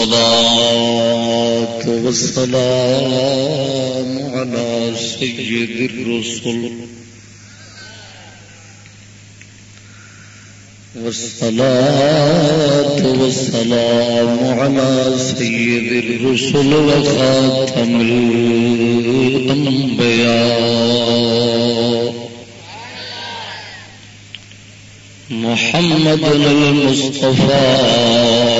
والصلاة والسلام على سيد الرسل. والصلاة والسلام على سيد الرسل وخاتم الأنبياء. محمد المصطفى.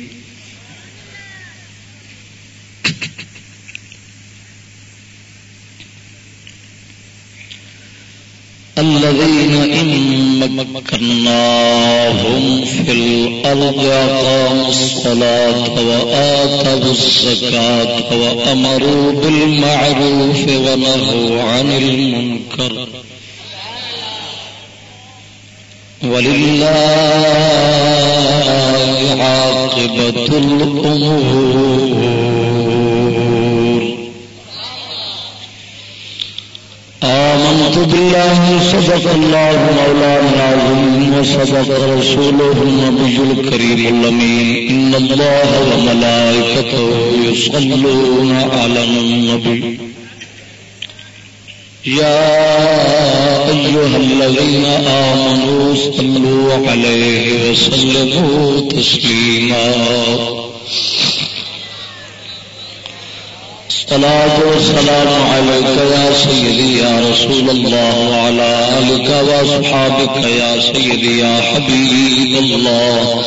الذين إن مكناهم في الأرض أقاموا الصلاة وآتوا الزكاة وأمروا بالمعروف ونهوا عن المنكر ولله عاقبة الأمور. آمنت بالله صدق الله مولانا العظيم وصدق رسوله النبي الكريم الأمين إن الله وملائكته يصلون على النبي يا أيها الذين آمنوا صلوا عليه وسلموا تسليما الصلاة والسلام عليك يا سيدي يا رسول الله وعلى آلك وأصحابك يا سيدي يا حبيب الله.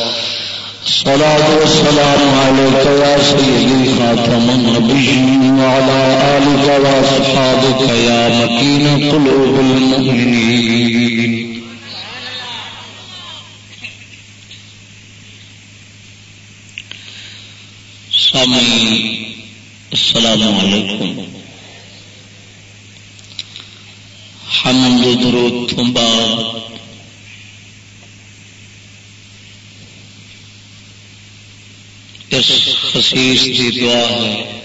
الصلاة والسلام عليك يا سيدي خاتم النبيين وعلى آلك وأصحابك يا مكين قلوب المؤمنين. سامعين السلام علیکم۔ حمد درود تو بعد اس خصیص کی دعا ہے۔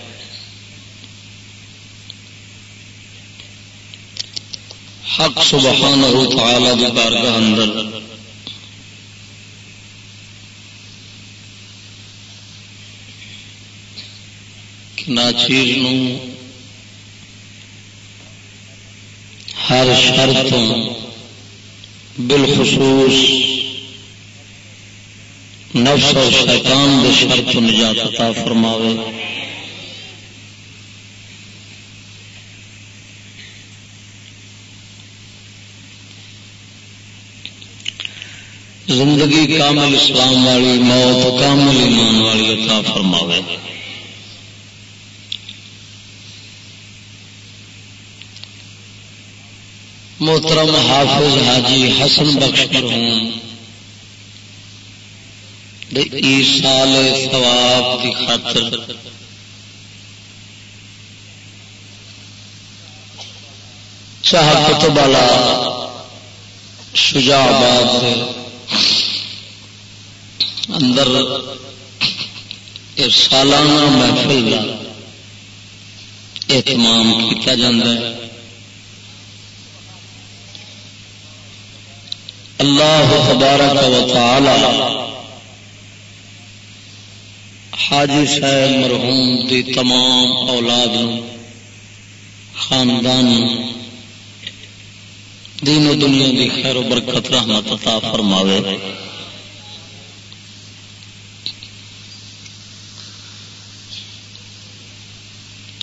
حق سبحانہ و تعالی دی بارگاہ اندر۔ ناچیر ہر شرط بالخصوص نفس اور شیطان دے شرط نجات عطا فرماوے زندگی کامل اسلام والی موت کامل ایمان والی عطا فرماوے محترم حافظ حاجی حسن بخش ہوں۔ سال ثواب کی خاطر۔ چاہ بالا شجاع آباد اندر سالانہ محفل کا اہتمام کیا جا اللہ تبارک و تعالی حاجی صاحب مرحوم دی تمام اولاد خاندان دین و دنیا دی خیر و برکت رحمت عطا فرماوے۔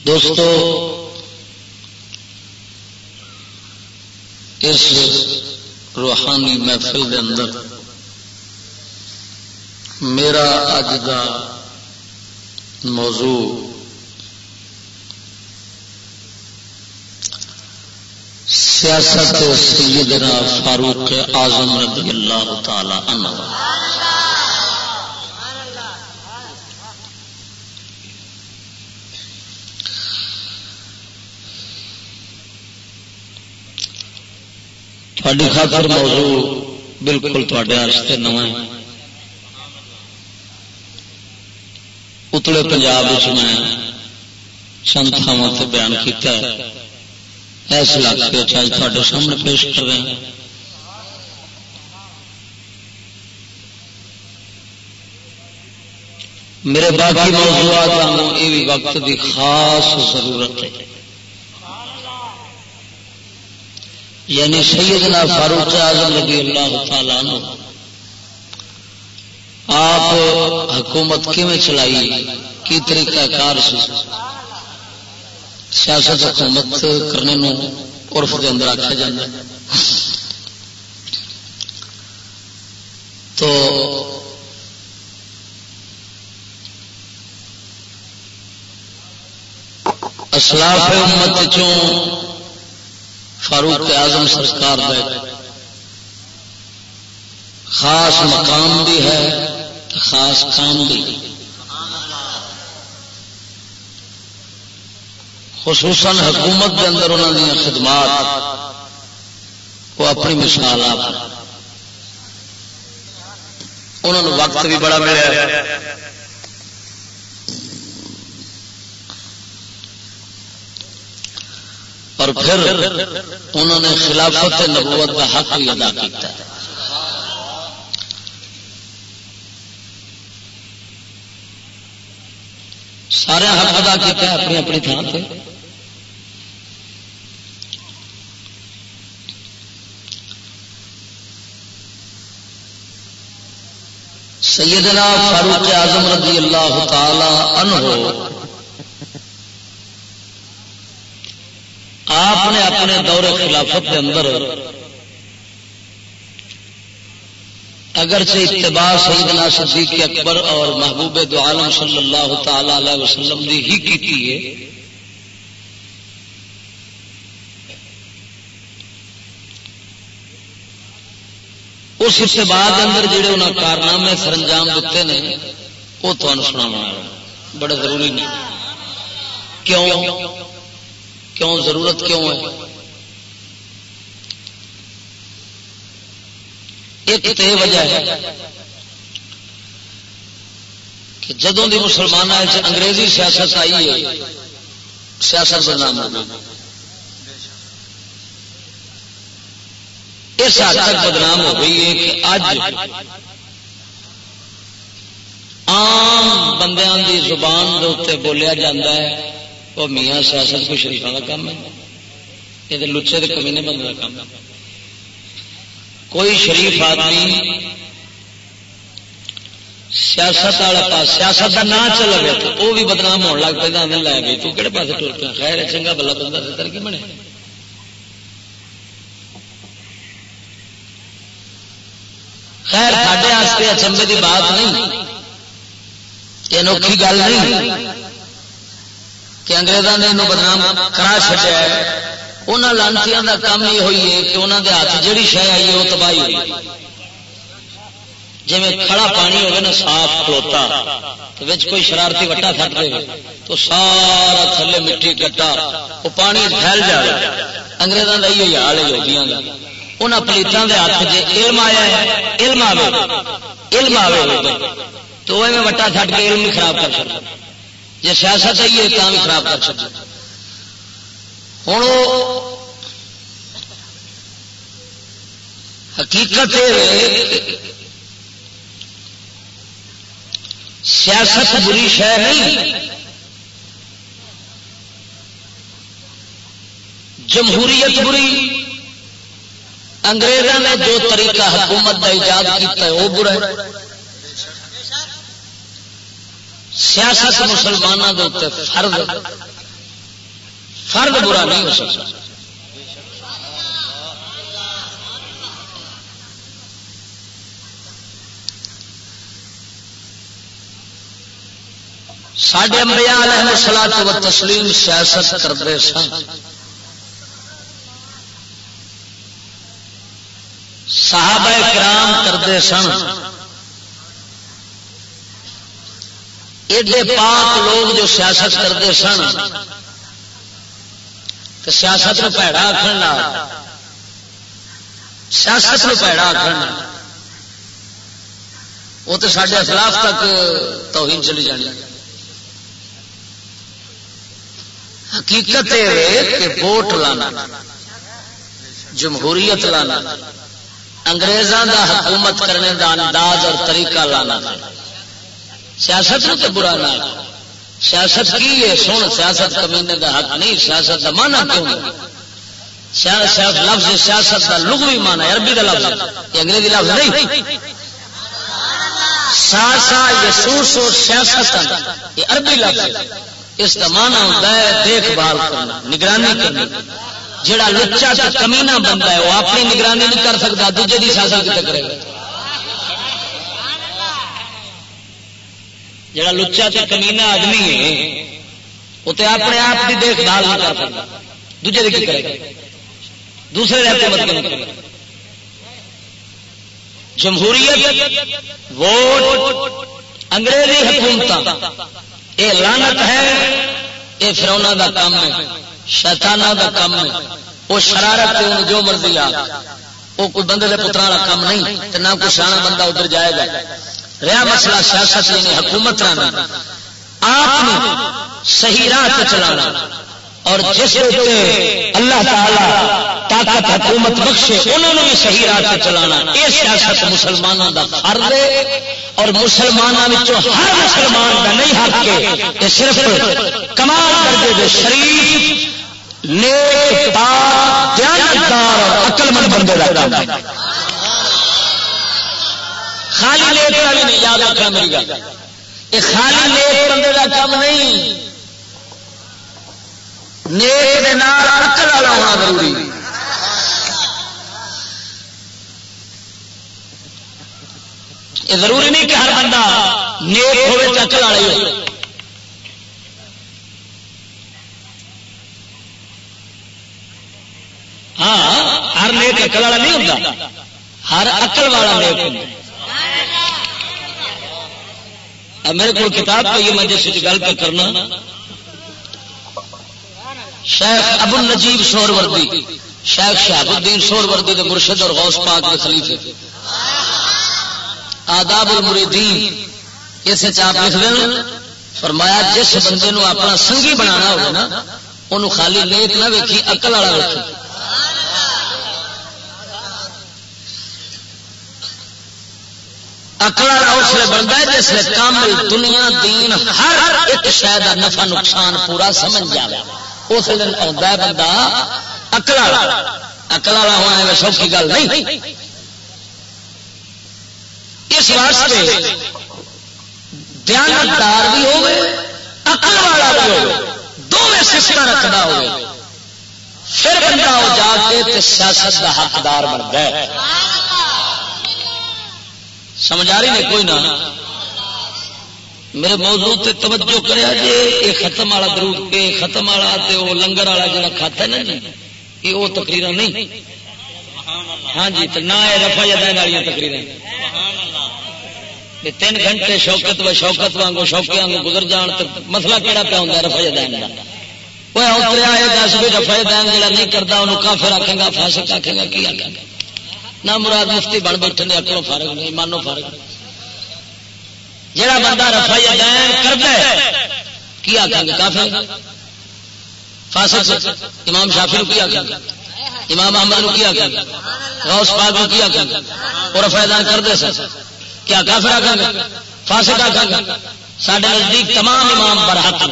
دوستو، اس روحانی محفل دے اندر۔ میرا اج دا موضوع سیاست سیدنا فاروق اعظم رضی اللہ تعالی عنہ۔ تھوڑی خاطر موضوع بالکل تھے نو اتلے پنجاب میں چند تھاواں سے بیان کیا اس علاقے تے سامنے پیش کر رہے ہیں میرے باقی موضوعات یہ بھی وقت کی خاص ضرورت ہے یعنی سیدنا فاروق اعظم رضی اللہ تعالیٰ عنہ۔ آپ حکومت کیون چلائی؟ کی طریقہ کار سے سیاست حکومت کرنے عرف کے اندر آخیا جا تو اسلاف امت چوں فاروق اعظم سرکار خاص مقام بھی ہے خاص کام بھی۔ خصوصاً حکومت کے اندر انہوں نے خدمات وہ اپنی مثال آپ۔ انہوں نے وقت بھی بڑا ملیا۔ اور پھر انہوں نے خلافت نبوت کا حق بھی ادا کیا سارے حق ادا کیا اپنی اپنی تھان سے سیدنا فاروق اعظم رضی اللہ تعالی عنہ آپ نے اپنے دور خلافت کے اندر اگرچہ اتباع سیدنا صدیق اکبر اور محبوب دو عالم صلی اللہ تعالی علیہ وسلم نے ہی کی ہے اس اتباع اندر جڑے انہوں کارنامے سر دیتے ہیں وہ تمہیں سنا بڑا ضروری نہیں۔ کیوں؟ کیوں؟ ضرورت کیوں ہے؟ ایک تو یہ وجہ ہے کہ جدوں کی مسلمان جی انگریزی سیاست آئی ہے، سیاست بدنام ہو گئی اس حد تک بدنام ہو گئی ہے کہ اج عام بندیاں دی زبان دے بولیا جاتا ہے۔ وہ میاں سیاست کو شریفا کا کام ہے۔ یہ تو لچے کے کمینے بندے کا کام ہے۔ کوئی شریف آدمی سیاست والا پاس سیاست کا نام چل گیا تو وہ بھی بدنام ہونے لگ پہ لے گئی، تو کہڑے پاس ٹور پہ خیر چنگا بلا بندہ ستر کی بنے۔ خیر، ساڈے اچمبے کی بات نہیں۔ یہ انوکھی گل نہیں۔ کہ انگریزوں نے بدنام کرا چڑیا ہے۔ انہوں لانتی کا کام یہ ہوئی ہے کہ انہوں کے ہاتھ جہی شہ آئی ہے وہ تباہی ہوئی۔ جی کھڑا پانی ہوگا نا صاف کھلوتا، تو کوئی شرارتی وٹا تھٹ دے تو سارا تھلے مٹی گٹا وہ پانی پھیل جائے۔ انگریزوں کا یہ حال ہے یوگیاں کا انہوں پلیتوں کے ہاتھ جی علم آیا ہے۔ علم آئے علم آئے تو وہ وٹا تھٹ کے علم خراب کر سکتا۔ جی سیاست آئی ہے خراب کر سکتا ہوں حقیقت سیاست بری شہ نہیں جمہوریت بری انگریزوں نے جو طریقہ حکومت کا ایجاد کیا وہ برا ہے۔ سیاست مسلمانوں کے فرض فرد برا نہیں ہو سکتا۔ سڈے امبیا علیہ سلا و تسلیم سیاست کرتے سن۔ صحابہ کرام کرتے سن۔ ایڈے پاک لوگ جو سیاست کرتے سن تو سیاست پیڑا آخر سیاست میں پیڑا آخر وہ تو سارے خلاف تک توہین چلی جانی۔ حقیقت کہ ووٹ لانا، جمہوریت لانا انگریزوں دا حکومت کرنے دا انداز اور طریقہ لانا۔ سیاست تو برا نہ سیاست کی ہے؟ سن، سیاست کمینے دا حق نہیں، سیاست کا مانا کیوں لفظ سیاست کا لغ بھی مانا عربی کا لفظ۔ یہ انگریزی لفظ نہیں۔ ساسا یسوس اور سیاست یہ عربی لفظ اس کا مانا ہوتا ہے دیکھ بھال کرنا، نگرانی کرنا۔ جڑا لچا سے کمینا بنتا ہے، وہ اپنی نگرانی نہیں کر سکتا دوجے کی سیاست کتنے کرے گا۔ جڑا لچا سے کمینا آدمی ہے، وہ تو اپنے آپ کی دیکھ بھال نہیں کر سکتا۔ دوجے کی کرے گا؟ دوسرے رہتے مت کرے گا؟ جمہوریت، ووٹ، انگریزی حکومت یہ لانت ہے، یہ فرونا دا کام ہے شیطانہ دا کام ہے، وہ شرارت جو مرضی آ وہ کوئی بندے کے پترا والا کام نہیں نہ کوئی سیاح بندہ ادھر جائے گا۔ رہا مسئلہ سیاست یعنی حکومت آپ صحیح راہ چلانا۔ اور جس اللہ تعالی طاقت حکومت بخشے، انہوں نے بھی صحیح راہ چلانا۔ یہ سیاست مسلمانوں کا فرض ہے۔ اور مسلمانوں ہر مسلمان کا نہیں حق کے یہ صرف کمال کرتے جو شریف، نیک، پاک، دیانتدار عقل مند بندے کا خالی لیٹ کا بھی نہیں، یاد رکھنا میری گل۔ یہ خالی لیٹ بندے کا کام نہیں۔ نیک عقل والا ہونا ضروری۔ یہ ضروری نہیں کہ ہر بندہ نیک ہوئے چکل والے ہو ہاں ہر نیک اکل والا نہیں ہوتا ہر اکل والا نیک ہوتا میرے کو کتاب پہ یہ میں جس گل پہ کرنا۔ شیخ ابو النجیب سور وردی شیخ شہاب الدین سور وردی کے مرشد اور غوث پاک کے خلیفے۔ آداب المریدین، اس آپ لکھ دیں فرمایا جس بندے نو اپنا سنگھی بنا ہوگا نا انہوں خالی نیک نہ ویکھی اکل والا ویکھی اکل والا اس لیے بنتا ہے جس نے کامل دنیا دین ہر ایک شہر کا نفع نقصان پورا سمجھ جائے اس دن آتا ہے بندہ اکل والا۔ اکل والا ہونا ہے سوکھی گل نہیں۔ اس واسطے دیانتدار بھی ہوئے اقل والا بھی ہو دونوں سسٹم رکھنا ہو پھر بندہ ہو جا کے سیاست کا حقدار بنتا ہے۔ سمجھ آ رہی نہیں کوئی نہ۔ میرے موضوع تے توجہ کریا جی یہ ختم والا درود، یہ ختم والا تے وہ لنگر والا جڑا کھاتا ہے نا جی یہ وہ تقریر نہیں۔ ہاں جی تو نہ رفا جدین والی تقریر تین گھنٹے شوکت و شوکت وانگو شوکے وانگو گزر جان تو مسئلہ کہڑا پہ ہوں رفا جدین کا وہ اتریا، یہ دس بھی رفا جدین جا نہیں کرتا انہوں کافر آکھے گا، فاسق آکھے گا، کی آکھے گا؟ نہ مراد مفتی بن بیٹھے نے اکلو فارغ نہیں مانو فارغ جہاں بندہ رفا جدین کرتا ہے، کی آکھے گا کافر؟ فاسق امام شافی کی آکھے گا امام احمد نو کیا کہ غوث پاک نو کیا کہ اور فیضان کر دے سر کیا کافر آ گا فاسق آ گا سارے نزدیک تمام امام برحق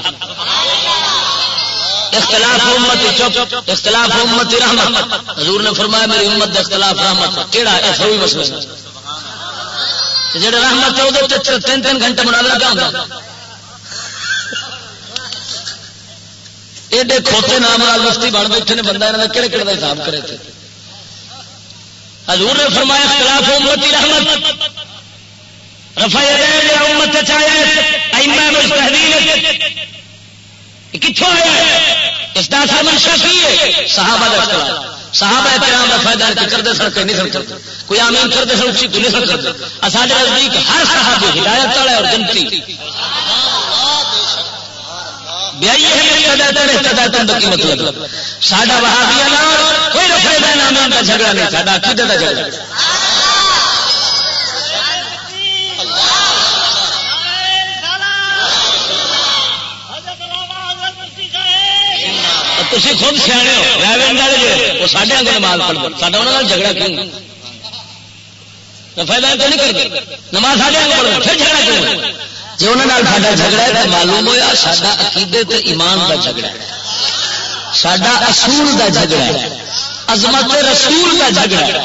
اختلاف امت چپ، اختلاف امت رحمت۔ حضور نے فرمایا، میری امت اختلاف رحمت کہڑا ایسا بھی مسئلہ جڑے رحمت ہے وہ تین تین گھنٹے مناظرہ کیا ہوتا ایڈے کھوتے نام مفتی بن بیٹھے نے بندہ یہاں کہڑے کہڑے کا حساب کرے تھے حضور نے فرمایا خلاف امتی رحمت۔ رفا امت چاہیے کتوں آیا اس کا اثر منشا کی ہے؟ صحابہ کا اختلاف صحابہ کرام کا فائدہ کرتے سن کہ نہیں سن کرتے کوئی آمین کرتے سن اسی کو نہیں سن کرتے سارے نزدیک ہر صحابی ہدایت والا اور جنتی۔ مطلب؟ ساڈا وہابیا کوئی رفے کا نام کا جھگڑا نہیں، ساڈا عقیدے کا جھگڑا۔ تھی خود سیانے ہو ریونڈ والے وہ ساڈے آگے نماز پڑھ ساڈا انہوں جھگڑا کیوں فائدہ تو نہیں کرتے نماز ساڈے آگے پڑھ پھر جھگڑا کیوں جی انہوں ساڈا جھگڑا ہے معلوم ہوا ساڈا عقیدے تے ایمان کا جھگڑا ہے ساڈا اصول کا جھگڑا ہے عظمت رسول کا جھگڑا ہے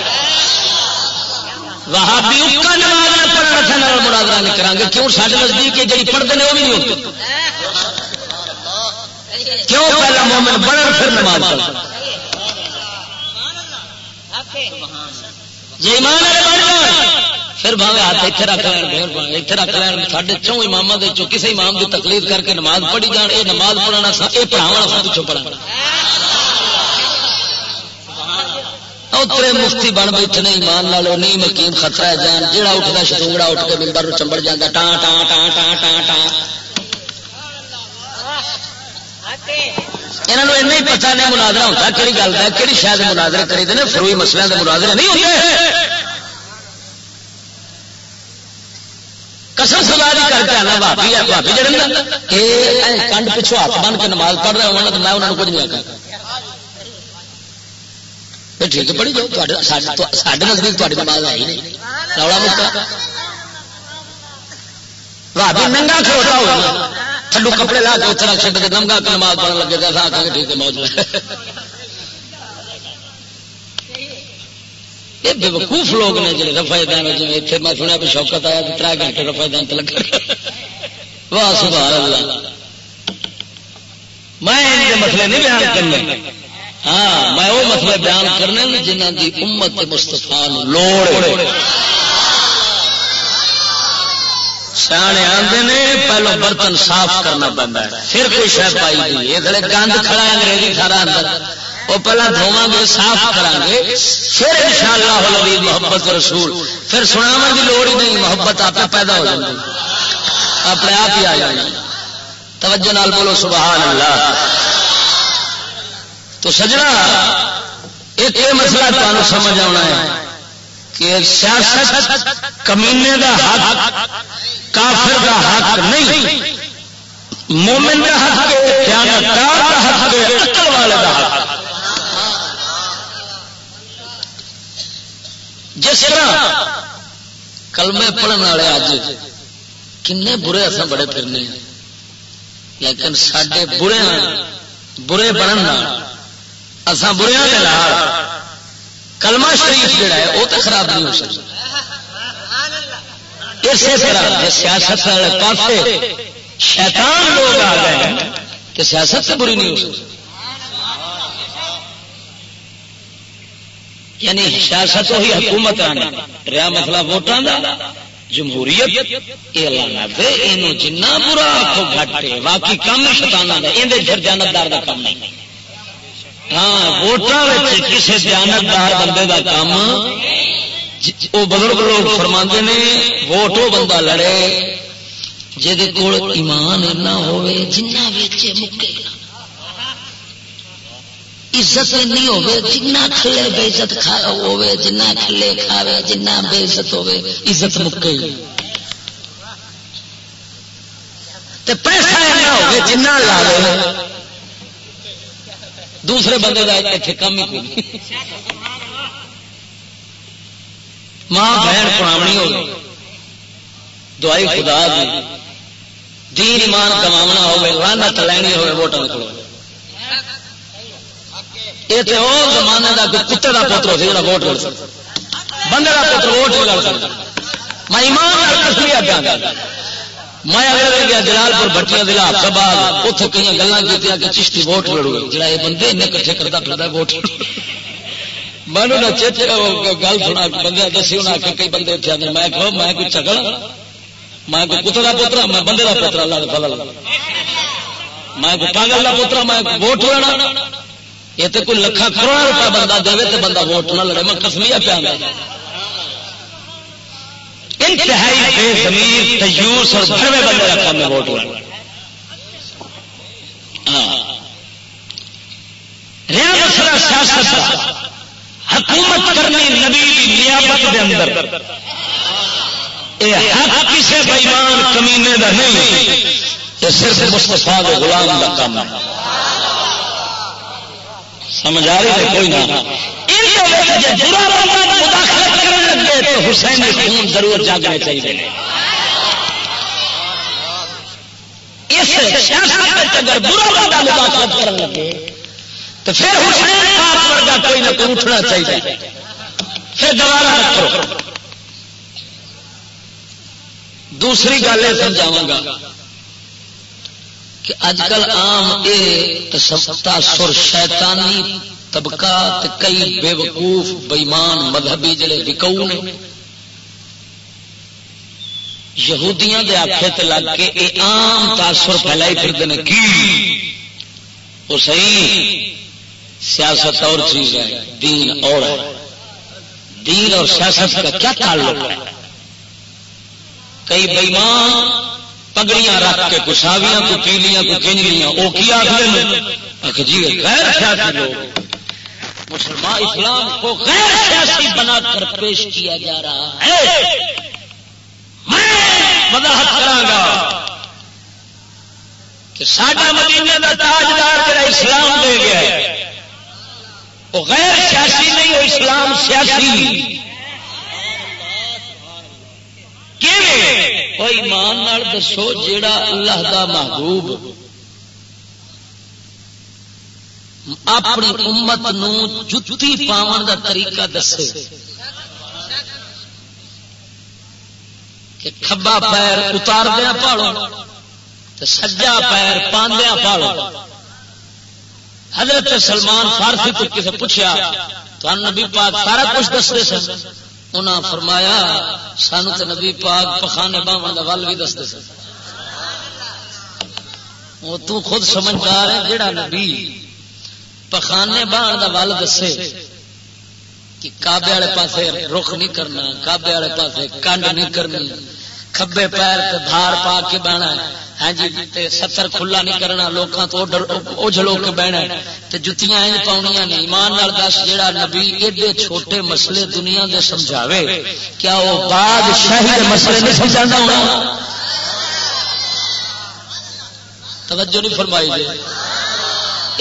وہابی اکا نماز نہ پڑھنا تھا مرادرہ نہیں کریں گے کیوں سارے نزدیک جی پڑھتے ہیں وہ بھی نہیں ہوتے کیوں پہلا مومن بڑھن پھر نماز پڑھ جی ایمان پھر بھاوے ہاتھ اتنے رکھ لین اتنے رکھ لین۔ سارے چون امام کسی امام کی تکلیف کر کے نماز پڑھی جان یہ نماز پڑھنا یہ پڑھاوا سب پچھو پڑھا اترے مفتی بن بیٹھے نے، ایمان لالو نہیں مکیم خطرہ جان جہاں اٹھتا شتونگڑا اٹھ کے ممبر چمبڑ جانا ٹان ٹان ٹان ٹان ٹان ٹان یہاں ای پتا نہیں مناظرہ ہوتا کہڑی گل ہے کہڑی شاید مناظرے کری دے فروئی مسئلہ کے مناظرے نہیں ہوتے۔ قسم خدا دی کر کے آنا بھابی ہے بھابی جڑے کنڈ پچھو ہاتھ بن کے نماز پڑھ رہے ہونا تو میں انہوں نے کچھ نہیں آتا ٹھیک پڑھی جاؤ سارے نزدیک تاری نماز آئی نہیں۔ رولا مکا۔ بھابی ننگا کھڑوتا ہوگا ٹھنڈو کپڑے لا کے اتنے رکھ چکے نمگا کے نماز پڑھنے لگے تو آ کے ٹھیک ہے موجود یہ بے وقوف لوگ نے جی رفائی دان جی اتنے میں سنیا بھی شوکت آیا تو تر گھنٹے رفائی دان لگ واہ، سبحان اللہ۔ میں مسئلے نہیں بیان کرنے۔ ہاں میں وہ مسئلے بیان کرنے جنہ کی امت مستفا لوڑ سیانے آتے نے، پہلو برتن صاف کرنا پڑتا ہے۔ پھر کوئی شہ پائی گئی۔ یہ گند کھڑا ہے انگریزی سارا اندر۔ وہ پہلے دھوا گے صاف کرا گے پھر ان شاء اللہ محبت رسول۔ پھر سناو کی لوڑ ہی نہیں، محبت آپ پیدا ہو جائے اپنے آپ ہی آ جائے توجہ نال بولو سبحان اللہ۔ تو سجنا، ایک یہ مسئلہ تمہیں سمجھ آنا ہے کہ سیاست کمینے کا حق کافر کا حق نہیں. مومن کا حق کا حق عقل والے کا حق. جس طرح کلمے پڑھنے والے اج کن برے اصل بڑے پھرنے لیکن سڈے برے برے بننے اسان بریا کلمہ شریف جڑا ہے، وہ تو خراب نہیں ہو سکتا۔ اسی طرح سیاست والے پاس شیطان لوگ آ گئے کہ سیاست سے بری نہیں ہو سکتی۔ یعنی سیاست وہی حکومت رہا مسئلہ ووٹان کا جمہوریت یہ جنا برا آخو گھٹ باقی کام شتانا یہ پھر جانتدار کا کام نہیں۔ ہاں ووٹان کسی جانتدار بندے کا کام وہ بزرگ لوگ فرما نے، ووٹ وہ بندہ لڑے جہد کول ایمان ایسا ہوے جنہ مکے عزت نہیں ہوے جنہ کھلے بے عزت ہوے جنہ کھلے کھاوے، جنہ بے عزت ہوے عزت مکے پیسہ ہوے جنہ لا دوسرے بندے کا اتنے کم ہی کوئی ماں بہن پرامنی ہو دعائی خدا دی۔ دین ایمان کماونا ہوے لانت لینی ہوے ووٹوں کو یہ تو وہ زمانے کا کتے کا پوتر ہوتی جا ووٹ لڑ سکتا۔ بندے کا پوتر ووٹ نہیں لڑ سکتا۔ میں ایمان کسلیا پیا میں اگر گیا جلال پور بٹیا ضلع حفظاباد اتنے کئی گلیں کی چشتی ووٹ لڑو۔ جا یہ بندے ان کٹھے کرتا پھر ووٹ۔ میں گل سنا، بندے دسی ہونا، کہ کئی بندے اتنے آتے میں کہو، میں کوئی چکل میں کوئی پترا پوترا میں بندے کا پوترا اللہ کا فضل میں کوئی پاگل کا پوترا میں ووٹ لینا۔ یہ تو کوئی لکھا کروڑا روپیہ بندہ دے تو بندہ ووٹ نہ لڑے، میں کسمیا پیا انتہائی ہاں۔ سیاست حکومت کرنی نبی نیابت کے اندر۔ یہ حق کسی بےمان کمینے کا نہیں۔ یہ صرف مستفا غلام کا کام ہے۔ سمجھ آ رہی ہے کوئی نہ۔ جی، مداخلت کرنے لگے تو حسین خون ضرور جاگنے چاہیے۔ اس اگر برا بندہ مداخلت کرنے لگے تو پھر حسین پاک ورگا کوئی نہ کوئی اٹھنا چاہیے۔ پھر دوبارہ کرو۔ دوسری گل یہ سمجھاوا گا کہ اج کل آم یہ سر شیطانی طبقہ کئی بے وقوف بےمان مذہبی جڑے وکو نے، یہودیاں دے آخے تے لگ کے یہ آم تاثر پھیلائی پھرتے ہیں کی؟ وہ صحیح سیاست اور چیز ہے، دین اور ہے۔ دین اور سیاست کا کیا تعلق ہے؟ کئی بےمان پگڑیاں رکھ کے کساویاں کو پیلیاں کو کنجریاں وہ کی آخر جی غیر سیاسی لوگ مسلمان اسلام کو غیر سیاسی بنا کر پیش کیا جا رہا ہے۔ میں وضاحت کرا گا کہ ساڈا مدینے کا تاجدار اسلام دے گیا وہ غیر سیاسی نہیں، وہ اسلام سیاسی۔ کوئی مان دسو جیڑا اللہ دا محبوب۔ اپنی امت نو جتی پاون دا طریقہ دسے۔ کہ کھبا پیر اتار دیا پاڑو سجا پیر پاندیا پاڑو حضرت سلمان فارسی تو کسی پوچھا تو نبی پاک سارا کچھ دستے سن۔ انہاں فرمایا، سانو تو نبی پاک پخانے باون کا ول بھی دستے سن۔ وہ تو خود سمجھدار ہے جڑا نبی پخانے باہر دا ول دسے کہ کابے والے پاسے رخ نہیں کرنا کابے والے پاسے کنڈ نہیں کرنی کبے پیر تے دھار پا کے بہنا ہاں جی تے ستر کھلا نہیں کرنا، لوکاں تو اجلو کے بہنا تے جتیاں انج پاونیاں نہیں۔ ایمان نال دس، جیڑا نبی ایڈے چھوٹے مسئلے دنیا دے سمجھاوے، کیا وہ بادشاہی دے مسئلے نہیں سمجھاندا ہونا؟ توجہ نہیں فرمائی جی۔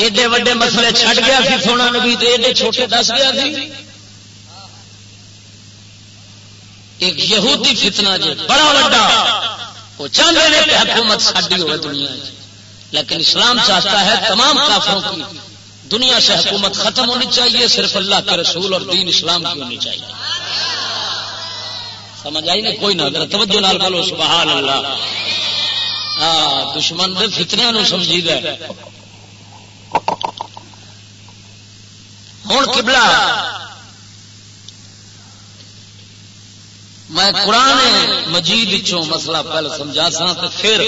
ایڈے وڈے مسئلے چھٹ گیا سی سونا نبی ایڈے چھوٹے دس گیا سی۔ ایک یہودی فتنہ جی بڑا وڈا۔ وہ چاہتے ہیں کہ حکومت ساری ہوئے دنیا لیکن اسلام چاہتا ہے تمام کافروں کی۔ دنیا سے حکومت ختم ہونی چاہیے، صرف اللہ کے رسول اور دین اسلام کی ہونی چاہیے۔ سمجھ آئی نہیں؟ کوئی نہ توجہ نال بولو، سبحان اللہ۔ ہاں دشمن دے فتنیا نو سمجھی دے۔ ہوں کبلا میں قرآن مجید چوں مسئلہ پہلے سمجھا سا تو پھر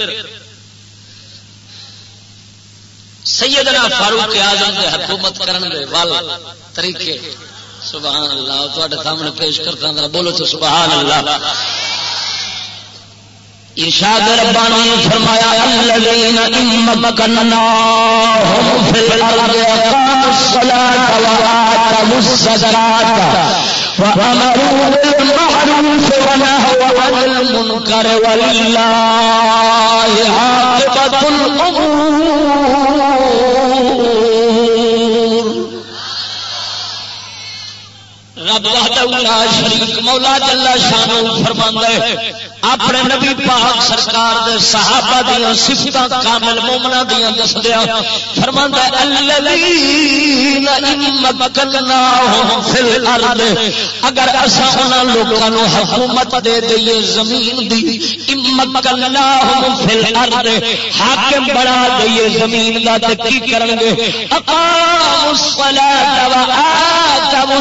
سیدنا فاروق اعظم کے حکومت کرنے دے وال طریقے سبحان اللہ تے سامنے پیش کرتا بولو تو سبحان اللہ۔ ارشاد ربانی فرمایا الذين امكنناهم في الارض اقاموا الصلاه واتوا الزكاه وامروا بالمعروف ونهوا عن المنكر ولله عاقبه الامور. رب وحدہ شریک مولا جل شانہ فرماندا ہے۔ اپنے نبی پاک سرکار دے صحابہ دیا صفت کامل مومنا دیا دس دیا فرما اگر اصا ان لوگوں حکومت دے دئیے زمین دی امکلنا فل ارد حاکم بڑا دئیے زمین دا تے کی کرن گے اقام الصلاۃ و آتوا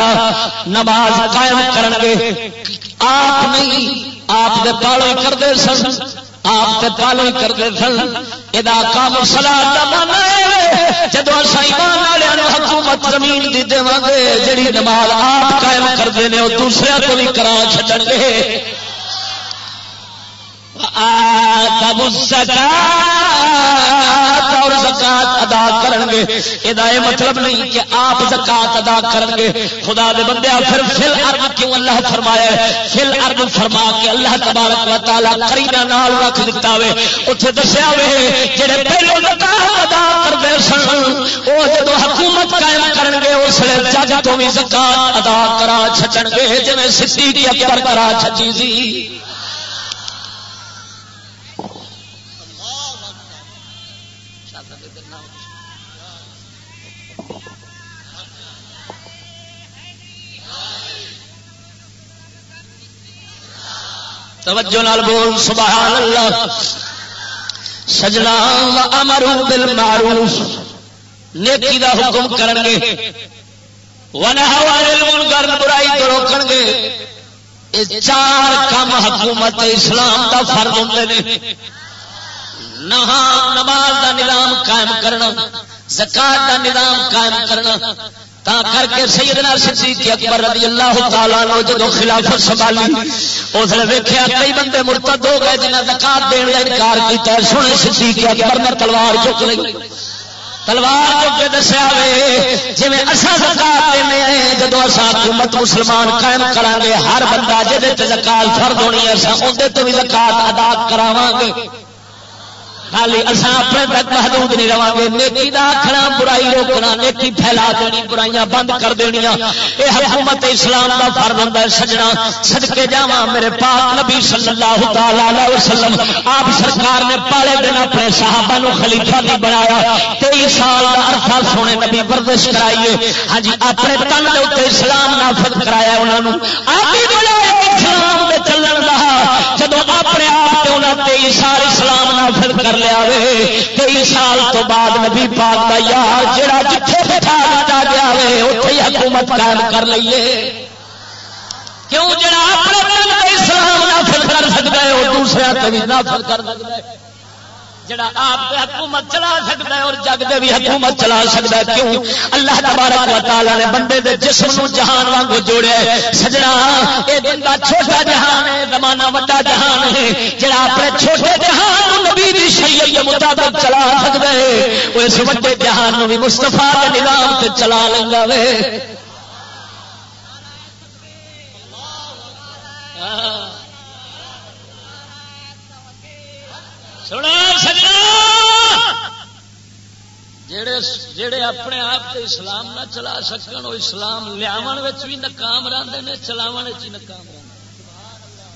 الزکات نماز قائم کرن گے آپ نہیں، آپ دے پالو کرتے سن۔ آپ دے پالو کرتے سن۔ ادا کام سلا جدو ایمان والوں حکومت زمین دی دے جڑی نماز آپ قائم کرتے ہیں وہ دوسرے کو بھی کرا چڈن گے۔ اور زکات ادا کرن گے یہ مطلب نہیں کہ آپ زکات ادا کرن گے خدا دے بندے پھر فل ارب کیوں اللہ فرمایا ہے؟ فل ارب فرما کے اللہ تبارک و تعالی کرینا نال رکھ دیتا وے۔ اتنے دسیا وے، جڑے پہلو زکات ادا کرتے سن وہ جدو حکومت قائم کرن گے اس لیے جج تو بھی زکات ادا کرا چھٹن گے جی سی اکبر کرا چھٹی سی۔ توجہ نال بول، سبحان اللہ۔ سجنا امرو بل معروف نیکی دا حکم کرن گے ونہا برائی تو روکن گے چار کام حکومت اسلام دا فرض ہوندے نے۔ نماز دا نظام قائم کرنا زکات دا نظام قائم کرنا۔ تا کر کے سیدنا صدیق اکبر رضی اللہ تعالیٰ نے جدو خلافت سنبھالی، اس نے ویکیا کئی بندے مرتد ہو گئے جنہیں زکات دین کا انکار کیا سنے صدیق اکبر نے تلوار چک لی۔ تلوار چک کے دسیا جی اصا زکات دینے جدو اصا حکومت مسلمان قائم کرا گے ہر بندہ جہد زکات فرد ہونی ہے اصا اندر تو بھی زکات ادا کراواں گے۔ خالی اصا اپنے تک محدود نہیں رہا گے نیکی دا آخنا برائی روکنا، نیکی پھیلا دینی، برائیاں بند کر دنیا یہ حکومت اسلام دا فرد ہوں سجنا سدکے جا میرے پاک نبی صلی اللہ تعالی وسلم، آپ سرکار نے پالے دن اپنے صحابہ نو خلیفہ بھی بنایا۔ تئی سال کا عرصہ سونے نبی ورزش کرائیے۔ ہاں جی اپنے تن کے اتنے اسلام نافذ کرایا انہوں آپ اسلام کے چلن رہا جدو اپنے آپ تئی سال اسلام نافذ کر لیا تئی سال تو بعد نبی پاک کا یار جڑا جتھے بٹھا دیتا گیا اتنے ہی حکومت قائم کر لیے کیوں جڑا اپنے اسلام نافذ کر سکتا ہے وہ دوسرے بھی نافذ کر سکتا ہے؟ جڑا آپ حکومت چلا سکتا ہے اور جگ دے بھی حکومت چلا سکتا ہے، کیوں؟ اللہ تبارک و تعالی نے بندے دے جسم نو جہان وانگ جوڑیا ہے۔ سجنا، اے بندہ چھوٹا جہان ہے، زمانہ بڑا جہان ہے، جڑا اپنے چھوٹے جہان نو نبی دی شریعت کے مطابق چلا سکتا ہے۔ وہ اس بڑے جہان نو بھی مصطفی دے نظام تے چلا لیندا وے۔ سنا جڑے جڑے اپنے آپ کے اسلام نہ چلا سکن، وہ اسلام لیا بھی ناکام رہتے ہیں چلاو ناکام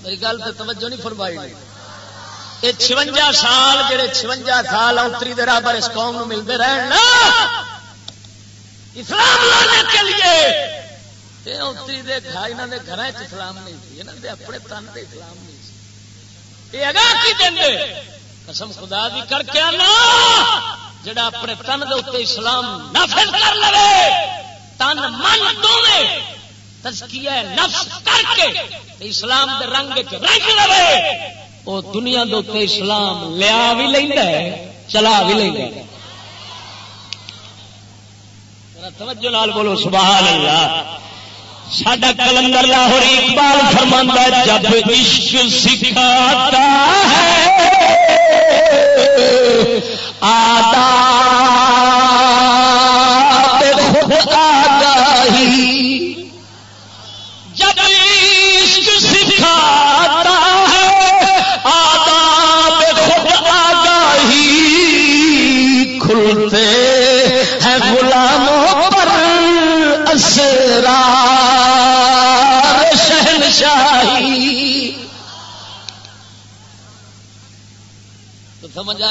میری گل تو توجہ نہیں فرمائی یہ چونجا سال جڑے چونجا سال اتری دے رابر اس قوم نو ملتے رہن اسلام لانے کے لیے! اتری دے یہاں کے گھر اسلام نہیں تھی یہاں دے اپنے تن سے اسلام نہیں یہ اگاہ کی دیں قسم خدا دی کر کے آنا، جڑا اپنے تن دے اتنے اسلام نفل کر لے تن من دونوں تزکیہ نفس کر کے اسلام دے رنگ رنگ لے وہ دنیا دے اتنے اسلام لیا بھی لینا ہے، چلا بھی لینا ہے۔ توجہ نال بولو، سبحان اللہ۔ سڈا کلندر لاہور اقبال فرماندہ جب عشق سکھاتا ہے آداب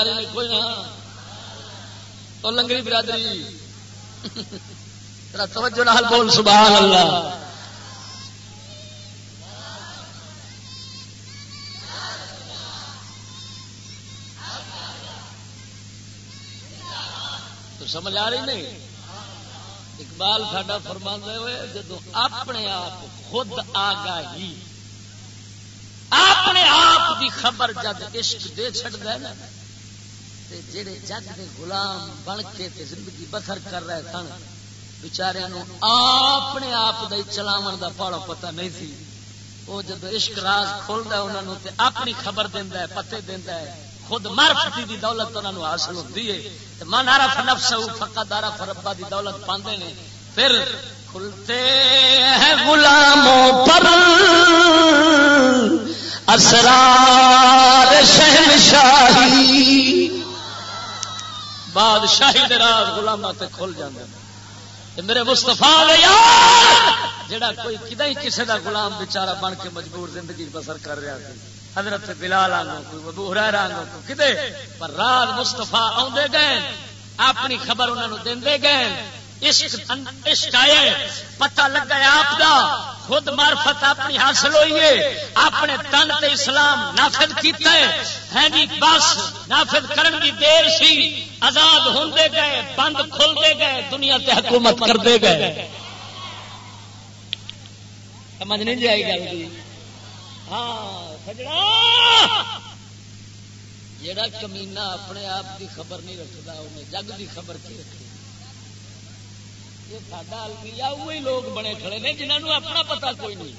تو سمجھ آ کوئی نہ اور لنگری برادری توجہ نال بول، سبحان اللہ۔ تو سمجھ آ رہی نہیں؟ اقبال ساڈا فرما ہوئے جدو اپنے آپ خود آگاہی، اپنے آپ کی خبر جد عشق دے چڑھتا ہے نا جڑے جگ کے غلام بن کے تے زندگی بسر کر رہے سن بچارے اپنے آپ چلاو کا پاڑا پتا نہیں سی۔ وہ جب عشق راز کھولتا انہوں تے اپنی خبر دینا ہے، پتے دینا ہے۔ خود مرفتی دی دولت انہوں حاصل ہوتی ہے۔ من عرف نفس فقط عرف ربا دی دولت پاندے نے۔ پھر کھلتے ہیں غلاموں پر۔ اسرار شہنشاہی۔ بادشاہی دے راز غلامہ تے کھل جاندے میرے مستفا جڑا کوئی کدا ہی کسی کا گلام بچارا بن کے مجبور زندگی بسر کر رہا تھی حضرت بلال آنگو کوئی ابو ہرا آنگو کدے؟ پر رات مستفا آدھے گئے، اپنی خبر انہوں دے گئے۔ عشق آئے پتہ لگا آپ دا، خود معرفت اپنی حاصل ہوئی ہے، اپنے تن تے اسلام نافذ کیتا ہے۔ ہے جی بس نافذ کرن دی دیر سی آزاد ہوندے گئے، بند کھلتے گئے، دنیا تے حکومت کرتے گئے۔ سمجھ نہیں جی جائے گل ہاں سجڑا! جڑا کمینا اپنے آپ کی خبر نہیں رکھتا انہیں جگ کی خبر کی رکھی یہ ساڈا المیہ وہی لوگ بنے کھڑے نے جنہوں اپنا پتا کوئی نہیں۔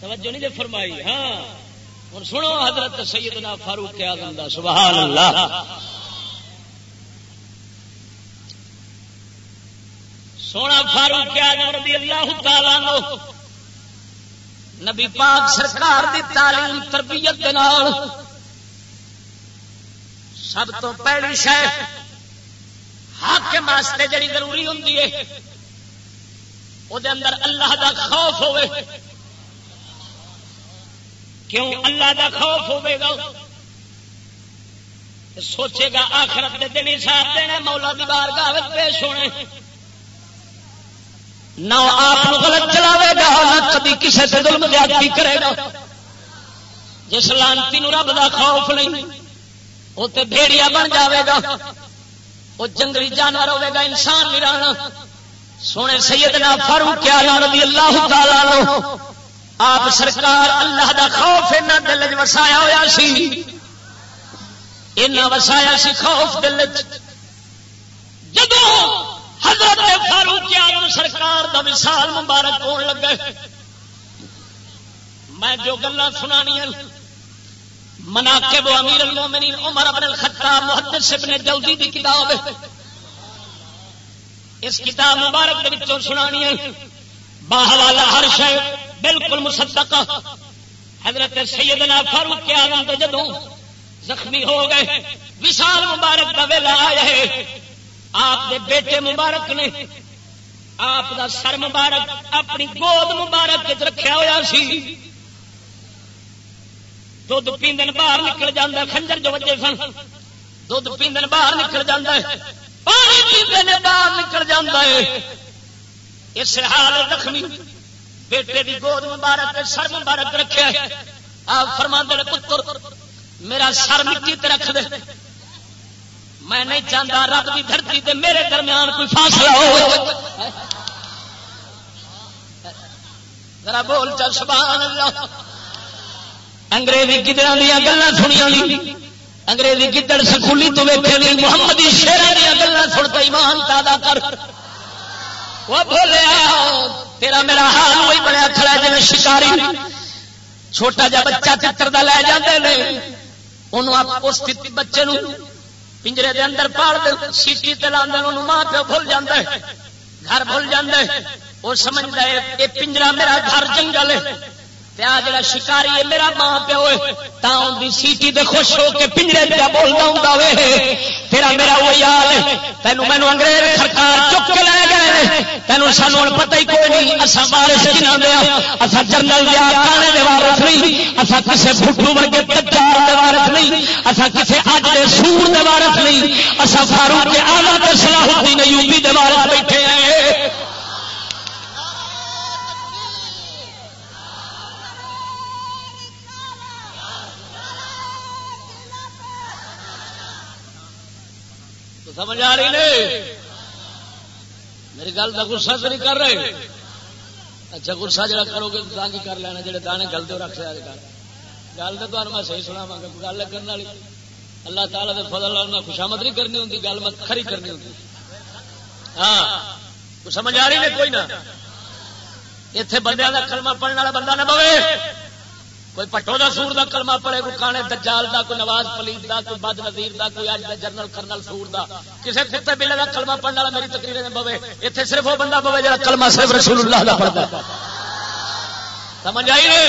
توجہ نہیں فرمائی۔ ہاں۔ ہوں سنو حضرت سیدنا فاروق آزم دا سبحان اللہ سونا فاروق آزم رضی اللہ تعالیٰ نو نبی پاک سرکار دی تعلیم، تربیت سب تو پہلی شہ حاکم واسطے جڑی ضروری ہوں وہ اندر اللہ دا خوف ہوئے۔ کیوں اللہ دا خوف ہوئے گا؟ سوچے گا آخرت کے دن حساب دینا، مولا دی بارگاہ پیش ہونے نہ آپ غلط چلاوے گا، نہ کبھی کسی سے ظلم زیادتی کرے گا۔ جس لانتی رب دا خوف نہیں وہ تو بھیڑیا بن جاوے گا۔ وہ جنگلی جانور ہوے گا، انسان نہیں رہنا۔ سونے سیدنا فاروق رضی اللہ تعالی آپ سرکار اللہ دا خوف اینا دل وسایا ہوا سی۔ اینا وسایا سی خوف دل جدو حضرت فاروق آلم سرکار دا وصال مبارک ہون لگے میں جو گلا سنانیاں مناقب امیر المومنین عمر ابن الخطاب محدث ابن جلدی دی کتاب ہے۔ اس کتاب مبارک دے وچوں سنانی ہے۔ باحوالا ہر شے بالکل مصدق۔ حضرت سیدنا فاروق اعظم تے جدوں زخمی ہو گئے، وصال مبارک دا ویلا آیا ہے۔ آپ دے بیٹے مبارک نے آپ دا سر مبارک، اپنی گود مبارک رکھیا ہوا سی۔ دھد پیندن باہر نکل جاتا خنجر جو وجے سن دھد پیندن باہر نکل جاتا پانی پیندے باہر نکل جاتا اس حال زخمی بیٹے دی گود مبارک سر مبارک رکھے آپ فرما دے پتر میرا سر مٹی تے رکھ دے میں نہیں چاہتا رب کی دھرتی تے میرے درمیان کوئی فاصلہ ہو ذرا بول چل سبحان اللہ انگریزی گدڑ دیا گلا سنیا انگریزی گدڑ سکولی تو ویٹے نہیں محمد شیرا دیا گلا سنتا ایمان تازہ کر۔ وہ بولیا تیرا میرا حال وہی بنیا کھڑا جی شکاری چھوٹا جا بچہ چتر دا لے جاتے ہیں اس بچے نو پنجرے دے اندر پال دے، سیٹی تلا ماں پیو بھول جاتا ہے گھر بھول جاتا ہے وہ سمجھتا ہے، یہ پنجرا میرا گھر جنگل ہے۔ پیا جڑا شکاری ہے، میرا ماں پیو ہے سیٹی دے خوش ہو کے پنجرے پہ بولتا ہوں تیرا میرا وہ یاد ہے تینوں مینو انگریز سرکار چک کے لے گئے تینوں سانو ہوں پتہ ہی کوئی نہیں اصا بارش کنا دیا ہاں۔ اصا جنگل دیا ہاں، کانے دے وارث نہیں۔ اصا کسے فٹو ورگے تجار دے وارث نہیں۔ اصا کسے اج دے سور دے وارث نہیں۔ اصا فاروق کے آلہ تے صلاح الدین ایوبی دے وارث بیٹھے ہیں۔ سمجھ آ رہی نہیں؟ میری گل کا گسا تو نہیں کر رہے۔ اچھا گسا جا کرو گے تانگی کر لینا، جڑے دانے گل تو رکھ رہے گل تو تمہیں میں صحیح سنا گا گل کرنے والی۔ اللہ تعالیٰ کے فضل میں خوشامد نہیں کرنی ہوں گل میں کھری کرنی ہوں ہاں سمجھ آ رہی ہے کوئی نہ۔ اتے بندے کا کلمہ پڑھنے والا بندہ نہ بوے کوئی پٹو دا سور دا کلمہ پڑے کوئی کانے دجال دا، کوئی نواز پلیت دا، کوئی بد نظیر دا، کوئی اج دا جنرل کرنل سور دا۔ کسے کتے بلے دا کلمہ پڑھنے والا میری تقریر میں بوے اتنے صرف وہ بندہ بوے جا کلمہ صرف رسول اللہ دا پڑھتا سمجھ آئی نے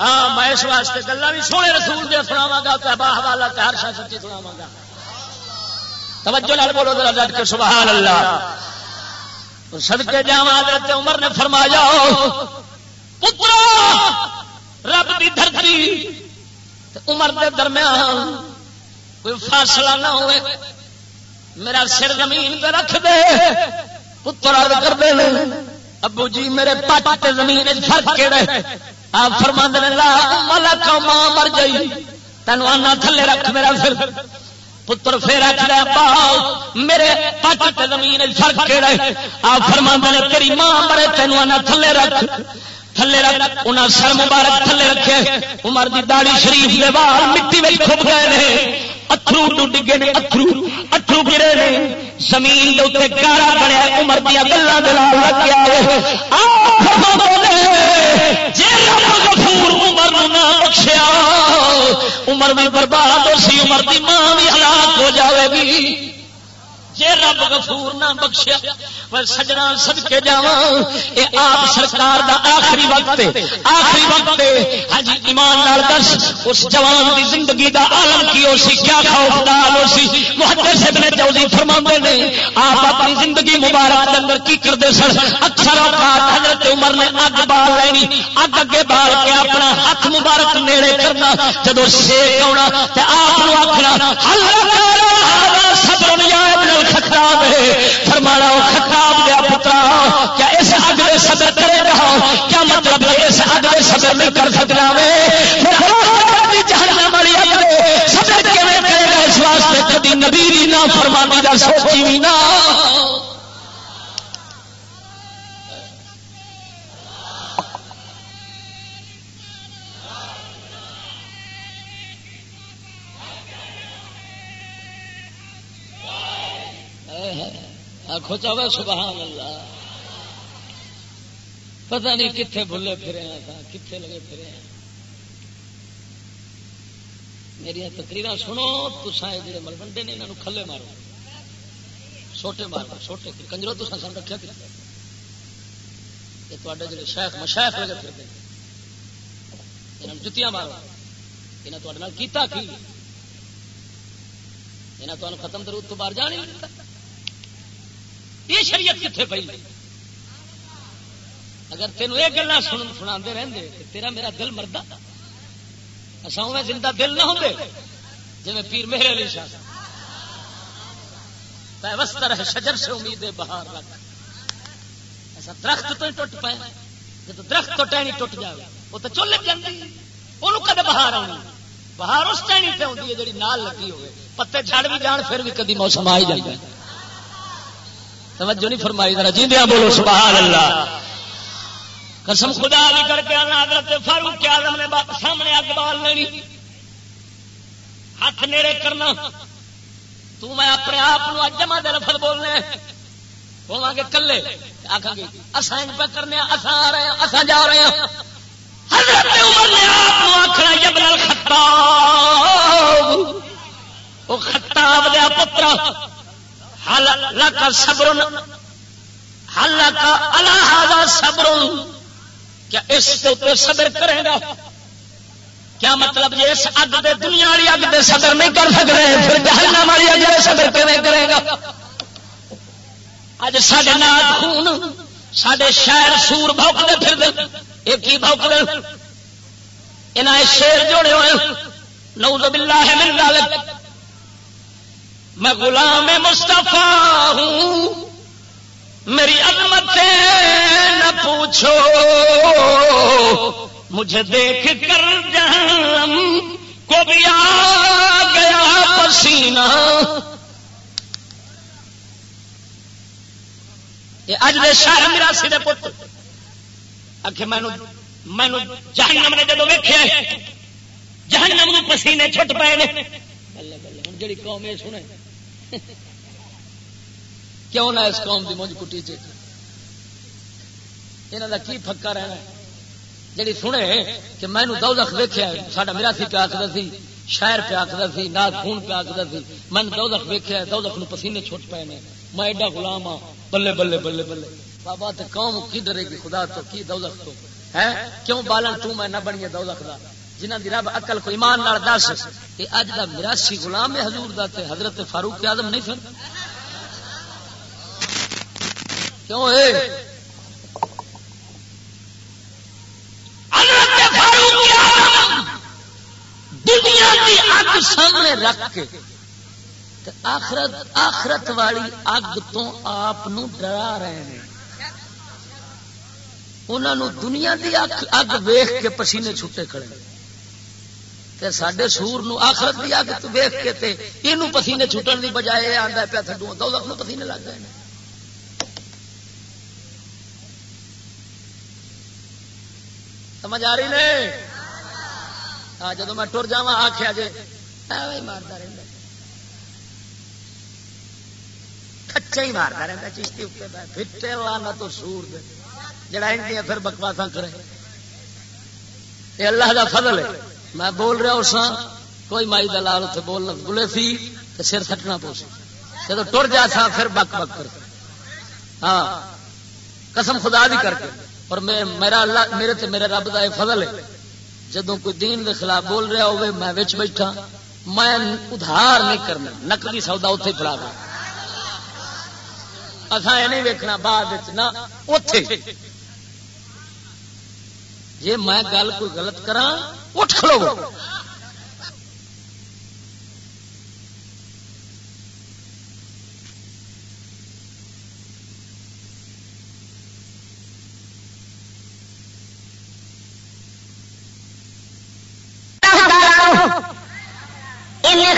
ہاں میں اس واسطے گلا بھی سونے رسول دے سناوا گا تو با حوالہ تے ہر شاہ سچی سناوا گا۔ توجہ لال بولو ذرا ڈٹ کے سبحان اللہ سدکے جا حضرت عمر نے فرمایا، پترا! رب کی دھرتی عمر دے درمیان کوئی فاصلہ نہ ہوئے۔ میرا سر زمین پہ رکھ دے، پتر کر دے، ابو جی میرے پٹ زمین فرق کہڑے آپ فرما لا ماں مر گئی تینوں آنا تھلے رکھ میرا سر۔ پتر پھر آخر میرے پٹ زمین فرق کہڑا آپ فرما نے، تیری ماں مرے، تینوں آنا تھلے رکھ۔ تھلے رکھ انہیں سر مبارک تھلے رکھے۔ عمر دی داڑی شریف دے بال مٹی میں کھپ گئے نے۔ اترو تو ڈگے نے اترو اترو گرے نے۔ زمین کے اتنے کارا بنیا، عمر دیا گلا دلال لگ گیا ہے۔ آ فرماوندے جے رب غفور عمر نہ بخشیا عمر میں برباد ہو سی عمر کی ماں بھی ہلاک ہو جاوے گی۔ جے رب غفور نہ بخشیا پر سجنا سد کے جا یہ آپ سرکار دا آخری وقت آخری وقت ہاں جی ایمان نال دس، اس جوان دی زندگی دا عالم کی ہو سی، کیا خوفدار ہو سی۔ محدث ابن جوزی فرماندے نے، آپ اپنی زندگی مبارک دے اندر کی کردے سن؟ اکثر اوقات حضرت عمر نے اگ بال لینی، اگ اگے بال کے اپنا ہاتھ مبارک نیڑے کرنا۔ جدو سیک آنا تے آپ آخنا ہل صبر یا ہے۔ الخطاب فرمانا خطاب خطاب دیا پترا، کیا اس اگلے صدر کرے گا؟ کیا مطلب ہے اس اگلے صدر نہیں کر سکنا صدر کرے گا؟ اس واسطے کبھی نبی بھی نہ فرمانی کا سوچی بھی نہ۔ آخو چاہے سبحان اللہ۔ پتہ نہیں کتنے بھولے پھرے ہیں کتنے لگے پھرے ہیں۔ میری تقریر سنو تسا جڑے ملبنڈے نے انہوں کھلے مارو۔ چھوٹے مارو چھوٹے کنجرو تو سن رکھا کہ تے جڑے شیخ، مشیخ لگے پھرتے یہاں جتیاں مارو۔ یہاں کیتا کی؟ یہاں تمہیں ختم درود تو باہر جانے یہ شریعت کتنے پی اگر تینوں یہ گلا سنا رہتے تیرا میرا دل مرد اصا میں زندہ دل نہ ہوں جی پیر میرے علی شاہ وستر ہے شجر سے امید بہار رکھ ایسا درخت تو ہی ٹوٹ پائے۔ جب درخت تو ٹہنی ٹوٹ جائے وہ تو چل جاتی وہ کدے بہار آنی؟ بہار اس ٹہنی پہ ہوتی ہے جی نال لگی ہوئے پتے جھڑ بھی جان، پھر بھی کدی موسم آ ہی جائے توجہ نہیں فرمائی، ذرا جیندیا بولو، سبحان اللہ۔ قسم خدا بھی کر کے آنا، حضرت فاروق آزم نے سامنے اگ بال لینی ہاتھ نیڑے کرنا۔ تو میں اپنے آپ جمع دے لفظ بولنے بولیں گے کلے۔ آخان گے اصا پہ کرنے اصا آ رہے ہیں اصا جا رہے ہیں۔ حضرت عمر نے آپ آخنا جبل خطاب وہ خطاب دیا پترا۔ کا صبر؟ کا اللہ صبر؟ کیا اس صبر کرے گا؟ کیا مطلب جی اس اگ دے دنیا والی اگ دے صبر نہیں کر سکتے؟ پھر جہنم والی اگ دے صبر کرے گا؟ اج سڈے نات خون سڈے شہر سور بوکتے پھر ایک ہی بوکتے انہیں شیر جوڑے ہوئے نوز باللہ من ذالک میں غلام مصطفیٰ ہوں۔ میری عظمت نہ پوچھو۔ مجھے دیکھ کر جہنم کو بھی آ گیا پسینہ۔ یہ اج دے شہر میرا سیدھے پت۔ آخر مینو مینو جہنم نے جدو ویکیا جہنم پسینے چھٹ پے بلے بلے جی قوم یہ سنے کیوں نہ اس قوم کی مجھ کٹی چ یہاں کا کی پکا رہنا جی سنے کہ میں نے دولت ویکیا سا میرا سی پیا آخر سی، شاعر پیا آخر سی نہ خون پیا آخر سی میں نے دولت ویکیا دولت پسینے چھٹ پے نے۔ میں ایڈا غلام ہاں بلے بلے بلے بلے۔ بابا تو قوم کی ڈرے گی؟ خدا تو کی دولت تو؟ ہے؟ کیوں بالن تو میں نہ بنی دولت کا جنہ دی رب اقل کو ایمان نال دس کہ اج دا میراسی غلام ہے حضور دا تے حضرت فاروق اعظم نہیں سن؟ کیوں ہے دنیا کی اگ سامنے رکھ کے آخرت آخرت والی اگ تو آپ ڈرا رہے ہیں۔ انہوں دنیا کی اگ اگ ویخ کے پسینے چھٹے کھڑے سڈے سور آخرت کی اگ ویخ کے یہ پسینے چھٹن کی بجائے آتا پیا تھڈو دو پسینے لگ گئے سمجھ آ رہی نے؟ جب میں ٹر جا آخیا جی مارتا رہتا کچا ہی مارتا رہتا چیشتی پھٹے لانا تو سور دے۔ جڑا ان پھر بکواسا کرے۔ یہ اللہ دا فضل ہے۔ میں بول رہا ہوں اس کوئی مائی دلال اتنے بولنا بولے سی تو سر سٹنا پو سی۔ جب ٹر جا سا پھر بک بک کر۔ ہاں قسم خدا دی کر کے۔ اور میرا اللہ، میرے تے میرے رب کا یہ فضل ہے۔ جدو کوئی دین دے خلاف بول رہا ہوگی میں بیٹھا۔ میں ادھار نہیں کرنا نقلی سودا اتے پڑا گا اصا یہ نہیں ویکنا بعد نہ اتے جی میں گل کوئی غلط کرا اٹھ کھلو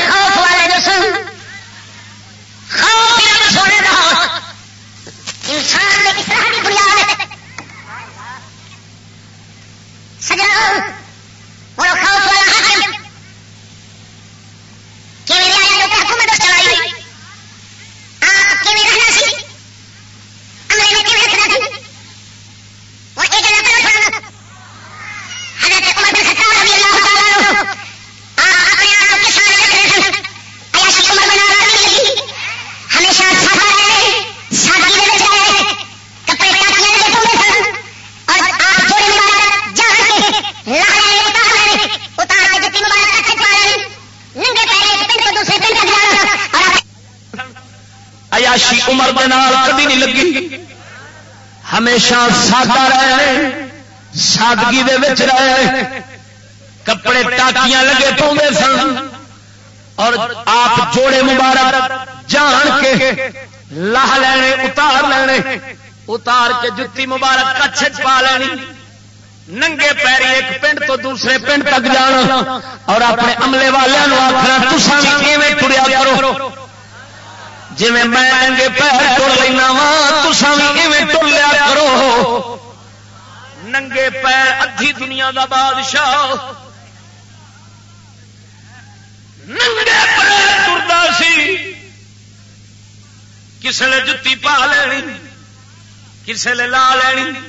خوف والے جو سن خوف سونے کا انسان نے کس طرح کی بنیاد سجا وہ خوف والا حاکم کہ حکومت چلائی آپ کی رہنا سی انگریزی کی رکھنا سی وہ ایک جگہ حضرت عمر بن خطاب رضی اللہ تعالیٰ ہمیشہ کپڑے عیاشی عمر دے نال کبھی نہیں لگی۔ ہمیشہ سادہ رہے سادگی دے وچ رہے کپڑے ٹاکیاں لگے پاؤں سن۔ اور آپ جوڑے مبارک جان کے لاہ لینے، اتار لینے۔ اتار کے جتی مبارک کچھ پا لینی۔ ننگے پیری ایک پنڈ تو دوسرے پنڈ تک جانا۔ اور اپنے عملے والوں آخر تسان ٹریا کرو؟ جی میں ننگے پیر ٹر لینا وا تسان ٹر لیا کرو۔ ننگے پیر ادھی دنیا دا بادشاہ۔ ننگے پیر ٹرتا سی۔ کسی نے جتی پا لینی کسی نے لا لینی۔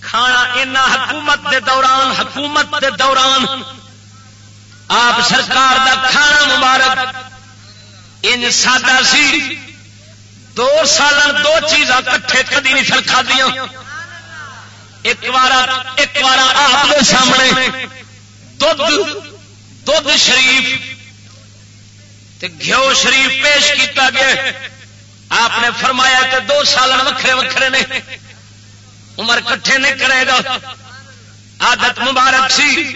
کھانا اینا حکومت دے دوران، حکومت دے دوران۔ آپ سرکار دا کھانا مبارک۔ ان سادہ سی۔ دو سال دو چیزاں کٹھے کدی نہیں سرکھا دیا ایک بار ایک بار آپ سامنے۔ دھد دھد شریف۔ گھیو شریف پیش کیتا گیا۔ آپ نے فرمایا کہ دو سال وکھرے وکھرے نے۔ عمر کٹھے نہیں کرے گا۔ آدت مبارک سی۔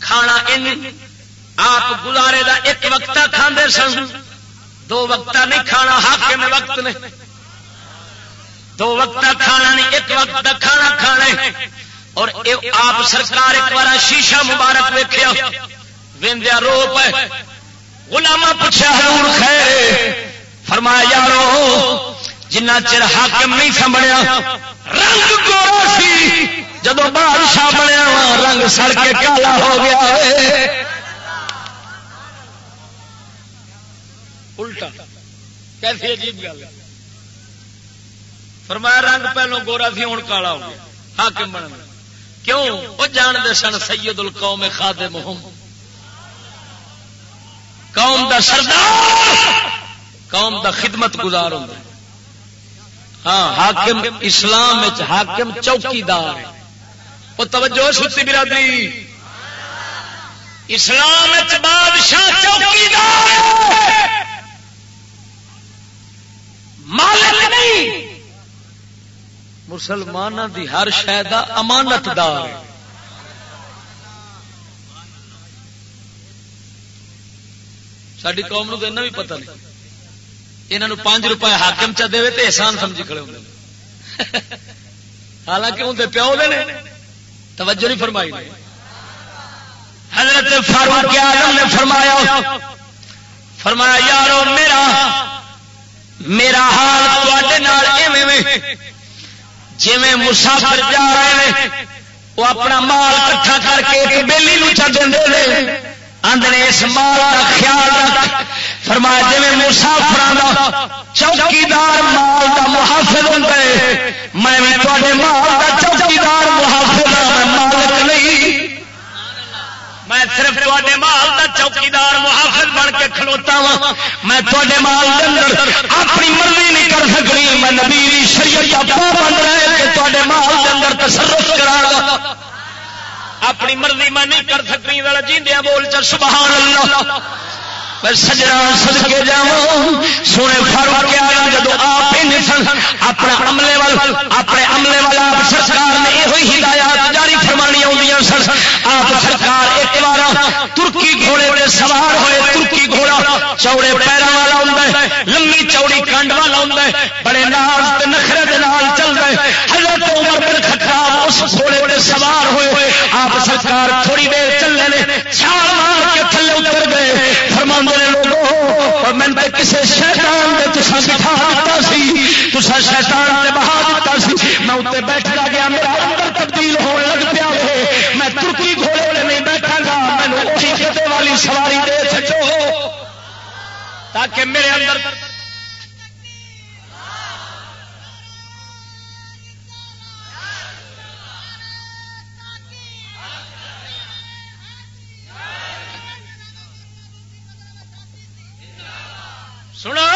کھانا ان آپ گزارے دا ایک وقت کھانے سن۔ دو وقت نہیں کھانا ہاکے میں وقت نے۔ دو وقت کھانا نہیں، ایک وقت کا کھانا کھانے اور آپ سرکار ایک بار شیشہ مبارک ویکیا ویندیا رو پہ گلاما پوچھا حضور خیر۔ فرمایا، یارو جنا چر حاکم نہیں سنبھیا رنگ گورا سی۔ جب بادشاہ بنیا، رنگ سڑ کے کالا ہو گیا۔ الٹا۔ کیسی عجیب گل ہے۔ فرمایا رنگ پہلو گورا سی، ہوں کالا ہو گیا۔ حاکم بن کیوں؟ وہ جانتے سن سید القوم خادم ہوں قوم دا سردار، قوم دا خدمت گزار ہوں۔ ہاں حاکم اسلام حاکم چوکیدار وہ توجہ ستی برادری۔ اسلام بادشاہ چوکیدار مالک نہیں. مسلمانوں دی ہر شاید امانت دار ساری قوم نو بھی پتہ نہیں. یہاں پانچ روپئے حاکم چا دے تو احسان سمجھی کھڑے ہوتے حالانکہ اندر پیو دے توجہ نہیں فرمائی حضرت فاروق آدم نے فرمایا فرمایا یارو میرا میرا حال جی مسافر جا رہے ہیں وہ اپنا مال کٹھا کر کے بہلی نو چ دے آدھے اس مال کا خیال رکھ، فرمایا جی مسافر چوکیدار مال کا محافظ ہوتا ہے میں مال کا چوکیدار محافظ مالک نہیں میں صرف تے مال کا چوکیدار محافظ بن کے کھلوتا وا میں تے مال اندر اپنی مرضی نہیں کر سکتی میں نبی دی شریعت بن رہا کہ تے مال دے اندر تصرف کراں گا اپنی مرضی میں نہیں کر سکتی جیندیاں بول چل، سبحان اللہ۔ پر سجنا سج کے جا سونے فاروق آیا جب آپ سن، اپنے عملے وال، اپنے عملے والا سرکار نے یہ ہدایات جاری فرمانی آدی سن۔ آپ سرکار ایک بار ترکی گھوڑے پہ سوار ہوئے، ترکی گھوڑا چوڑے پیروں والا ہوں لمبی چوڑی کنڈ والا ہوں بڑے ناز نخرے نال چل رہے حضرت عمر بن خطاب اس گھوڑے پہ سوار ہوئے، آپ سرکار تھوڑی دیر چلے چھال فرما لوگوں میں کسی شیطان نے تصا بٹھا دیتا سی تسا شیطان نے بہا دیتا سی۔ میں اتنے بیٹھا گیا، میرا اندر تبدیل ہونے لگ پیا میں ترکی گھوڑے نہیں بیٹھا گا میں وہی کھیتے والی سواری دے سکو تاکہ میرے اندر سنا!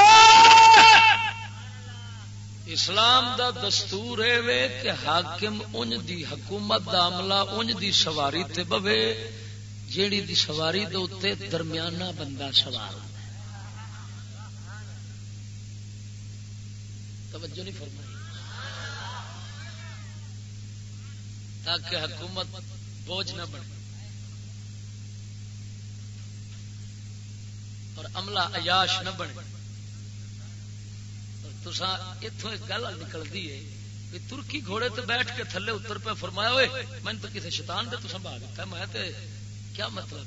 اسلام دا دستور ہے کہ حاکم انج دی حکومت دا عملہ انج دی سواری تے بوے، جیڑی دی سواری دے اتنے درمیانہ بندہ سوار توجہ نہیں فرمائی۔ تاکہ حکومت بوجھ نہ بنے۔ اور عملہ عیاش نہ بنے۔ اتوں ایک گل نکلتی ہے کہ ترکی گھوڑے تے بیٹھ کے تھلے اتر پہ فرمایا ہوئے میں تو کسی شیطان دے تو سنبھال دیتا میں تے کیا مطلب؟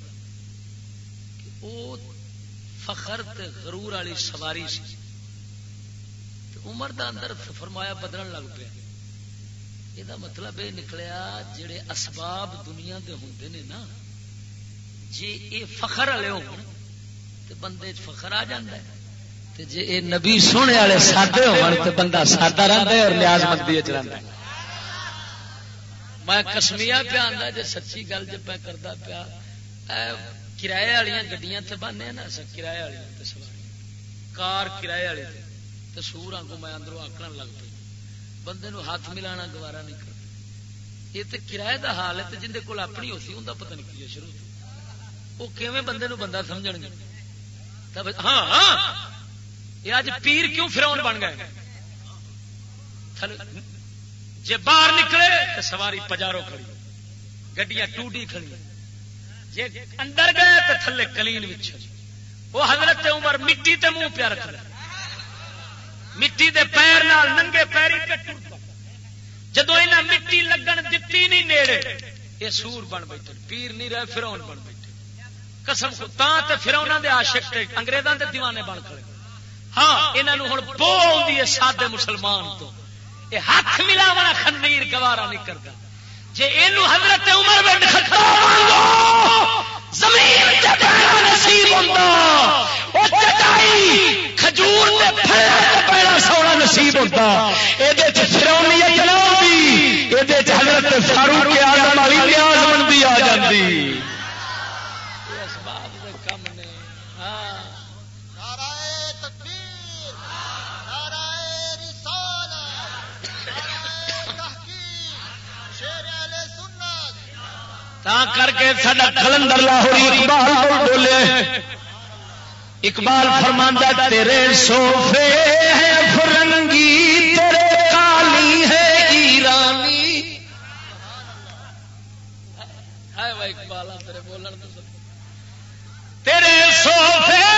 کہ او فخر تے غرور والی سواری سی۔ عمر دا اندر فرمایا، بدلن لگ پیا۔ یہ مطلب یہ نکلیا، جڑے اسباب دنیا دے ہوندے نے نا جی یہ فخر والے ہو بندے فخر آ جاندہ ہے۔ جی یہ نبی سونے والے سادے ہو بندہ سادہ رہتا ہے اور نیاز مندی چاہتا ہے۔ میں کسمیا پیا آتا جی سچی گل جب میں کرتا پیا کرایہ والی گڈیاں تے بانے نا سر کرایہ والی سواری۔ کار کرایہ والی تو سور آگوں میں اندروں آکڑ لگ پی بندے نو ہاتھ ملانا گوارا نہیں کرتا۔ یہ تو کرایہ دا حال ہے تو جن کو اپنی ہوتی ان کا پتہ نہیں کیا شروع وہ کیون بندے نو بندہ سمجھ گے؟ ہاں! ہاں! یہ اج پیر کیوں فراؤن بن گئے؟ جی باہر نکلے تو سواری پجارو کھڑی گڈیاں ٹوٹی کھڑی جی اندر گئے تو تھلے کلین بچ وہ حضرت عمر مٹی تے منہ پیا رکھ مٹی دے پیر نال ننگے پیری جدو یہاں مٹی لگن دتی نہیں نیڑے یہ سور بن بیٹھے۔ پیر نہیں رہے فراؤن بن بیٹھے۔ قسم کو تا تے فراؤنا دے عاشق تے، انگریزاں دے دیوانے بن کھڑے۔ ہاں یہاں ہوں بو آ سادے مسلمان تو۔ یہ ہاتھ ملا والا خنیر گوارا نہیں کرتا جی یہ حضرت عمر بن زمین نصیب ہوتا کھجور سونا نصیب ہوتا یہ یہ حضرت فاروق آزم والی نیاز مندی آ جاتی کر کے سڈا کلندر لاہوری اقبال بولے۔ اقبال فرماندہ تیرے سوفے ہے فرنگی، تیرے کالی ہے ایرانی۔ اقبال تیرے بولن تیرے سوفے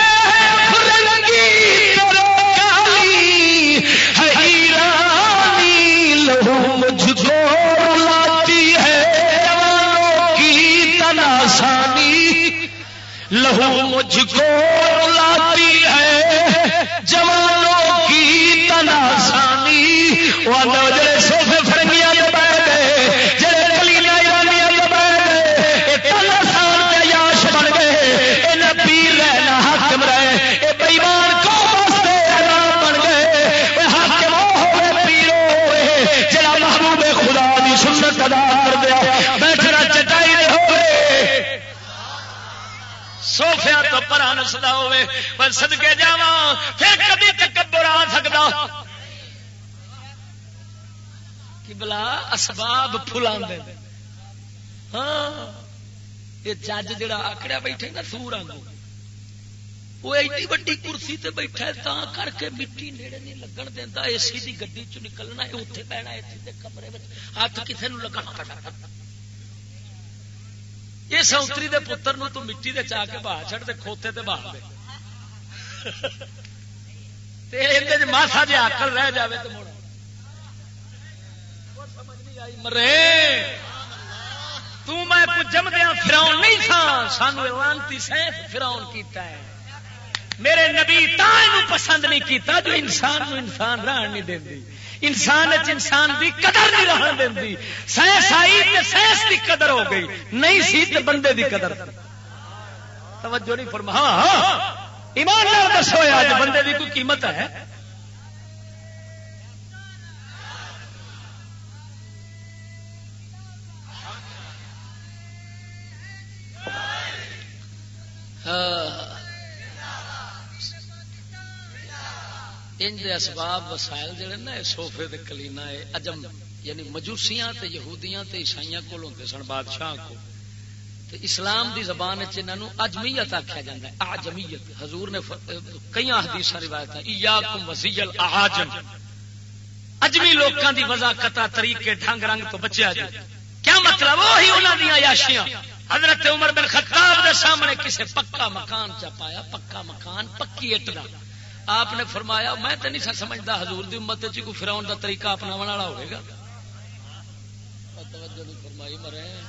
مجھ کو لاتی ہے جوانوں کی تناسانی وہ پرا نسدا ہوے پر سدکے جا پھر کبھی تکبر آ سکتا کہ بلا اسباب فلا ہاں یہ جج جڑا آکڑیا بیٹھے نا سور آگو وہ ایڈی وڈی کرسی تے بیٹھا ہے تا کر کے مٹی نیڑے نہیں لگن دینا اے سی کی گڈی چ نکلنا اتنے پینا اتنے کمرے ہاتھ کسی لگنا یہ سوتری دے پتر نو تو مٹی دے چاہ کے بہا چڑھ دے، کھوتے تے بہا دے۔ ماسا جی آکل رہ جائے تو مڑ۔ مرے۔ تو میں جمدیا فراؤن نہیں تھا۔ سانو لانتی سیف فراؤن کیتا ہے۔ میرے نبی تا پسند نہیں کیتا، جو انسان نو انسان رہن نہیں دیں انسان انسان دی قدر نہیں رہن دیں سائنس آئی تے سائنس دی قدر ہو گئی. نہیں سی تے بندے دی قدر. توجہ نہیں فرما. ہاں, ہاں،, ہاں. ایمان نال دسو اج بندے دی کوئی قیمت ہے؟ ہاں۔ انج اسباب وسائل جڑے نا سوفے دے کلینا ہے اجم یعنی مجوسیاں تے یہودیاں تے عیسائیاں کول ہوندے سن بادشاہ کو تے اسلام دی زبان وچ انہاں نو اجمیت آکھیا جاندا ہے، اعجمیت۔ حضور نے کئی حدیثاں روایتاں ایاکم وزیل اعاجم اجمی لوکاں دی وضاحت طریقے ڈھنگ رنگ تو بچیا جائے۔ کیا مطلب؟ وہی انہاں دی عیاشیاں۔ حضرت عمر بن خطاب دے سامنے کسے پکا مکان چا پایا، پکا مکان، پکی اٹ آپ نے فرمایا، میں تو نہیں سمجھتا حضور دی امت چ کوئی فراؤن کا طریقہ اپنا والا ہوگا فرمائی مرے۔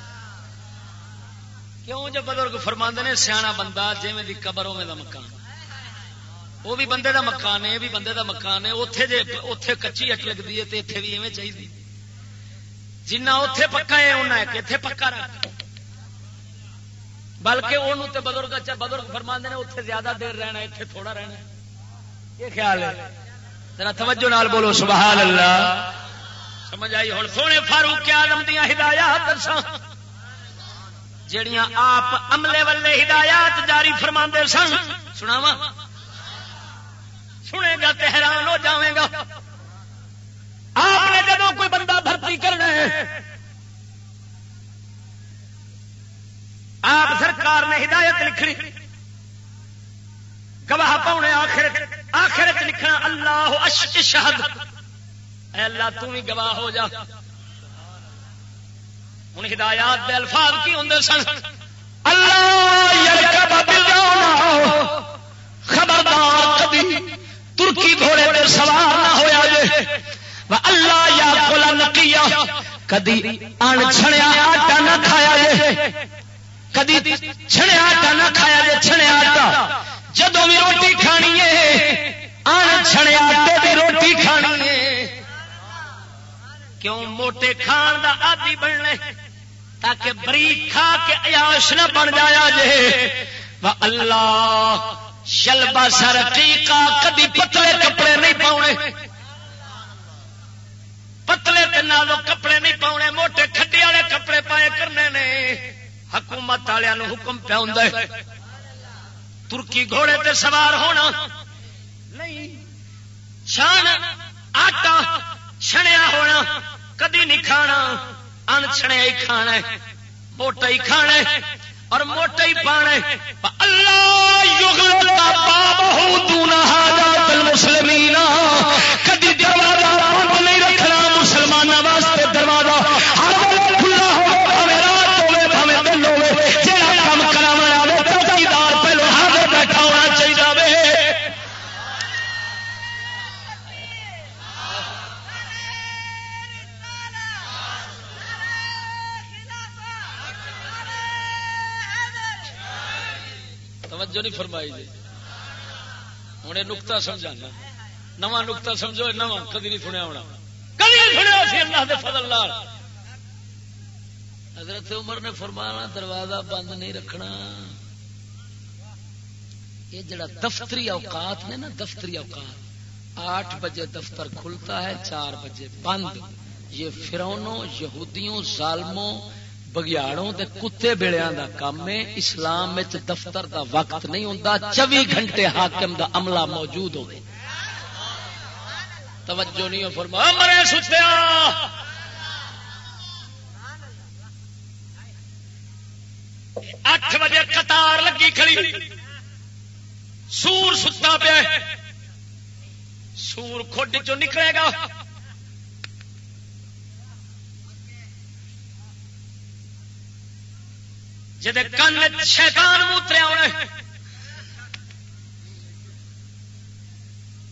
کیوں جب بزرگ فرما نے، سیاح بندہ جی دی قبر اوے دا مکان۔ وہ بھی بندے دا مکان ہے، یہ بھی بندے دا مکان ہے۔ اتے جی اتے کچی اٹ لگتی ہے تو اتنے بھی ایویں چاہیے جنہ اتے پکا ہے انہیں ایک اتنے پکا رکھ۔ بلکہ وہ بزرگ اچھا بزرگ فرما نے اتنے زیادہ دیر رہنا اتنے تھوڑا رہنا۔ ہے یہ خیال ہے؟ ذرا توجہ نال بولو سبحان اللہ سمجھ آئی؟ ہوں سونے فاروق آدم دیا ہدایات جڑیاں آپ عملے والے ہدایات جاری فرما سن۔ سنا سنے گا تو حیران ہو جائے گا۔ آپ نے جب کوئی بندہ بھرتی کرنا ہے، آپ سرکار نے ہدایت لکھنی۔ گواہ پاؤنے آخر آخر لکھنا اللہ شہد۔ اے اللہ تم بھی گواہ ہو جا۔ ہوں ہدایات دے الفاظ کی ہوں سن۔ اللہ خبردار کبھی ترکی گھوڑے پہ سوار نہ ہوا جے۔ اللہ یا کولا نکیا کدی ان چھڑیا آٹا نہ کھایا جے۔ کدی چھڑیا آٹا نہ کھایا جے چھڑیا آٹا۔ جدو بھی روٹی کھانی ہے چھڑے آٹے کی روٹی کھانی ہے۔ کیوں موٹے کھان دا آدی بننے؟ تاکہ بریک کھا کے عیاش نہ بن جایا جے۔ اللہ شلبا سر ٹیکا کدی پتلے کپڑے نہیں پاؤنے۔ نالوں کپڑے نہیں پاؤنے، موٹے کھڈی والے کپڑے پائے کرنے نے۔ حکومت والوں حکم پیا ہوں ترکی گھوڑے تے سوار ہونا۔ نہیں، شان آٹا چھنیا ہونا، کدی نہیں کھانا۔ ان چھنیا ہی کھانا موٹا ہی کھانا اور موٹا ہی پانا اللہ مسلمین کدی دروازہ بند نہیں رکھنا مسلمانوں واسطے توجہ نہیں فرمائی جی۔ ہوں یہ نکتا سمجھانا۔ نواں نکتا سمجھو نواں کدی نہیں سنیا ہونا۔ کدی نہیں سنیا سی اللہ دے فضل لال حضرت عمر نے فرمانا دروازہ بند نہیں رکھنا۔ یہ جڑا دفتری اوقات نے نا، دفتری اوقات۔ آٹھ بجے دفتر کھلتا ہے، چار بجے بند۔ یہ فرونوں یہودیوں، ظالموں بگیاڑوں دے کتے بیڑیاں دا کام ہے، اسلام وچ دفتر دا وقت نہیں ہوندا 24 گھنٹے حاکم دا عملہ موجود ہوے توجہ نہیں فرما مرے ستیا اٹھ بجے قطار لگی کھڑی۔ سور ستا پیا سور کھڈ چ نکلے گا؟ کن شیطان موترے آنے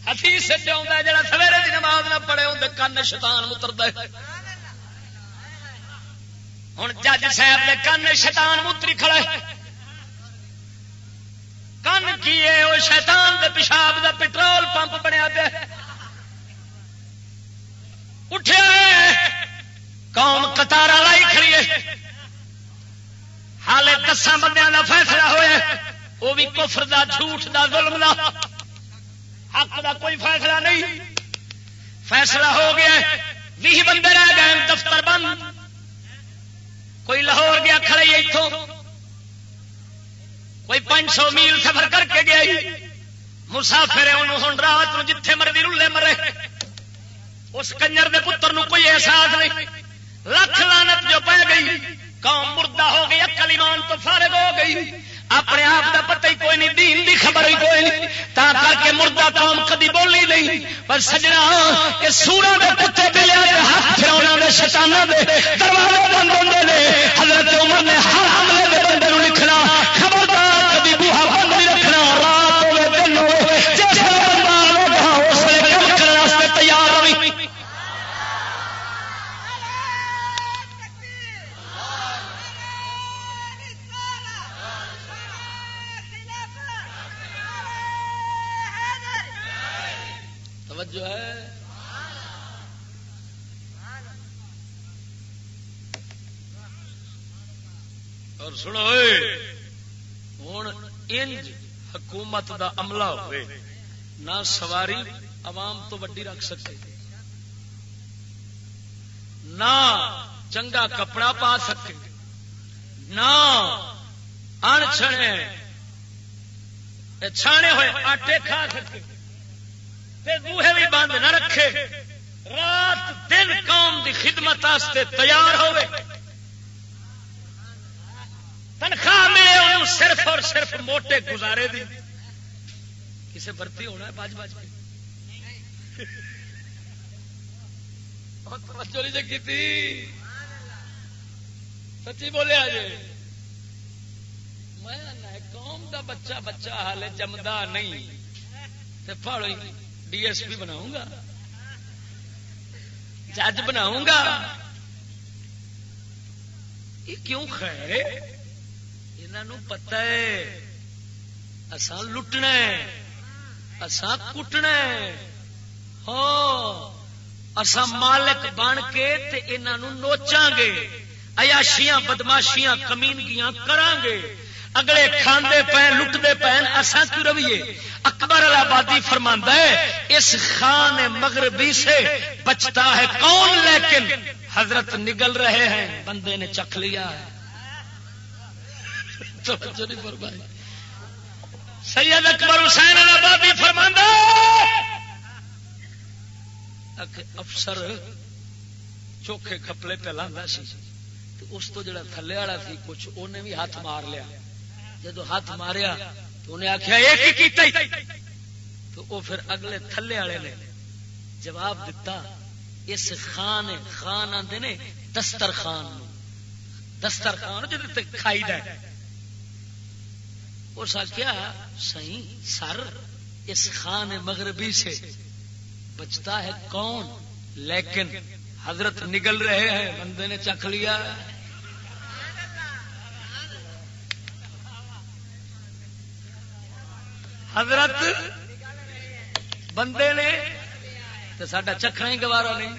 حدیث سے جڑا سویرے کی نماز نہ پڑے ہوں کن شیطان متر ہوں جج صاحب نے کن شیطان موتری کھڑے کن کی وہ شیطان دے پیشاب دا پٹرول پمپ بنیا پیا اٹھے قوم قطار لائی کھڑیے حالے دسان بندے کا فیصلہ ہوا وہ بھی کفر دا، جھوٹ دا، ظلم دا۔ حق دا کوئی فیصلہ نہیں۔ فیصلہ ہو گیا بھی بندے رہ گئے، دفتر بند۔ کوئی لاہور گیا، کھڑے اتوں کوئی پانچ سو میل سفر کر کے گیا۔ مسافر ہوں رات جتھے مرضی رلے مرے۔ اس کنجر دے پتر نو کوئی احساس نہیں۔ لکھ لانت جو پہ گئی۔ قوم مردہ ہو گئی اکل ایمان تو فارغ ہو گئی۔ اپنے آپ کا پتہ ہی کوئی نہیں، دین دی خبر ہی کوئی نہیں۔ تا کر کے مردہ قوم کدی بولی نہیں۔ پر سجنا یہ سورا کے کتے بلیا کے ہاتھ پھر دے شیطانہ دے دروازے بند ہوتے ہیں حضرت عمر نے ہر حملے دے بندے لکھنا، خبردار کدی بوہا بند نہیں رکھنا سنو ہوں انج حکومت دا عملہ ہوئے، نہ سواری عوام تو وڈی رکھ سکے۔ نہ چنگا کپڑا پا سکے۔ نہ ان چھنے چھانے ہوئے آٹے کھا سکے۔ بوہے بھی بند نہ رکھے۔ رات دن قوم دی خدمت تیار ہوئے۔ تنخواہ ملے انہوں صرف اور صرف موٹے گزارے دی۔ کسے برتی ہونا ہے باج باج توجہ کی سچی بولے آج میں قوم دا بچہ بچہ حالے جمدا نہیں۔ تے پھاڑو ڈی ایس پی بناؤں گا۔ جج بناؤں گا۔ یہ کیوں خیر انہوں پتا ہے اسان لٹنا اسان کٹنا ہاں اسان مالک بن کے انہوں نوچاں گے ایاشیاں بدماشیاں، کمینگیاں کران گے۔ اگلے کھاندے پے لٹتے پے اساں کیوں رویے اکبر آبادی فرما ہے، اس خان مغربی سے بچتا ہے کون؟ لیکن حضرت نگل رہے ہیں، بندے نے چکھ لیا ہے۔ سید اکبر حسین آبادی فرما افسر چوکھے کپڑے پہ لا سی۔ اس تو جڑا تھلے والا سی کچھ انہیں بھی ہاتھ مار لیا۔ جدو ہاتھ ماریا تو انہیں آخیا ایک ہی تو وہ پھر اگلے تھلے والے نے جواب دیتا اس خان خان آتے نے دستر خان دستر خان جی کھائی دے اس آخیا سی سر، اس خان مغربی سے بچتا ہے کون؟ لیکن حضرت نگل رہے ہیں، بندے نے چکھ لیا۔ حضرت بندے نے تو سڈا چکھنا ہی گوارا نہیں۔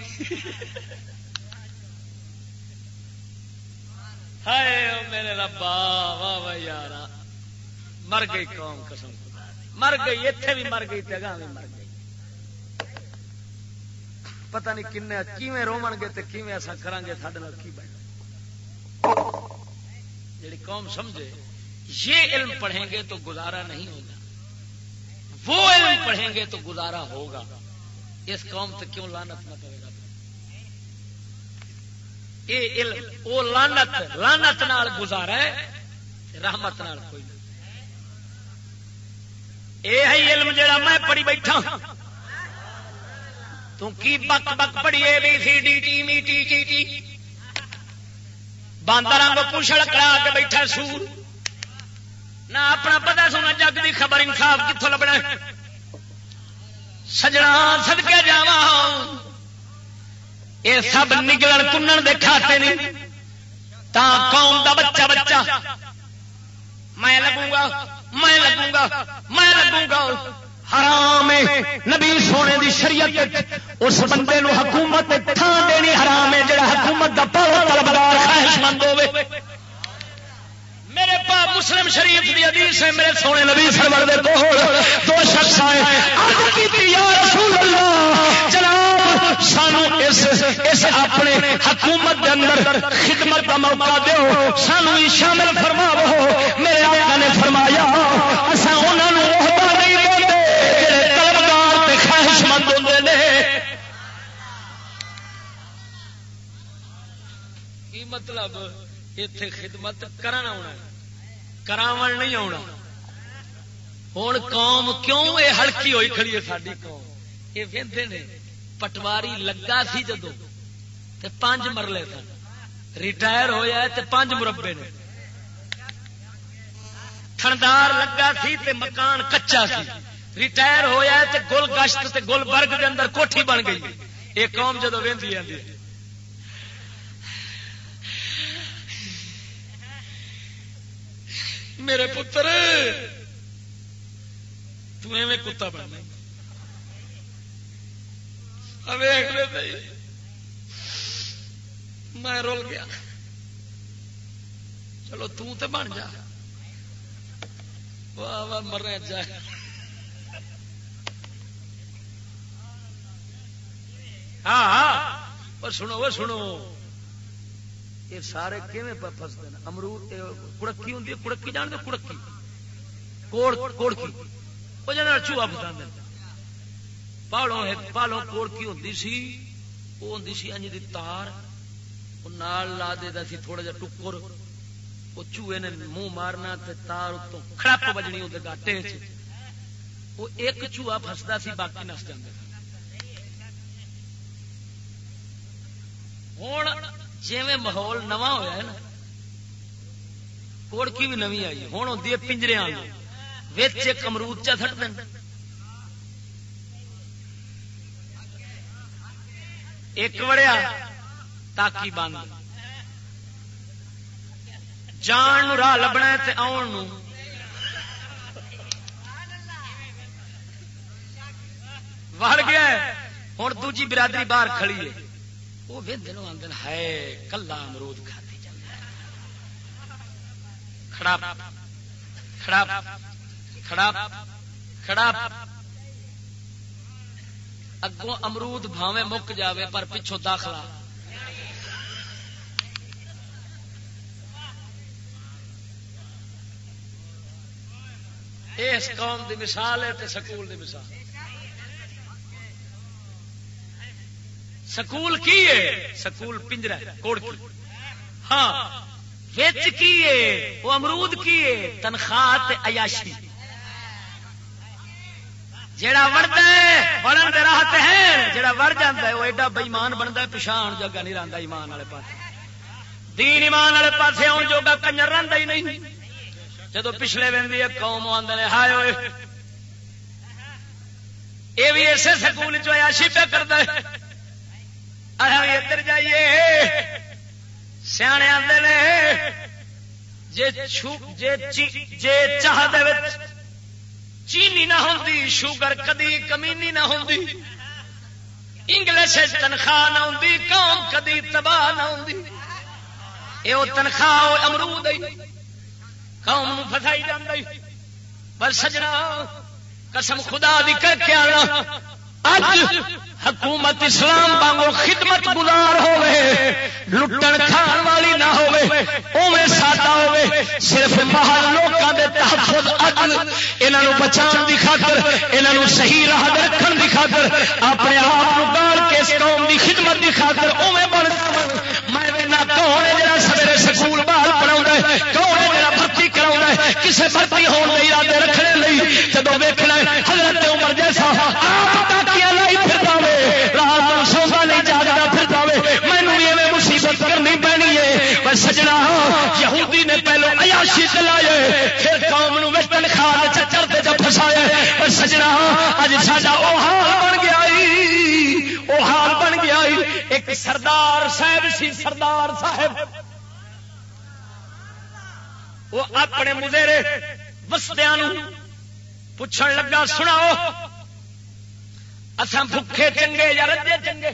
ہائے میرے ربا واہ واہ مر گئی قوم قسم مر گئی اتے بھی مر گئی تگہ بھی مر گئی۔ پتہ نہیں کن کیویں رو گے تو کیویں ایسا کریں گے سارے کی بن جی قوم سمجھے، یہ علم پڑھیں گے تو گزارا نہیں ہوگا۔ وہ علم پڑھیں گے تو گزارا ہوگا۔ اس قوم سے کیوں لانت نہ پڑے گا؟ یہ علم، وہ لانت لانت نال گزارا ہے، رحمت نال کوئی یہ ہے علم جڑا میں پڑھی بیٹھا۔ تو کی بک بک پڑھی اے بی سی ڈی ٹی می ٹی ٹی ٹی۔ باندر کو پوچھڑ کرا کے بیٹھا سور۔ نہ اپنا پتا سونا جگ کی خبر انصاف کتوں لبنا سجنا سدکے جا یہ سب نگل کنن دے کھاتے نہیں تا قوم دا بچہ بچہ۔ میں لگوں گا۔ میں لگوں گا، میں لگوں گا حرام نبی سونے دی شریعت اس بندے نو حکومت تھان دینی حرام ہے جڑا حکومت دا پاور طلبدار خواہش مند ہوے میرے پاس مسلم شریف کی حدیث ہے، میرے سونے نبی سرور دے کول۔ دو شخص آئے یا رسول اللہ، جناب، سانو اس اس اپنے حکومت دے اندر خدمت کا موقع دیو، سانو بھی شامل فرماو۔ میرے آقا نے فرمایا، اساں انہاں نو عہدہ نہیں دیندے جڑے طلبگار تے خواہش مند ہوندے نے۔ کی مطلب؟ اتے خدمت کرنا آنا کراو نہیں آنا ہوں قوم کیوں یہ ہلکی ہوئی کھڑی ہے ساری قوم یہ وہدے نے پٹواری لگا سی جدو تے پانچ مرلے سن ریٹائر ہوا تے پانچ مربے نے تھندار لگا سی تے مکان کچا سی ریٹائر ہوا تے گل گشت تے گل برگ کے اندر کوٹھی بن گئی یہ قوم جدو وہی آتی میرے پتر تمہیں کتا بننا۔ میں رول گیا۔ چلو تے بن جا۔ واہ واہ مرنے جائے ہاں ہاں۔ سنو وہ سنو۔ یہ سارے کیون فستے ہیں؟ امرود کڑکی ہوں کڑکی جان دو کڑکی۔ کوڑ کوڑکی۔ وہ جانا چوہا فسا پالو پالو کوڑکی ہوں سی، وہ ہوں سی انج دی تار۔ وہ نال لا دے سی تھوڑا جا ٹکر۔ وہ چوہے نے منہ مارنا تے تار اتوں کھڑپ بجنی وہ گاٹے وہ ایک چوہا فستا سی، باقی نس جاتے ہوں جی ماحول نواں ہوا ہے نا، کوڑکی بھی نوی آئی ہوں ہوتی ہے پنجرے ایک امرود چا سٹ دین۔ ایک وڑیا تاکی بند جان راہ لبنا آن وڑ گیا ہوں دوجی برادری باہر کھڑی ہے۔ وہ دنوں آدھے ہے کلا امرود کھاتی جاتا کھڑا کھڑا کھڑا کھڑا اگوں امرود بھاوے مک جاوے، پر پچھوں داخلہ۔ اس قوم دی مثال ہے تے سکول دی مثال۔ سکول کی ہے؟ سکول پنجرا کوڑ کی ہاں وچ کی ہے؟ وہ امرود کی ہے؟ تنخواہ تے عیاشی۔ جڑا وڑد ہے وڑن دے راہ تے ہے۔ جڑا وڑ جاندا ہے، وہ ایڈا بےمان بندا ہے پچھان جگہ نہیں رہندا ایمان والے پاس دین ایمان والے پاسے آن جوگا، کنجر رہندا ہی نہیں۔ جدو پچھلے وی قوم آدھے ہائے ہوئے یہ بھی اسے سکول چیاشی پہ کرتا ہے۔ ادھر جائیے سیانے آتے جے چاہ چینی نہ ہوتی شوگر کدی کمینی نہ ہوتی انگلش تنخواہ نہ ہوتی قوم کدی تباہ نہ ہوتی یہ تنخواہ امرود قوم فسائی جاندی پر سجنا قسم خدا دی کر کے آنا اج حکومت اسلام بانگو خدمت گزار ہوئے لٹن کھان والی نہ ہوئے اوے سادہ ہوئے صرف محل لوکاں دے تحفظ عدل، انہاں نو بچان دی خاطر، انہاں نو صحیح راہ تے رکھن دی خاطر، اپنے آپ نو گال کے اس قوم دی خدمت دی خاطر اوے بن میں نہ کون جڑا سویرے سکول باہر پڑھاوندا ہے، کون جڑا بھرتی کراوندا ہے، کسے بھرتی ہون دے ارادے رکھنے لئی، جدوں ویکھنا حضرت عمر جیسا آپ پھر قوم نو وچ کھا چچر تے جب پھسایا پر سجنا اج ساڈا او حال بن گیا او حال بن گیا ایک سردار صاحب سی، سردار صاحب۔ وہ اپنے مدیرے وسدیا پوچھن لگا، سناؤ۔ اصا بھوکے چنگے یا رجے چنگے؟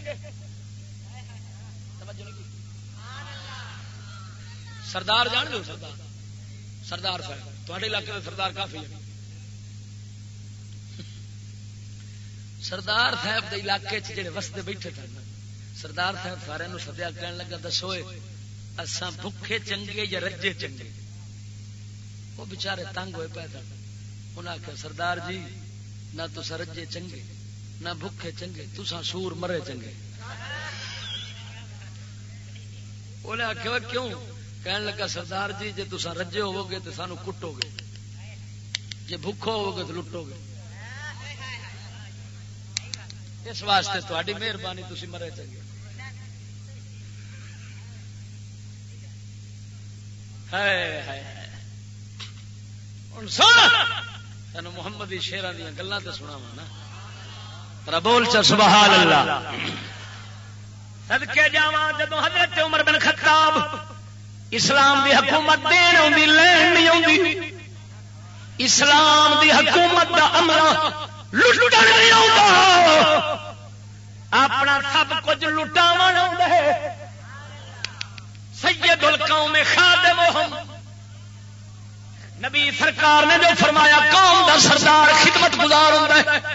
سردار جان دو سردار۔ سردار صاحب تے علاقے میں سردار کافی ہے سردار صاحب کے علاقے جڑے وستے بیٹھے تھے سردار صاحب سارے سدیا کہنے لگا، دسو اسان بھوکے چنگے یا رجے چنگے؟ وہ بچارے تنگ ہوئے پے تھے انہیں آخیا سردار جی نہ تو رجے چنگے، نہ بھوکے چنگے تسا سور مرے چنگے۔ انہیں آخیا کیوں؟ کہنے لگا، سردار جی جی تسا رجے ہوو گے تو سانو کٹو گے جی بھوکو ہو گے تو لٹو گے اس واسطے تاری مہربانی تھی مرے چنگے۔ تین محمد شیران دیا گلان تو سنا نا۔ بول چل سبحان اللہ۔ سدکے جا جب حضرت عمر بن خطاب اسلام دی حکومت دین آئی لین نہیں آتی اسلام دی حکومت دا عملہ لٹن نہیں آتا اپنا سب کچھ لٹاو سید القوم خادمہم نبی سرکار نے جو فرمایا، قوم دا سردار خدمت گزار ہوتا ہے۔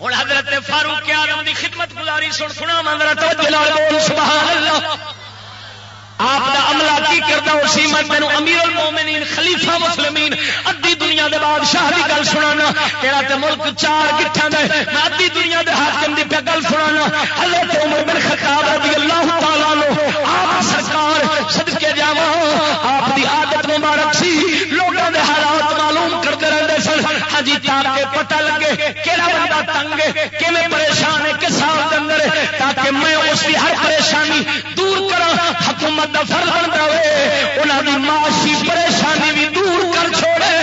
ہوں حضرت فاروق آدم دی خدمت گزاری، سن سنا مندر بول، سبحان اللہ۔ آپ دا عملہ کی کرتا اسی میں تینوں امیر المومنین، خلیفہ مسلمین، ادھی دنیا دے بادشاہ دی گل سنانا تیرا تے ملک چار گٹھاں دے، میں ادھی دنیا دے حاکم دی پہ گل سنانا، حضرت عمر بن خطاب رضی اللہ تعالی عنہ، آپ سرکار صدقے جاواں، آپ دی عادت مبارک سی لوگوں دے حالات معلوم تاکہ پتہ لگے کیڑا بندہ تنگ ہے، کیویں پریشان ہے، کس حال دے اندر تاکہ میں اس کی ہر پریشانی دور کراں، حکومت کا فرض بنتا ہوئے انہوں کی معاشی پریشانی بھی دور کر چھوڑے۔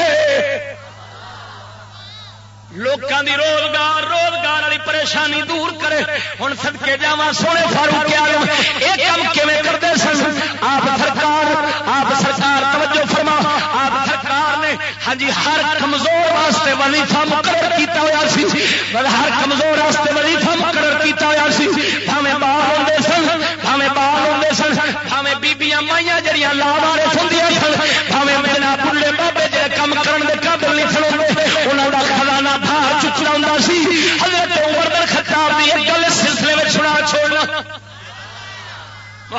لوگوں کی روزگار روزگار والی پریشانی دور کرے۔ ہوں سدکے جا سونے فاروق یہ کام کیون کرتے سن؟ آپ سرکار آپ سرکار، توجہ فرما۔ آپ ہاں جی ہر کمزور واسطے وظیفہ مقرر کیتا ہوا سی۔ ہر کمزور واسطے وظیفہ مقرر کیتا ہوا سی۔ بھاوے باہر ہوتے سن بھاوے باہر ہوتے سن بھاوے بیبیاں مائیاں جڑیاں لا مارے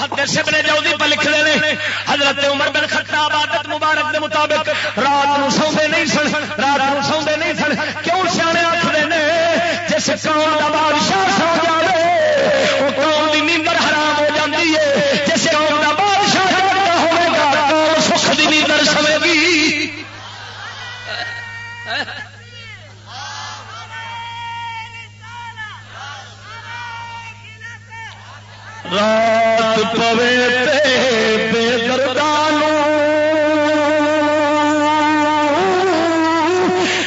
ابن لکھ رہے حضرت عمر بن خطاب عادت مبارک دے مطابق رات نو سوندے نہیں سن، رات نو سوندے نہیں سن۔ کیوں سیانے آخر نے؟ جس قوم کا بادشاہ سو جائے وہ قوم رات پوے بے دردانو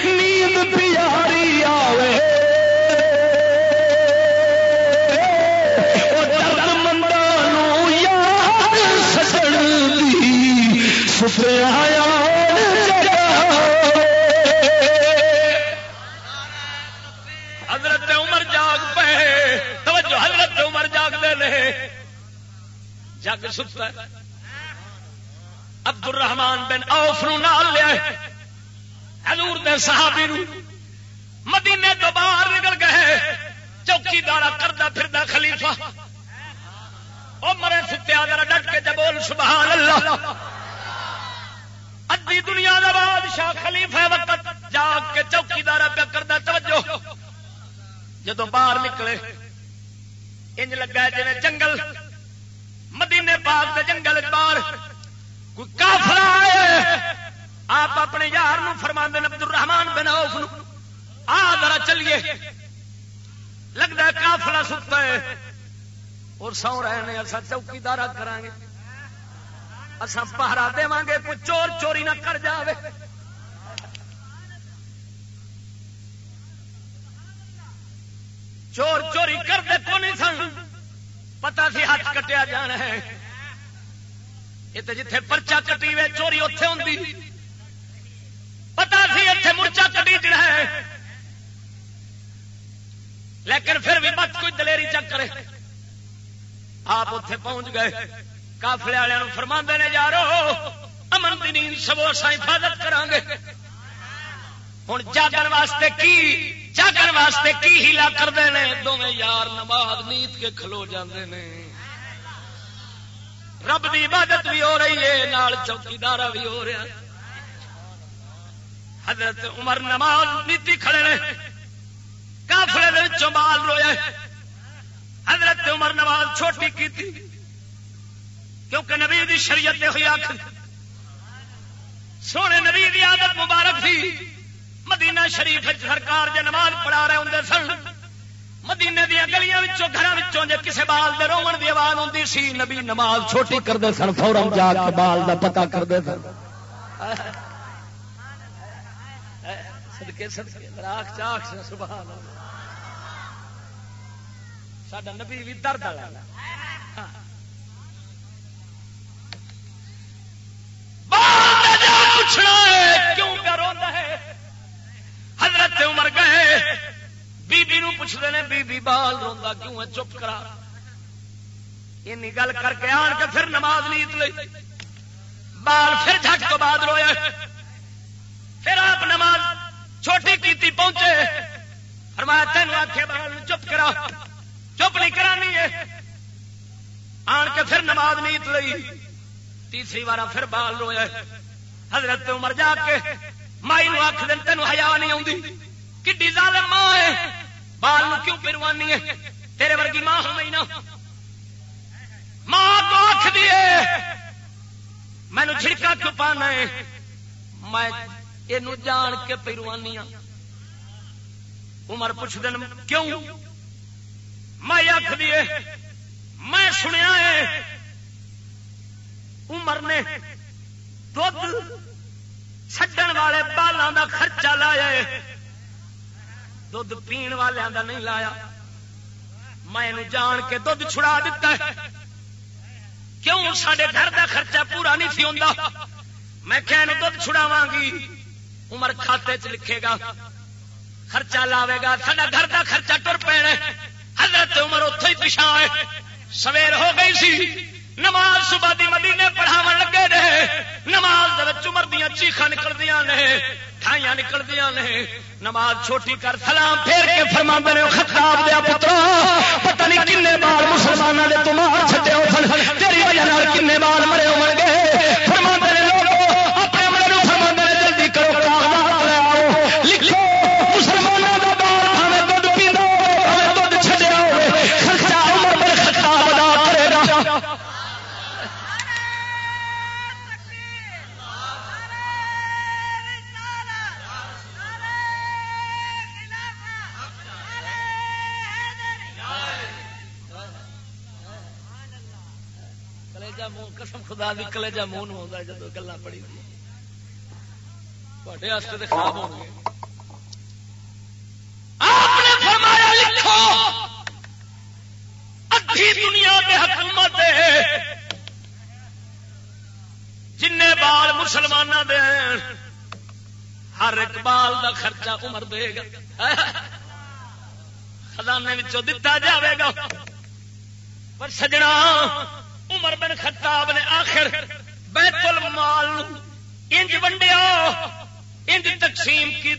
نیند پیاری آوے۔ وہ درد مندانو سجن دی۔ سفر حضرت جاگتے جگ ستا عبد الرحمان بن اوف نو نال لیا حضور دے صحابی نو مدینے تو باہر نکل گئے چوکی دارا کرتا پھردا خلیفہ۔ او مرے ستیا ذرا ڈٹ کے جبول سبحان اللہ ادی دنیا دا بادشاہ خلیفہ وقت جاگ کے چوکی دارا پہ کرتا توجہ۔ جدو باہر نکلے انج لگا جی جنگل، مدینے پاک دے جنگل باہر کوئی کافلا آئے، آپ اپنے یار فرما عبد الرحمان بن عوف آ ذرا چلیے۔ لگتا ہے کافلا ستا ہے۔ اور سو رہے ہیں اصا چوکیدارا کریں گے۔ اصا پہرا دے کوئی چور چوری نہ کر جاوے۔ چور چوری کرتے کو نہیں سن؟ پتا سی ہاتھ کٹیا جانا ہے۔ یہ تو جتھے پرچا کٹی وے چوری اتے ہوں پتا سی اتنے مرچا کٹی جڑا ہے۔ لیکن پھر بھی مت کوئی دلیری چکر آپ اتے پہنچ گئے۔ کافلے والوں فرما نے، یارو، امن کی نیند سبو سا حفاظت کرا گے ہوں جاگن واسطے کی جاگن واسطے کی ہیلا کرتے ہیں دونوں یار نماز نیت کے کھلو جاندے نے۔ رب دی عبادت بھی ہو رہی ہے، نال چوکیدار بھی ہو رہا حضرت عمر نماز نیتی کھڑے نے۔ کافلے بال رویا حضرت عمر نماز چھوٹی کی تھی کیونکہ نبی دی شریعت ہوئی آخر سونے نبی دی عادت مبارک تھی۔ مدینہ شریف سرکار جے نماز پڑھا رہے ہوں سن مدینے دیا گلیاں گھر جے کسے بال دے رومن دی آواز ہوتی سی، نبی نماز چھوٹی کرتے سن فورن جا کے بال دا پتا کرتے سن۔ سڈا نبی بھی درد پوچھنا ہے، کیوں کر ہے؟ حضرت عمر گئے۔ بی بی نو پوچھتے ہیں بی بی بال روا کیوں ہے؟ چپ کرا۔ این گل کر کے آن کے پھر نماز نیت لی بال پھر جھٹ تو بعد رویا۔ پھر آپ نماز چھوٹی کیتی پہنچے۔ فرمایا تین آخے بال چپ کرا۔ چپ نہیں کرانی ہے۔ آن کے پھر نماز نیت لی تیسری بار پھر بال رویا۔ حضرت عمر جا کے مائی نو آخ دن تین ہیا نہیں آتی کھی ظالم ماں ہے؟ بال کیوں پروانی ہے؟ تیرے ورگی ماں ہوئی نا ماں کو آخ دیے مینو چھڑکا کیوں پانا ہے؟ میں یہ جان کے پیروانی ہوں عمر پوچھ دن کیوں؟ میں آخ دیے میں سنیا ہے۔ عمر نے دھد چڈن والے بالوں کا خرچہ لایا دھد پین والوں کا نہیں لایا میں جان کے دھد چھڑا دیتا ہے کیوں سڈے گھر کا خرچہ پورا نہیں سی ہوتا میں کہ دھد چھڑاوا گی عمر کھاتے چ لکھے گا خرچہ لاوے گا سڈا گھر کا خرچہ ٹر پینا حضرت عمر اتو ہی پچھا سویر ہو گئی سی نماز صبح دی مدینے پڑھاو لگے رہے نماز عمر دیا چیخا نکل دیا نے چھائیاں نکل دیا نے۔ نماز چھوٹی کر سلام پھیر کے فرما نے خطاب دیا پترا پتہ نہیں کن بار مسلمانوں نے تمہار چھٹے ہو سن، تیری وجہ کن بار مرے ہو گئے فرما نے خدا دی کلیجا منہ ہوتا جب گلا پڑی تے تو خراب ہو گے۔ آپ نے فرمایا لکھو ادھی دنیا میں حکومت جن بال مسلمان دے ہیں، ہر ایک بال دا خرچہ عمر دے گا۔ خزانے دتا جاوے گا۔ پر سجنا عمر بن خطاب نے آخر بیت المال انج ونڈیا، انج تقسیم کی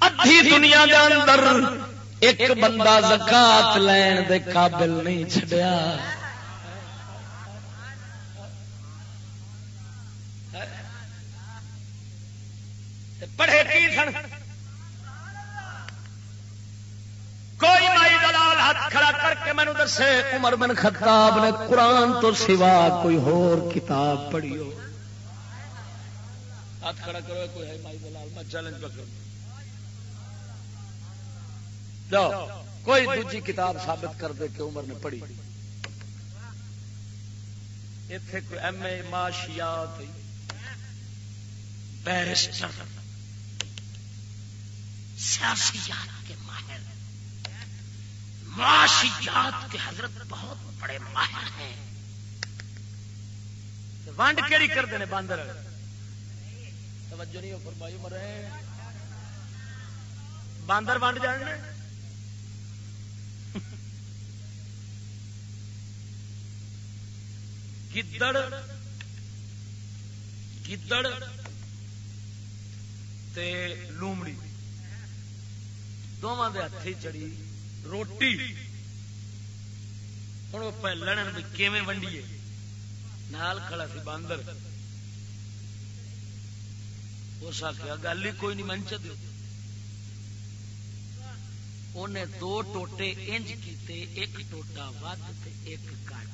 ادھی دنیا دے اندر ایک بندہ زکات لین دے قابل نہیں چھڈیا۔ پڑھے کی سن؟ کوئی مائی ہاتھ کھڑا کر کے مینو دسے، عمر بن خطاب نے قرآن تو سوا کوئی اور کتاب پڑھی ہو۔ ہاتھ کھڑا کرو، کوئی ہے مائی دلال، میں چیلنج پکڑ جاؤ، کوئی دوجی کتاب ثابت کر دے کہ عمر نے پڑھی۔ اتے کوئی ایم اے، معاشیات، بیرسٹر۔ سیاسیات کے ماہر۔ معاشیات کے حضرت بہت بڑے ماہر ہیں۔ ونڈ کہڑی کرتے ہیں باندر؟ توجہ نہیں فرمائی مرے باندر ونڈ جاننے گدڑ گدڑ تے لومڑی۔ دونوں کے ہاتھ چڑی روٹی۔ ہوں وہ لڑن بھی کیویں ونڈیے؟ نال کھڑا سی باندر۔ اس آخیا گل ہی کوئی نہیں منچ دو انہیں دو ٹوٹے انج کیتے، ایک ٹوٹا ود ایک کٹ۔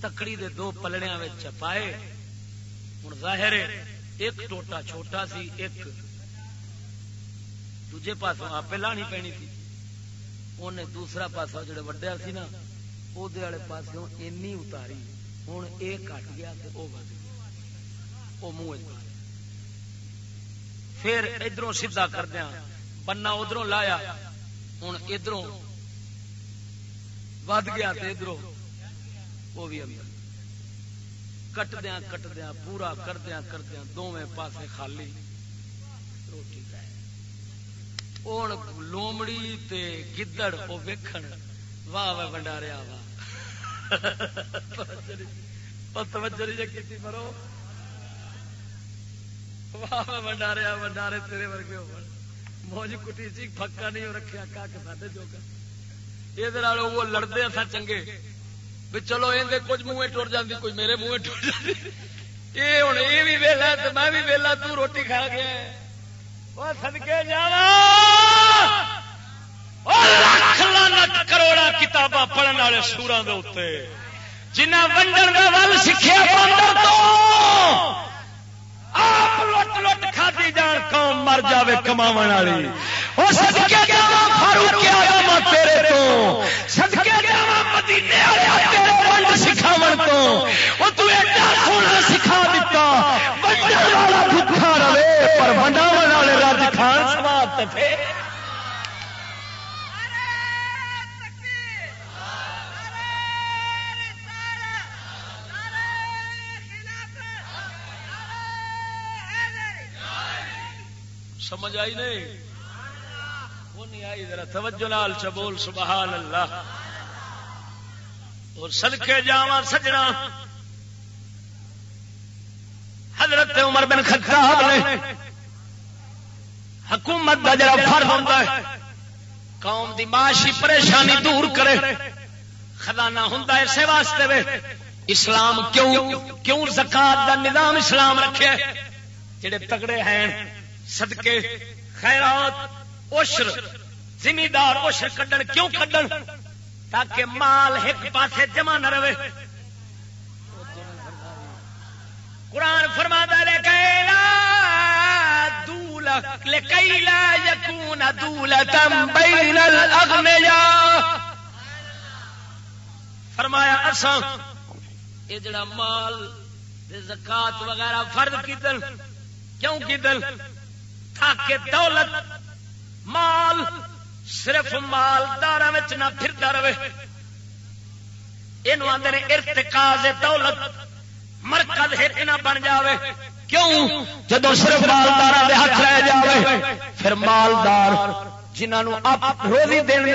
تکڑی دے دو پلڑیا چپائے ہوں ظاہر ایک ٹوٹا چھوٹا سی، ایک دوجے پاسوں آپ لانی پینی تھی انہیں دوسرا پاسا جڑے وڈیا سی نا وہ پاسوں اینی اتاری ہوں یہ کٹ گیا وہ ود گیا وہ منہ پھر ادھر سیدا کردیا بنا ادھر لایا ہوں ادھر ود گیا ادھر وہ بھی اندر کٹدیا کٹدیا پورا کردیا کردیا دونوں پاسے خالی روٹی ہوں لومڑی تے گدڑ وہ ویکھن واہ واہ بنڈاریا واہ توجہ کی مرو واہ واہ بنڈاریا بنڈارے تیرے ورگے ہو موج کٹی سی پکا نہیں رکھا کا کے ساڈے جوگا یہ وہ لڑتے اصا چنگے بھی چلو یہ کچھ منہ ٹر جاتی کوئی میرے منہ ٹر جاتی یہ ہوں یہ بھی ویلا تو میں بھی ویلا تو روٹی کھا گیا وہ سدکے جا لاکھ کروڑا کتاباں پڑھنے والے سورا دے جنہ ونڈن کا ول آپ لٹ لٹ کھادی جان قوم مر جاوے کما والی۔ وہ سدکے فاروق آدم تیرے تو۔ سدکے مدینے والے تیرے ونڈ سکھاو تو۔ وہ تو ایڈا سونا سکھا دیتا۔ ونڈن والا بھوکا رہے پر ونڈاو والے رج کھان سواب تے سمجھ آئی نہیں؟ وہ نہیں آئی، ذرا توجہ لال چبول سبحان اللہ۔ اور سدکے جاوا سجنا۔ حضرت عمر بن خطاب نے حکومت کا جڑا فرض ہوتا ہے، قوم دی معاشی پریشانی دور کرے۔ خزانہ ہوں اسی واسطے وے۔ اسلام کیوں کیوں زکات دا نظام اسلام رکھے؟ جڑے تگڑے ہیں۔ صدقے، خیرات، عشر، زمیندار عشر کڈن، کیوں کڈن؟ تاکہ مال ایک پاسے جمع نہ رہے۔ قرآن فرما دے لا فرمایا، اساں یہ جڑا مال، زکات وغیرہ فرض کی دل کیوں کی دل تاکہ دولت، مال صرف مالدار نہ پھرتا رہے۔ یہ آدھے ارتکاز دولت مرکز ایک نہ بن جاوے۔ کیوں؟ جدو صرف مالدار ہاتھ رہ جاوے، پھر مالدار جنہوں آپ روزی دینے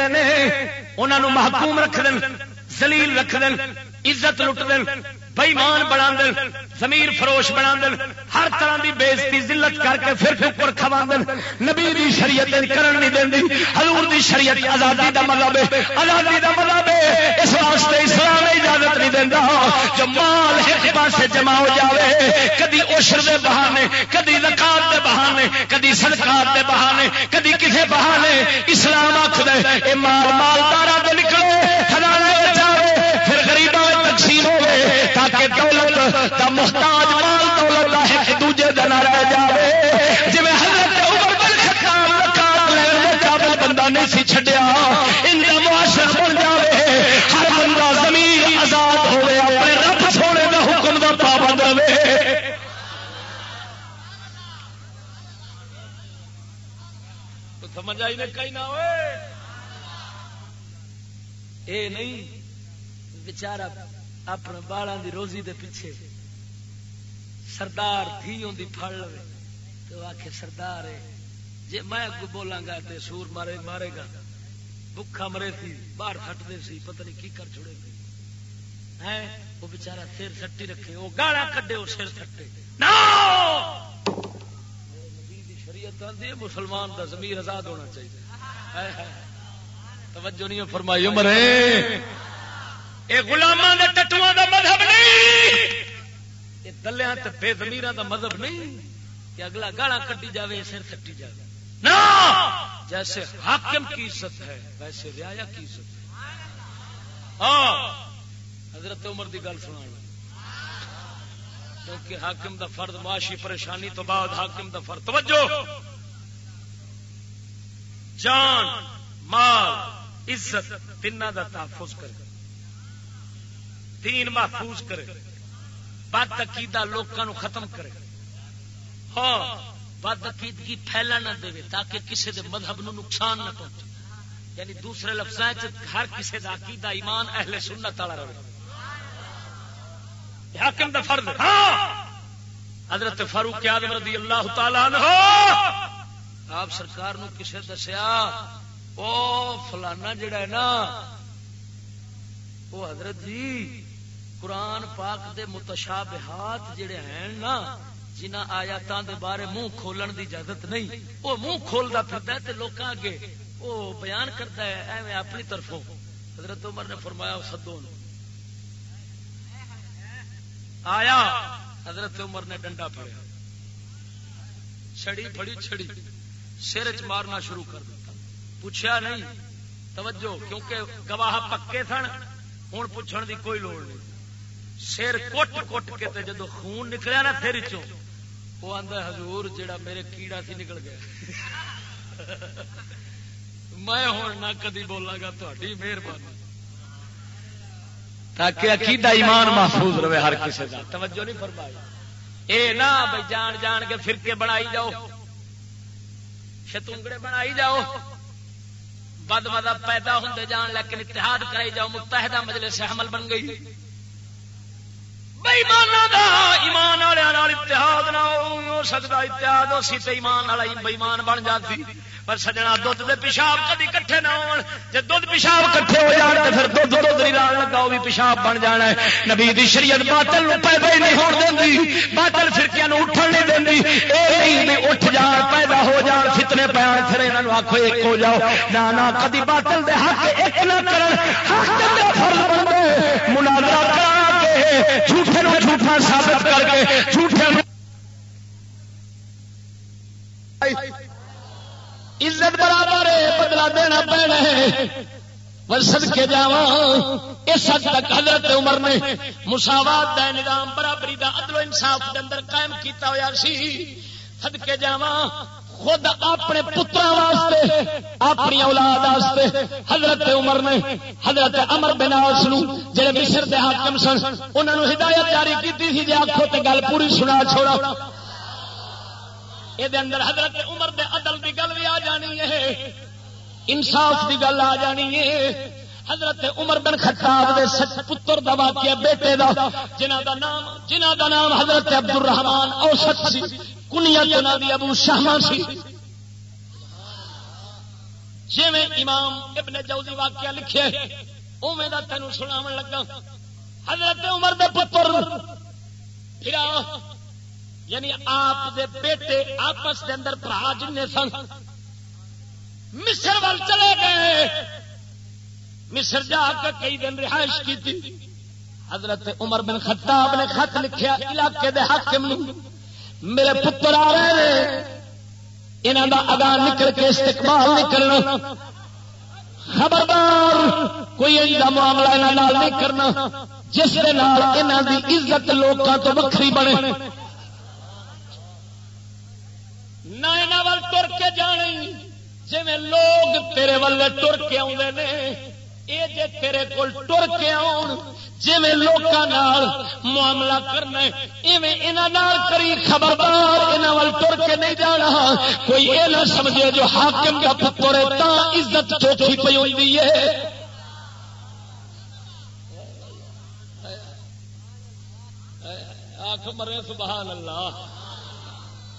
انہوں محکوم رکھ دیں زلیل رکھ دیں عزت لٹ دیں بئیمان بنا دن زمیر فروش بنا دن ہر طرح کی بےزتی ذلت کر کے پھر ٹکر کھوا دن نبی دی شریعت کرن نہیں دیں حضور دی شریعت آزادی دا مطلب ہے۔ آزادی دا مطلب ہے، اس واسطے اسلام اجازت نہیں دینا جو مال ایک پاس جمع ہو جاوے، کدی عشر دے بہانے، کدی زکات دے بہانے، کدی صدقات دے بہانے، کدی کسے بہانے۔ اسلام آخ دے اے مال مالدارا دے محتاج مال دولت دا ایک دوجے دا نہ رہ جاوے۔ جی حضرت عمر بن خطاب زکات لین دے قابل بندہ نہیں سی چھڈیا۔ ان دا معاشر بن جاوے۔ ہر بندہ زمین آزاد ہوے اپنے رب سونے دا حکم دا پابند رہے سمجھ آئی نہیں کہیں نہ ہوئے؟ اے نہیں بچارا اپنے بالا دی روزی دے پیچھے۔ سردار تھی ہوں پھڑ لو تو آخ سردار ہے جی میں بولاں گا تے سور مارے مارے گا بکھا مرے تھی، باہر سٹتے سی، پتہ نہیں کی کر چھڑے گی۔ ہے وہ بچارا سر سٹی رکھے، وہ گالا کڈے، وہ سر سٹے۔ شریعت آدھی ہے، مسلمان کا زمیر آزاد ہونا چاہیے۔ توجہ نہیں فرمائی مرے یہ گلاما ٹٹوا کا مذہب نہیں! یہ دلیا بے زمیر کا مذہب نہیں کہ اگلا گالا کٹی جائے سر کٹی جائے نا جیسے حاکم کی عزت ہے، ویسے ریا کی عزت ہے۔ ہاں حضرت عمر کی گل سنا کیونکہ حاکم دا فرد معاشی پریشانی تو بعد حاکم دا فرد توجہ۔ جان، مال، عزت تین دا تحفظ کرے۔ دین محفوظ کرے۔ بد عقیدہ لوگوں ختم کرے۔ ہاں بد عقیدگی پھیلا نہ دے تاکہ کسی دے مذہب نو نقصان نہ پہنچے۔ یعنی دوسرے لفظ ہر کسی دا عقیدہ ایمان اہل سنت والا رہے۔ حاکم دا فرض ہاں۔ حضرت فاروق آدم رضی اللہ تعالیٰ عنہ۔ آپ سرکار نو کسے دسیا او فلانا جڑا ہے نا، وہ حضرت جی قرآن پاک دے متشابہات جڑے ہیں نا جنہ آیاتاں دے بارے منہ کھولن دی اجازت نہیں، وہ منہ کھولدا پھردا ہے تے لوکاں اگے وہ بیان کرتا ہے ایویں اپنی طرفوں۔ حضرت عمر نے فرمایا سدو آیا۔ حضرت عمر نے ڈنڈا پڑیا چھڑی پڑی چھڑی۔ سر چ مارنا شروع کر دیتا۔ پوچھا نہیں، توجہ، کیونکہ گواہ پکے سن ہوں پوچھنے دی کوئی لوڑ نہیں۔ سر کٹ کٹ کے تے جدو خون نکلیا نا پھر چو وہ آدھا حضور جڑا میرے کیڑا سی نکل گیا۔ میں ہوں نہ کدی بولا گا تھی مہربانی۔ تاکہ عقیدہ ایمان محفوظ رہے ہر کسی کا توجہ نہیں فرمائی۔ اے نہ بھائی جان جان کے فرقے بنائی جاؤ۔ شتونگڑے بنائی جاؤ۔ بد مدب پیدا ہوتے جان لیکن اتحاد کرائی جاؤ۔ متحدہ مجلس سے حمل بن گئی۔ ایمان والے اتحاد نہ ہو سکتا اتحاد ایمان والا بےمان بن جاتی پر سجنا دھد دے پیشاب کدی کٹھے نہ ہو جی دھد پیشاب کٹھے ہو جان تو پھر دھد دھد نہیں رال لگا وہ بھی پیشاب بن جانا ہے۔ نبی دی شریعت باطل پیدا ہی نہیں ہون دینی باطل فرقیاں اٹھن نہیں دینی اے نہیں اٹھ جان، پیدا ہو جان، فتنے پیان پھر انہاں آکھو ایک ہو جاؤ۔ نہ نہ، کدی باطل دے حق ایک نہ کرن۔ حق دے فرض بندے مناظرہ کے جھوٹے نو جھوٹا ثابت کر کے جھوٹے عزت برابر بدلا دینا پینا سد کے جا اس حد تک حضرت عمر نے مساوات کا نظام برابری کا ادلو انصاف کے اندر قائم کیتا ہوا سی۔ سد کے جا خود اپنے پترا اپنی اولاد واسطے حضرت عمر نے، حضرت امر بناس جڑے مصر دے حاکم سن انہوں نے ہدایت جاری کی سی جی آخو تو گل پوری سنا چھوڑا۔ یہ اندر حضرت عمر دے عدل کی گل بھی آ جانی ہے۔ انصاف کی گل آ جانی ہے۔ حضرت عمر بن خطاب دے سچ پتر دا واقعہ بیٹے دا جنہ دا نام جنہ دا نام حضرت عبد الرحمان اوسط سی، کنیا جنا دی ابو شہما سی۔ جی میں امام ابن جوزی واقعہ لکھے اوے دا تینوں سناو لگا۔ حضرت عمر دے پتر، پھر یعنی آپ دے بیٹے آپس دے اندر برا جن سن۔ مصر وال چلے گئے۔ مصر جا کے کئی دن رہائش کی حضرت عمر بن خطاب نے خط لکھیا، علاقے دے حاکم میرے پتر آ رہے ہیں۔ یہاں دا اگاں نکل کے استقبال نکلنا خبردار، کوئی ایسا معاملہ یہاں نہیں کرنا۔ جس کے عزت لوگوں تو وکری بنے۔ نہ تر کے جانی جی لوگ تیرے والے تر کے آدھے یہ جے تیرے کول ٹر کے آن جی لوگوں معاملہ کرنا ایویں کری خبردار یہاں ٹر کے نہیں جانا۔ کوئی یہ نہ سمجھے جو حاکم کا پتر ہے تا عزت چوکھی پی ہوئی ہے۔ آخ مرے، سبحان اللہ۔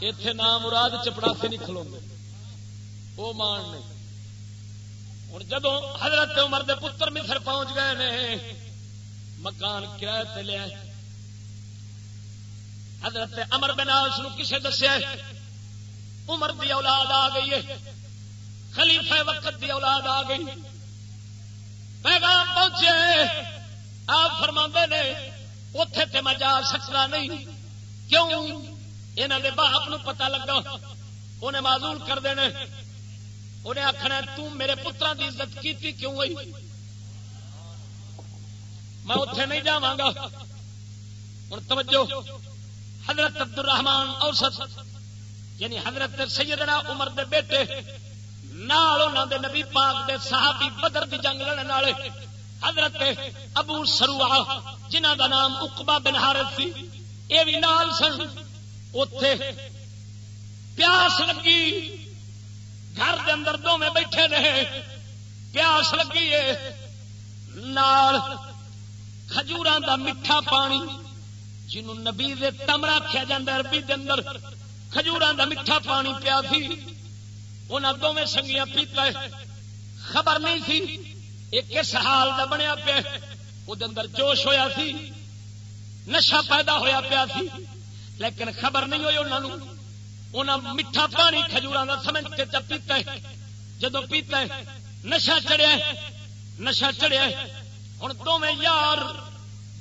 اتے نام مراد چپڑا سے نہیں کھلو وہ مان نہیں ہوں جب حضرت عمر دے پتر مصر پہنچ گئے نے، مکان کرایہ تے لیا حضرت امر بناس کسے دسیا عمر دی اولاد آ گئی ہے، خلیفہ وقت دی اولاد آ گئی۔ پیغام پہنچے آپ فرما نے اتے تے میں جا سکتا نہیں۔ کیوں؟ یہاں کے باپ نو پتا لگا۔ انہیں معذور کر دینے۔ انہیں آخنا میرے پترا کی عزت کی کیوں ہوئی؟ میں اتے نہیں جا گا ہوں توجہ، حضرت عبد الرحمان اوسط یعنی حضرت سیدنا عمر دے بیٹے، نال دے نبی پاک دے صحابی بدر دی جنگ لڑنے والے۔ حضرت ابو سروا جنہ دا نام اقبا بن حارث سی، یہ بھی نال سن۔ اتے پیاس لگی۔ گھر دے اندر دو میں بیٹھے رہے پیاس لگی ہے نال کھجور دا میٹھا پانی، جنوں نبی دے تم رکھا جا عربی دے اندر کھجور دا میٹھا پانی پیا سی۔ انہوں دونوں سنگیاں پیتا ہے۔ خبر نہیں سی، ایک کس حال دا بنیا پیا وہ اندر جوش ہویا سی نشا پیدا ہویا پیا سی۔ لیکن خبر نہیں ہوئی انہوں انہیں میٹھا پانی کھجور کا سمجھ کے جب پیتا ہے۔ جدو پیتا ہے نشا چڑیا نشا چڑیا ہوں دونوں یار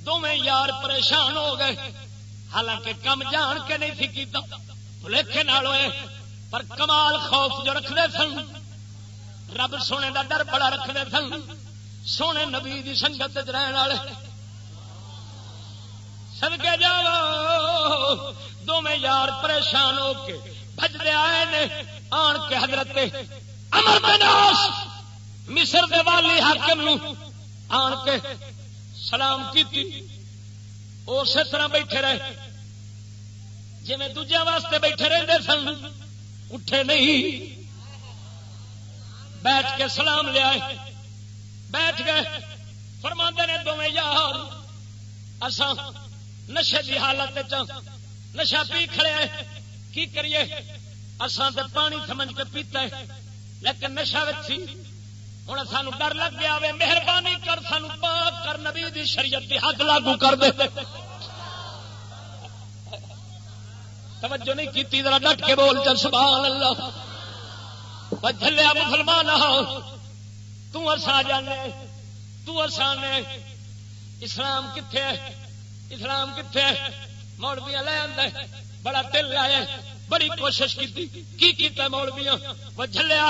دونوں یار پریشان ہو گئے۔ حالانکہ کم جان کے نہیں تھی کیتا۔ بھلے نال ہوئے۔ پر کمال خوف جو رکھتے سن، رب سونے دا ڈر بڑا رکھتے سن۔ سونے نبی دی سنگت رہن والے۔ سدکے جاو دونوں یار پریشان ہو کے بجتے آئے نے، آن کے حضرت امر بناس مصر دے والی حاکم نو آن کے سلام کی اسی طرح بیٹھے رہے۔ جی دوجے واسطے بیٹھے رہتے سن، اٹھے نہیں۔ بیٹھ کے سلام لیا بیٹھ گئے۔ فرما نے، دونوں یار اصا نشے کی حالت نشا پی کھڑے کی کریے؟ اسان تے پانی سمجھ کے پیتا ہے۔ لیکن نشا وچی ہوں سان ڈر لگ گیا وے۔ مہربانی کر سانو پاک کر نبی دی شریعت دی حق لاگو کر دے۔ توجہ نہیں کیتی، ذرا ڈٹ کے بول۔ چل سبحان اللہ۔ جلیا مسلمان تسا جانے تسانے اسلام کتنے اسلام کتنے مولویا لے آدھا بڑا دل لایا بڑی کوشش کی کیتا مولویا وہ جلیا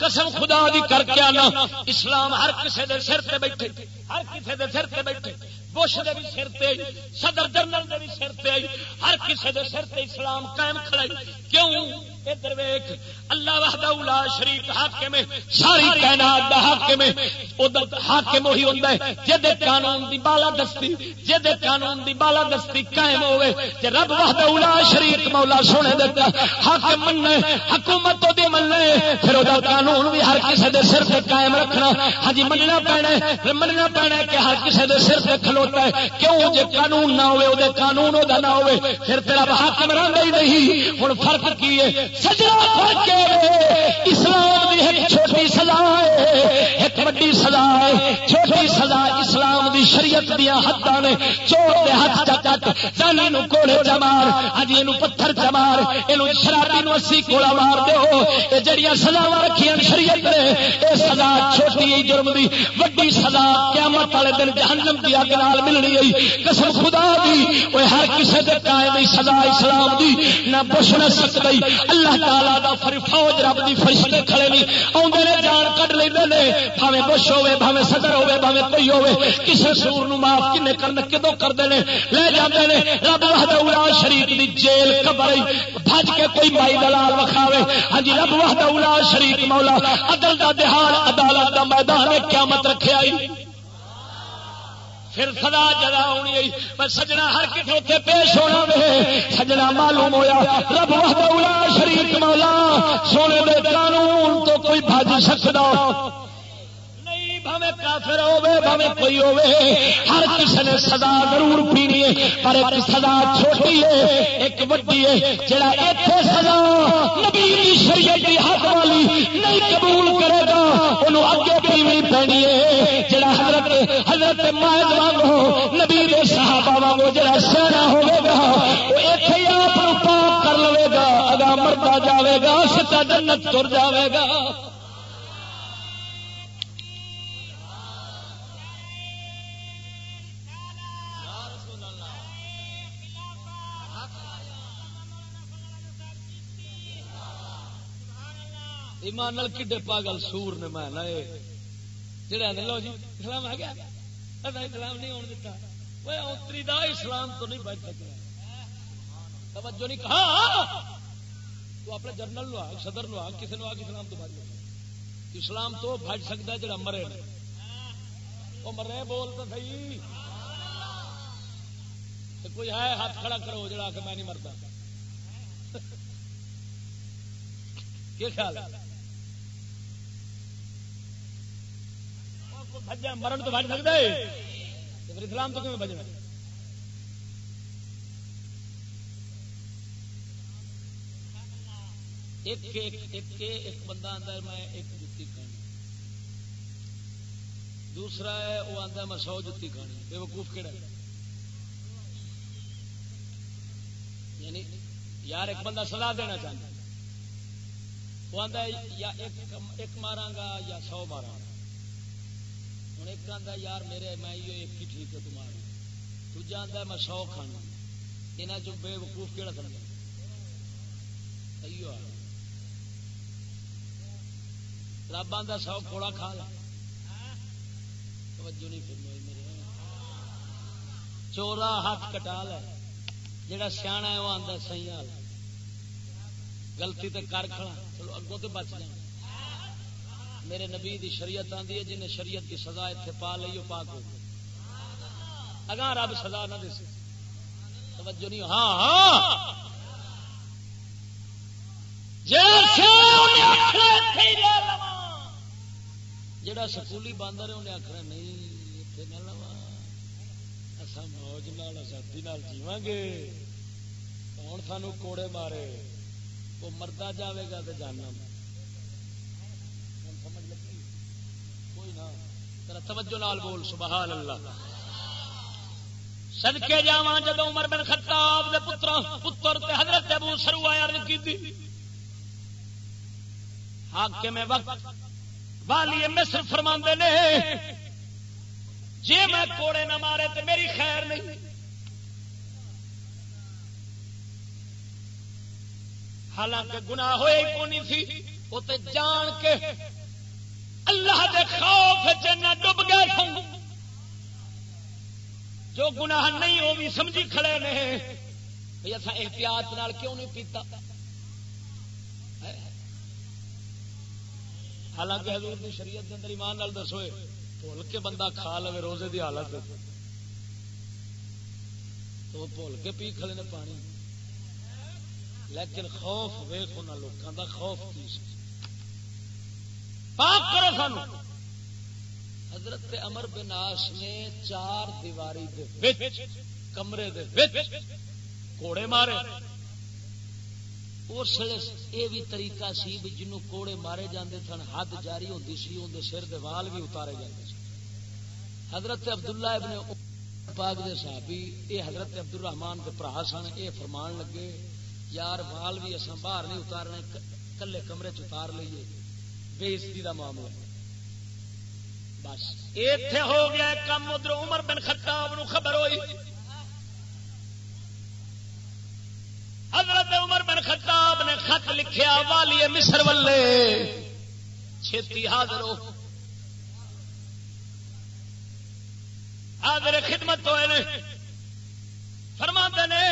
قسم خدا دی کر کے آنا، اسلام ہر کسی دے سر تے بیٹھے، ہر کسی دے سر تے بیٹھے، بش دے بھی سر تے صدر جنرل دے بھی سر تے ہر کسی دے سر تے اسلام قائم کھڑائی کیوں؟ ادھر ویک اللہ وحدہ اولا شریف حاکم ساری کائنات دا حاکم ادھر حاکم وہی ہوندا ہے جے قانون دی بالا دستی جے قانون دی بالا دستی قائم ہوے تے رب وحدہ اولا شریف مولا سونے دے حاکم مننے حکومت تو دی مننے پھر او دا قانون بھی ہر کسے دے سر تے قائم رکھنا۔ ہاں جی مننا پینا ہے مننا پینا ہے کہ ہر کسے دے سر تے کھلوتا ہے۔ کیوں؟ جے قانون نہ ہوے او دے قانون او دا نہ ہوے پھر تیرا حاکم رہندا ہی نہیں۔ ہن فرق کی ہے؟ سجا کے اسلام ایک چھوٹی سزا ہے، ایک سزا ہے۔ چھوٹی سزا اسلام دی شریعت دیا حداں نے چور دے ہاتھ چا چٹ جانے نو کوڑے چ مار اج یہ پتھر چ مار یہ شرابی نو اسی کوڑا مار دو یہ جڑیاں سزاواں رکھیاں شریعت نے یہ سزا چھوٹی جرم دی۔ وڈی سزا قیامت والے دن جہنم دی اگ نال ملنی ہے قسم خدا دی اوے ہر کسے دے قائم سزا اسلام دی نہ بش نہ سکدی اللہ اللہ تعالی دا فر فوج رب دی فرشتے کھڑے نہیں۔ اوندے نے جان کڈ لیندے نے۔ بھاوے بش ہوے بھاوے صدر ہوے بھاوے کوئی ہوے کسے سور نو معاف کنے کرن کدو کردے نے؟ لے جاندے نے۔ رب وحدہ اولا شریف دی جیل قبر بھج کے کوئی مائی دلال وکھاوے۔ ہاں جی رب وحدہ اولا شریف مولا۔ عدل دا دہاڑ، عدالت دا میدان قیامت رکھیا ہی پھر سدا جگہ ہونی پر سجنا ہر کسی اتنے پیش ہونا وے۔ سجنا معلوم ہوا رب وحدہ شریف مولا۔ سونے دے قانون تو کوئی بھج سکتا۔ کافر ہوے بھاوے کوئی ہوے ہر کسی نے سزا ضرور پینی ہے، پر ایک سزا چھوٹی ہے، ایک وڈی ہے، جڑا ایتھے سزا نبی شریعت کی حق والی نہیں قبول کرے گا انہوں اگے پینی پینی ہے۔ جڑا حضرت حضرت مائد وانگو، نبی دے صحابہ وانگو جڑا سیاح ہوے گا، وہ ایتھے آپ پاک کر لے گا۔ اگا مرتا جاوے گا، سچا جنت تر جاوے گا۔ ایمان کڈے پاگل سور نے میں لائے جڑا لو جی اسلام ہے گیا اسلام نہیں ہونے دیتا وہ اتری دا اسلام تو نہیں بچ سکتا توجہ نہیں کہا تو اپنے جنرل لو آگ صدر لو آگ کسی آگ اسلام تو بچ اسلام تو بچ سکتا ہے جڑا مرے وہ مرے، بول تو صحیح۔ کوئی ہے، ہاتھ کھڑا کرو، جڑا کہ میں نہیں مرتا کیا خیال ہے؟ مرن تو بچ سکتا ہے اسلام تو کیوں بجنا ایک ایک ایک بندہ آتا ہے، میں ایک جتی کھانی۔ دوسرا ہے، وہ آتا ہے، میں سو جتی کھانی۔ بے وقوف کہڑا یعنی یار ایک بندہ سلا دینا چاہتا وہ آتا ہے، یا ایک مارا گا یا سو مارا گا۔ ہوں ایک آدھا یار میرے میں ایک ہی ٹھیک ہے تمہاری دوجا آدھا میں سو کھانا یہاں چ بے وقوف کہڑا سمجھا رب آدھا سو کوڑا کھا لا توجہ نہیں پھر میرے چورا ہاتھ کٹا لے جڑا سیاح ہے وہ آتا سی گلتی تے کر کھڑا چلو اگوں تو بچ جائیں میرے نبی دی شریعت آتی ہے، جنہیں شریعت کی سزا اتنے پا لی وہ پاک ہو اگاں رب سزا نہ دے توجہ نہیں ہاں ہاں۔ جڑا سکولی باندر ہے، انہیں آخر نہیں اتنے نہ لوا اصا موج نال سردی جیواں گے۔ کون سانو کوڑے مارے؟ وہ مردہ جاوے گا تو جانا سمجھ لگی کوئی نہ تیرا توجہ نال بول، سبحان اللہ۔ سدکے جا جب عمر بن خطاب دے پتر پتر تے حضرت ابو سرو عرض کی حاکم وقت، والی مصر فرما نے جی میں کوڑے نہ مارے تو میری خیر نہیں. حالانکہ گناہ ہوئے کونی تھی، وہ تو جان کے اللہ دے خوف چنا ڈب گئے سن۔ جو گناہ نہیں، وہ بھی سمجھی کھڑے نے۔ بھائی اصا احتیاط نال کیوں نہیں پیتا حالانکہ حضور کی شریعت کے اندر ایمان نال دسوئے بھول کے بندہ کھا لو روزے دی حالت تو بھول کے پی کھڑے نے پانی۔ لیکن خوف ویخ ان لوگوں کا خوف کی پاک کرو سان حضرت امر بناس نے چار دیواری دے وچ، کمرے دے وچ کوڑے مارے۔ اس یہ بھی طریقہ سی بھی جنوں کوڑے مارے جاندے سن، حد جاری ہوتی سی اندر سر دے وال بھی اتارے جاتے سن۔ حضرت عبداللہ ابن پاک دے صحابی اے حضرت عبد الرحمان کے برا سن اے فرمان لگے، یار وال بھی اصا باہر نہیں اتارنے کلے کمرے چار لیے بےزتی کا معاملہ۔ بس اتے ہو گیا کم ادھر عمر بن خطاب نو خبر ہوئی۔ حضرت عمر بن خطاب نے خط لکھیا، والی مصر ولے چھتی حاضر ہو۔ حاضر خدمت ہوئے نے۔ فرما نے،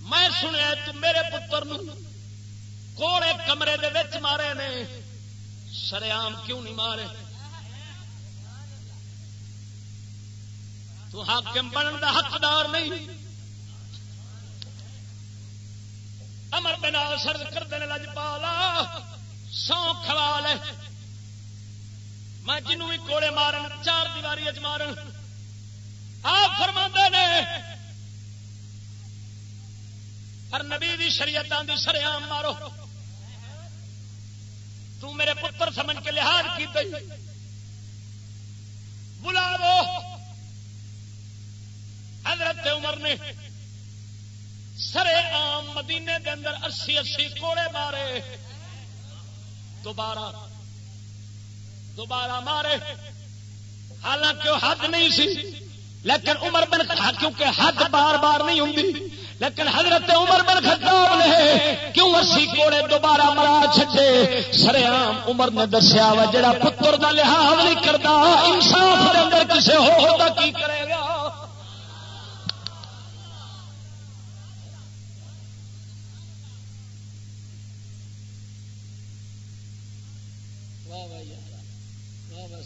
میں سنیا میرے پتر نو کوڑے کمرے دے وچ مارے نے سریام کیوں نہیں مارے؟ تو حاکم بنن دا حقدار نہیں۔ امر بنا سرد کر لج پالا سو کھوا لے۔ میں جنوں بھی کوڑے مارن، چار دیواری اچ مارن۔ آپ فرما نے، پر نبی دی شریعت دی سریام مارو۔ تو میرے پتر سمجھ کے لحاظ کی بلا حضرت عمر نے سرے عام مدینے دے اندر اسی اسی کوڑے مارے۔ دوبارہ۔ دوبارہ مارے۔ حالانکہ حد نہیں سی، لیکن عمر بن کیونکہ حد بار بار نہیں ہوں لیکن حضرت عمر بن خطاب نے کیوں اسی کوڑے دوبارہ مرا چھے سریام عمر نے دسیا وا، جڑا پتر دا لحاظ نہیں کرتا انصاف دے اندر کسے ہو تا کی کرے گا؟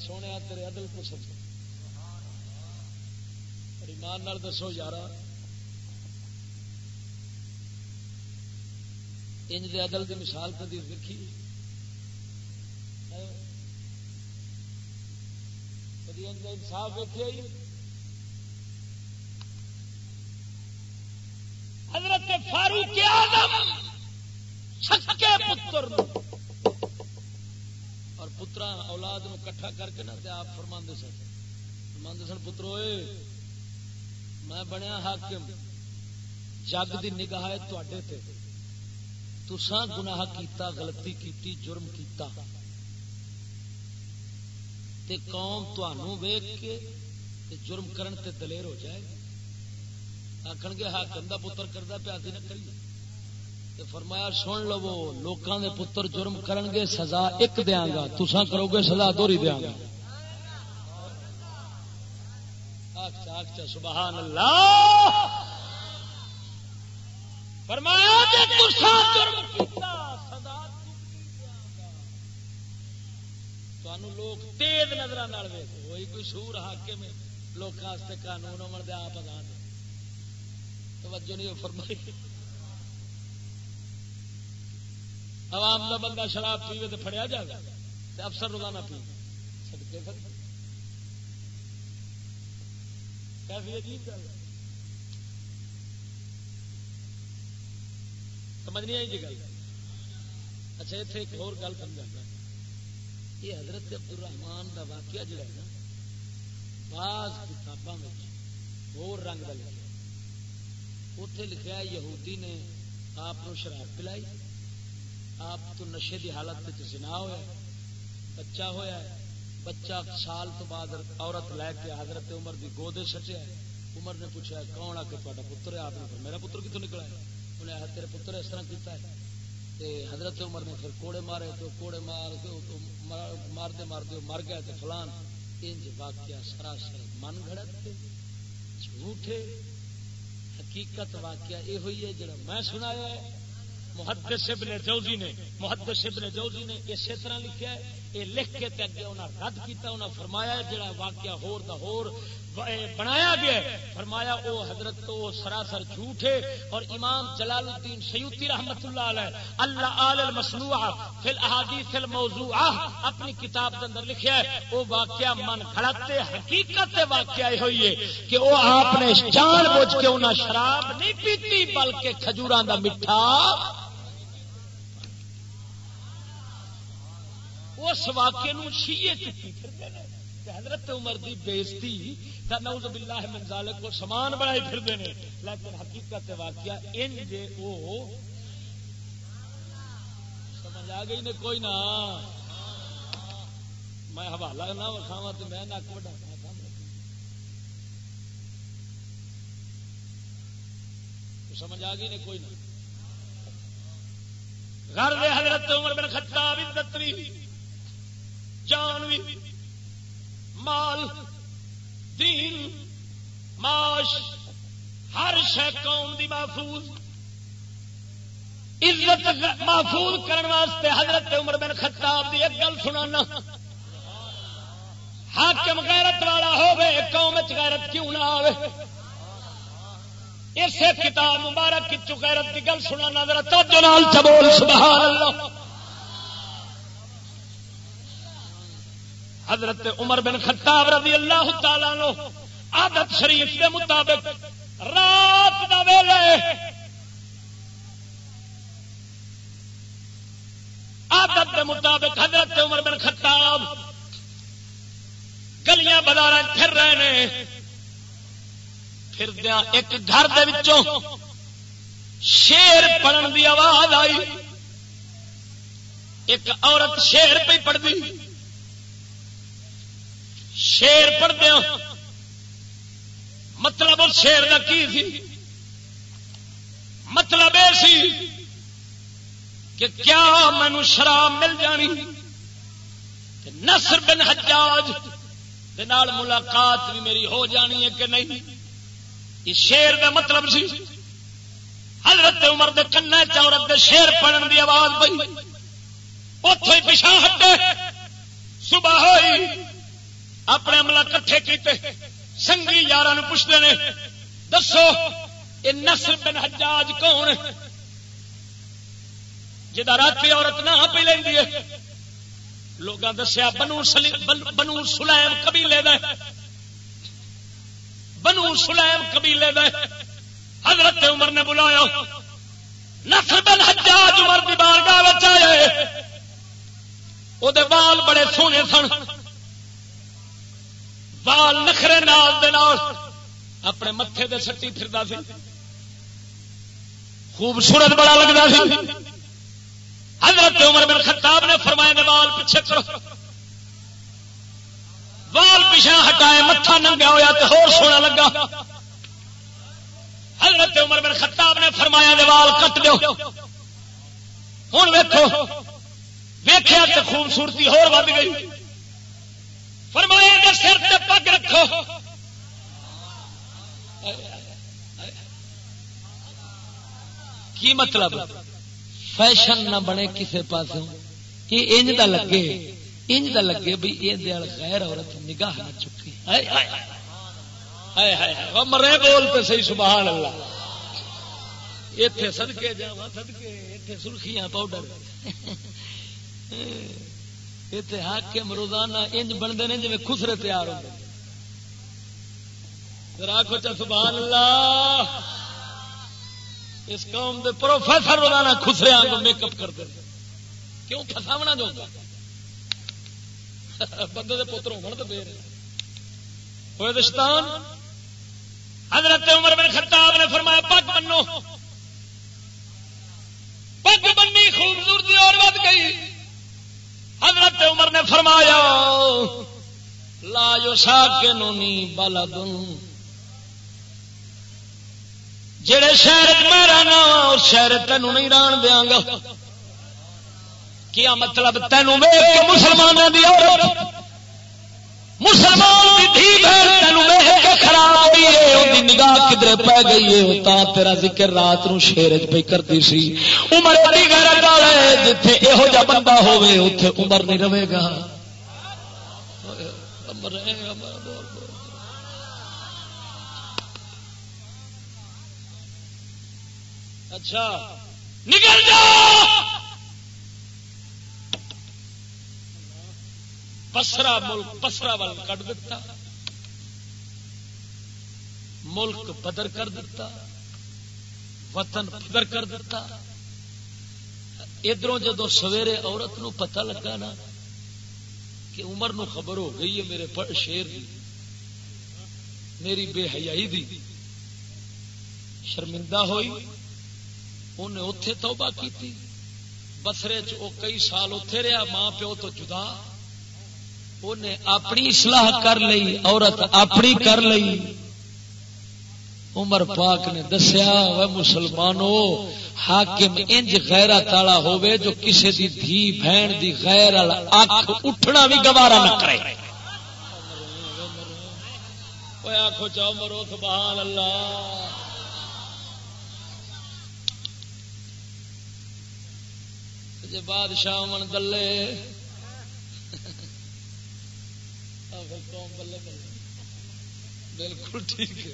سونے تیرے عدل کو سمجھ ایمان دسو یار انج دے عدل کی مثال کدی دیکھی کدی انج انصاف دیکھے حضرت فاروق آدم سچے پتر اور پترا اولاد نو کٹھا کر کے نہ آپ فرما سن۔ فرما سن پترو میں بنیا حاکم۔ جگ دی نگاہ ہے تے۔ تسا گناہ کیتا، غلطی کیتی، جرم کیتا۔ تے قوم تنوع ویگ کے تے جرم کرن تے دلیر ہو جائے گی۔ آخن گے ہاں گندا پتر کرتا پیا نہ کریے۔ تے فرمایا، سن لو، لوکاں دے پتر جرم کرن گے، سزا ایک دیاں گا تسا کرو گے سزا دوری دیاں گا۔ آخ چا سبحان اللہ! فرمایا لوگ تیز کوئی سور قانون دے آپ توجہ نہیں فرمائی۔ عوام کا بندہ شراب پیوے تو فڑیا جائے گا افسر روزانہ پی۔ سکتے کیسی عجیب گل سمجھ نہیں آئی جی گل؟ اچھا اتنے ایک اور گل سمجھا یہ حضرت عبد الرحمان کا واقعہ جڑا ہے نا، بعض کتابوں میں اور رنگ کا لکھا اتے لکھا یہودی نے آپ کو شراب پلائی، آپ تو نشے کی حالت جنا ہوا بچہ ہوا بچہ سال تو بعد عورت لے کے حضرت عمر کی گود سچیا عمر نے پوچھا کون آ کے تا پتر ہے؟ آپ نے میرا پتر کتوں نکلا ہے؟ انہیں تیرے پتر اس طرح کیتا ہے۔ تے حضرت عمر نے پھر کوڑے مارے، تو کوڑے مار کے مارتے مارتے مر گیا تو فلان۔ انج واقعہ سراسر من گھڑت جھوٹے حقیقت واقعہ یہ ہوئی ہے جڑا میں سنایا ہے۔ محدث ابن جوزی نے محدث ابن جوزی نے اسی طرح لکھا ہے۔ یہ لکھ کے تے اگے انہاں رد کیتا، انہاں فرمایا جڑا واقعہ ہور دا ہور۔ بنایا گیا ہے۔ فرمایا، او حضرت، تو سراسر جھوٹ ہے۔ اور امام جلال الدین سیوتی رحمت اللہ علیہ، اللہ آل المصنوع فی الاحادیث الموضوع اپنی کتاب کے اندر لکھیا ہے او واقعہ من کھڑتے حقیقت واقعہ ہوئی ہے کہ او آپ نے جان بوجھ کے انہاں شراب نہیں پیتی، بلکہ کھجوراں دا میٹھا اس واقعے نو شیعہ چکی پھرتے حضرت عمر دی بےزتی نعوذ باللہ من ذالک کو سامان بنائی پھرتے ہیں لیکن حقیقت واقعہ ان جے او سمجھ آ گئی نے کوئی نہ۔ میں حوالہ نہ وکھاوا تو میں نک وڈا سمجھ آ گئی نے کوئی نہ۔ گھر حضرت عمر بن خطاب عزت بھی جان بھی۔ مال، دین، معاش، ہر شہ قوم دی محفوظ۔ عزت محفوظ کرنے واسطے حضرت عمر بن خطاب دی ایک گل سنانا۔ حاکم غیرت والا ہوے قوم غیرت کیوں نہ آوے؟ اسے کتاب مبارک کی غیرت کی گل سنانا، ذرا توجہ نال چبول سبحان اللہ۔ حضرت عمر بن خطاب رضی اللہ تعالی نو عادت شریف کے مطابق رات دا ویلے عادت کے مطابق حضرت عمر بن خطاب گلیاں بازار پھر رہے ہیں پھر ایک گھر دے وچوں شیر پڑھن دی آواز آئی۔ ایک عورت شیر پہ پڑھتی شیر پڑھدیا مطلب اس شیر کا کی سی؟ مطلب یہ سی کہ کیا مینو شراب مل جانی؟ نصر بن حجاج نال ملاقات بھی میری ہو جانی ہے کہ نہیں؟ یہ شیر کا مطلب سی۔ حضرت عمر دے کنا چورت دے شیر پڑھن دی آواز پی اتوں پچھا ہٹے صبح ہوئی۔ اپنے عملہ کٹھے کیتے۔ سنگی یار پوچھتے ہیں دسو یہ نسل بن حجاج کون؟ جا رات عورت نہ پی لینی ہے۔ لوگ دسیا، بنو بنو سلیم قبیلے دے۔ بنو سلیم قبیلے دے۔ حضرت عمر نے بلایا نسل بن حجاج عمر کی بارگاہ بچائے وہ بال بڑے سونے سن۔ بال نخرے نال اپنے متے دے سٹی پھردا سی۔ خوبصورت بڑا لگتا سی۔ حضرت عمر بن خطاب نے فرمائے دے بال پیچھے کرو۔ بال پیچھا ہٹائے، متھا ننگا ہوا تو ہو سونا لگا۔ حضرت عمر بن خطاب نے فرمایا دے کٹ دو ہوں ویکو ویخیا تو خوبصورتی ہو گئی۔ فرمایا سر سے پگ رکھو۔ کی مطلب؟ فیشن نہ بنے کسی پاس یہ انج دا لگے، انج دا لگے بھی یہ غیر عورت نگاہ نہ چکی۔ مرے بولتے صحیح سبحان اللہ۔ اتے سدکے جا سدکے اتے سرخیاں پاؤڈر۔ حاکم روزانہ انج بنتے ہیں جی خسرے تیار ہو راکھو چا سبحان اللہ اس قوم دے پروفیسر روزانہ خسرے کو میک اپ کرتے کیوں فساونا جو بندے دے پتر ہو تو پھر ہوئے دشتان حضرت عمر بن خطاب نے فرمایا پگ بنو پگ بنی خوبصورتی اور ود گئی حضرت عمر نے فرمایا، لا جو سا کے نونی بالا دوں جڑے شہر میں رہنا، اس شہر تینوں نہیں ران دیا گا۔ کیا مطلب تینوں مسلمانوں کی عورت؟ مسلمان خراب ہوئی ہے نگاہ کدھر پی گئی ہے، تا تیرا ذکر رات نو شیر پہ کرتی سی۔ عمر بڑی غیرت والا ہے، جتھے یہو جا بندہ ہوے اوتھے عمر نہیں رہے گا۔ اچھا نکل جا! بسرا ملک بسرا وال کٹ دتا۔ ملک بدر کر دیتا وطن بدر کر دیتا ادھر جدو سویرے عورت نو پتہ لگا نا کہ عمر نو خبر ہو گئی ہے میرے شیر دی، میری بے حیائی دی۔ شرمندہ ہوئی، انہیں اتے توبہ کی بسرے کئی سال اتے رہا ماں پیو تو جدا۔ انہیں اپنی اصلاح کر لی عورت اپنی کر لی عمر پاک نے دسیا وہ مسلمانوں حاکم انج غیرہ تالا ہوئے جو کسی دی دھی بہن دی غیر اکھ اٹھنا بھی گوارا نہ کرے. آخو چاہو مرو سبحان اللہ جی بادشاہ من دلے؟ بالکل ٹھیک ہے۔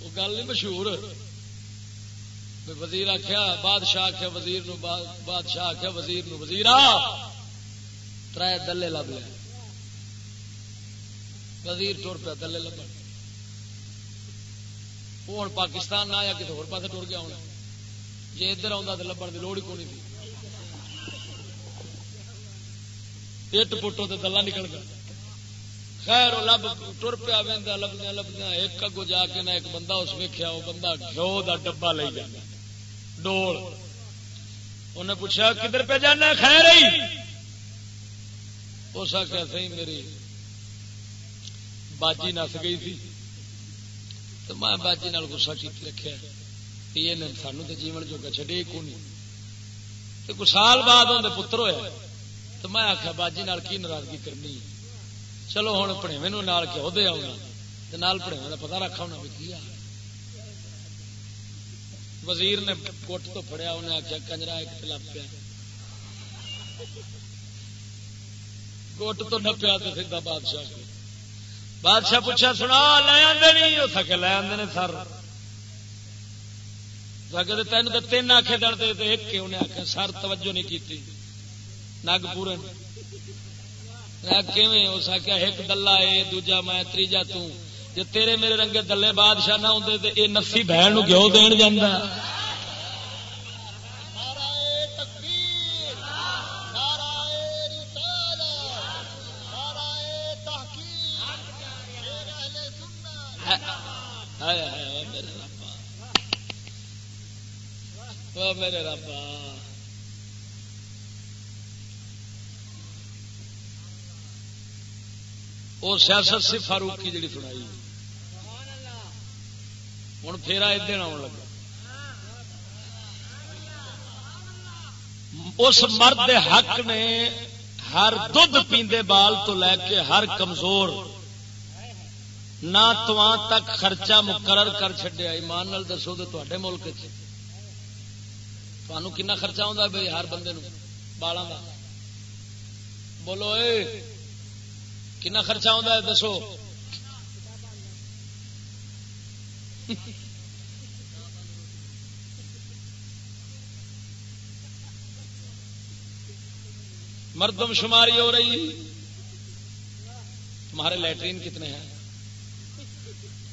وہ گل نہیں مشہور. وزیر آخیا بادشاہ آخیا وزیر نو بادشاہ آخیا وزیر نو وزیر تر دلے لب لیا وزیر ٹر پیا دلے لب وہ ہوں پاکستان نہ آیا کسی ہو پاس ٹر گیا ہونا۔ جی ادھر آتا تو لبن کی لوڑ ہی کونی تھی۔ اٹ پٹو تو دلہ نکل گیا خیر لب ٹر پیا وہدا لبدیا لبدیا ایک اگو جا کے نہ ایک بندہ اس ویکیا وہ بندہ گھو کا ڈبا لے جانا ڈول۔ انہیں پوچھا کدھر پہ جانا خیر ہی۔ اس آخیا سی میری باجی نس گئی تھی۔ تو میں باجی نال گسا کی رکھا یہ سانو تو جیون جوگا چڈے کو نہیں کچھ سال بعد اندر پتر ہوا تو میں آخیا باجی نال کی ناراضگی کرنی چلو ہوں پڑھے نال آنا پڑھے کا پتا رکھا ہونا بھی کیا۔ وزیر نے کوٹ تو پڑیا انہیں آخیا کنجرا، ایک لگ پیا۔ کوٹ تو نپیا تو سیدا بادشاہ کو۔ بادشاہ پوچھا، سنا، لے آدھے نہیں؟ ہو سکے لے آدھے سر۔ تین تو تین آخے دن ایک انہیں آخیا سر توجہ نہیں کی نگ پورے ایک دلہ ہے دوجا میں تیجا جی تیرے میرے رنگے دلے بادشاہ نہ ہوتے تو یہ نفی بہن گیو دین جانا میرے ربا وہ سیاست سے فاروق کی جڑی سنائی ہوں پھیرا ادھر آن لگا اس مرد حق نے ہر دھد پیندے بال تو لے کے ہر کمزور نہ تو تک خرچہ مقرر کر چڈیا ایمان نال دسو تو تے ملک کنا خرچہ ہوتا بھائی ہر بندے بالا بولو اے کنا خرچہ ہوتا ہے دسو۔ مردم شماری ہو رہی۔ تمہارے لیٹرین کتنے ہیں؟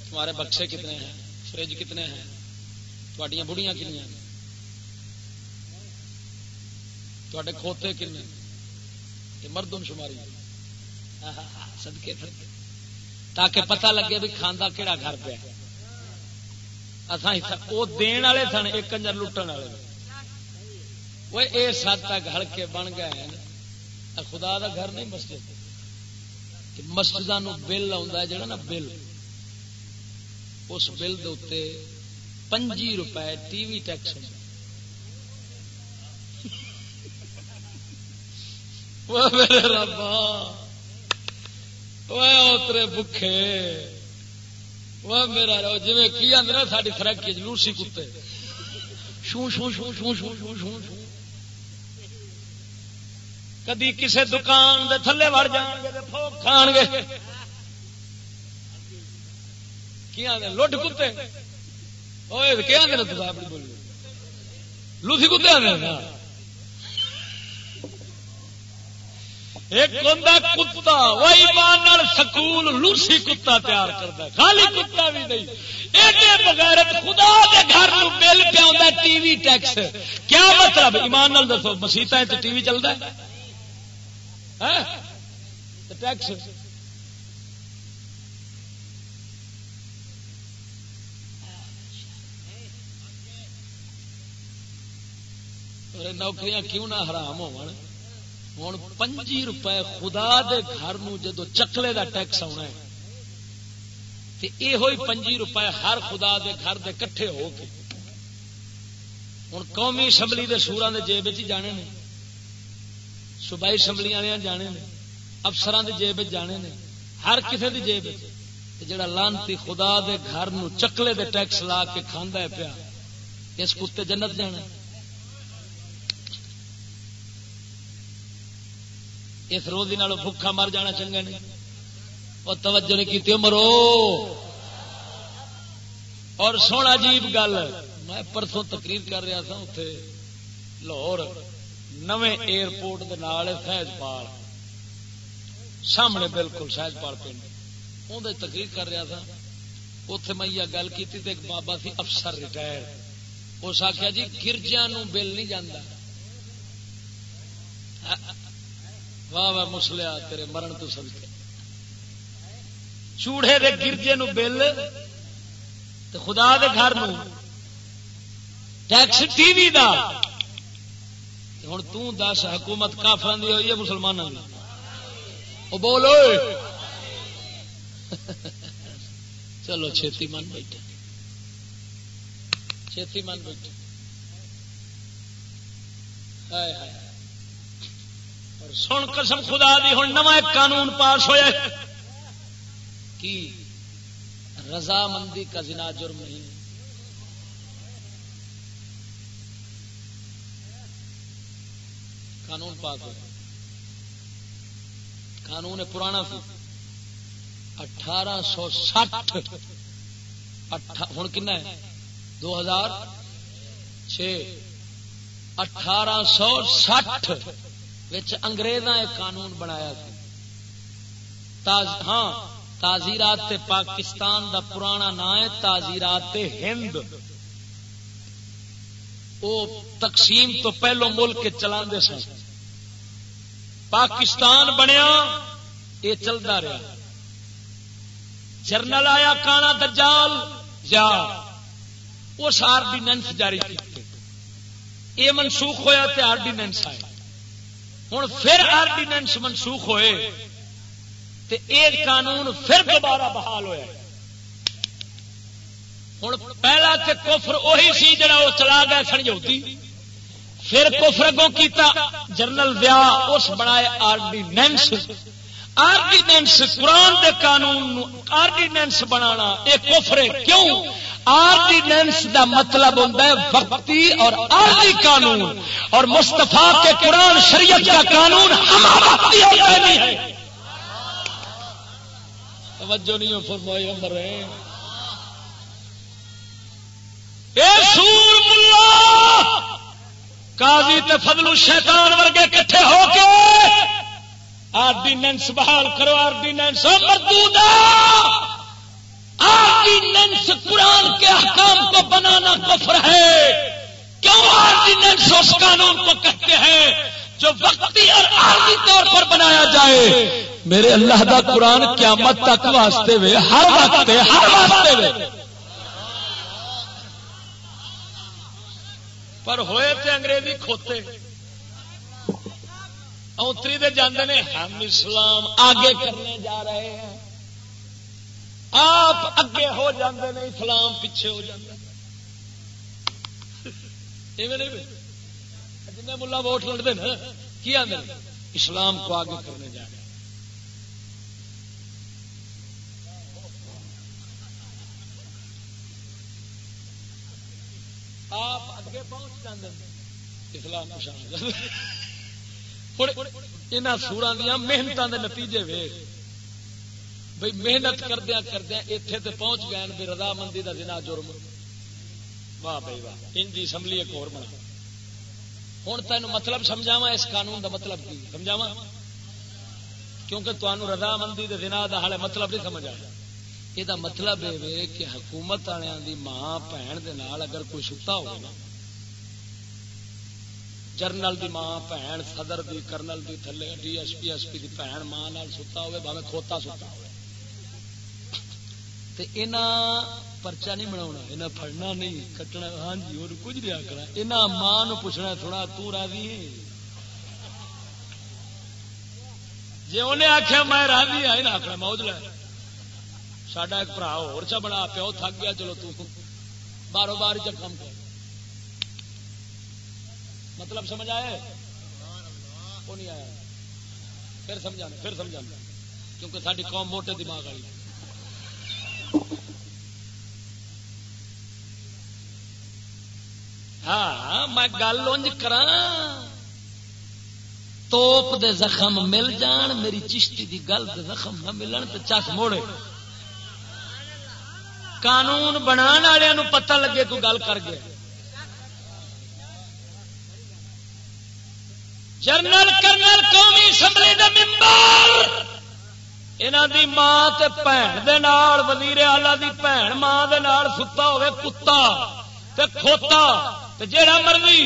تمہارے بکسے کتنے ہیں؟ فریج کتنے ہیں؟ تھوڑیاں بڑیاں کنیاں تے کھوتے کن یہ مردم شماری۔ سدکے سدکے تاکہ پتہ لگے بھی کھانا کہڑا گھر پہ وہ دن والے سن، ایک کنجر لٹن والے۔ وہ یہ سات تک ہل کے بن گئے خدا دا گھر نہیں مسجد مسجد بل آ جڑا نا بل۔ اس بل دے پنجی روپے ٹی وی ٹیکس ربا اترے بکھے وہ میرا رو جی کی آدھے نا ساری فریکٹری لوسی کتے شو شو شو شو شو شو شو شو کدی کسے دکان دے تھلے وڑ جان گے پھوک کھان گے کی آدھے لٹ کتے کیا آدھے تو آپ بولی لوسی کتے آدھے ایک ہوتا کتا وہی مان سکول لوسی کتا تیار کرتا خالی کتا بھی نہیں۔ ایڈے بغیر خدا دے گھر بل پہ ٹی وی ٹیکس۔ کیا مطلب؟ ایمان نال دسو، مسیطا ٹی وی چلتا ہے؟ ہاں؟ ٹیکس۔ نوکریاں کیوں نہ حرام ہو ہوں پنجی روپے خدا دے گھر جدو چکلے دا ٹیکس آنا ہے یہ ہوئی پنجی روپے ہر خدا دے گھر دے کٹھے ہو کے ہوں قومی اسمبلی دے سورا دے جیب جانے نے صوبائی اسمبلی والے جانے نے افسران دے جیب جانے نے ہر کسی دی جیب جڑا لانتی خدا دے گھر نو چکلے دے ٹیکس لا کے کھانا ہے پیا اس کتے جنت جانا اس روزی بھوکا مر جانا چنگا نہیں۔ وہ توجہ نہیں کی مرو اور سونا عجیب گل، میں پرسوں تقریر کر رہا تھا اتنے لاہور نو ایئرپورٹ سہج پال سامنے بالکل سہج پال پنڈ اندر تقریر کر رہا تھا۔ اتے میں یہ گل کی ایک بابا سی افسر ریٹائر۔ اس آخیا جی گرجا بل نہیں جانا واہ واہ مسلیا، تیرے مرن تو سب چوڑے دے گرجے نو بل تو خدا دے گھر نو۔ ٹیکس ٹی وی دا۔ ہوں تس حکومت کافران دی ہوئی ہے مسلمانوں کی وہ بولو چلو، چھتی من بیٹھے۔ چھتی من بیٹھے۔ ہائے ہائے۔ سن قسم خدا دی ہوں نو قانون پاس ہوا کی؟ رضامندی کا زنا جرم نہیں۔ قانون پاس ہو قانون پرانا سی۔ اٹھارہ سو سٹھ۔ ہوں کن دو ہزار چھ۔ اٹھارہ سو سٹھ۔ انگریزاں ایک قانون بنایا تاز ہاں تازیرات پاکستان دا پرانا نام ہے تازیرات ہند۔ وہ تقسیم تو پہلو ملک چلا سن۔ پاکستان بنیا یہ چلتا رہا جرنل آیا کانا دجال، یا، اس آرڈیننس جاری کیتے۔ یہ منسوخ ہوا تو آرڈیننس آیا ہوں پھر آرڈیننس منسوخ ہوئے تے ایک قانون پھر دوبارہ بحال ہوا ہوں پہلا تے کفر وہی سی جڑا وہ چلا گیا سنجوتی پھر کفر اگوں کیتا جنرل ویا اس بنائے آرڈیننس آرڈیننس قرآن دے قانون آرڈیننس بنانا یہ کفر کیوں؟ آرڈیننس دا مطلب ہوتا ہے وقتی اور آرڈی قانون۔ اور مستفا کے قرآن شریعت کا قانون نہیں ہے۔ توجہ نہیں فرمائی عمر قاضی تے فضل الشیطان ورگے کٹھے ہو کے آرڈیننس بحال کرو آرڈیننس مردو آرڈیننس قرآن کے احکام کو بنانا کفر ہے۔ کیوں آرڈیننس اس قانون کو کہتے ہیں؟ جو وقتی اور عارضی طور پر بنایا جائے۔ میرے اللہ دا قرآن قیامت تک واسطے وے، ہر وقت ہر واسطے وے۔ پر ہوئے تھے انگریزی کھوتے۔ اوتری دے جاندے نے، ہم اسلام آگے کرنے جا رہے ہیں۔ آپ اگے ہو جاندے نے، اسلام پیچھے ہو جاندے جن ملا ووٹ لڑتے نا کی آدھے اسلام کو آگے کرنے جا رہے آپ اگے پہنچ جاتے اسلام ہوں یہاں سورا دیا محنتوں کے نتیجے وے بھائی محنت کردیا کردیا اتنے تے پہنچ گئے بھی رضامندی کا دن جرم۔ واہ بھائی واہ، انجی اسمبلی ایک اور بنا ہوں تین مطلب سمجھاوا اس قانون دا مطلب کی؟ سمجھاوا کیونکہ تمہوں رضامندی کے دن کا ہالے مطلب نہیں سمجھ آیا۔ یہ مطلب یہ کہ حکومت والوں کی ماں بھن دے نال اگر کوئی ستا ہو جرنل دی ماں بھن صدر دی، کرنل دی، تھلے، D S P S P دی بھن ماں نال ستا ہوئے بھاوے کھوتا ستا ہوئے۔ تے انہاں پرچا نہیں بنا انہیں پڑنا نہیں، کٹنا ہاں جی وہ کچھ نہیں آکنا یہاں ماں پوچھنا تھوڑا تو راضی ہے؟ جی انہیں آخیا میں راضی ہاں آخنا موج لے۔ ساڈا ایک برا ہوا بنا پیو تھک گیا، چلو تو بارو بار چ کام کر۔ مطلب سمجھ آیا؟ وہ نہیں آیا۔ پھر سمجھانا پھر سمجھانا، کیونکہ ساری قوم موٹے دماغ والی۔ ہاں میں گل انج کرا توپ دے زخم مل جان، میری چشتی دی گل دے زخم نہ ملن تو چس موڑے۔ قانون بنا والوں پتہ لگے تو گل کر گیا۔ جنرل کرنل قومی اسمبلی کا ممبر! یہاں دی ماں تے بھن دے نال وزیر آلہ دی بھن ماں دے نال ستا ہوئے کتا تے کھوتا تے جیڑا مرضی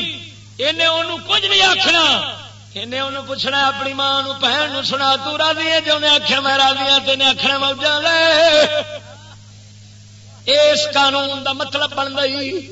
انہیں انہوں کچھ نہیں آخنا انہیں انہوں پوچھنا اپنی ماں بہن سنا تو راضی ہے جو انہیں آخیا میں راضی ہوں تین آخنا موجہ لے اس قانون دا مطلب بن گئی۔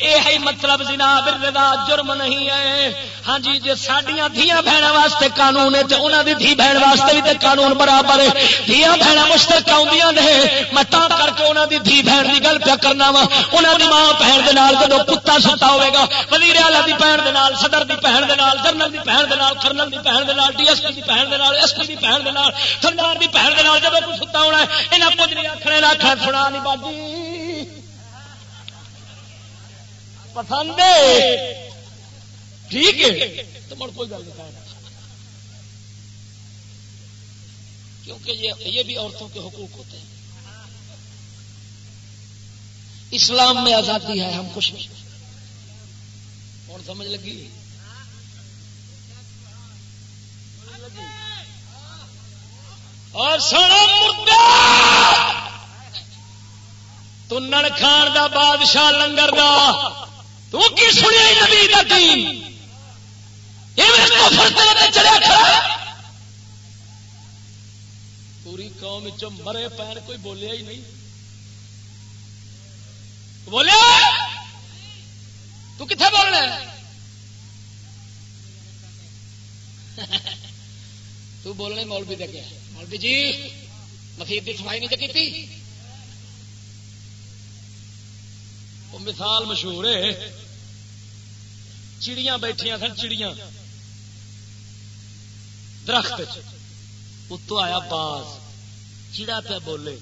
یہ مطلب جناب رضا جرم نہیں ہے۔ ہاں جی جی سڈیا دیا بہن واسطے قانون ہے تو انہوں دی دھی بہن واسطے بھی قانون برابر ہے۔ دیا بہن مشترک آدی نے میں تا کر کے انہوں دی دھی بہن کی گل پیا کرنا وا۔ انہوں دی ماں بہن کے نال جب کتا ستا ہوے گا، وزیر اعلی دی بہن دے نال، صدر دی بہن دے نال، جنرل دی بہن دے نال، کرنل دی بہن دے نال، ڈی ایس پی دی بہن دے نال، ایس پی دی بہن دے نال سردار دی بہن دے نال جب کوئی ستا ہونا ہے کچھ نہیں آکھنے نہ آکھنا سنا نہیں باجی پسند ہے؟ ٹھیک ہے۔ تو مڑ کوئی گل نہیں کیونکہ یہ یہ بھی عورتوں کے حقوق ہوتے ہیں۔ اسلام میں آزادی ہے، ہم خوش نہیں کون سمجھ لگی؟ اور سڑا مردہ تنڑ کھان دا بادشاہ لنگر دا تو کی سنیا نبی کا دین؟ چڑیا کھڑا پوری قوم مرے پیر کوئی بولیا ہی نہیں۔ بولیا؟ تو کتنے بولنا تو بولنے مولوی دے گیا مولوی جی مفید کی صفائی نہیں کی مثال مشہور ہے۔ چڑیاں بیٹھیا سن، چڑیاں۔ درخت اتو آیا باز۔ چڑا پہ بولے۔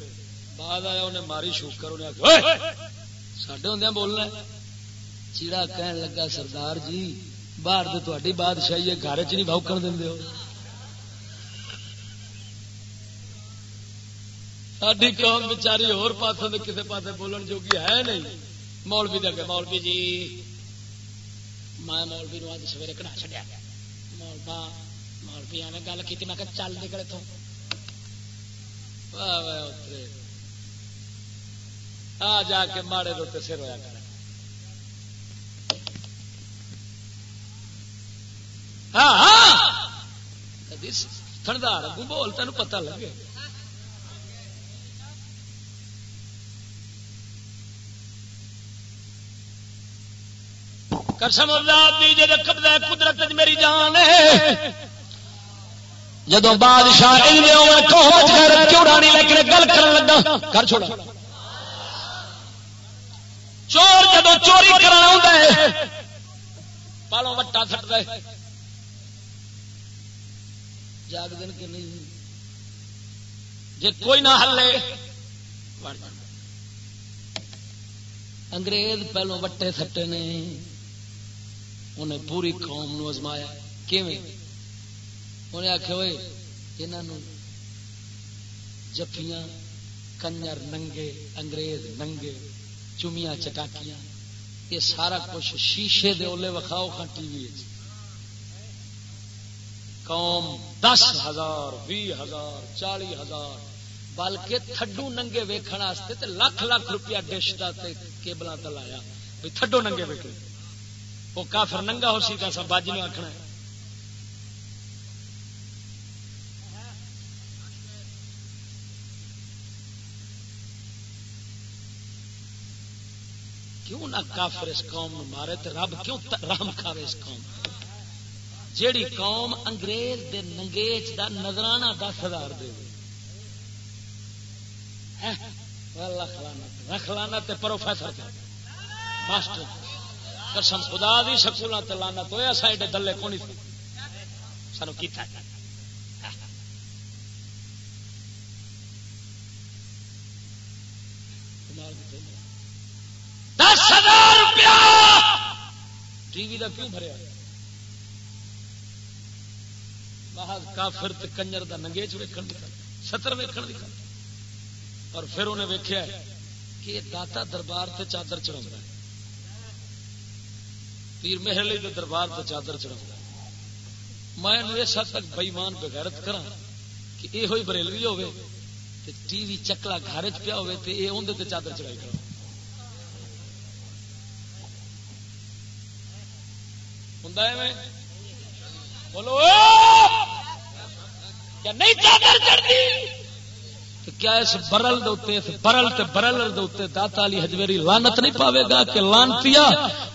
باز آیا، انہیں ماری شوکر انہیں آخر سڈے ہوں بولنا چیڑا کہن لگا، سردار جی باہر تو تاری بادشاہی ہے، گھر چ نہیں بوکن دے ساری قوم بچاری ہور پاسوں کسی پاس بولن جوگی ہے نہیں۔ مولوی دے مولوی جی۔ میں مولوی نو اج سویرے کڑا چڈیا مولبا مولوی نے گل کی میں کہ چل نکلے تو آ جا کے ماڑے دے سر ہوا کر۔ ہاں ہاں! کدی تھندار اگو بول تین پتا لگے۔ کرسم اللہ دی، جے قبضہ قدرت میری جان ہے۔ جدو بادشاہ کیوں رانی لیکن گل کر لگا؟ کر چھوڑا چور جدو چوری کرا پالو وٹا سٹ دے جاگ دن کے نہیں؟ جی کوئی نہ ہلے انگریز پہلو وٹے سٹے نے۔ انہیں پوری قوم نو ازمایا۔ انہیں آخیا ہوئے جفیاں کنجر ننگے، انگریز ننگے، چومیاں، چٹاکیاں، یہ سارا کچھ شیشے دے اولے وکھاؤ کھا ٹی وی قوم دس ہزار بھی ہزار چالی ہزار، بلکہ تھڈو ننگے ویکھن واسطے تے لاکھ لاکھ روپیہ ڈش کا کیبل لایا۔ بھی تھڈو ننگے ویکھے وہ کافر ننگا ہو سی سب باجی نے آخنا کیوں نہ کافر اس قوم مارے تو رب کیوں رحم کھاوے اس قوم؟ جیڑی قوم انگریز دے ننگیچ دا نظرانہ دس ہزار دے۔ رکھ لانا پروفیسر ماسٹر۔ قسم خدا دی سکولوں تے لانا تو سائڈ دلے کون سی سانو کیتا دس ہزار روپیہ! ٹی وی کا کیوں بھریا؟ محض کافر تے کنجر دا ننگیچ ویکن ستر ویکن دی اور پھر انہیں ویکیا کہ داتا دربار تے چادر چڑھا ہے۔ پیر مہر لی دے دربار تے چادر چڑھا میں اس حد تک بئیمان بغیرت کرا کہ یہ ہوئی بریلوی ہوے تے ٹی وی چکلا گھر چ پیا ہوے تے اے اون تے چادر چڑھائی کرا ہوں بولو کیا نہیں چادر چڑھتی کیا اس برل دوتے اس برل تے برل دوتے داتا علی حجویری لانت نہیں پاوے گا کہ لانتیا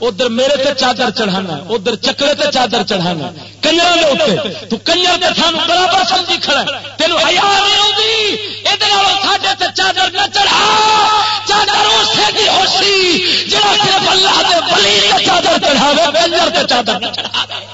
ادھر میرے تے چادر چڑھانا، ادھر چکرے تے چادر چڑھانا۔ کنجر دے اوتے تو کنجر دے سانو برابر سمجھی کھڑا تینو حیا نہیں ہوندی ادھر والو ساڈے تے چادر نہ چڑھا۔ چادر اسے دی ہوسی جڑا صرف اللہ دے ولی تے چادر چڑھاوے، کنجر تے چادر نہ چڑھاوے۔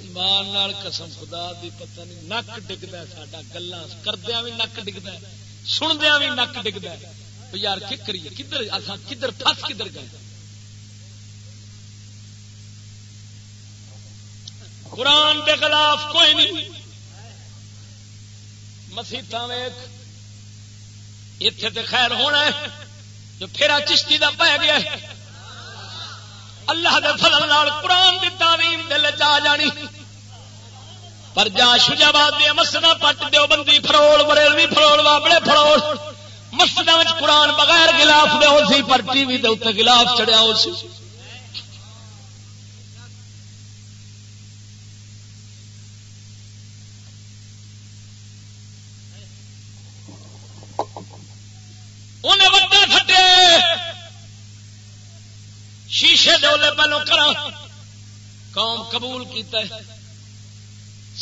ایمان قسم، خدا دی پتہ نہیں، نک ڈگتا ساڈا گلا کردیا بھی نک ڈگتا سندیا بھی نک ڈگتا یار، کی کریے؟ کدھر کدھر پس کدھر گئے؟ قرآن کے خلاف کوئی نہیں۔ مسیح ویخ اتے خیر ہونا ہے۔ جو پھرا چشتی دا پہ گیا اللہ دے فضل نال قرآن دی تعلیم دل چ جانی۔ پر جا شجاباد دیا مسجد پٹ دیو، بندی فروڑ بریلوی فروڑ وابڑے فروڑ مسجد قرآن بغیر گلاف دے ہو سی، پر ٹی وی دے اتنے گلاف چڑیا ہو سی انہیں وڈے پھٹے شیشے دولے پہلو کرا قوم قبول کیتا ہے۔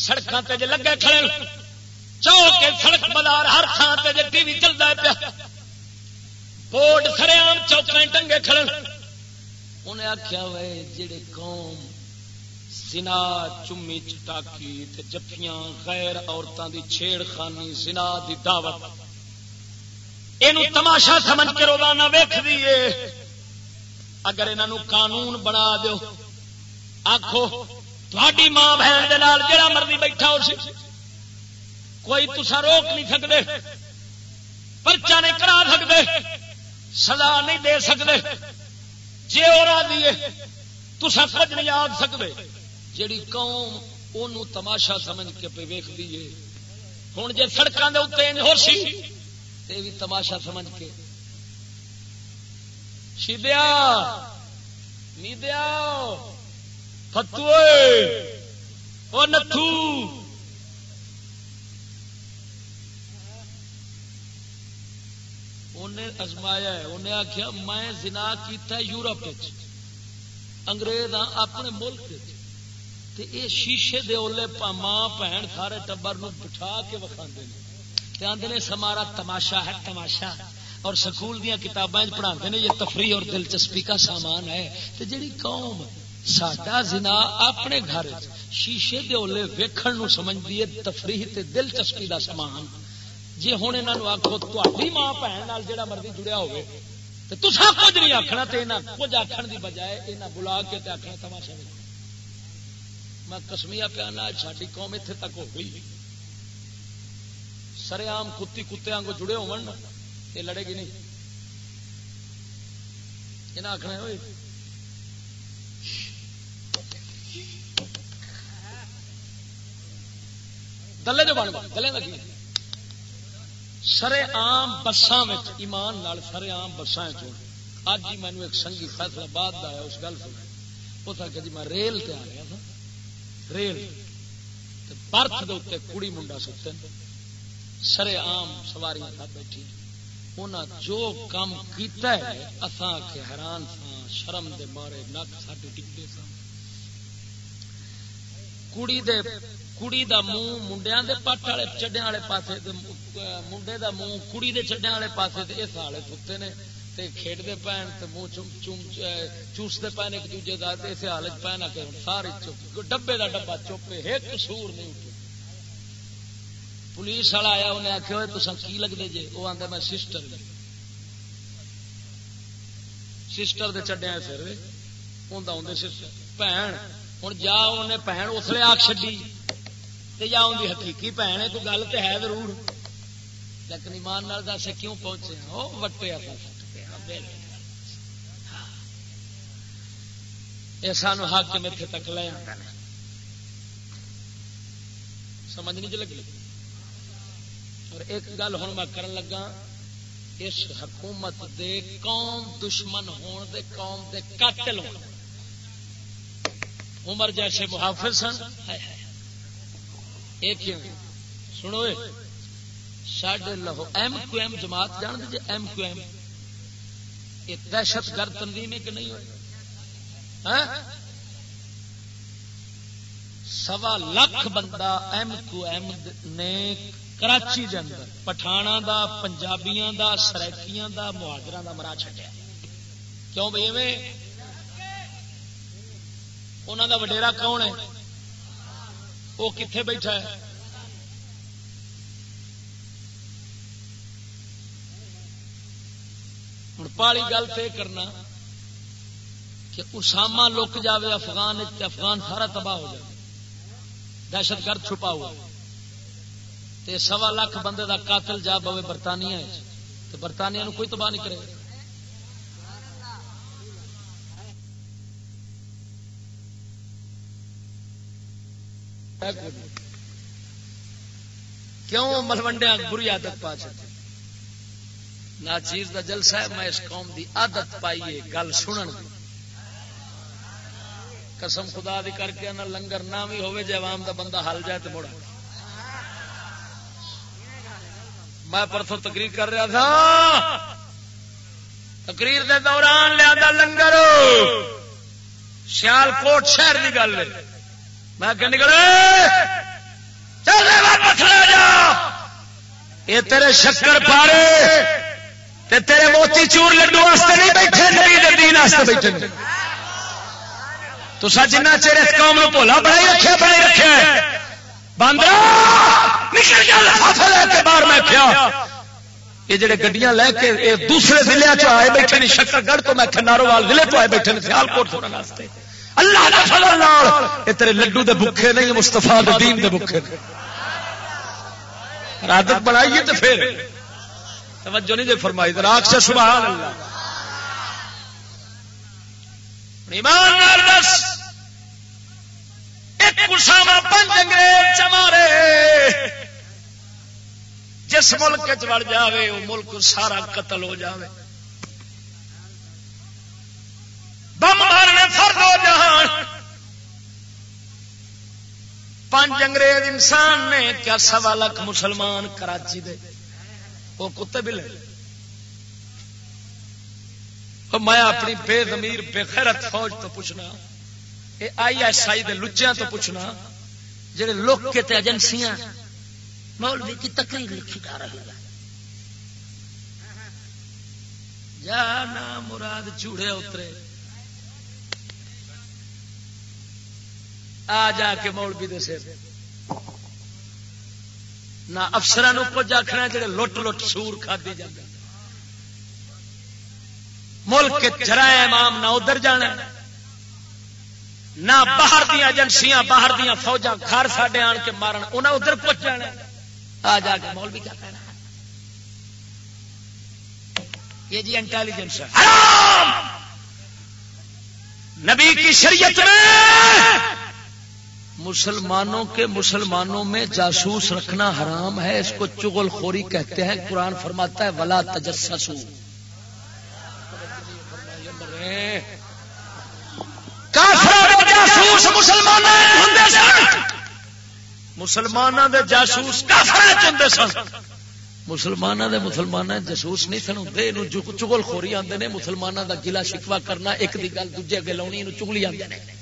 سڑکوں تے جے لگے کھڑے چوک سڑک بازار ہر تھان سے جی ٹی وی چلتا پیا۔ بورڈ سڑے آم چوکیں ٹنگے کھڑے انہیں آخیا وے جڑے قوم سنا چمی چٹاکی جفیاں غیر عورتوں دی چھیڑ خانی سنا دی دعوت۔ یہ تماشا سمجھ کے روزانہ ویخ دیے اگر انہوں قانون بنا دو آخو تھوڑی ماں بہن کے جڑا مرضی بیٹھا ہو سی، کوئی تسا روک نہیں سکتے پرچا نہیں کرا سکتے سزا نہیں دے سکتے جی اور دیے تسا کچھ نہیں آ سکتے جیڑی قوم ان تماشا سمجھ کے پہ ویخ دیے ہوں جی سڑکوں کے اتنے ہو سی، تے بھی تماشا سمجھ کے۔ شیدیا نیدیا فتو او نتھو۔ انہیں ازمایا ہے انہیں آخیا میں زنا کیتا یورپ انگریز ہاں اپنے ملک تے اے شیشے دے اولے پا ماں، بہن، سارے ٹبر نو بٹھا کے وکھا تے آندے نے، سمارا تماشا ہے، تماشا۔ اور سکول دیا کتابیں پڑھا نے، یہ تفریح اور دلچسپی کا سامان ہے۔ تے جڑی قوم ساڈا زنا اپنے گھر شیشے دے اولے ویکھن نو سمجھدی ہے، تفریح تے دلچسپی دا سامان۔ جی ہوں یہاں آخو تاری ماں بھن جا مرضی جڑیا ہوے تو تصا کچھ نہیں آخنا تو یہاں کچھ آخر کی بجائے یہاں بلا کے آخنا تماشا نہیں میں کسمیا پیا ساری قوم اتنے تک ہو گئی۔ سر آم کتی کتے کو جڑے ہو لڑے گی نہیں۔ یہ آخنا ہوئے دلے جو بن گلے لگی سر آم بسان ایمان نال سر آم بسان اج جی ہی مینو ایک سنگھی فیصلہ بعد آیا اس گل سنا وہ تھا جی میں ریل تے آ گیا تھا۔ ریل۔ برف کے اتنے کڑی منڈا ستے سر آم سواریاں تھا بیٹھی۔ انہیں جو کام کیتا ہے اتھا کے حیران تھا شرم دے مارے نک ساڈے ڈگے سن کڑی دے کڑی دا منہ منڈیا دے پٹ والے چڈیا والے پاسے منڈے دا منہ کڑی دے چڈیا والے پاسے اس والے ستے نے کھیڈتے پہن تو منہ چوم چوستے پہن ایک دوجے کا اس حالت پہنا کے سارے چپ ڈبے دا ڈبا چپ ایک سور نہیں اٹھے پولیس والا آیا انہیں آخیا ہوئے تو کی لگتے جی وہ آتا میں سسٹر سسٹر دے چڈیا سر ہوں سسٹر بھن ہوں جا انہیں بھن اسلے آگ چڈی یا ان کی حقیقی بھن ہے تو گل تو ہے ضرور۔ لیکن ایمان نال دس کیوں پہنچے وہ وٹے ہاں۔ یہ سان حق میتھے تک لے سمجھ نہیں جی لگی؟ اور ایک گل ہوں میں کرن لگا، اس حکومت دے قوم دشمن ہون دے، قوم دے قاتل ہون۔ عمر جیسے محافظ سن۔ ہائے ہائے۔ سنو سڈے لہو ایم کیو ایم جماعت جان دیجیے ایم کیو ایم یہ دہشت گرد تنظیم ہے کہ نہیں ہوئے سوا لاکھ بندہ ایم کیو ایم نے کراچی کے اندر پٹھانا دا پنجابیاں دا سرائکیاں دا مہاجرا دا مرا چڈیا کیوں بھائی میں انہوں دا وڈیرا کون ہے وہ کتنے بیٹھا ہے؟ ہوں پالی گل تو یہ کرنا کہ اسامہ لک جائے افغان افغان سارا تباہ ہو جائے۔ دہشت گرد چھپا ہوا۔ تے سوا لاکھ بندے دا قاتل جا بوے برطانیہ برطانیہ کوئی تباہ نہیں کرے۔ کیوں ملوڈیا بری عادت پا چکی نہ چیز کا جلسہ ہے، میں اس قوم دی عادت پائیے گل سنن قسم خدا دی کر کے نہ لنگر نہ بھی ہوے جے عوام دا بندہ ہل جائے تو مڑا میں پرسوں تقریر کر رہا تھا۔ تقریر دے دوران لیا لنگر، سیال کوٹ شہر کی گل میں کہ نکلے جا! یہ تیرے شکر پارے! تے تیرے موتی چور لڈو واسطے نہیں بیٹھے، نبی دے دین واسطے بیٹھے تو جنہ چیر اس قوم نو بھولا بڑائی رکھے بڑائی رکھے باندر نکل گیا لفافہ لے کے باہر میں کیا یہ جڑے گڈیاں لے کے دوسرے ضلع چ آئے بیٹھے نہیں شکر گڑھ تو میں ناروال ضلع تو آئے بیٹھے سیال کوٹ واسطے۔ اللہ دا فضل نال۔ اے تیرے لڈو دے بھکھے نہیں، مصطفی دے دین دے بھکھے نے عادت بنائیے تو پھر۔ توجہ نہیں جی فرمائی راک سے سبحان اللہ۔ ایمان نال دس۔ ایک اسامہ پنج انگریز چمارے جس ملک چڑ جاوے وہ ملک سارا قتل ہو جاوے۔ بم مارنے فرد ہو جان۔ پانچ انگریز انسان نے کیا سوا لاکھ مسلمان کراچی دے۔ وہ کتے بھی لے۔ میں اپنی بے زمیر بے خیرت فوج تو پوچھنا۔ یہ آئی ایس آئی دے لچیاں تو پوچھنا۔ جڑے لوگ کے تے ایجنسیاں۔ مولوی کی تقریر لکھی جا رہی ہے۔ جانا مراد چوڑے اترے۔ آ جا کے مولوی دے سر۔ نہ افسران کچھ آخنا جڑے لٹ لٹ سور کھا دی جاتے ملک کے جرائم امام نہ ادھر جانا نہ باہر دیا ایجنسیاں، باہر دیا فوجا گھر ساڈے آن کے مارن انہیں ادھر پہنچ جانا آ جا کے مولوی کیا کہنا یہ جی انٹیلیجنس ہے۔ حرام! نبی کی شریعت میں مسلمانوں کے مسلمانوں میں جاسوس رکھنا حرام ہے، اس کو چغل خوری کہتے ہیں۔ قرآن فرماتا ہے، ولا تجسسو۔ جاسوس مسلمانوں دے جاسوس سن۔ مسلمانوں دے مسلمان جاسوس نہیں سن ہوں چگل خوری آتے ہیں مسلمانوں دا گلا شکوا کرنا، ایک دی گل دوجے اگے لاؤنی چگلی آتے ہیں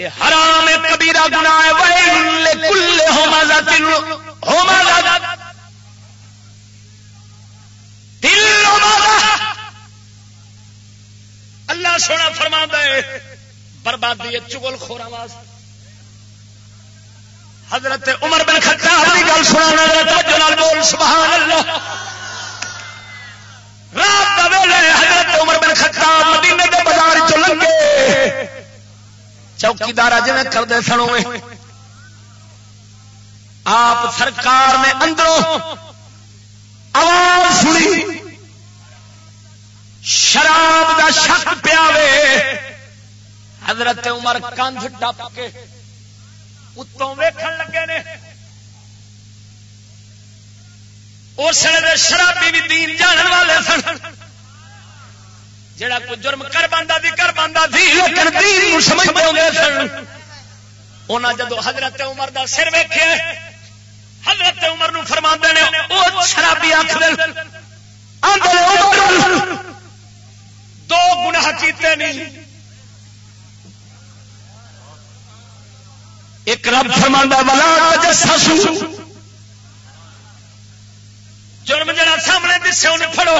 حرام کبیرہ گناہ ویل کل ہومزہ ہومزہ دل اللہ سونا فرما دے بربادی چگل خورا واس حضرت عمر بن خطاب کی گل سنا بول، سبحان اللہ۔ رات کا ویلے حضرت عمر بن خطاب مدینے کے بازار چ لگے چوکیدار جی کرتے سنو آپ سرکار نے اندروں آواز سنی۔ شراب دا شک پیا حضرت عمر کندھ ٹپ کے اتوں ویکھن لگے نے۔ اس شرابی بھی دین جان والے سن۔ جڑا کو جرم کر بندہ دی کر بندہ تھی لیکن دین سمجھ پاؤ سن۔ انہاں جدو حضرت عمر دا سر ویکھے حضرت عمر نو فرما نے او شرابی آکھ دے دو گناہ کیتے نہیں ایک رب فرما والا جساسو جرم جڑا سامنے دسے انہیں پھڑو۔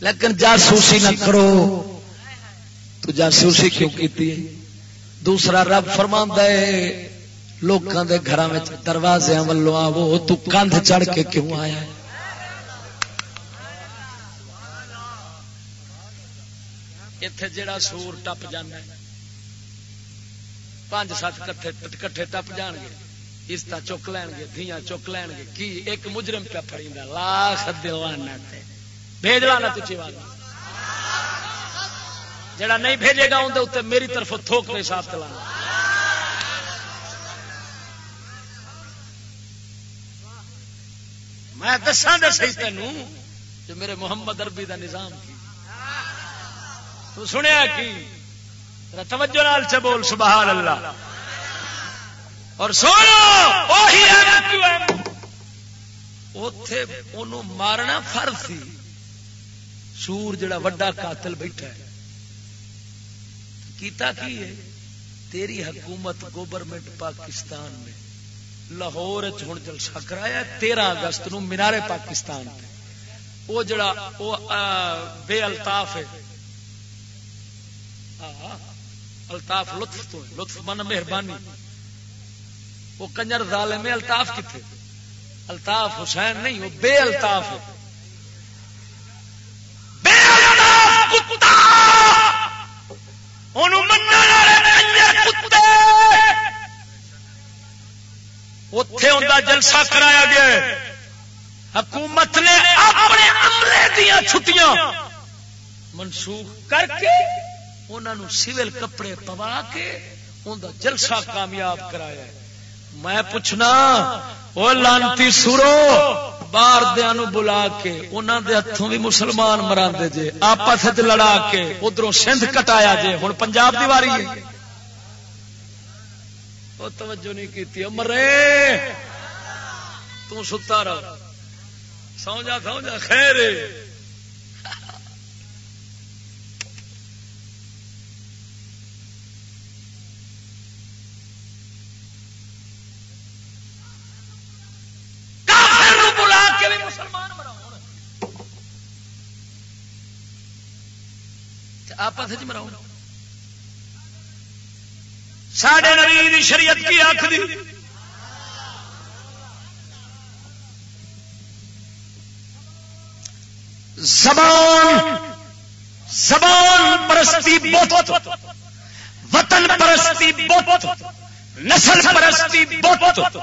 لیکن جاسوسی نہ کرو۔ تو جاسوسی کیوں کی دوسرا رب فرما ہے لوگوں کے گھر دروازے ولو آو تو کندھ چڑھ کے کیوں آیا؟ اتے جڑا سور ٹپ جانا پانچ سات کٹھے ٹپ جان گے اس چک لین گے دیا چک لین گے کی ایک مجرم پہ پڑی لاکھ دیوانا بھیج لانا تچی والا جڑا نہیں بھیجے گا اندر اتنے میری طرف تھوک نہیں صاف چلانا میں دسا دس تینوں جو میرے محمد اربی دا نظام کی۔ تو سنیا کی؟ توجہ نال سے بول، سبحان اللہ۔ اور سونا اتے مارنا فرض سی سور جڑا وڈا قاتل بیٹھا ہے۔ کیتا کی ہے؟ تیری حکومت گورنمنٹ پاکستان میں۔ لاہور ہوں جلسہ کرایا تیرہ اگست نو مینارے پاکستان پہ وہ جڑا وہ بے الطاف ہے۔ الطاف لطف تو ہے، لطف من مہربانی۔ وہ کنجر ظالم الطاف کتنے الطاف حسین نہیں وہ بے الطاف ہے۔ اتے ان جلسہ کرایا گیا حکومت نے اپنے عملے دیا چھٹیاں۔ منسوخ کر کے انہوں سول کپڑے پوا کے ان جلسہ کامیاب کرایا میں پوچھنا وہ لانتی سرو باہر دیا بلا کے انہوں دے ہاتھوں بھی مسلمان مرا جے، آپس لڑا کے ادھر سندھ کٹایا جے ہوں پنجاب دی واری ہے۔ وہ توجہ نہیں کی مرے۔ تو ستا رہو۔ سو جا سو جا خیر۔ آپس مراؤ ساڈے نبی شریعت کی آخ دی۔ زبان زبان پرستی بہت وطن پرستی بہت نسل پرستی بہت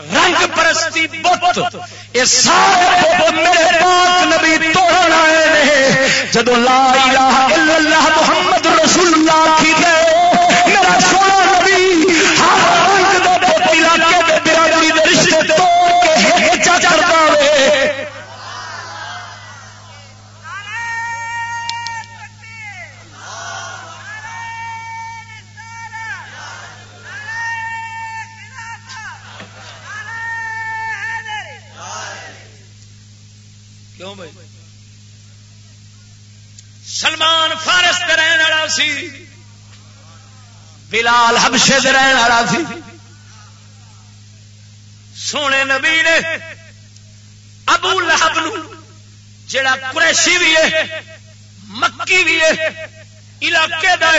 رنگ پرستی بت یہ سارے میرے پاک نبی توڑ آئے جدو لا الہ الا اللہ محمد رسول اللہ کی گئے، میرا سونا سی۔ بلال حبشے دے رہن والا سی۔ سونے نبی نے ابو لہب نو جڑا قریشی بھی ہے، مکی بھی ہے، علاقے دا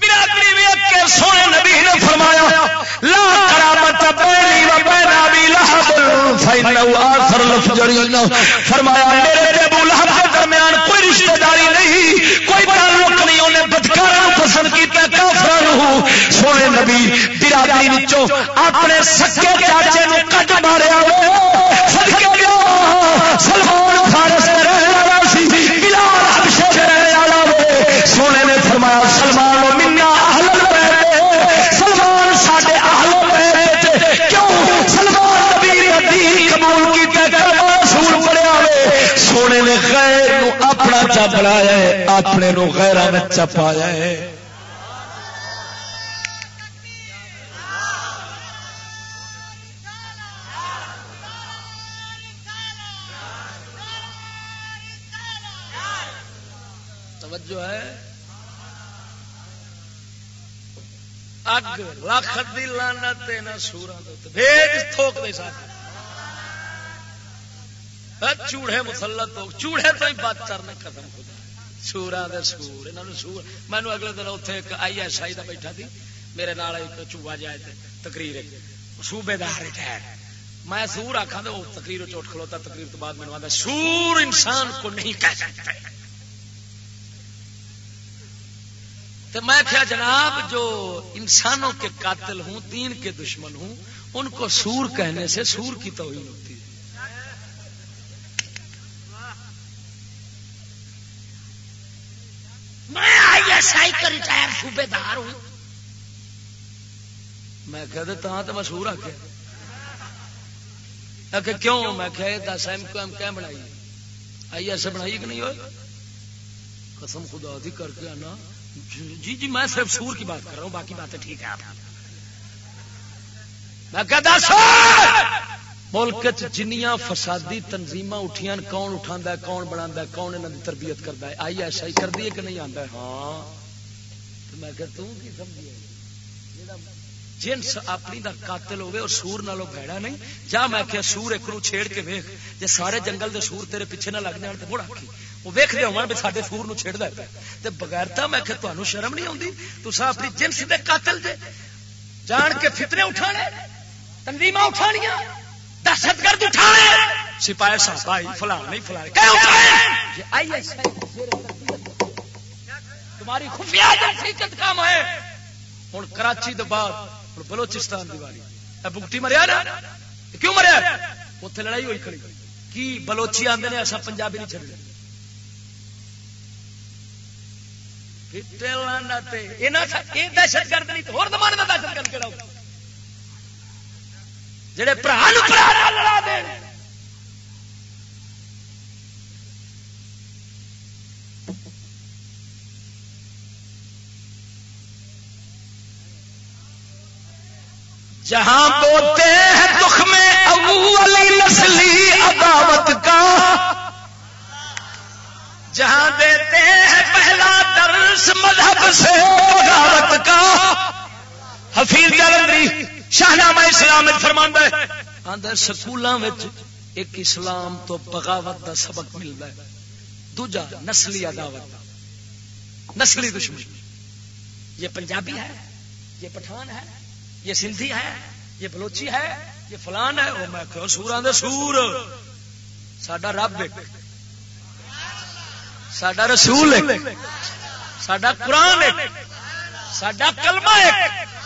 برادری بھی کے سونے نبی نے فرمایا، لا کرامت بینی و بین ابی لہب فینو آخر لفجرین فرمایا، میرے ابو لہب درمیان کوئی رشتہ داری نہیں، کوئی تعلق نہیں، انہیں بدکار پسند کیا کافرا سونے نبی، برادری وچوں اپنے سکے چاچے کٹ ماریا سلمان فارس دے رہنے والا سی، بلال حبشے دے رہنے والا سونے نے فرمایا، سلمان و منا اہل البیت سلمان ساڈے اہل البیت کیوں سلمان نبی نے دین قبول کیتا کلمہ رسول پڑھیا ہوئے سونے نے غیر نو اپنا چا بنایا ہے، اپنے نو غیراں وچ چپایا ہے۔ توجہ ہے۔ اگ، لکھ دی لعنت تے نہ سوراں دے بھیج تھوک دے ساتھ چوڑے مسلط ہو چوڑے تو ہی بات کرنا ختم خدا سورا دے سور، انہاں نو سور۔ مینوں اگلے دن اوتھے ایک آئی ایس آئی دا بیٹھا سی۔ میرے نال ایک چوہا جائے تقریر صوبے دار ریٹائر میں سور آکھاں تے، او تقریر چوٹ کھلوتا تقریر تو بعد مینوں آندا سور انسان کو نہیں کہہ سکتے تو میں کیا جناب، جو انسانوں کے قاتل ہوں، دین کے دشمن ہوں، ان کو سور کہنے سے سور کی توہین ہوتی ہے میں آئی ایس آئی کا ریٹائر صوبے دار ہوں۔ میں کہہ دیتا تو میں سور آ کے کیوں؟ میں کہہ دس ایم کو ایم کیا بنائی؟ آئی ایس بنائی کہ نہیں ہوئے قسم خدا دی کر کے آنا۔ جی جی میں صرف سور کی بات کر رہا ہوں، باقی باتیں ٹھیک ہے آپ۔ میں کہتا ملک جنیاں فسادی تنظیم اٹھیاں کون اٹھا ہے کون بنا کون انہوں کی تربیت کرتا ہے؟ آئی ایس آئی کر دی ہے کہ نہیں آتا ہاں۔ میں کہ تم کی سمجھی جنس اپنی دا قاتل ہوئے اور سور نالوں بھڑا نہیں۔ جا میں کہ سور ایک نو چھیڑ کے ویخ جے سارے جنگل دے سور تیرے پیچھے نہ لگ جان تو بڑا کی وہ ویخ دے ہون بھی سارے سور نو چھیڑ دے تے بغیرتا میں کہ تانوں شرم نہیں آندی تسا اپنی جنس دے قاتل جے۔ جان کے فتنے اٹھانے تنظیماں اٹھانیاں۔ دہشت گرد اٹھانے سپاہی صاحب بھائی فلاں نہیں فلاں تمہاری خفیہ ایجنسی کا کام ہے۔ ہوں کراچی تو بعد ہوں بلوچستان دی باری بگٹی مریا نا؟ کیوں مریا؟ اتنے لڑائی ہوئی کھڑی۔ کی بلوچی آتے ہیں ایسا پنجابی نہیں چڑھتے دہشت گرد نہیں ہو دہشت گرد کہڑا جڑے برا لڑا دے جہاں بوتے ہیں دکھ میں اولی نسلی عداوت کا۔ جہاں دیتے ہیں پہلا درس مذہب سے بغاوت کا۔ حفیظ جلندری شاہنامہ اسلام فرماندہ ہے۔ اندر سکولوں ایک اسلام تو بغاوت کا سبق ملتا ہے۔ دوجا، نسلی عداوت۔ نسلی دشمن یہ پنجابی ہے، یہ پٹھان ہے، یہ سندھی ہے، یہ بلوچی ہے، یہ فلان ہے۔ وہ میں کہ سورا دے سور۔ ساڈا رب ایک۔ ساڈا رسول ایک۔ ساڈا قرآن ایک۔ ساڈا کلمہ ایک۔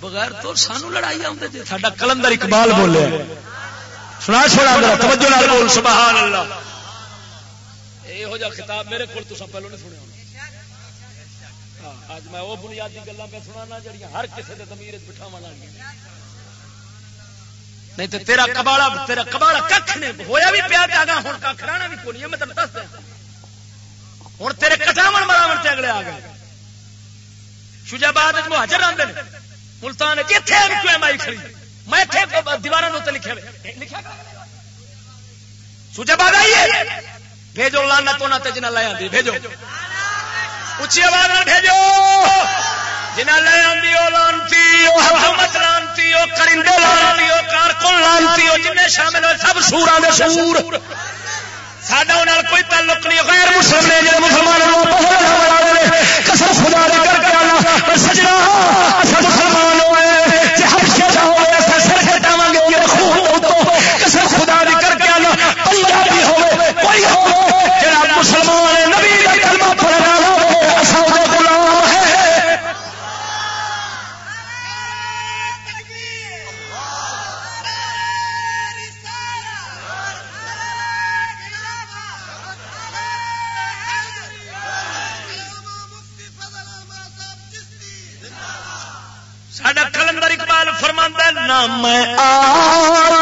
بغیر تو سانو لڑائی آتے ساڈا کلندر اقبال بولے۔ سنا چھوڑا توجہ بول۔ سبحان اللہ یہ خطاب میرے کو پہلو نہیں سنیا اج میں وہ بنیادی گلا پہ ہر کسی کے بٹھاوا نہیں تو تیرا کباڑا تیرا کباڑا کھ نہیں ہویا بھی پیا گا ہوں کھ رہنا بھی کون میں تمہیں دس دیا۔ ہوں تیرے کٹاو مراو سے اگلے آ گئے۔ شجاباد مہاجر آتے ہیں ملتان جیتے مائی کھڑی؟ میں دیوار لکھا لکھا شجاباد آئیے۔ بھیجو لانا تو نہ جنہیں لایا بھیجو۔ اچھی آواز بھیجو۔ جنہیں لے آتی وہ لانتی وہ حکومت لانتی وہ کرندے لانتی وہ کارکن لانتی وہ جن شامل ہوئے سب سورا سور۔ ساڈا کوئی تعلق نہیں. غیر مسلم نے جب مسلمانوں قسم خدا دے کر کے سجنا مسلمان ہوئے. سر ہٹاواں گے قسم خدا کر کے آنا. پنجابی ہوئے، کوئی ہو جناب مسلمان نبی کلمہ پڑھنا کلندر اقبال فرماندہ نام ہندی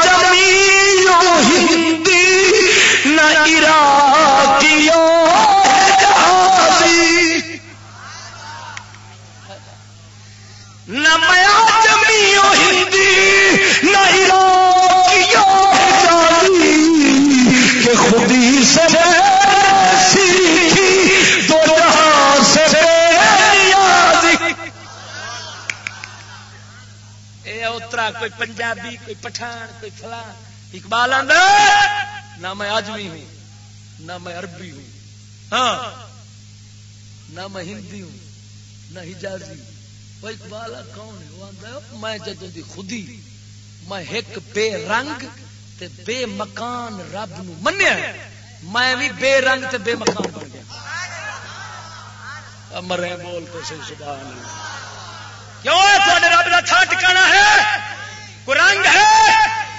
اترا کوئی پنجابی، کوئی پٹھان، کوئی فلان اقبال آدھا نہ میں آجمی ہوں، نہ میں عربی ہوں. ہاں نہ میں ہندی ہوں، نہ حجازی. وہ اقبال کون ہے؟ وہ آدھا میں جدو دی خودی، میں ایک بے رنگ تے بے مکان رب نو منیا میں بھی بے رنگ تے بے مکان بن گیا. مرے بول تو سی سبحان اللہ. کیوں ہے تھوڑے رب کا تھا ٹکانا ہے؟ کوئی رنگ ہے،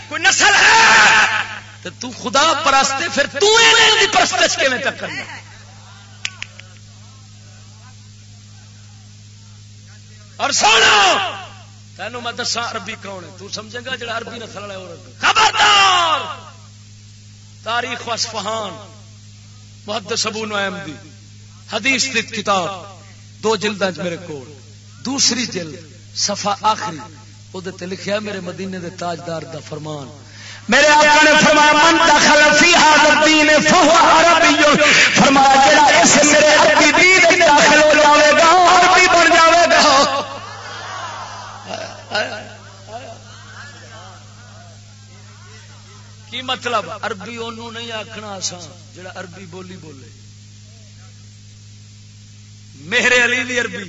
کوئی نسل ہے؟ تو تو خدا پرستے پھر تو دی پرستش کے میں کرنا؟ اور سونا، تینوں میں دسا عربی کون ہے؟ تو سمجھے گا جڑا عربی نسل والا خبردار! تاریخ وسفہان محدث ابو نعیم دی حدیث دی کتاب، دو جلداں میرے کول، دوسری جلد، صفحہ آخری۔ وہ لکھیا میرے مدینے دے تاجدار دا فرمان میرے آقا نے فرمایا من دخل فی هذا الدین فهو عربی فرمایا جڑا اس میرے عربی دین وچ داخل ہو جاوے گا عربی بن جاوے گا کی مطلب عربی اونوں نہیں آکھنا آسان جڑا عربی بولی بولے میرے علی دی عربی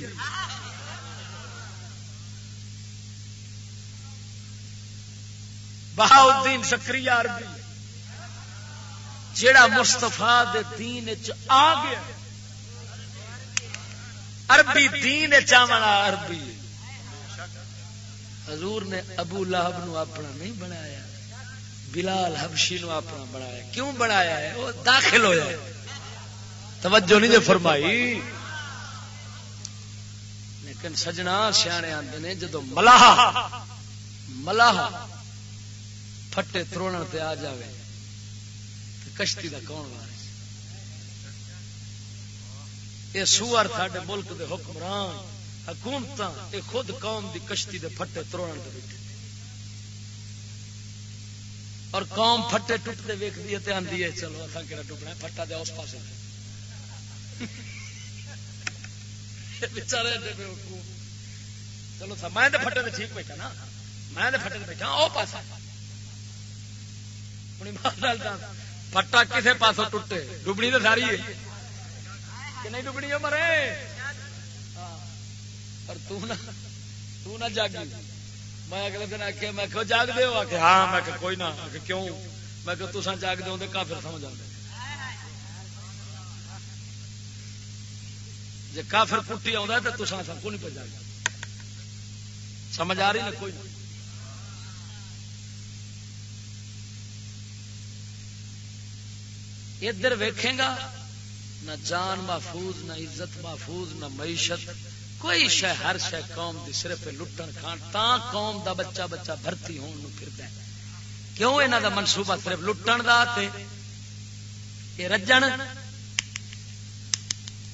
بہاؤدین سکری عربی، جیڑا مستفا دین آ گیا۔ عربی دین چاونا عربی۔ حضور نے ابو لہب نو اپنا نہیں بنایا، بلال حبشی نو اپنا بنایا۔ کیوں بنایا ہے؟ وہ داخل ہوا ہے۔ توجہ نہیں جو فرمائی۔ لیکن سجنا سیانے آتے نے، جدو ملاح ملاح پھٹے تروڑ تے آ جائے کشتی کا کون وار یہ سور ساڈے ملک دے حکمران حکومت یہ خود قوم دی کشتی دے پھٹے تروڑ دے بیٹھے۔ اور قوم پھٹے ٹوٹتے ویکتی ہے آدھی ہے، چلو اصا کہ ٹوٹنا ہے؟ پھٹا دیا اس پاس چلو میں پھٹے تو ٹھیک بیٹھا نا۔ میں پھٹے بیٹھا وہ پاس پٹا کسے پاس ٹوٹے ڈبنی تو ساری ہے کہ نہیں ڈبنی ہو مرے اور تو نہ جاگی میں اگلے دن آخیا میں کہ جاگ دے ہو کہ ہاں میں کہ کوئی نہ کیوں میں کہ تسا جاگ دے ہوں کافر سمجھ آتے جی کافر کٹی آ تو تسا سب کو نہیں پہ جاگ سمجھ آ رہی نا کوئی نہ ادھر ویکھے گا، نہ جان محفوظ، نہ عزت محفوظ، نہ معیشت۔ کوئی شہ ہر شہ قوم دی صرف لٹن کھان تا قوم دا بچہ بچہ بھرتی ہون نو پھردا ہے۔ کیوں انہاں دا منصوبہ صرف لٹن دا تے اے رجن؟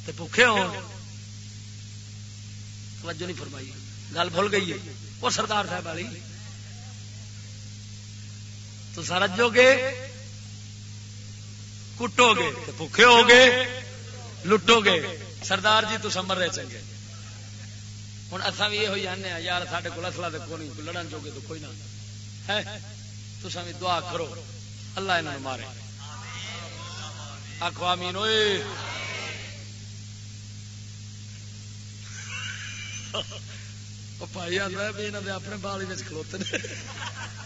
تے بھوکے ہون۔ توجہ نہیں فرمائی۔ گل بھول گئی ہے۔ وہ سردار صاحب والی۔ تو سرجو گے؟ کٹو گے بھوکے ہو گے لٹو گے سردار جی تو سمر رہے چنگے ہوں اصا بھی یہ جانے یار سارے کو اصلا تو کوئی لڑن جو گے تو کوئی نہ۔ تو بھی دعا کرو، اللہ یہاں مارے۔ آخو آمین ہوئے بھائی آتا بھی یہاں اپنے بال ہی کھلوتے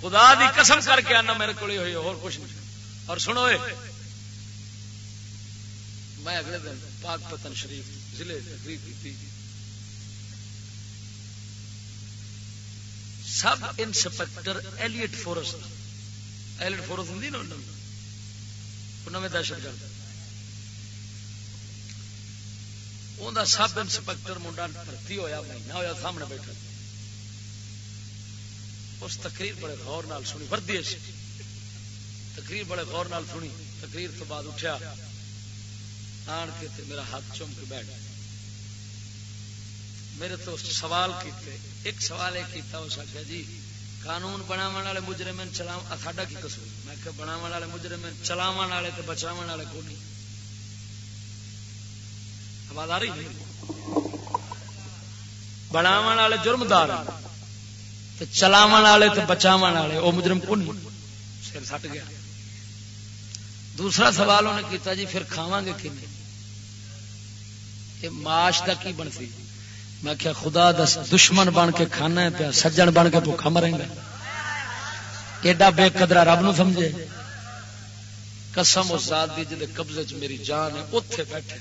خدا دی قسم کر کے آنا میرے کو ہوئی، اور کچھ نہیں۔ اور سنو میں اگلے دن پاک پتن شریف ضلع تقریر کی sub inspector elite force elite force ہوں نا نویں دہشت گرد۔ انہوں سب انسپیکٹر منڈا بھرتی ہوا مہینہ ہوا سامنے بیٹھا۔ اس تقریر بڑے غور نال سنی، وردی تقریر بڑے غور نال سنی، تقریر تو بعد اٹھا آن کے تے میرا ہاتھ چوم کے بیٹھ۔ میرے تو سوال کیتے، ایک سوال یہ کیتا اس آخیا جی قانون بناو والے مجرم چلاو ساڈا کی قصور؟ میں کہ بناو والے مجرم چلاو والے تے بچاو والے کو نہیں آواز آ رہی بناو والے جرمدار چلاو والے تو بچاو والے، وہ مجرم کون سر سٹ گیا۔ دوسرا سوال انہیں کیتا جی پھر کھاوا گے کھے یہ معاش کا کی بن سی میں کیا خدا دس دشمن بن کے کھانا ہے پیا، سجن بن کے بھوکھا مریں گا۔ ایڈا بے قدرا رب نو سمجھے۔ قسم اس ذات دی جلے قبضے چ میری جان ہے اتے بیٹھے۔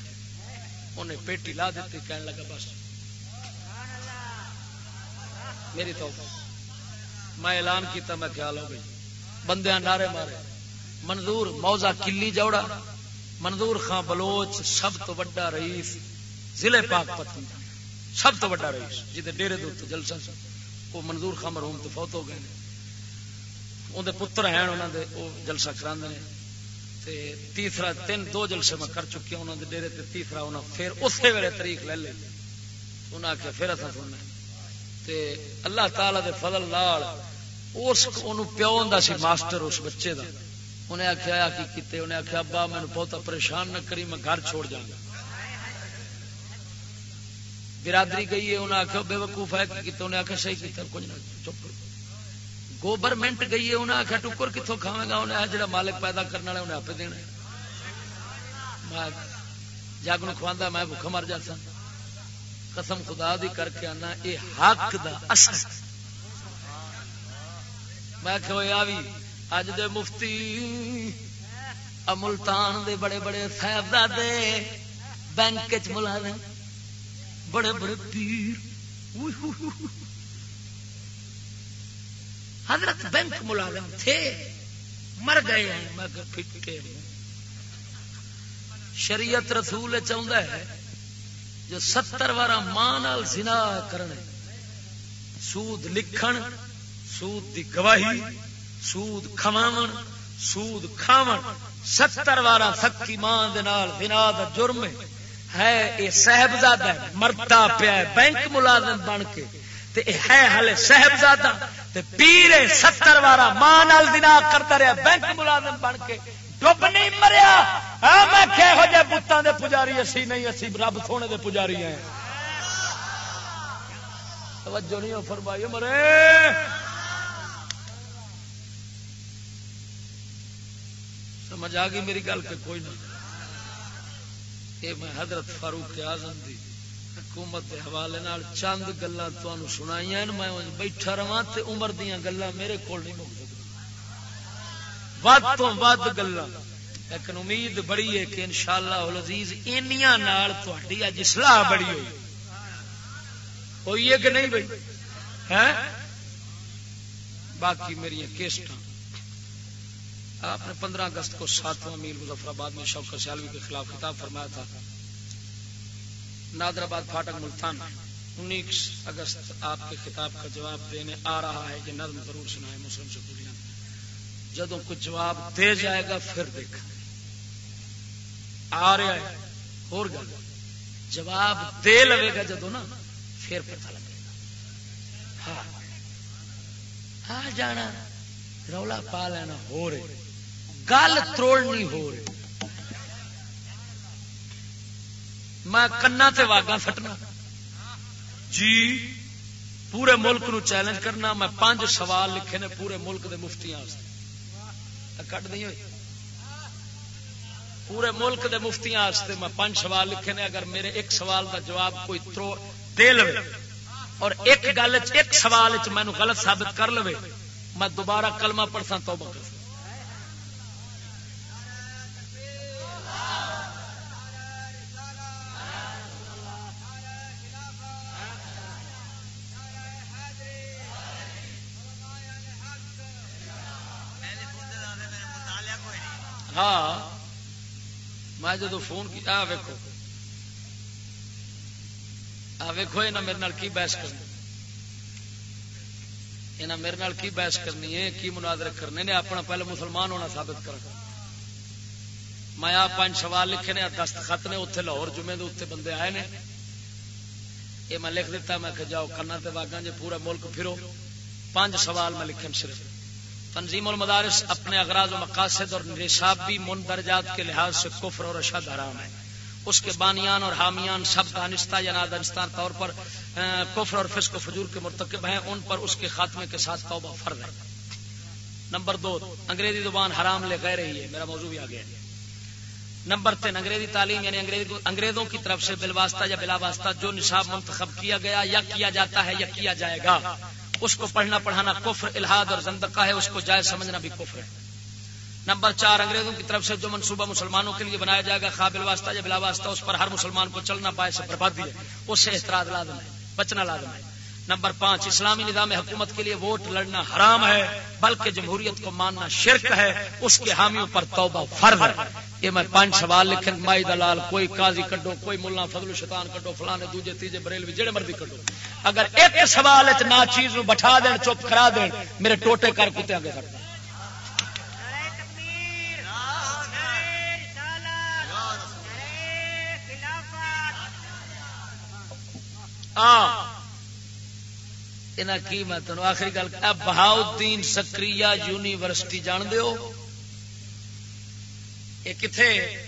انہیں پیٹی لا دیتی کہنے لگا، بس۔ میری تو میں اعلان کیتا، میں خیال ہو گئی۔ بندے نعرے مارے۔ منظور موزا کلی جوڑا۔ منظور خان بلوچ سب تو بڑا رئیس ضلع پاک پتن سب تو بڑا رئیس جی ڈیرے دو جلسہ سی۔ وہ منظور خان مرحوم تو فوت ہو گئے۔ اندر پتر ہیں انہوں نے وہ جلسہ کرا تے تیسرا تین، دو جلسے میں کر چکی ہوں انہوں نے ڈیرے تے۔ تیسرا انہوں پھر اسی ویلے تاریخ لے لے۔ انہیں آخیا پھر اصل سننا تے اللہ تعالی دے فضل لال اس پیو ہوں سی ماسٹر، اس بچے دا۔ انہیں آخیا کی کیتے؟ انہیں آخیا ابا مینو بہت پریشان نہ کری، میں گھر چھوڑ جاؤں برادری گئی ہے، انہیں آخیا بے وقوف ہے کیتے؟ انہیں آخیا صحیح کیتا کچھ نہ، چپ۔ گوورمنٹ گئی ہے، انہیں آخیا ٹکر کتوں کھاوے گا؟ انہیں جڑا مالک پیدا کرنے والے، انہیں آپ دینا میں جگ نو کھوانا میں بھوکا مر جاتا قسم خدا دی کر کے آنا، یہ حق دا اصل۔ میں کہ بھی اج دے مفتی ملتان دے بڑے بڑے صاحبزادے بینک چ ملازم، بڑے بڑے پیر۔ حضرت بینک ملازم تھے، مر گئے ہیں۔ مگر پھٹکے۔ شریعت رسول چاہتا ہے جو ستر وارا ماں نال زنا کرنے، سود لکھن سود دی گواہی، سود کھواون سود کھاون، ستر وارا سکی ماں دنا دا جرم ہے۔ یہ صاحبزادہ مرتا پیا بینک ملازم بن کے۔ تے ہے ہلے صاحبزادہ۔ تے پیرے ستر وارا ماں نال دنا کرتا رہا بینک ملازم بن کے۔ ڈب نہیں مریا۔ میں کہ ہو جائے بتان دے پجاری، اسی نہیں، اسی رب سونے دے پجاری ہیں۔ توجہ نہیں فرمائی مرے۔ سمجھ آ گئی میری گل کہ کوئی نہیں۔ یہ میں حضرت فاروق اعظم دی حکومت کے حوالے چند گلا سنائی میں بیٹھا رہا تے عمر دیا گلا میرے کو نہیں مک سکتی ود تو ود گلا لیکن امید بڑی ہے کہ انشاءاللہ العزیز انیاں نال تہاڈی اج اصلاح بڑی ہوئی۔ ہوئی ہے کہ نہیں بھائی؟ ہیں؟ باقی میری کیسٹ آپ نے پندرہ اگست کو ساتواں میل مظفر آباد میں شوکت سیالوی کے خلاف خطاب فرمایا تھا۔ نادر آباد فاٹک ملتان، انیس اگست آپ کے خطاب کا جواب دینے آ رہا ہے کہ نظم ضرور سنا ہے مسلم سکولیاں جدو کچھ جواب دے جائے گا پھر دیکھ آ رہا ہے اور گل جواب دے لگے گا جدو نا، پھر پتا لگے گا۔ ہاں۔ آ جانا، رولا پا لینا، ہو رہے۔ گل تروڑنی ہو رہی۔ میں کنا تے واگا فٹنا۔ جی پورے ملک نو چیلنج کرنا، میں پانچ سوال لکھے نے پورے ملک دے مفتیاں کٹ نہیں ہوئی پورے ملک دے مفتیاں میں پانچ سوال لکھے نے۔ اگر میرے ایک سوال دا جواب کوئی ترو دے لو اور ایک گل ایک سوال مینو غلط ثابت کر لو میں دوبارہ کلمہ پڑھتا تو بکر ہاں میں جدو فون کیا ویکو ویکو یہ میرے کی بحث کرنی؟ یہ میرے کی بحث کرنی ہے؟ کی مناظر کرنے نے؟ اپنا پہلے مسلمان ہونا ثابت کر میں آپ پانچ سوال لکھے نے دستخط نے اتنے لاہور جمعے کے اتنے بندے آئے نے۔ یہ میں لکھ دیتا، میں کہ جاؤ کرنا تے واگا جی پورا ملک پھرو۔ پانچ سوال میں لکھے صرف۔ تنظیم المدارس اپنے اغراض و مقاصد اور نصابی مندرجات کے لحاظ سے کفر اور اشد حرام ہے اس کے بانیان اور حامیان سب دانستہ یا نادانستان طور پر کفر اور فسق و فجور کے مرتکب ہیں۔ ان پر اس کے خاتمے کے ساتھ توبہ فرض ہے۔ نمبر دو، انگریزی زبان حرام لے گئے رہی ہے۔ میرا موضوع بھی آ گیا نمبر تین، انگریزی تعلیم یعنی انگریزوں کی طرف سے بلواسطہ یا بلا واسطہ جو نصاب منتخب کیا گیا یا کیا جاتا ہے یا کیا جائے گا۔ اس کو پڑھنا پڑھانا کفر الحاد اور زندقہ ہے، اس کو جائز سمجھنا بھی کفر ہے۔ نمبر چار، انگریزوں کی طرف سے جو منصوبہ مسلمانوں کے لیے بنایا جائے گا، قابل واسطہ یا بلا واسطہ، اس پر ہر مسلمان کو چلنا پائے سے بربادی ہے۔ اس سے احتراج لازم ہے، بچنا لازم ہے۔ نمبر پانچ، اسلامی نظام حکومت کے لیے ووٹ لڑنا حرام ہے، بلکہ جمہوریت کو ماننا شرک ہے، اس کے حامیوں پر توبہ فرض ہے۔ یہ میں پانچ سوال لکھے مائی دلال، کوئی قاضی کڈو، کوئی ملا فضل شیطان کڈو فلانے دوجے، تیجے، بریلوی، جڑے مرضی کڈو۔ اگر ایک سوال نہ چیز بٹھا دین، چپ کرا دین، میرے ٹوٹے کر کتے آگے کر دیں کی میں تمہیں آخری گل بہاؤدین سکری یونیورسٹی جان دو یہ کتنے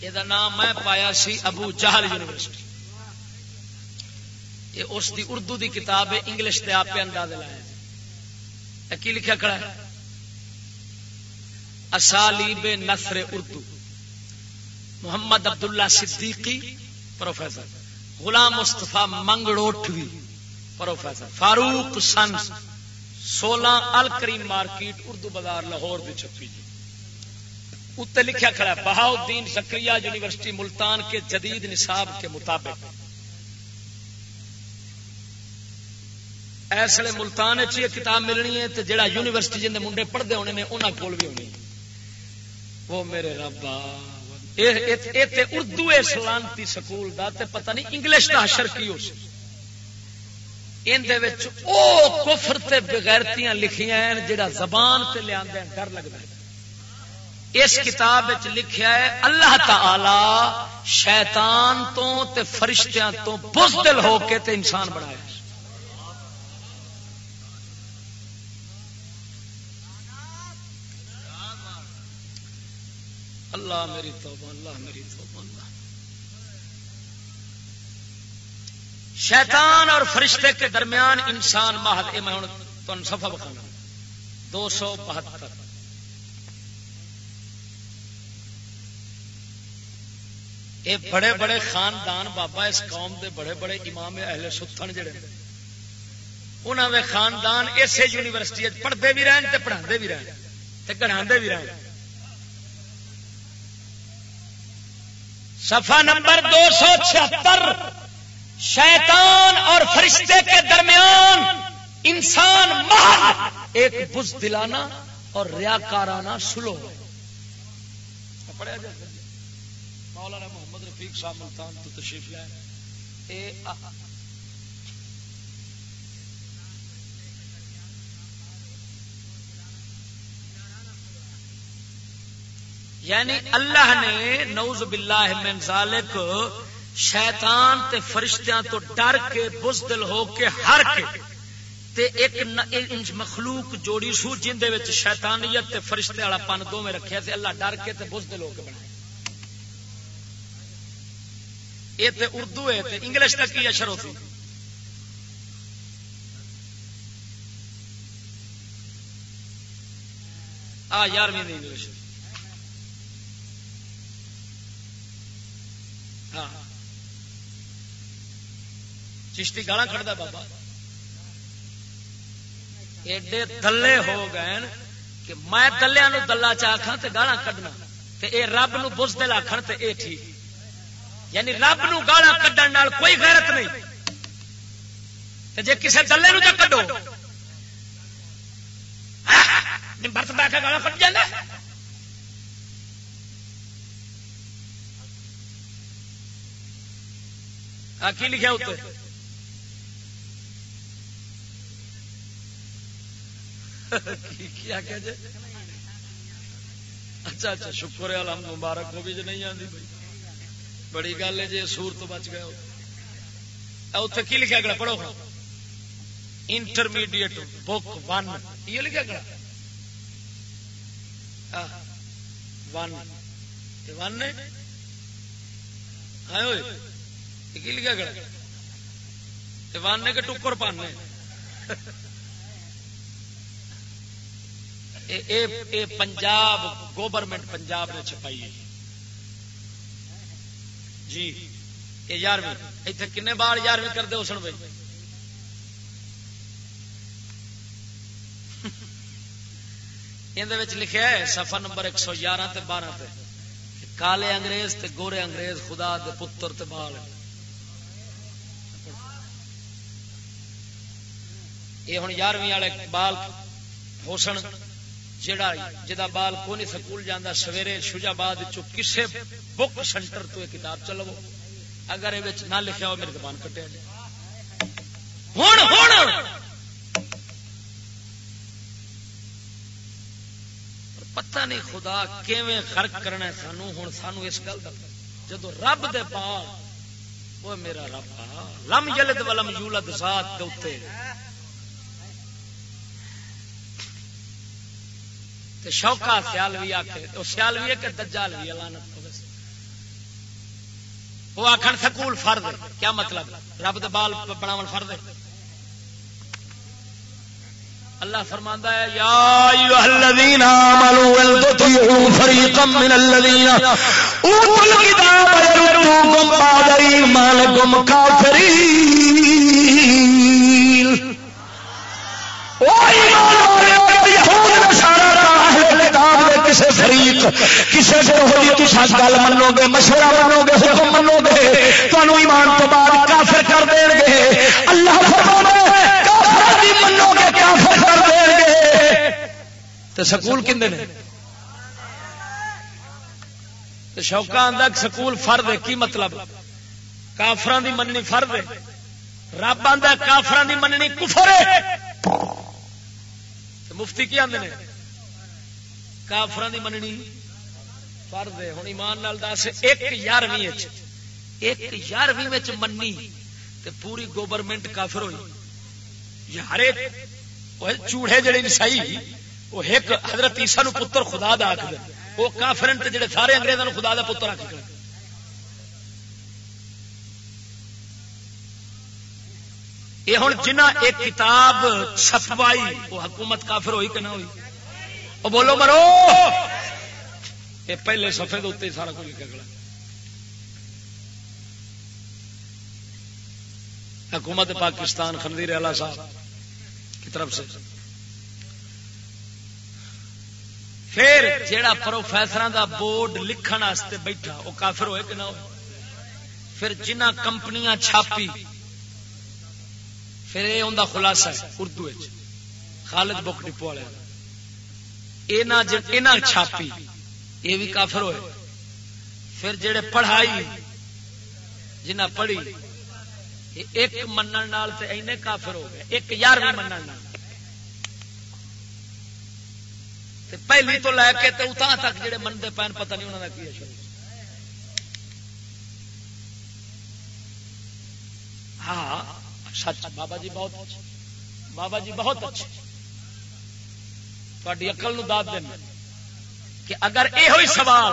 یہ نام میں پایا سی ابو جہل یونیورسٹی۔ یہ اس دی اردو دی کتاب ہے، انگلش تے آپ انداز لایا کی لکھا کھڑا ہے؟ اسالیب نثر اردو۔ محمد عبداللہ صدیقی پروفیسر۔ غلام مستفا منگڑوٹوی پروفیسر فاروق سن سولہ الکریم مارکیٹ اردو بازار لاہور دی چھپی جی اتنے لکھا کھڑا ہے بہاؤدین زکریہ یونیورسٹی ملتان کے جدید نصاب کے مطابق۔ اس لیے ملتان یہ کتاب ملنی ہے تو جڑا یونیورسٹی جن منڈے پڑھتے ہونے نے انہوں کول بھی ہونی وہ میرے ربا اردو سلامتی سکول دا تے پتہ نہیں انگلش کا حشر کی ہو سی۔ کفر تے بغیرتیاں لکھیاں ہیں جڑا زبان تے لیا ڈر لگتا ہے۔ اس کتاب لکھیا ہے، اللہ تعالی شیطان تو تے فرشتیاں تو بزدل ہو کے تے انسان بنایا اللہ میری توبہ اللہ میری توبہ اللہ شیطان اور فرشتے کے درمیان انسان ماہد میں ہوں تم سفا بکھانا دو سو بہتر۔ یہ بڑے بڑے خاندان بابا، اس قوم دے بڑے بڑے امام اہل ستھن جڑے انہوں نے خاندان اسے یونیورسٹی پڑھتے بھی رہن تے پڑھا بھی رہن تے گڑھا بھی رہن۔ صفحہ نمبر دو سو چھہتر شیطان اور فرشتے کے درمیان انسان محض ایک بز دلانا اور ریاکارانہ سلو پڑھا جائے۔ مولانا محمد رفیق صاحب ملتان تو تشریف لائے۔ یعنی اللہ نے نوز باللہ من ذالک شیطان تے فرشتیاں تو ڈر کے، بزدل ہو کے، ہر کے۔ تے ایک مخلوق جوڑی سو جن دے وچ شیطانیت تے فرشتے والا پن دو میں رکھیا تے اللہ ڈر کے تے بزدل ہو کے بنایا۔ یہ تے اردو ہے، تے انگلش تک کی اشر ہوتی۔ آ، یارویں انگلش ہاں چشتی گالا کھڑتا بابا۔ ایڈے دلے ہو گئے کہ میں دلیا نو دلہ چاہ گالا کھڈنا اے رب نو بزدل آخر تے اے ٹھیک۔ یعنی رب نو گالا کھڈن کوئی غیرت نہیں۔ جی کسی دلے نو کڈو۔ برت پا کے گالا کٹ جانا۔ کی لکھا اتنے کیا کہ اچھا اچھا شکر ہے، الحمد مبارک کو بھی جو نہیں آتی بھائی۔ بڑی گل ہے جی سور تو بچ گئے اتنے کی لکھا گیا؟ پڑھو۔ انٹرمیڈیٹ بک ون یہ لکھا گیا؟ ون ون کی لکھا گیا؟ ون نے کہ ٹکر پانے؟ پنجاب گورنمنٹ پنجاب نے چھپائی ہے۔ جی یہ یارویں اتنے کنے بار یارویں کرتے ہو سن بھائی یہ لکھا ہے سفر نمبر ایک سو گیارہ تے بارہ تے۔ کالے انگریز تے گورے انگریز، خدا دے پتر تے بال۔ یہ ہوں یارویں والے بال ہوسن۔ جڑا جدا بال کو نہیں سکول جانا سویرے شجاباد کسے بک سینٹر تو یہ کتاب چلو اگر یہ نہ لکھا ہو، میری زبان کٹیا جائے پتہ نہیں خدا کیویں خرق کرنا ہے سانو ہوں سانو اس گل کا جدو رب دے پال وہ میرا رب آ، لم جلد ولم یولد ذات دے شوکا سیالوی آخے سیالوی کہ دجالوی لانت وہ آخر سکول فرد کیا مطلب؟ رب دال بناو فرد اللہ فرماندا ہے، یا ایھا الذین آمنوا کافرین او ایمان والے، یہود، نصارا کسی فریق کسی گروہ کی تصا گل منو گے مشورہ منو گے حکم منو گے تمہوں ایمان تو بعد کافر کر دیں گے۔ اللہ منو گے کافر کر دیں گے۔ تو سکول کھے نے؟ شوقا آدھا سکول فرد ہے، کی مطلب؟ کافران دی مننی فرد ہے۔ رب آدھا کافران دی مننی کفر ہے۔ مفتی کی آدھے کافران دی مننی فرد ہوں ایمان نال دس، ایک یارویں ایک یارویں منی تے پوری گورنمنٹ کافر ہوئی۔ ہر ایک چوڑے جڑے نسائی وہ ایک حضرت عیسیٰ نو پتر خدا دا آخر وہ کافرن تے جڑے سارے انگریزوں خدا دا پتر آخر یہ ہوں جنہ ایک کتاب چھپوائی وہ حکومت کافر ہوئی کہ نہ ہوئی؟ وہ بولو مرو. یہ پہلے سفید اتنے سارا کچھ لکھا گلا حکومت پاکستان خندیر اعلی صاحب کی طرف سے۔ پھر جیڑا پروفیسر دا بورڈ لکھن واسطے بیٹھا، وہ کافر ہوئے کہ نہ ہوئے؟ پھر جنہ کمپنیاں چھاپی، پھر یہ ان خلاصہ ہے، اردو خالد بک ڈپو والے۔ چھاپی۔ یہ بھی کافر ہوئے۔ پھر جڑے پڑھائی، جنہ پڑھی ایک منن اینے کافر ہو گئے۔ ایک یارویں من پہلی تو لے کے اتنا تک جڑے منتے پہن پتہ نہیں انہوں کا کی ہے ہاں سچ، بابا جی بہت اچھے۔ بابا جی بہت اچھے۔ تاری اقل نو داد دینا کہ اگر یہ سوال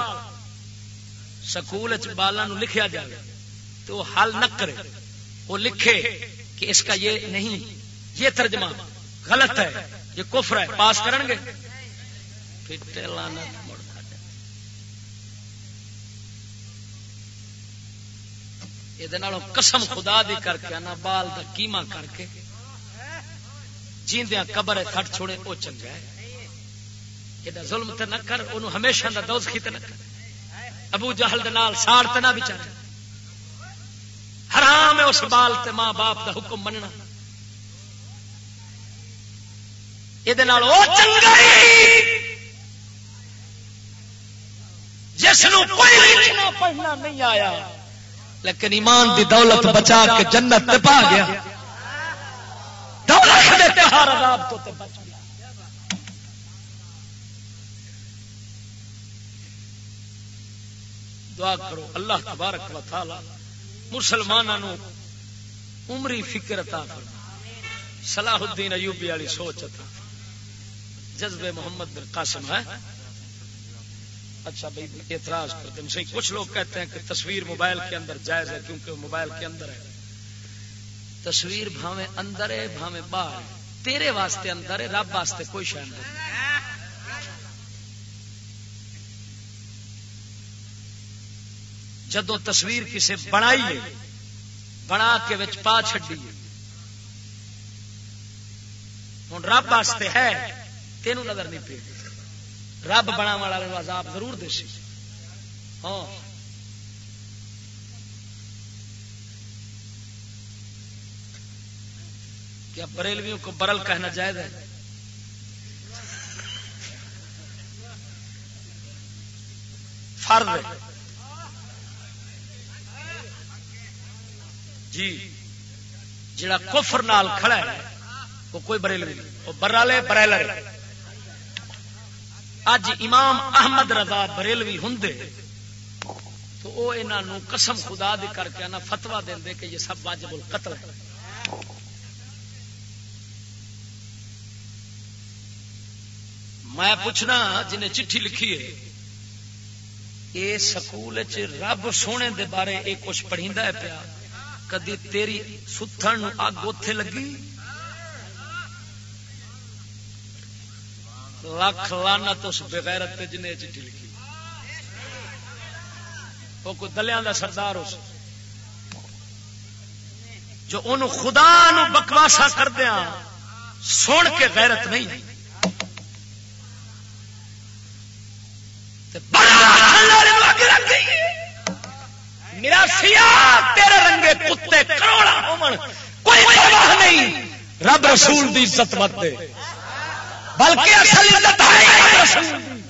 سکول بالا لکھیا جائے تو وہ حل نہ کرے۔ وہ لکھے کہ اس کا یہ نہیں، یہ ترجمہ غلط ہے، یہ کفر ہے، پاس کرن گے۔ یہ قسم خدا دی کر کے نا بال دا کیما کر کے جیندیاں قبر تھٹ چھوڑے وہ چنگا ہے۔ یہ ظلم تے نہ کر انہوں ہمیشہ دا دوزخی تے نہ کر۔ ابو جہل دے نال ساڑ تے نہ بچارے حرام ہے اس بال تے ماں باپ دا حکم مننا۔ یہ چنگا جس کوئی لکھنا پڑھنا نہیں آیا، لیکن ایمان دی دولت بچا کے جنت تے پا گیا۔ دولت دے تہار عذاب تو تے بچ دعا کرو، اللہ تبارک و تعالی مسلمانوں عمری فکر عطا فرما صلاح الدین ایوبی والی سوچ عطا جذبے محمد بن قاسم ہے۔ اچھا بھائی، اعتراض کرتے ہیں صحیح، کچھ لوگ کہتے ہیں کہ تصویر موبائل کے اندر جائز ہے کیونکہ موبائل کے اندر ہے۔ تصویر بھاوے اندر ہے بھاوے باہر تیرے واسطے اندر ہے، رب واسطے کوئی شہ نہیں۔ جدو تصویر کسی بنائی ہے، بنا کے وچ پا چڈی ہوں رب واسطے ہے تینوں نظر نہیں پی۔ رب بنا والا عذاب ضرور دے سی۔ ہاں۔ کیا بریلویوں کو برل کہنا جائز ہے؟ فرد جی جڑا کفر نال کھڑا ہے، وہ کوئی بریلوی نہیں، وہ برالے بریلر اج امام احمد رضا بریلوی ہوں تو وہ انہوں قسم خدا دی کر کے نا فتوا دیں دے کہ یہ سب واجب القتل ہے۔ میں پوچھنا جنہیں چٹھی لکھی ہے یہ سکول رب سونے دے بارے یہ کچھ پڑھی ہے پیا؟ کدی تیری ستھن اگ اتے لگی؟ لکھ لانا تو اس بغیرت جنہیں چٹھی لکھی۔ وہ کوئی دلیا کا سردار اس۔ جو ان خدا نو بکواسا کردیا سن کے غیرت نہیں۔ بڑا میرا سیا تیرے رنگے کتے، کروڑا ہومن۔ کوئی پرواہ نہیں، رب رسول دی عزت مت دے۔ بلکہ اصل عزت ہے رسول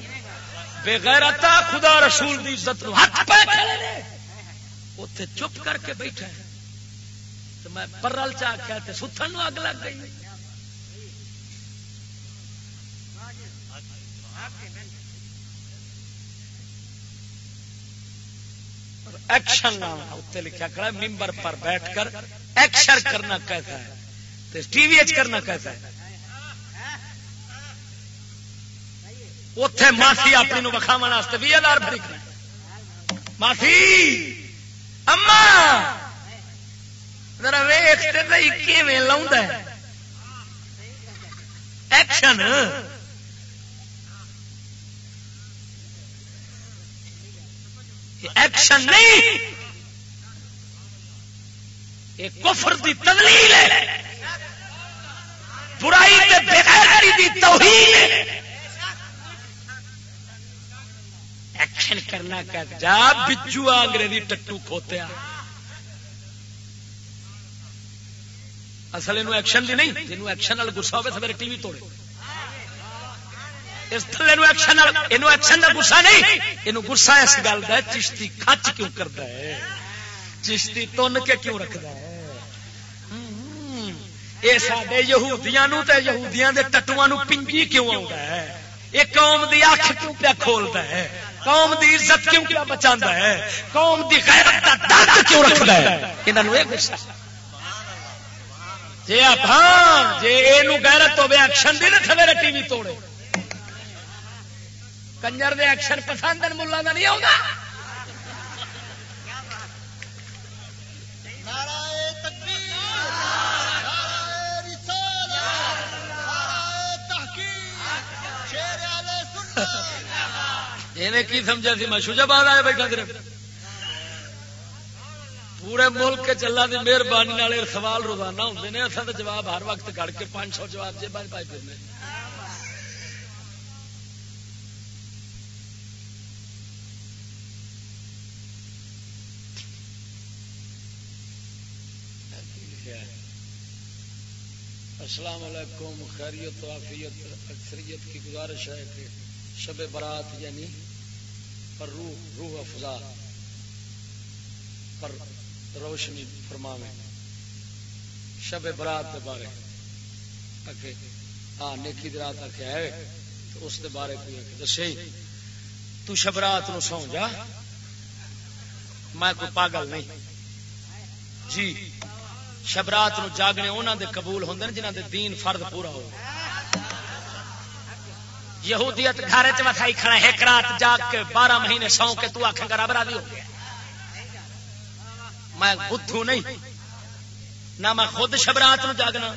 بے غیرتا خدا رسول دی عزت نو ہاتھ پہ کھڑے نے اوتھے چپ کر کے بیٹھا ہے۔ تو میں پرل چا کے تے ستھن نو اگ لگ گئی۔ ایکشن اتنے لکھا کھڑا ممبر پر بیٹھ کر ایکشن کرنا کہتا ہے۔ ٹی وی ایچ کرنا کہتا ہے۔ اتے معافی اپنی وکھاو واسطے بھی ہزار بھری معافی اما! ذرا ویختے کیویں لاؤں ایکشن ایکشن نہیں. یہ کفر دی تدلیل ہے. برائی تے بغیرتی دی توہین ہے. ایکشن کرنا کر جا بچو انگریزی ٹٹو کھوتیا اصل یہ ایکشن دی نہیں جنوب ایکشن وال گسا ہوگا سویرے ٹی وی توڑے. اس تھلے ایکشن ایکشن کا گسا نہیں یہ گسا اس گل کا چشتی کچ کیوں کرتا ہے؟ چشتی تن کے کیوں رکھتا ہے؟ یہ سارے یہودیاں یہودیاں دے ٹٹواں پنجی کیوں آتا ہے؟ یہ قوم دی اکھ کیوں پیا کھولتا ہے؟ قوم دی عزت کیوں کیا بچا ہے؟ قوم دی غیرت دا درد کیوں رکھتا ہے؟ انہوں یہ گسا جی آپ ہاں جی یہ غیرت ہوے ایکشن دی نا سویرے ٹی وی توڑے۔ کنجر دے ایکشن پسند ملا کا نہیں آگا کی سمجھا سی؟ میں شوجا بعد آیا بیٹھا صرف پورے ملک چلا دی مہربانی سوال روزانہ ہوتے ہیں اصل تو جواب ہر وقت کٹ کے پانچ سو جواب جی پائی پھرنے۔ السلام علیکم، خیریت و عافیت، اکثریت کی گزارش ہے کہ شب برات یعنی پر روح روح افزا، پر روشنی فرما شب برات کے بارے ہاں نیکی رات آخیا ہے تو اس دے بارے کوئی دسے۔ تو شب رات نو سو جا۔ میں کوئی پاگل نہیں۔ جی۔ شبرات نو جاگنے انہوں دے قبول ہوں جنہ دے دین فرد پورا ہو۔ یہودیت گھر چ کھڑا ایک رات جاگ کے بارہ مہینے سو کے تو آخ گا برادری ہو گیا۔ میں بدھو نہیں، نہ میں خود شبرات نو جاگنا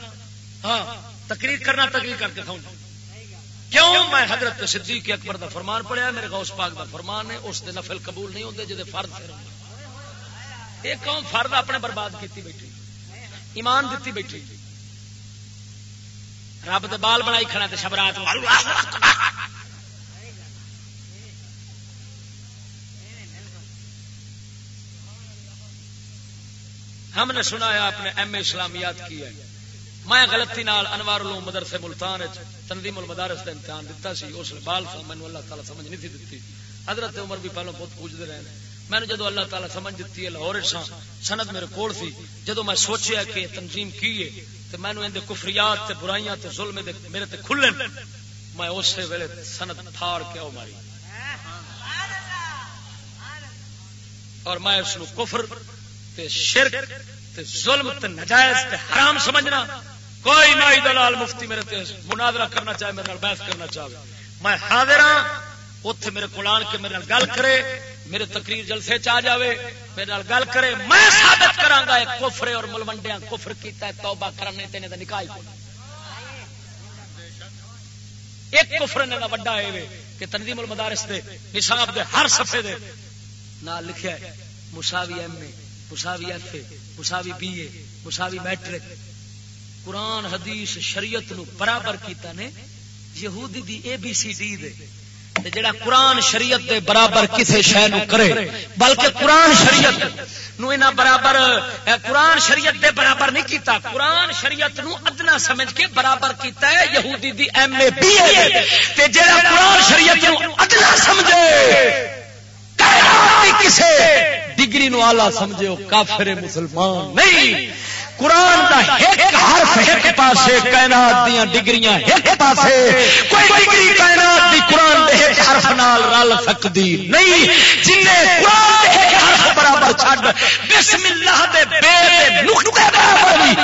ہاں تقریر کرنا، تقریر کر کے کھاؤں۔ کیوں؟ میں حضرت صدیق اکبر دا فرمان پڑھیا میرے غوث پاک دا فرمان ہے، اس دے نفل قبول نہیں ہوتے جہاں فرد پھر ایک قوم فرد اپنے برباد کیتی بیٹھی۔ ایمان دیتی بیٹھی۔ رب دے بال بنائی کھڑا تے شبرات ہم نے سنا ہے آپ نے ایم اے اسلامیات کی ہے۔ میں غلطی نال انوار لو مدرسے ملتان تنظیم المدارس کا امتحان دیتا سی، اس بال تھا مینو اللہ تعالیٰ سمجھ نہیں تھی دیتی حضرت عمر بھی پہلو بہت پوچھتے رہے۔ میں نے جدو اللہ تعالیٰ سمجھ دیتی ہے لاہور سا سند میرے کول سی، جدو میں سوچیا کہ تنظیم کی ہے تو میں نے اندر کفریات تے برائیاں تے ظلم دے میرے تے کھلن۔ میں اسی ویلے سند پھاڑ کے آؤ ماری۔ اور میں اس کفر تے شرک تے ظلم تے نجائز تے حرام سمجھنا۔ کوئی نہ دلال مفتی میرے تے مناظرہ کرنا چاہے، میرے نال بحث کرنا چاہے۔ میں حاضر ہاں اتے میرے کو آن کے میرے نال گل کرے۔ میرے تقریر جلسے چ جائے میرے گل کرے، میں ثابت کرا گا کفرے اور ملوڈیا کفر کیا توبہ کرنے تین نکاح ایک کفر نے وڈا ہے کہ تنظیم المدارس دے، نصاب دے، ہر صفحے دے۔ نہ لکھیا ہے، مساوی ایم اے، مساوی ایف اے، مساوی بی اے، مساوی میٹرک۔ قرآن، حدیث، شریعت نو برابر کیتا نے، یہودی دی اے بی سی ڈی دے۔ جڑا قرآن شریعت دے برابر کسی شہ کرے، بلکہ قرآن شریعت نو اینا برابر قرآن شریعت دے برابر نہیں کیتا، قرآن شریعت نو ادنا سمجھ کے برابر کیتا ہے یہودی دی ایم اے بی اے تے جڑا قرآن شریعت نو ادنا سمجھے کسے، ڈگری نو آلہ سمجھے کافر مسلمان نہیں۔ قرآن دا ایک حرف ایک پاسے کائنات دیاں ڈگریاں ایک پاسے۔ کوئی ڈگری کائنات دی قرآن دے ایک حرف نال رل سکتی نہیں۔ جن نے قرآن دے ایک حرف برابر چھڈ، بسم اللہ دے بے دے نقطے برابر بھی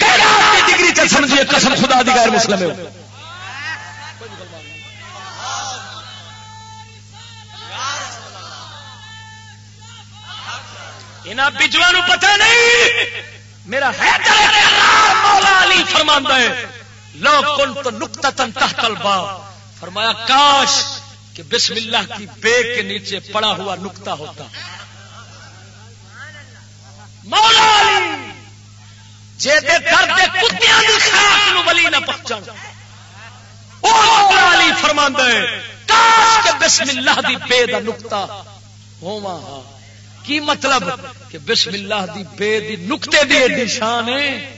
کائنات دی ڈگری چ سمجھیے، قسم خدا دی غیر مسلم ہے۔ انہاں بجوا پتہ نہیں۔ میرا مولا علی فرما ہے۔ لو کن تو نکتا تن تحت الباب۔ فرمایا، کاش کہ بسم اللہ کی بے کے نیچے پڑا ہوا نکتا ہوتا۔ مولا علی جے دے گھر دے کتیاں دی خاک نو ولی نہ پہنچن او مولا علی فرماندا ہے، کاش کہ بسم اللہ دی بے دا نکتا ہوواں۔ کی مطلب کہ بسم اللہ دی بے دی نقطے دی ایڈی شان ہے۔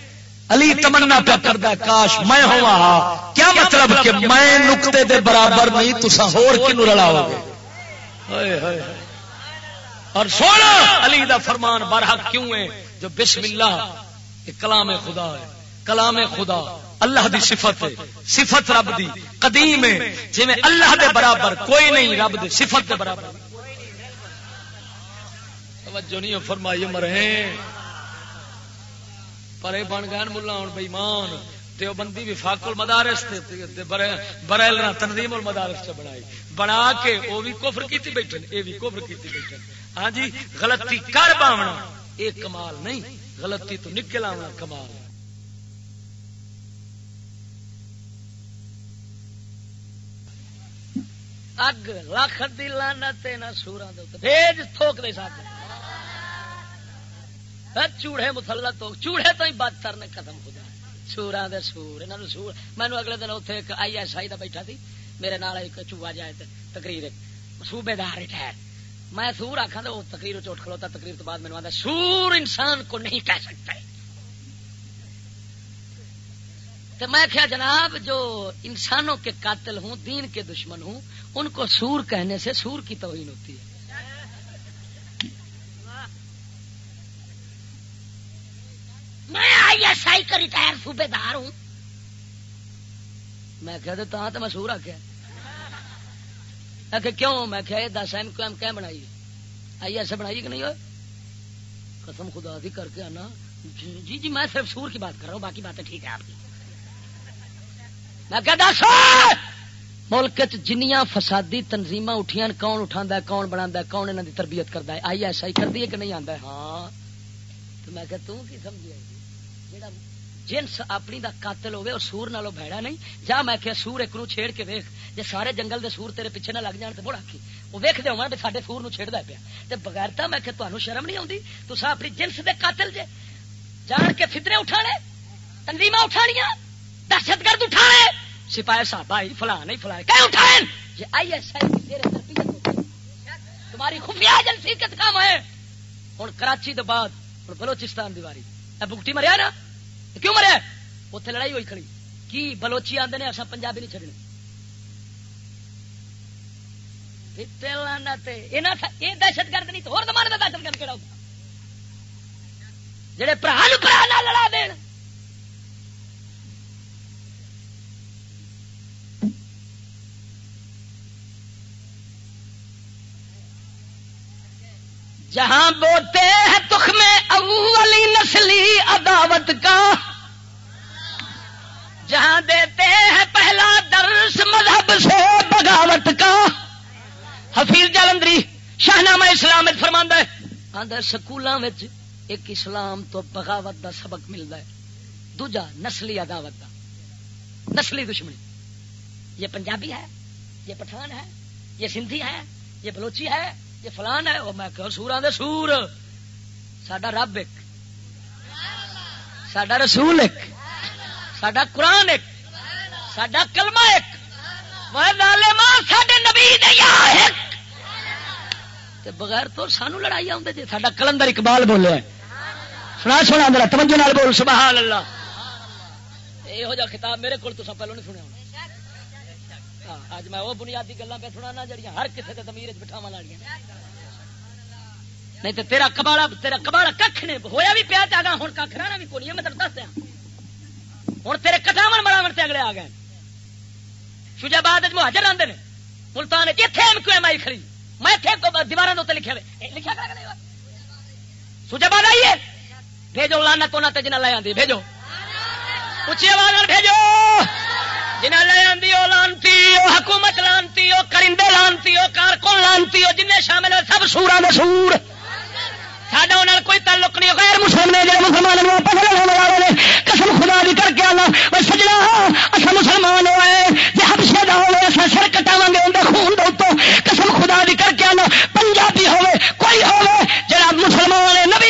علی تمنا پہ کرتا کاش میں ہوا کیا مطلب کہ میں نقطے دے برابر نہیں تسا ہور کنو رلاؤ گے اور سونا، علی دا فرمان برحق کیوں ہے؟ جو بسم اللہ کلام خدا ہے۔ کلام خدا اللہ دی صفت ہے۔ صفت رب دی، قدیم ہے۔ جی اللہ دے برابر کوئی نہیں، رب دی صفت دے برابر۔ توجہ نہیں فرمائی مرے پرے بن گئے ملا ہوں بےمان۔ دیو بندی بھی فاقل مدارس برائل تنظیم المدارس سے بنائی۔ بنا کے وہ بھی کفر کیتی بیٹھے یہ بھی کفر کیتی بیٹھے ہاں جی غلطی کر پاونا یہ کمال نہیں۔ غلطی تو نکل آنا کمال۔ اگ لاکھ دی لانا تینا سورا بھیج تھوک دے ساتھ۔ چوڑے مسلط ہو چوڑے تو ہی بدتر نے ختم ہو جائے سورا دے سور انہوں سور۔ مینو اگلے دن اتنے ایک آئی ایس آئی کا بیٹھا تھی میرے نال ایک چوہا جائے تقریر صوبے دار ریٹائر میں سور آخا تو تقریر چوٹ کھلوتا، تقریر تو بعد میرے آتا سور انسان کو نہیں کہہ سکتا تو میں کیا جناب، جو انسانوں کے قاتل ہوں، دین کے دشمن ہوں، ان کو سور کہنے سے سور کی توہین ہوتی ہے۔ میں آئی ایس آئی کا ریٹائر صوبے دار ہوں۔ میں کہہ دیتا تو میں سور آخیا کیوں؟ میں کہ دس ایم کیو ایم بنائی؟ آئی ایس بنائی کہ نہیں ہوئے؟ قسم خدا دی کر کے آنا۔ جی،, جی جی میں صرف سور کی بات کر رہا ہوں، باقی باتیں ٹھیک ہے آپ کی۔ میں کہ دس ملک جنیاں فسادی تنظیم اٹھیاں، کون اٹھا کون بنا کون انہوں کی تربیت کرتا ہے؟ آئی ایس آئی کر دی ہے کہ نہیں آتا ہاں۔ تو میں کہ توں کی سمجھ آئی؟ جنس اپنی دا قاتل ہوئے اور سور نالو بھڑا نہیں۔ جا میں کہ سور ایک نو چھیڑ کے ویکھ۔ جے سارے جنگل دے سور تیرے پیچھے نہ لگ جان تے بڑا کی وہ ویکھ دے ہون تے ساڈے سور نو چھیڑدا پیا۔ تے بغیر تا میں کہ تانوں شرم نہیں اوندی تساں اپنی جنس دے قاتل جے۔ جان کے فطرے اٹھانے، تنظیماں اٹھانیاں، دہشت گرد اٹھانے۔ سپاہی صاحب، آئی، فلاں نہیں، فلاں۔ کہ اٹھائیں۔ جے آئی ایس آئی کی تیرے تربیت ہوتی تمہاری خفیہ ایجنسی کے کام ہے؟ ہن کراچی دے بعد بلوچستان دیواری بگٹی مریا نا؟ کیوں مریا اتنے لڑائی ہوئی کھڑی۔ کی بلوچی آدھے اصا پنجابی نہیں چڑنے دہشت گرد نہیں تو ہو کا دہشت گرد کہڑا جہے برا برا لڑا دین۔ جہاں بوتے ہیں تخ میں اولی نسلی عداوت کا۔ جہاں دیتے ہیں پہلا درس مذہب سے بغاوت کا۔ حفیظ جالندری شاہنامہ اسلام فرماندہ ہے۔ آدھا سکولوں جی ایک اسلام تو بغاوت دا سبق ملتا ہے۔ دوجا، نسلی عداوت دا۔ نسلی دشمنی۔ یہ پنجابی ہے، یہ پٹھان ہے، یہ سندھی ہے، یہ بلوچی ہے۔ یہ فلان ہے، وہ میں کہ سورا دے سور۔ سڈا رب ایک۔ سڈا رسول ایک۔ سڈا قرآن ایک۔ سڈا کلمہ ایک۔ بغیر تو سانو لڑائی آدھے جی سا کلندر اقبال بولے سنا سنا میرا توجہ نال بول، سبحان اللہ۔ یہو جا خطاب میرے کو پہلو نہیں سنیا اج میں وہ بنیادی گلا پہ سنا جڑی ہر کسی کے زمیر بٹھاوا لاڑیاں نہیں تو تیرا کباڑا تیرا کباڑا کھ نے، ہویا بھی پیا چاہا ہوں کھ رہنا بھی کونی میں تک دس دیا ہوں تیرے کٹاو بڑا سے اگلے آ گئے۔ شجاباد مہاجر آتے ہیں ملتان اتنے ایم کیو ایم آئی کھڑی۔ میں اتنے دیوار لکھا لکھا سجاباد آئیے بھیجو لانا تو جنہیں لے آتی بھیجو۔ اچھی آواز بھیجو۔ جنہیں لے آتی وہ لانتی وہ حکومت لانتی وہ کرندے لانتی وہ کارکن لانتی وہ جن شامل ہے سب سورا میں سور۔ ساڈا کوئی تعلق نہیں، غیر مسلم نے جی مسلمانوں والے قسم خدا بھی کر کے آنا وہ سجنا اصا مسلمان ہوئے جی ہبشے کا ہوئے اصا سر کٹاو گے اندر خون دو قسم خدا بھی کر کے آنا، پنجابی ہوئے، کوئی ہوئے جڑا مسلمان ہے، نبی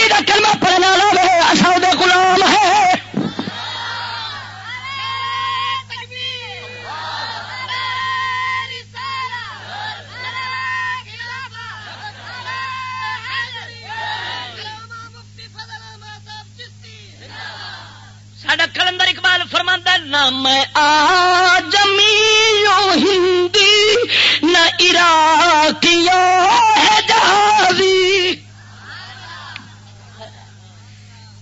کلندر اقبال فرماندہ نہ میں آ جمی ہندی، نہ عراقیوں ہے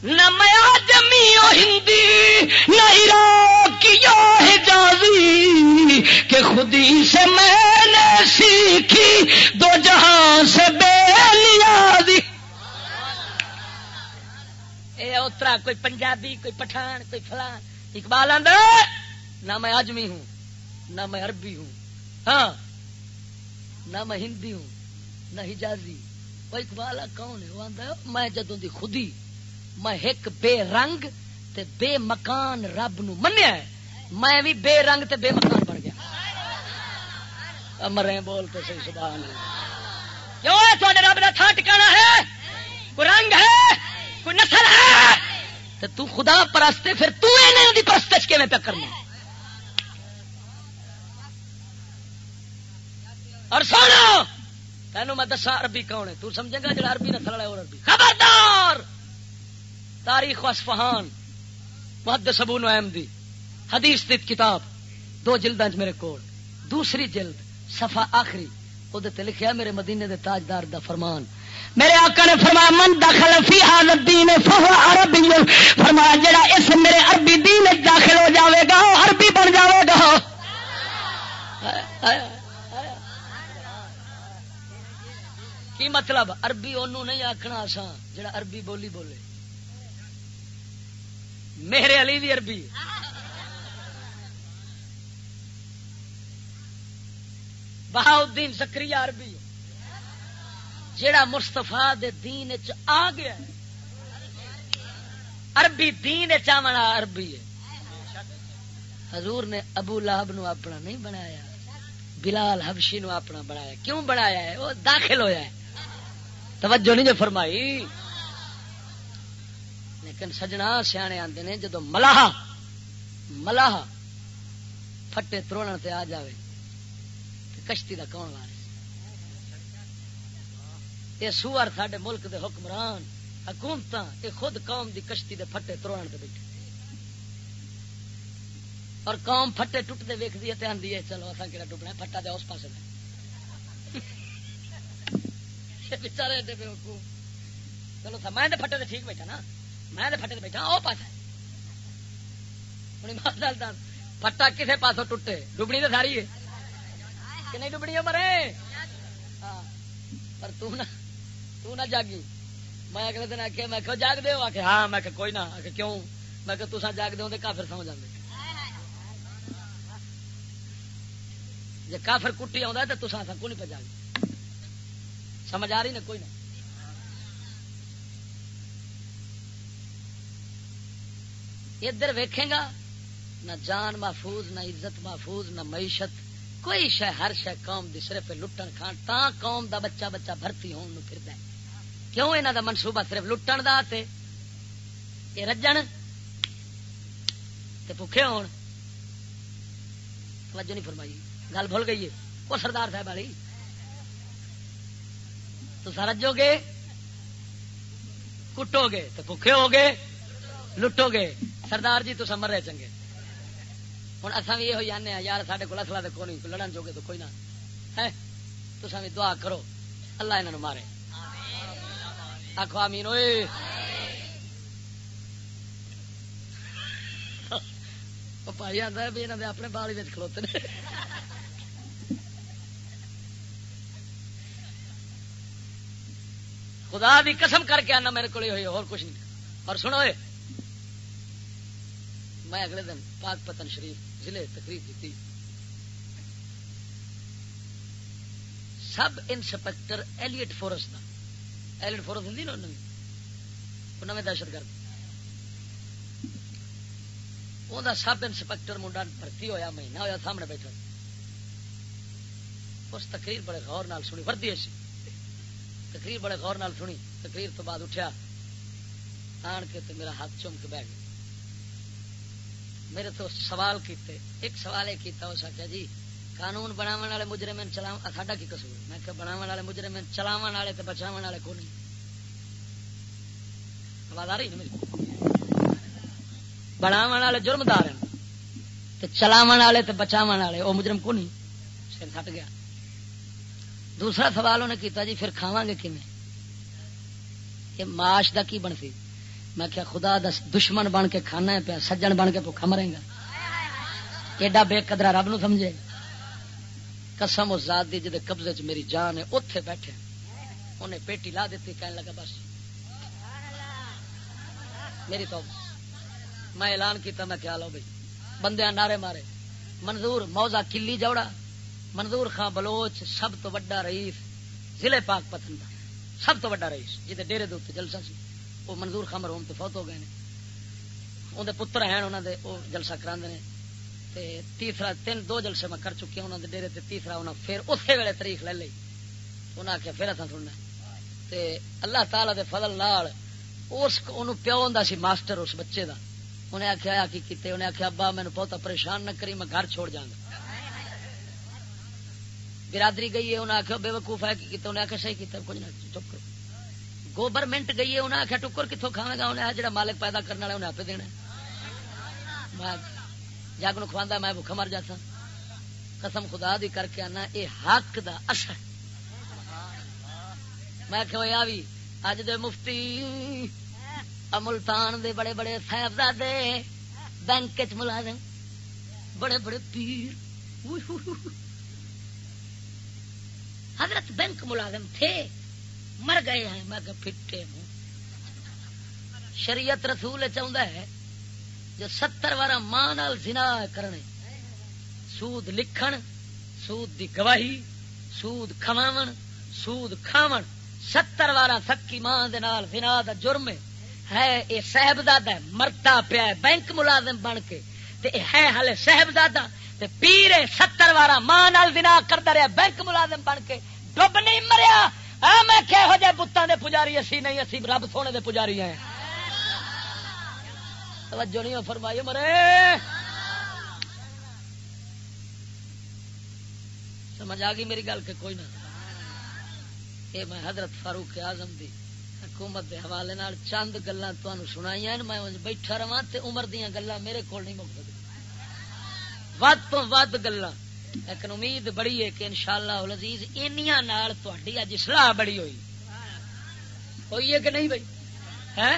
نہ میں آ جمی ہندی، نہ عراقیوں ہے کہ خودی سے میں نے سیکھی، دو جہاں سے بے نیازی۔ اے اترا کوئی پنجابی، کوئی پٹھان، کوئی فلان۔ اقبال آدھا نہ میں آجمی ہوں، نہ میں عربی ہوں۔ ہاں نہ میں ہندی ہوں، نہ حجازی۔ وہ اقبال، کون ہے؟ وہ آدھا میں جدوں دی خودی، میں ایک بے رنگ تے بے مکان رب نو منیا ہے۔ میں بھی بے رنگ تے بے مکان بن گیا۔ مرے بول تو صحیح، سبحان اللہ۔ کیوں ہے تھوڑے رب کا تھا ٹکانا ہے؟ رنگ ہے؟ کوئی نسل ہے؟ تو تو خدا پرستے، پھر تو دی پرستش کے پہ کرنا اور سونا تینوں میں دسا عربی کون ہے؟ تو سمجھے گا جڑا عربی نسل والا اور عربی۔ خبردار! تاریخ تاریخ وصفہان محدث ابو نعیم دی حدیث دت کتاب، دو جلداں میرے کول۔ دوسری جلد، صفحہ آخری وہ لکھیا میرے مدینے دے تاجدار دا فرمان۔ میرے آقا نے فرمایا، من داخل فی حالت دین فہو عربی، فرمایا، جڑا اس میرے عربی دین داخل ہو جاوے گا عربی بن جاوے گا۔ کی مطلب؟ عربی انہوں نہیں آخنا آسان جڑا عربی بولی بولے۔ میرے علی بھی عربی بہاؤدین سکری عربی جیڑا مستفا دین چ آ گیا عربی دین چاونا عربی ہے۔ حضور نے ابو لہب نو اپنا نہیں بنایا، بلال حبشی نو اپنا بنایا۔ کیوں بنایا ہے؟ وہ داخل ہویا ہے۔ توجہ نہیں جو فرمائی۔ لیکن سجنا سیانے آتے نے، جدو ملاح ملاح پھٹے تروڑ تے آ جاوے کشتی کا کون وارث یہ سور سڈے ملک دے حکمران حکومت یہ خود قوم دی کشتی دے پھٹے تروڑ تے بیٹھے۔ اور قوم پھٹے ٹوٹتے ویکتی ہے آدھی ہے، چلو اصا کہڑا ڈبنا پھٹا دیا اس پاس بچارے چلو میں پھٹے تے ٹھیک بیٹھا نا۔ میں پھٹے بیٹھا وہ پاس پٹا کسے پاسوں ٹوٹے؟ ڈبنی تو ساری ہے۔ کہ نہیں ڈبنی مرے ہاں۔ پر تو نہ تو نہ جاگی۔ میں اگلے دن آخیا میں کہ جاگ دے آخ ہاں میں کوئی نہ آ کیوں؟ میں کہ تصا جاگ دے کافر سمجھ آتے جی کافر کٹی آ تو تصا کو نہیں پہ جاگ سمجھ آ رہی نا کوئی نہ؟ ادھر ویکھے گا، نہ جان محفوظ، نہ عزت محفوظ، نہ معیشت۔ کوئی شہ ہر شہ قوم دی صرف لٹن کھان تا قوم دا بچہ بچہ بھرتی ہون پھر ہے۔ کیوں یہاں دا منصوبہ صرف لٹن دا تے یہ رجن تے بھوکے ہون؟ توجہ نہیں فرمائی۔ گل بھول گئی ہے۔ وہ سردار صاحب والی۔ تو سرجو گے، کٹو گے تو بھوکے ہو گے، لٹو گے۔ سردار جی تو سمر رہے چنگے ہوں اصا بھی یہ آنے یار سارے کو اصلا دیکھو نہیں لڑن جو گے تو کوئی نہ۔ ہے بھی دعا کرو، اللہ انہوں مارے۔ آخو آمین ہوئے پائی آتا بھی یہاں اپنے بال کھلوتے خدا بھی قسم کر کے آنا میرے کو ہوئی اور کچھ نہیں اور سنو میں اگلے دن پاک پتن شریف ضلع تقریب کی سب انسپیکٹر ایلیٹ فورس کا ایلیٹ فورس ہوں نا نو دہشت گرد۔ وہ سب انسپیکٹر منڈا بھرتی ہویا، مہینہ ہویا سامنے بیٹھا۔ اس تقریر بڑے غور نال سنی، وردی سی۔ تقریر بڑے غور نال سنی، تقریر تو بعد اٹھیا۔ آن کے تو میرا ہاتھ چوم کے بہ گیا۔ میرے تو سوال کیتے، ایک سوال یہ کیتا، اس آخیا جی قانون بناو والے مجرم چلاو ساڈا کی قصور؟ میں کہ بناو والے مجرم چلاو والے تو بچاو والے کو نہیں آواز آ رہی نا میری؟ بناو والے جرمدار ہیں۔ چلاو والے تو بچاو والے وہ مجرم کو نہیں سر سٹ گیا۔ دوسرا سوال انہیں کیتا جی پھر کھاوا گے کھے یہ ماش دا کی بنتی؟ میں کیا خدا دس دشمن بن کے کھانا ہے پیا، سجن بن کے بھوکا مرے گا۔ ایڈا بے قدرا رب نو سمجھے۔ قسم اس ذات دی جدے قبضے چ میری جان ہے اتے بیٹھے انہیں پیٹی لا دیتی، کہنے لگا، بس۔ میری تو میں اعلان کیتا، میں کیا لو بھائی بندے نعرے مارے۔ منظور موزا کلی جوڑا، منظور خان بلوچ سب تو بڑا رئیس ضلع پاک پتن کا سب تو بڑا رئیس جی ڈیری دے جلسہ سی۔ وہ منظور خان مرحوم تو فوت ہو گئے اندر پتر ہیں انہوں نے وہ جلسہ کرا تیسرا تین دو جلسے میں کر چکی ہوں ڈیری تے تیسرا انہیں پھر اسی ویلے تاریخ لے لی۔ انہیں آخیا پھر اتنا سننا تے اللہ تعالی دے فضل نال اس پیو ہوں سی ماسٹر، اس بچے دا۔ انہیں آخیا کی کیتے؟ انہیں آخیا ابا مینو بہت پریشان نہ کری، میں گھر چھوڑ جاؤں گا۔ برادری گئی ہے انہیں آخیا بے وقوف ہے کہ انہیں آخیا صحیح کیا کچھ نہ، چپ کرو۔ گوورمنٹ گئی ہے انہیں آخیا ٹکر کتوں کھاوے گا؟ انہیں جا مالک پیدا کرنے والا انہیں آپ دینا جگ نو کھوا میں بھوکا مر جاتا۔ قسم خدا دی کر کے آنا یہ حق دا اثر میں کہ بھی اج دے مفتی ملتان دے بڑے بڑے صاحبزادے بینک چ ملازم۔ بڑے بڑے پیر۔ حضرت بینک ملازم تھے، مر گئے ہیں۔ میں کہ پھٹے ہوں۔ شریعت رسول چاہتا ہے جو ستر وار ماں زنا کرنے۔ سود لکھن، سود دی گواہی، سود کھواون سود کھاون۔ ستر وار سکی ماں زنا دا جرم ہے۔ یہ صاحبزادہ مرتا پیا بینک ملازم بن کے۔ ہے ہلے صاحبزادہ۔ پیر ستر وارا ماں دنا کرتا رہا بینک ملازم بن کے۔ ڈب نہیں مریا۔ میں کہو جائے بتان دے پجاری اسی نہیں، اسی رب سونے دے پجاری ہیں۔ توجہ نہیں فرمائی مرے سمجھ آ گئی میری گل کہ کوئی نہ۔ یہ میں حضرت فاروق اعظم دی حکومت دے حوالے نال چند گلا سنائی میں بیٹھا رہا عمر دیا گلا میرے کو نہیں مک سکتی ود تو ود گلا لیکن امید بڑی ہے کہ ان شاء اللہ لذیذ تھی اج سلاح بڑی ہوئی۔ ہوئی ہے کہ نہیں بھائی ہے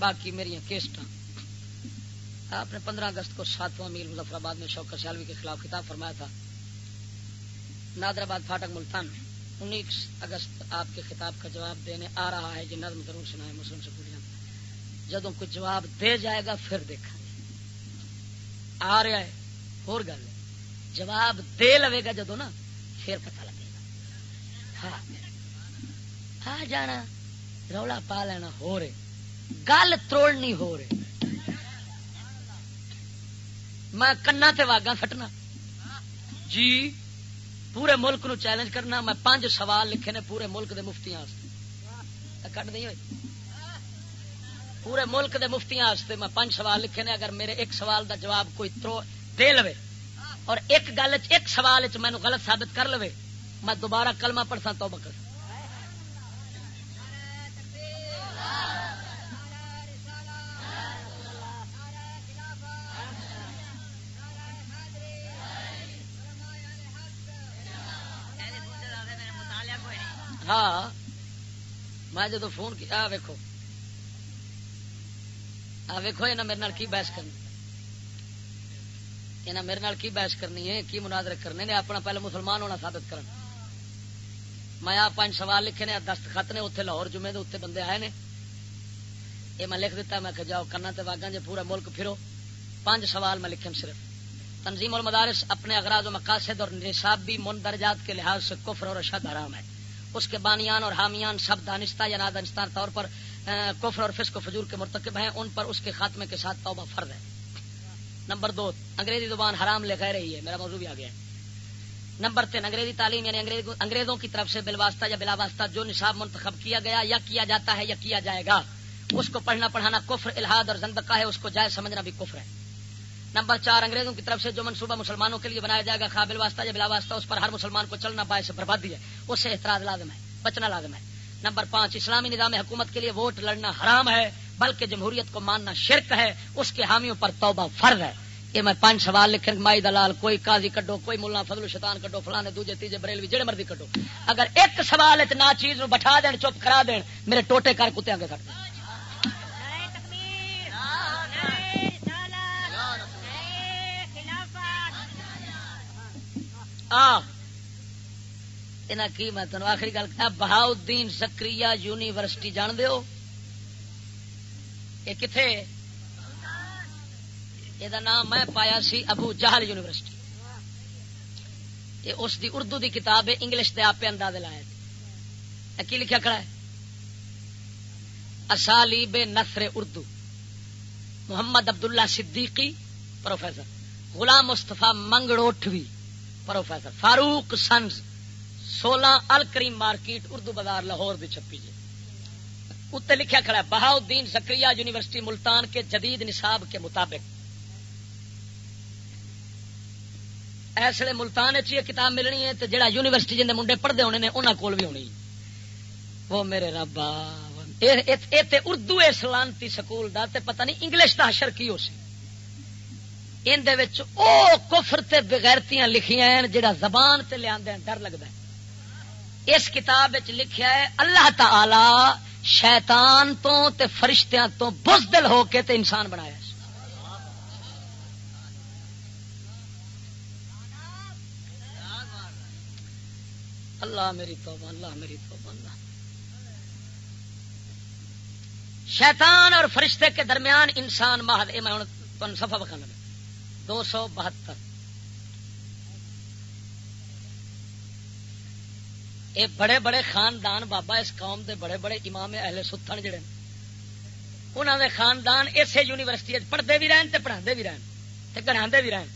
باقی میری کیسٹ آپ نے پندرہ اگست کو ساتواں میل مظفر آباد میں شوکر سیالوی کے خلاف خطاب فرمایا تھا۔ نادر آباد فاٹک ملتان میں انیس اگست آپ کے خطاب کا جواب دینے آ رہا ہے جی نظم ضرور سنا ہے مسلم سے پوچھنا۔ جدوں کوئی جواب دے جائے گا، پھر دیکھا۔ آ رہا ہے، اور گل جواب دے لوے گا جدو نا، پھر پتا لگے گا۔ ہاں آ جانا، رولا پا لینا، ہو رہے۔ گل تروڑنی ہو رہے میں کنا تے واگا سٹنا جی۔ پورے ملک نو چیلنج کرنا میں پانچ سوال لکھے نے پورے ملک دے مفتیاں کٹ نہیں ہوئی پورے ملک دے مفتیاں میں پانچ سوال لکھے نے اگر میرے ایک سوال دا جواب کوئی ترو دے لو اور ایک گل ایک سوال مینو غلط ثابت کر لو میں دوبارہ کلمہ پڑھتا تو بکر ہاں میں جدو فون کیا ویکو ویکو یہ میرے کی بحث کرنی؟ یہ میرے نال کی بحث کرنی ہے؟ کی مناظر کرنے نے؟ اپنا پہلے مسلمان ہونا ثابت کرنا۔ میں آپ پانچ سوال لکھے نے دستخط نے اتنے لاہور جمعے اتنے بندے آئے نے۔ یہ میں لکھ دیتا میں کہ جاؤ کرنا تے واگا جی پورا ملک پھرو۔ پانچ سوال میں لکھے صرف۔ تنظیم المدارس اپنے اغراض و مقاصد اور نصابی مندرجات کے لحاظ سے کفر اور اشد حرام ہے۔ اس کے بانیان اور حامیان سب دانستہ یا نادانستہ طور پر کفر اور فسق و فجور کے مرتکب ہیں، ان پر اس کے خاتمے کے ساتھ توبہ فرض ہے۔ نمبر دو، انگریزی زبان حرام لے گئے رہی ہے، میرا موضوع بھی آ گیا ہے۔ نمبر تین، انگریزی تعلیم یعنی انگریزوں کی طرف سے بلواسطہ یا بلا واسطہ جو نصاب منتخب کیا گیا یا کیا جاتا ہے یا کیا جائے گا، اس کو پڑھنا پڑھانا کفر الحاد اور زندقہ ہے، اس کو جائز سمجھنا بھی کفر ہے۔ نمبر چار، انگریزوں کی طرف سے جو منصوبہ مسلمانوں کے لیے بنایا جائے گا، قابل واسطہ یا بلا واسطہ، اس پر ہر مسلمان کو چلنا باعث بربادی ہے۔ اس سے احتراج لازم ہے، بچنا لازم ہے۔ نمبر پانچ، اسلامی نظام حکومت کے لیے ووٹ لڑنا حرام ہے، بلکہ جمہوریت کو ماننا شرک ہے، اس کے حامیوں پر توبہ فرض ہے۔ یہ میں پانچ سوال لکھیں مائی دلال، کوئی قاضی کڈو، کوئی ملا فضل شیطان کڈو فلانے دوجے، تیجے، بریلوی، جڑے مرضی کڈو۔ اگر ایک سوال نہ چیز نو بٹھا دین، چپ کرا دین، میرے ٹوٹے کر کتے آگے سٹ کی میں تمہیں آخری گل بہاؤدین سکری یونیورسٹی جان دو یہ کتنے یہ نام میں پایا سی ابو جہل یونیورسٹی. یہ اس دی اردو دی کتاب ہے، انگلش دے آپ انداز لائے کی لکھا کھڑا ہے؟ اسالیب نثر اردو. محمد عبداللہ صدیقی پروفیسر. غلام مستفا منگڑوٹوی پروفیسر فاروق سنز، سولہ الکریم مارکیٹ، اردو بازار، لاہور دی چھپی جی اتنے لکھا کھڑا ہے بہاؤدین زکریہ یونیورسٹی، ملتان کے جدید نصاب کے مطابق۔ اس لیے ملتان یہ کتاب ملنی ہے تو جہاں یونیورسٹی جن منڈے پڑھتے ہونے نے انہوں کول بھی ہونی۔ وہ میرے ربا اردو سلانتی سکول دا تے پتہ نہیں انگلش دا حشر کی ہو سی ان او کفر تے بغیرتیاں لکھیاں ہیں، جڑا زبان تے لیا ڈر لگتا ہے۔ اس کتاب لکھیا ہے، اللہ تعالی شیطان تو تے فرشتیاں تو بزدل ہو کے تے انسان بنایا اللہ میری توبہ، اللہ میری توبہ، اللہ۔ شیطان اور فرشتے کے درمیان انسان ماہد مہد میں ہوں سفا بکھانا۔ دو سو بہتر۔ یہ بڑے بڑے خاندان بابا، اس قوم دے بڑے بڑے امام اہل ستھن جڑے۔ انہوں دے خاندان اسے یونیورسٹی پڑھتے بھی رہن پڑھا بھی رہن گڑھا بھی رہن۔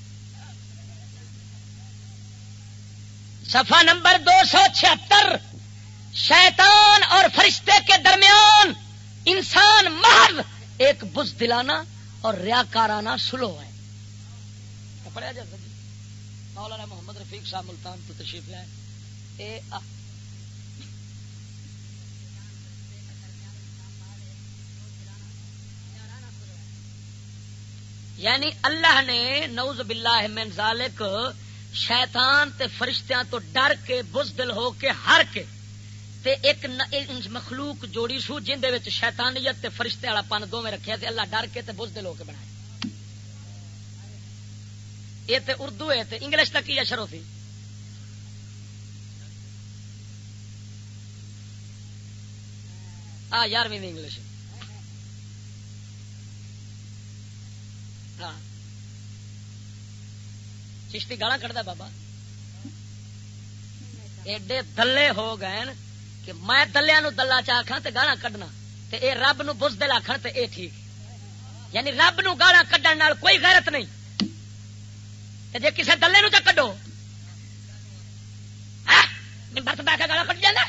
سفا نمبر دو سو چھتر شیطان اور فرشتے کے درمیان انسان محض ایک بز دلانا اور ریاکارانہ سلو ہے۔ پڑھا جاتا جی مولانا محمد رفیق صاحب ملتان تو تشریف لائے۔ اے یعنی اللہ نے نوز باللہ من ذالک شیطان تے فرشتیاں تو ڈر کے، بزدل ہو کے، ہر کے تے ایک مخلوق جوڑی سو، جن دے وچ شیطانیت تے فرشتے والا پن دو میں رکھیا تے اللہ ڈر کے تے بزدل ہو کے بنایا یہ تے اردو ہے تے انگلش تک ہی اشر ہوتی آ، یارویں انگلش۔ ہاں۔ چشتی گالا کٹتا بابا۔ ایڈے دلے ہو گئے کہ میں دلیا نو دلہ چاہ گالا کڈنا۔ تے اے رب نو بز دل آخر تے اے ٹھیک۔ یعنی رب نو گالا کڈن کوئی غیرت نہیں۔ جی کسی دلے نو چا کڈو برت بہ کے گالا کٹ جانا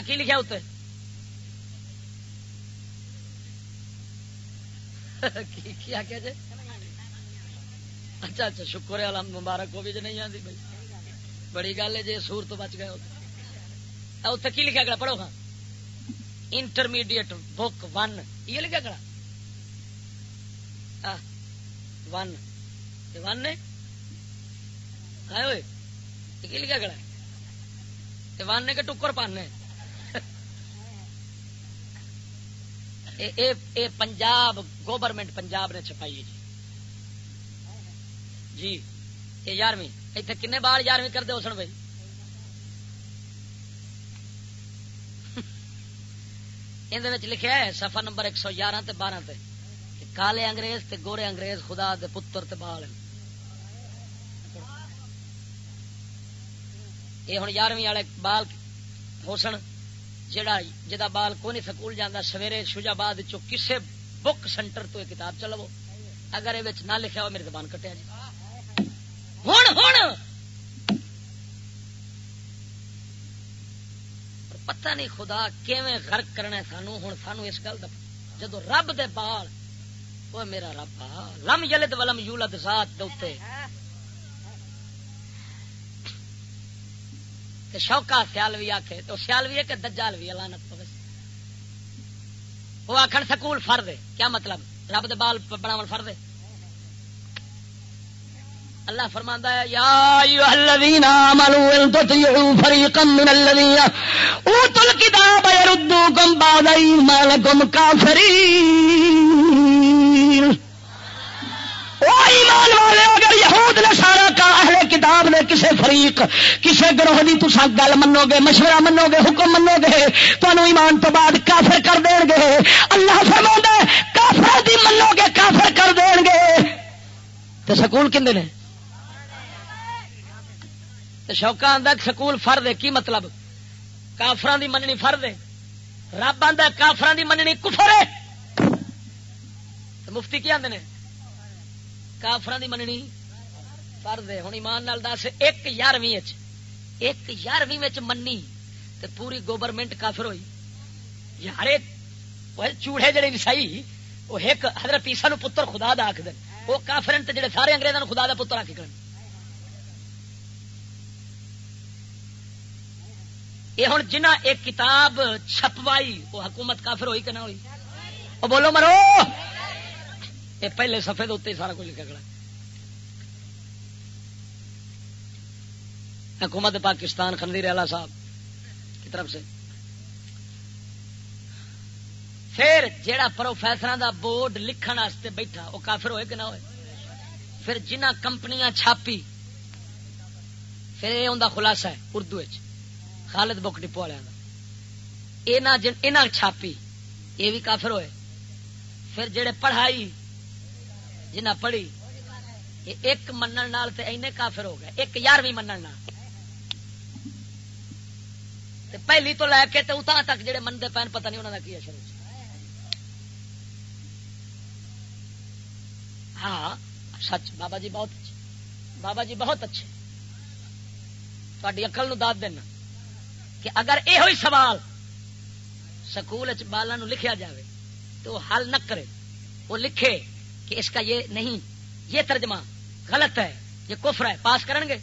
کی لکھا اتنے کیا کہ جی اچھا اچھا شکر ہے الحمد مبارک ہو بھی جی نہیں آتی بھائی بڑی گل ہے جی سور تو بچ گئے اتنے کی لکھا گیا پڑھو ہاں انٹرمیڈیٹ بک ون یہ لکھا گیا ون۔ ون نے؟ کی لکھا گیا ون نے کہ ٹکر پانے؟ پنجاب گورنمنٹ پنجاب نے چھپائی ہے جی۔ جی یہ یارویں اتنے کنے بال یارویں کرتے ہو سن بھائی؟ یہ لکھا ہے سفا نمبر ایک سو یارہ بارہ تے۔ کالے انگریز تے گورے انگریز، خدا دے پتر تے بال۔ یہ ہوں یارویں والے بال ہوسن جڑا جا بال کو نہیں سکول جانا سویرے شوجاباد کسے بک سینٹر تو کتاب چلو اگر یہ نہ لکھا ہو، میری زبان کٹیا جی۔ ہوں ہوں پتہ نہیں خدا کیویں غرق کرنا سانو ہوں سانو اس گل جدو رب دے بال وہ میرا رب آ، لم یلد ولم یولد ذات دے شوکا سیال بھی آخے تو سیال بھی ہے کہ دجال بھی لانت پوے وہ آخر سکول فر دے، کیا مطلب؟ رب دے بال بناو فر دے۔ اللہ فرماندا ہے، یا ایھا الذین آمنوا ان تطیعوا فریقا من الذین اوتوا الکتاب يردوکم بعد ایمانکم کافرین۔ ایمان والے، اگر یہود نے کا اہل کتاب نے کسے فریق، کسے گروہ دی تسا گل منو گے مشورہ منو گے حکم منو گے تمہیں ایمان تو بعد کافر کر دیں گے۔ اللہ فرما کافر دی منو گے کافر کر دیں گے۔ تو سکول کھے نے؟ شوقا آدھا سکول فرد ہے، کی مطلب؟ کافران دی مننی فرد ہے۔ رب آدھا کافران دی مننی کفر ہے۔ مفتی کی آدھے کافر کی مننی فرد ہے۔ ہوں ایمان نال دس، ایک یارویں ایک یارویں منی تے پوری گورنمنٹ کافر ہوئی۔ یار چوڑے جڑے نسائی وہ ایک حضرت پیسا نو پتر خدا دا آخ دین وہ کافر جڑے سارے انگریزوں خدا دا پتر آخ کر یہ ہوں جنہ ایک کتاب چھپوائی، وہ حکومت کافر ہوئی کہ نہ ہوئی؟ وہ بولو مرو! یہ پہلے سفید اتنے سارا کچھ لکھا کھڑا حکومت پاکستان خندیر اعلی صاحب کی طرف سے۔ پھر جیڑا پروفیسر دا بورڈ لکھن واسطے بیٹھا، وہ کافر ہوئے کہ نہ ہوئے؟ پھر جنہ کمپنیاں چھاپی، پھر یہ ان خلاصہ ہے، اردو خالد بک ڈپو والوں چھاپی۔ یہ بھی کافر ہوئے۔ پھر جڑے پڑھائی، جنہ پڑھی ایک منن تے اینے کافر ہو گئے۔ ایک یارویں منن پہلی تو لے کے اتنا تک جڑے منتے پہن پتہ نہیں انہوں کا کی اشر ہاں سچ، بابا جی بہت اچھے۔ بابا جی بہت اچھے۔ تاری اکل نو داد دینا۔ کہ اگر یہ سوال سکول بالا لکھیا جاوے تو حل نہ کرے وہ لکھے کہ اس کا یہ نہیں یہ ترجمہ غلط ہے یہ کفر ہے پاس کریں گے؟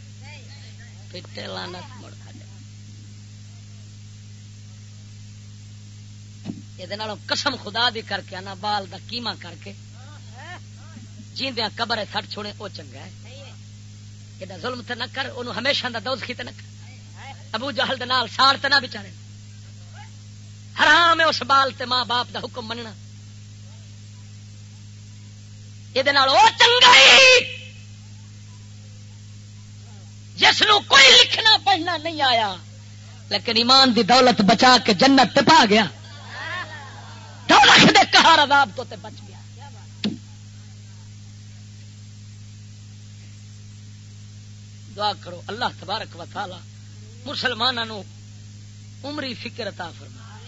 یہ قسم خدا دی کر کے آنا بال دا کیما کر کے جیندیا قبر ہے سٹ چھوڑے وہ چنگا ہے۔ ظلم تے نہ کر انہوں ہمیشہ دا دوز کی تے نہ کر۔ ابو جہل دے نال ساڑ تے نہ بچارے۔ حرام ہے اس بال تے ماں باپ دا حکم مننا۔ یہ چنگائی۔ جس نو کوئی لکھنا پڑھنا نہیں آیا۔ لیکن ایمان دی دولت بچا کے جنت پا گیا۔ دولت دے کہار عذاب تو تے بچ گیا۔ دعا کرو، اللہ تبارک و تعالی مسلمانوں عمری فکر عطا فرما.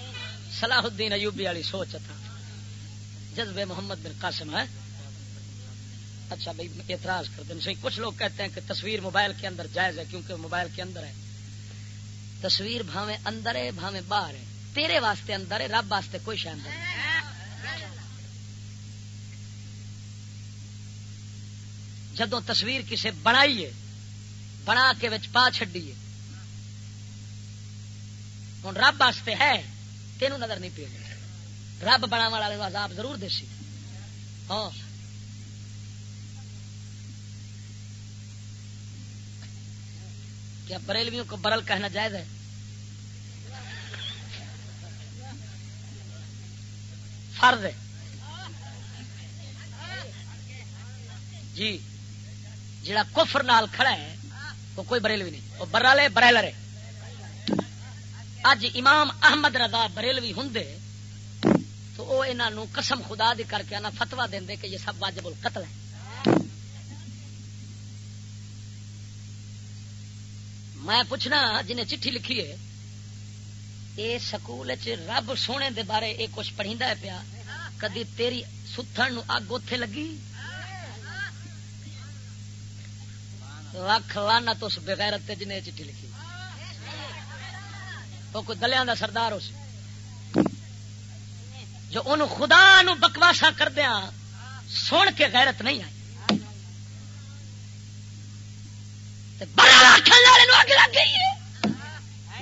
صلاح الدین ایوبی والی سوچ تھا جذبے محمد بن قاسم ہے. اچھا بھائی، اعتراض کر دیں. صحیح، کچھ لوگ کہتے ہیں کہ تصویر موبائل کے اندر جائز ہے کیونکہ موبائل کے اندر ہے. تصویر بھاوے اندر ہے بھاوے باہر ہے. تیرے واسطے اندر ہے، رب واسطے کوئی شہ اندر جدو تصویر کسے بنائی ہے، بنا کے وچ پا چڈی ہے ہوں رب واسطے ہے، تینوں نظر نہیں پی رب بنا والے عذاب ضرور دیسی۔ ہاں۔ کیا بریلویوں کو برل کہنا جائز ہے؟ فرض ہے۔ جی جڑا کفر نال کھڑا ہے، وہ کوئی بریلوی نہیں۔ وہ برل ہے برائلر ہے اج امام احمد رضا بریلوی ہوں تو وہ انہوں قسم خدا دی کر کے فتوا دے کہ یہ سب واجب القتل ہے میں پوچھنا جنہیں چٹھی لکھی ہے یہ سکول رب سونے دے بارے یہ کچھ پڑھی ہے پیا کدی تیری ستھن اگ اتے لگی؟ لکھ لانا تو اس بغیرت جنہیں چٹھی لکھی۔ وہ کوئی دلیا کا سردار ہو سی۔ جو ان خدا نو بکواسا کردیا سن کے غیرت نہیں آئی۔ لگ گئی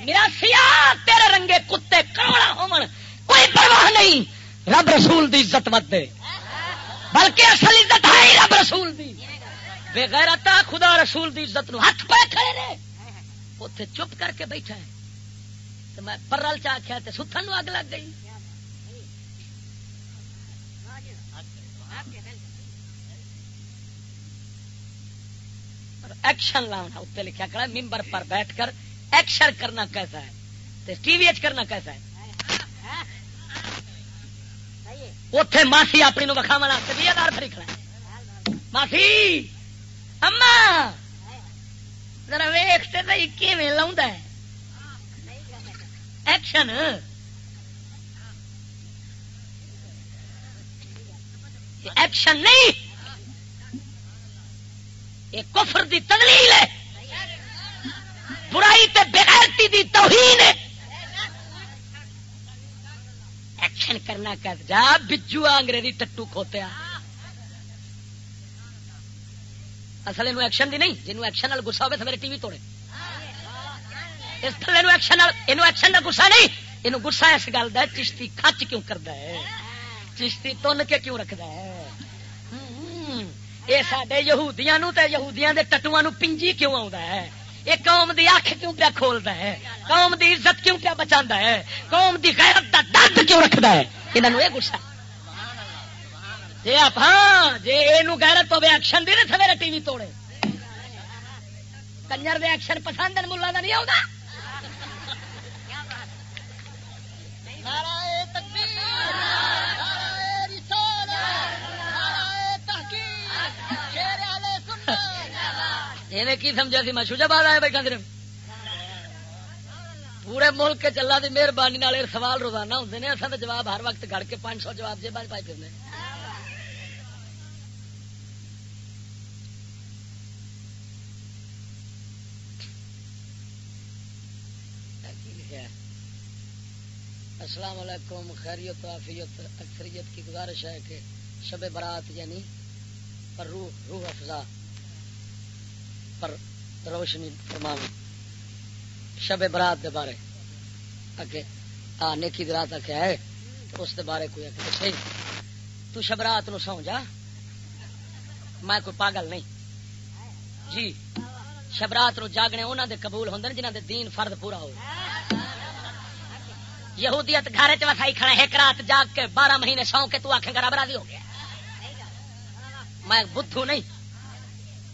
میرا سیا تیرے رنگے کتے کروڑا ہومن کوئی پرواہ نہیں۔ رب رسول دی عزت مت دے۔ بلکہ اصل عزت ہے رب رسول دی۔ بے غیرتا خدا رسول دی عزت نو ہاتھ پہ کھڑے نے۔ اتے چپ کر کے بیٹھا ہے۔ تو میں پرل چ آخیا ستھن اگ لگ گئی۔ ایکشن لانا اتنے لکھا کرا ممبر پر بیٹھ کر ایکشن کرنا کیسا ہے؟ ٹی وی ایچ کرنا کیسا ہے؟ اتے مافی اپنی نو وکھاو ہزار فری کھڑا معافی اما! ذرا ویختے بھائی کیون لا ایکشن ایکشن نہیں یہ کفر دی تدلیل ہے برائی تے بغیرتی دی توہین ہے ایکشن کرنا کر جا بجو انگریزی ٹٹو کھوتیا اصل یہ ایکشن دی نہیں جنوب ایکشن گسا ہوگا تو میرے ٹی وی توڑے اس تھلے ایکشن ایکشن کا گسا نہیں۔ یہ گسا اس گل کا چشتی کچ کیوں کرتا ہے؟ چشتی تن کے کیوں رکھتا ہے؟ یہ سڈے یہودیاں یہودیاں دے ٹٹو پنجی کیوں ہے؟ یہ قوم دی اکھ کیوں پیا کھولتا ہے؟ قوم دی عزت کیوں پیا بچا ہے؟ قوم دی غیرت دا درد کیوں رکھتا ہے؟ یہ گسا جی آپ ہاں جی یہ گیرت ہوے ایکشن دے سویرے ٹی وی توڑے۔ کنجر دے ایکشن پسند ملا کا نہیں کی سمجھا سی میں شوجا باد آیا بیٹھا صرف پورے ملک کے چلا دی مہربانی سوال روزانہ ہوں نے اصل جواب ہر وقت گھڑ کے پانچ سو جواب جیب پائے پھرنے۔ السلام علیکم، خیریت آفیت اکثریت کی گزارش ہے کہ شب برات یعنی پر روح روح افزا پر روشنی فرما شب برات دے بارے اگے، آ، نیکی رات آخیا ہے اس دے بارے کوئی آخر صحیح تو شب رات نو سو جا۔ میں کوئی پاگل نہیں۔ جی شب رات نو جاگنے انہوں دے قبول ہوں جنہ دے دین فرد پورا ہو یہودیت گھر چ کھڑا ایک رات جاگ کے بارہ مہینے سو کے تو آخیں گا برادری ہو گیا۔ میں بدھو نہیں،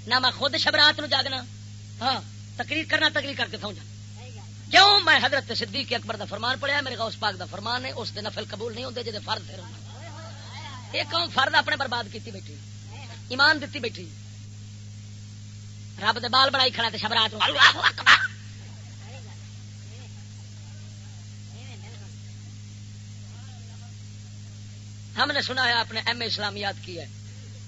نہ میں خود شبرات نو جاگنا۔ ہاں تقریر کرنا، تقریر کر کے سمجھا کیوں؟ میں حضرت صدیق اکبر دا فرمان پڑھیا میرے غوث پاک دا فرمان ہے، اس دن نفل قبول نہیں ہوتے جی فرد پھر یہ قوم فرد اپنے برباد کیتی بیٹھی، ایمان دیتی بیٹھی۔ رب دے بال بڑائی کھڑا تے شبرات اللہ اکبر! ہم نے سنا ہے آپ نے ایم اے اسلامیات کی ہے۔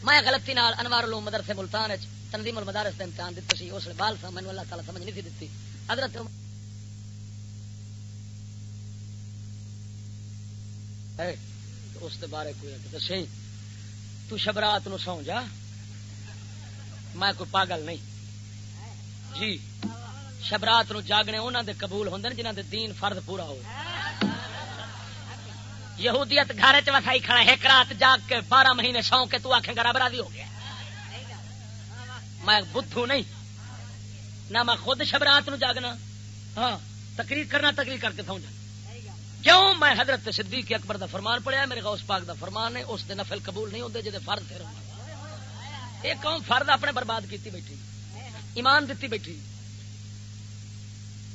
میں غلطی نال انوار العلوم مدرسے ملتان تنظیم المدارس کا امتحان دیتا سی، اس بال سا مینو اللہ تعالیٰ سمجھ نہیں تھی دیتی حضرت اس بارے کوئی تو سی تو شبرات نو سو جا۔ میں کوئی پاگل نہیں۔ جی شبرات نو جاگنے انہوں دے قبول ہوں جنہوں دے دین فرد پورا ہو یہودیت گھر چ وسائی کھڑا ایک رات جاگ کے بارہ مہینے سو کے تو آخیں گرا برادری ہو گیا۔ میں بدھو نہیں، نہ میں خود شبرات نو جاگنا۔ ہاں تقریر کرنا، تقریر کر کے تھا کیوں؟ میں حضرت صدیق اکبر دا فرمان پڑیا میرے غوث پاک دا فرمان ہے، اس دے نفل قبول نہیں ہوتے جہاں فرد پھر یہ قوم فرد اپنے برباد کیتی بیٹھی، ایمان دیتی بیٹھی۔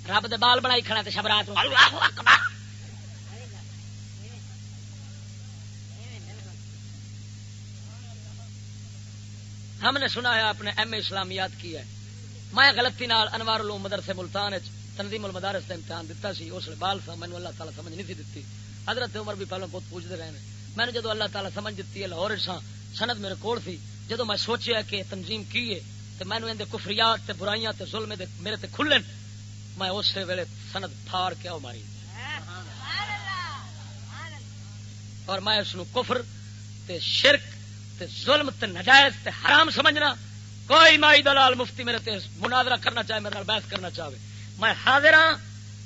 رب دے بال بنائی کھڑا تے شبرات اللہ اکبر! ہم نے سنا ہے آپ نے ایم اے اسلامیات کی ہے۔ میں غلطی نال انوار العلوم مدرسے ملتان تنظیم المدارس کا امتحان دیتا سی اس لیے بال تھا مینو اللہ تعالیٰ سمجھ نہیں تھی دیتی حضرت عمر بھی پہلے بہت پوچھتے رہے میں نے جدو اللہ تعالیٰ سمجھ دیتی ہے لاہور سا سند میرے کول تھی جدو میں سوچیا کہ تنظیم کی ہے تو مینو اندر کفریات تے برائیاں تے ظلم دے میرے تے کھلن میں اس ویلے سند پھاڑ کے ماری۔ اور میں اس کفر تے شرک تے ظلم تے نجائز تے حرام سمجھنا۔ کوئی مائی دلال مفتی میرے تے مناظرہ کرنا چاہے، میرے بحث کرنا چاہے۔ میں حاضر ہاں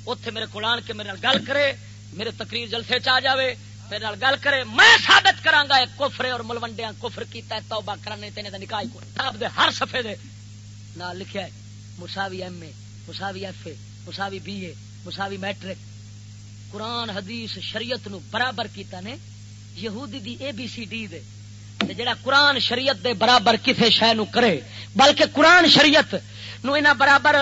اتے میرے کو آن کے میرے گل کرے، میرے تقریر جلسے چ جائے میرے گل کرے۔ میں ثابت کرانگا ایک کفرے اور ملوڈیا کفر کیتا ہے، توبہ کرنے تینے دا نکاح کتاب دے ہر صفحے دے نہ لکھیا ہے، مساوی ایم اے، مساوی ایف اے، مساوی بی اے، مساوی میٹرک۔ قرآن، حدیث، شریعت نو برابر کیتا نے، یہودی دی اے بی سی ڈی دے۔ جڑا قرآن شریعت دے برابر کسے شہ نو کرے، بلکہ قرآن شریعت نو برابر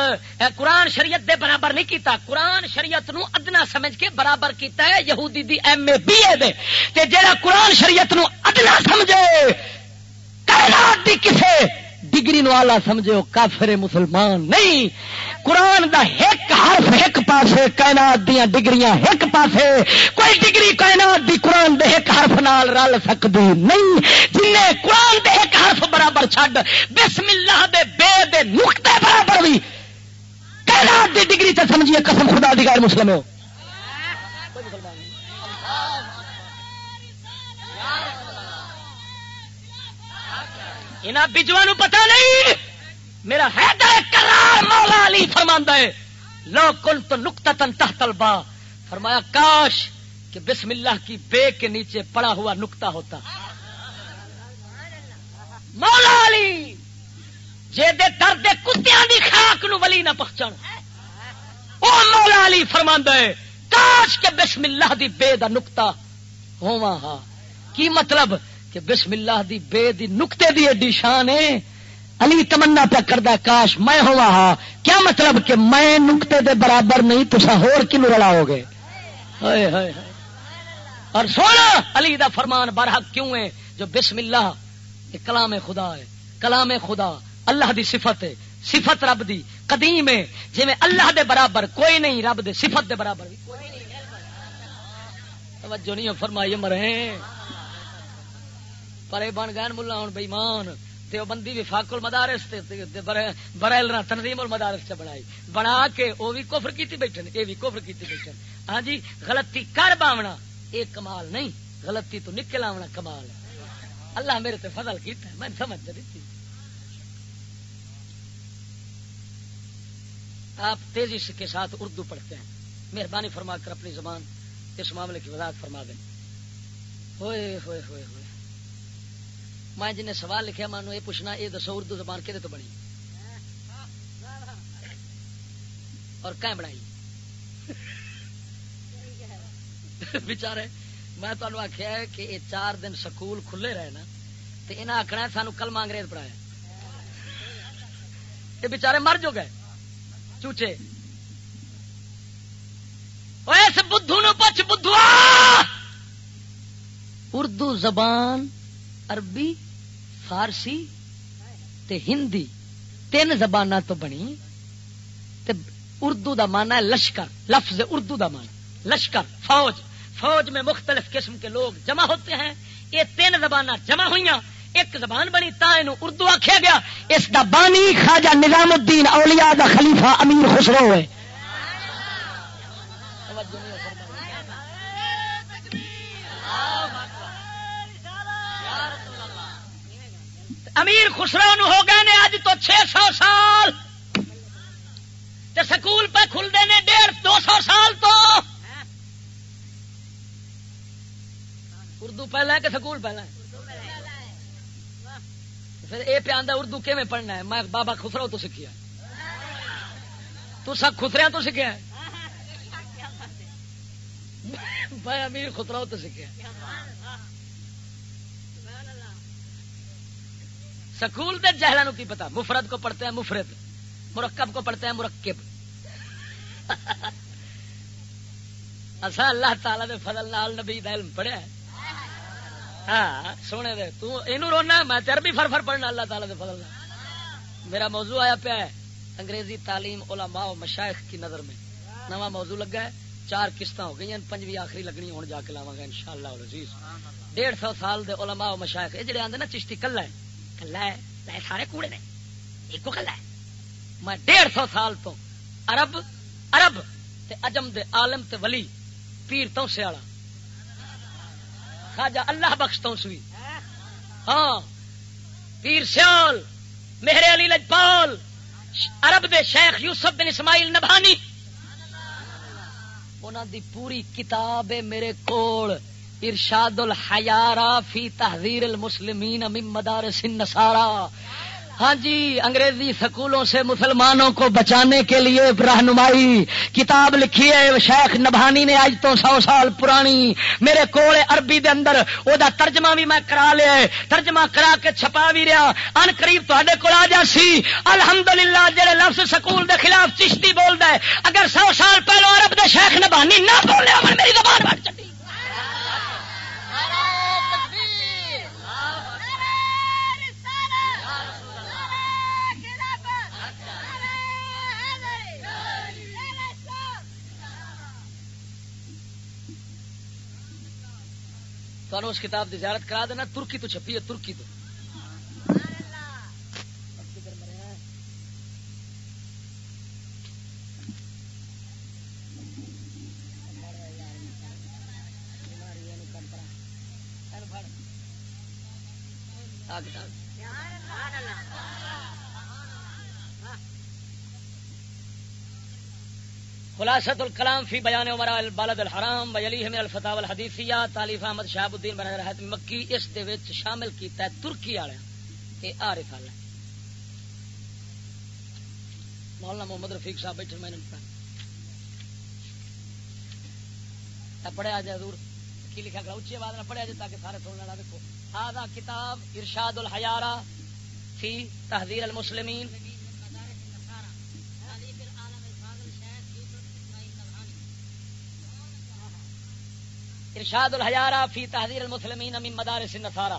قرآن شریعت دے برابر نہیں کیتا، قرآن شریعت نو ادنا سمجھ کے برابر کیتا ہے، یہودی دی ایم اے بی اے دے، تے جڑا قرآن شریعت نو ادنا سمجھے، کائنات دی کسے ڈگری نو آلہ سمجھے ہو، کافر مسلمان نہیں۔ قرآن دا ایک حرف ایک پاسے، کائنات دیا ڈگریاں ایک پاسے۔ کوئی ڈگری کائنات دی قرآن دے ایک حرف نال رل سکتی نہیں۔ جن قرآن دے ایک حرف برابر چھڈ، بسم اللہ دے بے دے نقطے برابر بھی کائنات دی ڈگری تے سمجھیے قسم خدا دی غیر مسلم ہو۔ بجوا پتا نہیں۔ میرا حیدر کرار مولا علی فرماندا ہے۔ لو کن تو نقطہ تن تحت البا فرمایا، کاش کہ بسم اللہ کی بے کے نیچے پڑا ہوا نقطہ ہوتا۔ مولا علی، جے دے درد کتیاں دی خاک نو ولی نہ پہنچن۔ او مولا علی فرماندا ہے، کاش کہ بسم اللہ دی بے دا نقطہ ہوا ہاں۔ کی مطلب؟ کہ بسم اللہ دی بے دی نقطے دی ایڈی شان ہے۔ علی تمنا پہ کردا کاش میں ہوا ہاں کیا مطلب کہ میں نقطے دے برابر نہیں تسا ہور کنو رلاؤ گے اور سونا، علی دا فرمان برحق کیوں ہے؟ جو بسم اللہ، یہ کلام خدا ہے۔ کلام خدا، اللہ دی صفت ہے۔ صفت رب دی، قدیم ہے۔ جی میں اللہ دے برابر کوئی نہیں، رب دے صفت دے برابر کوئی نہیں۔ توجہ نہیں فرمائی مرے پر بن گئے ملا ہوں بےمان بندی بھی فاقل مدارس برائل تنظیم المدارس چ بنائی۔ بنا کے وہ بھی کفر کیتی بیٹھن یہ بھی کفر کیتی بیٹھن۔ ہاں جی غلطی کر باونا یہ کمال نہیں۔ غلطی تو نکل آونا کمال۔ اللہ میرے تے فضل کیتا ہے، میں سمجھ دیتی آپ تیزی کے ساتھ اردو پڑھتے ہیں۔ مہربانی فرما کر اپنی زبان اس معاملے کی وضاحت فرما دیں۔ ہوئے ہوئے ہوئے ہوئے۔ میں جن سوال لکھا مانو یہ پوچھنا، یہ دسو اردو زبان کہ بنی؟ اور بنائی؟ بچارے میں تمہیں آخیا کہ یہ چار دن سکول کھلے رہے نا تو انہیں آخنا سانو کل انگریز پڑھایا یہ بچارے مر جو گئے۔ چوچے بدھو نو پچ بدھو اردو زبان عربی فارسی تے ہندی، تین زبان تو بنی، تے اردو دا مانا ہے لشکر، لفظ اردو دا مانا لشکر، فوج۔ فوج میں مختلف قسم کے لوگ جمع ہوتے ہیں۔ یہ تین زبان جمع ہوئی ایک زبان بنی تا اردو آخیا گیا۔ اس دا بانی خواجہ نظام الدین اولیاء دا خلیفہ امیر خسرو ہے۔ امیر خسرو نو ہو گئے نے اج تو چھ سو سال۔ تے سکول پہ کھلتے ہیں ڈیڑھ دو سو سال تو۔ اردو پہلا ہے کہ سکول پہلا ہے؟ پھر یہ پہ اردو کیون پڑھنا ہے؟ میں بابا خسرو تو سیکھا تو سب خسریا تو سیکھا میں امیر خسرو تو سیکھا سکول دے جہلوں کی پتا مفرد کو پڑھتے ہیں مفرد، مرکب کو پڑھتے ہیں مرکب. اصا اللہ تعالی دے فضل نال نبی دا علم پڑھیا ہاں سونے دے، تو اینو رونا میں تیر بھی فر فر پڑھنا اللہ تعالی دے فضل نال۔ میرا موضوع آیا پیا ہے، انگریزی تعلیم علماء و مشائخ کی نظر میں۔ نواں موضوع لگا ہے، چار قسط ہو گئی ہیں، پنجویں آخری لگنی ہوں جا کے لاوا گا ان شاء اللہ ڈیڑھ سو سال دے علماء و مشائخ یہ جڑے آدھے نا، چشتی کلا ہے کلا ہے سارے کوڑے نے، ایک کلا ہے۔ میں ڈیڑھ سو سال تو عرب عرب تے اجم دے عالم تے ولی پیر تو سیالا خاجا اللہ بخش تو سوی ہاں پیر سیال میرے علی لجپال، عرب دے شیخ یوسف بن اسماعیل نبھانی۔ انہوں دی پوری کتاب میرے کول۔ ارشاد الحیارا فی تحذیر المسلمین من مدارس النصارا۔ ہاں جی انگریزی سکولوں سے مسلمانوں کو بچانے کے لیے رہنمائی۔ کتاب لکھی ہے، شیخ نبھانی نے آج تو سو سال پرانی۔ میرے کول عربی دے اندر او دا ترجمہ بھی میں کرا لیا ترجمہ کرا کے چھپا بھی رہا۔ ان قریب تے کو آ جا سی۔ الحمدللہ، جڑے لفظ سکول دے خلاف چشتی بول ہے، اگر سو سال پہلو عرب دے شیخ نبھانی نہ بولے میری زبان بڑھ چکی اس کتاب کی زیارت کرا دینا ترکی تو چھپی ہے ترکی تو۔ خلاصت الکلام فی بیان عمر البلد الحرام ویلی من الفتاح الحدیثیہ تعلیف احمد شہاب الدین بن رحت مکی، اس دے وچ شامل کیتا ہے ترکی والے۔ اے عارف والا مولانا محمد رفیق صاحب بیٹھے میں نے پڑھیا جائے دور کی لکھا گیا اچھی آواز نہ پڑھیا جائے تاکہ سارے سننے والا دیکھو۔ ہاں کتاب ارشاد الحیارہ فی تحذیر المسلمین۔ ارشاد الحجارہ فی تحریر المسلمین من مدارس النصارى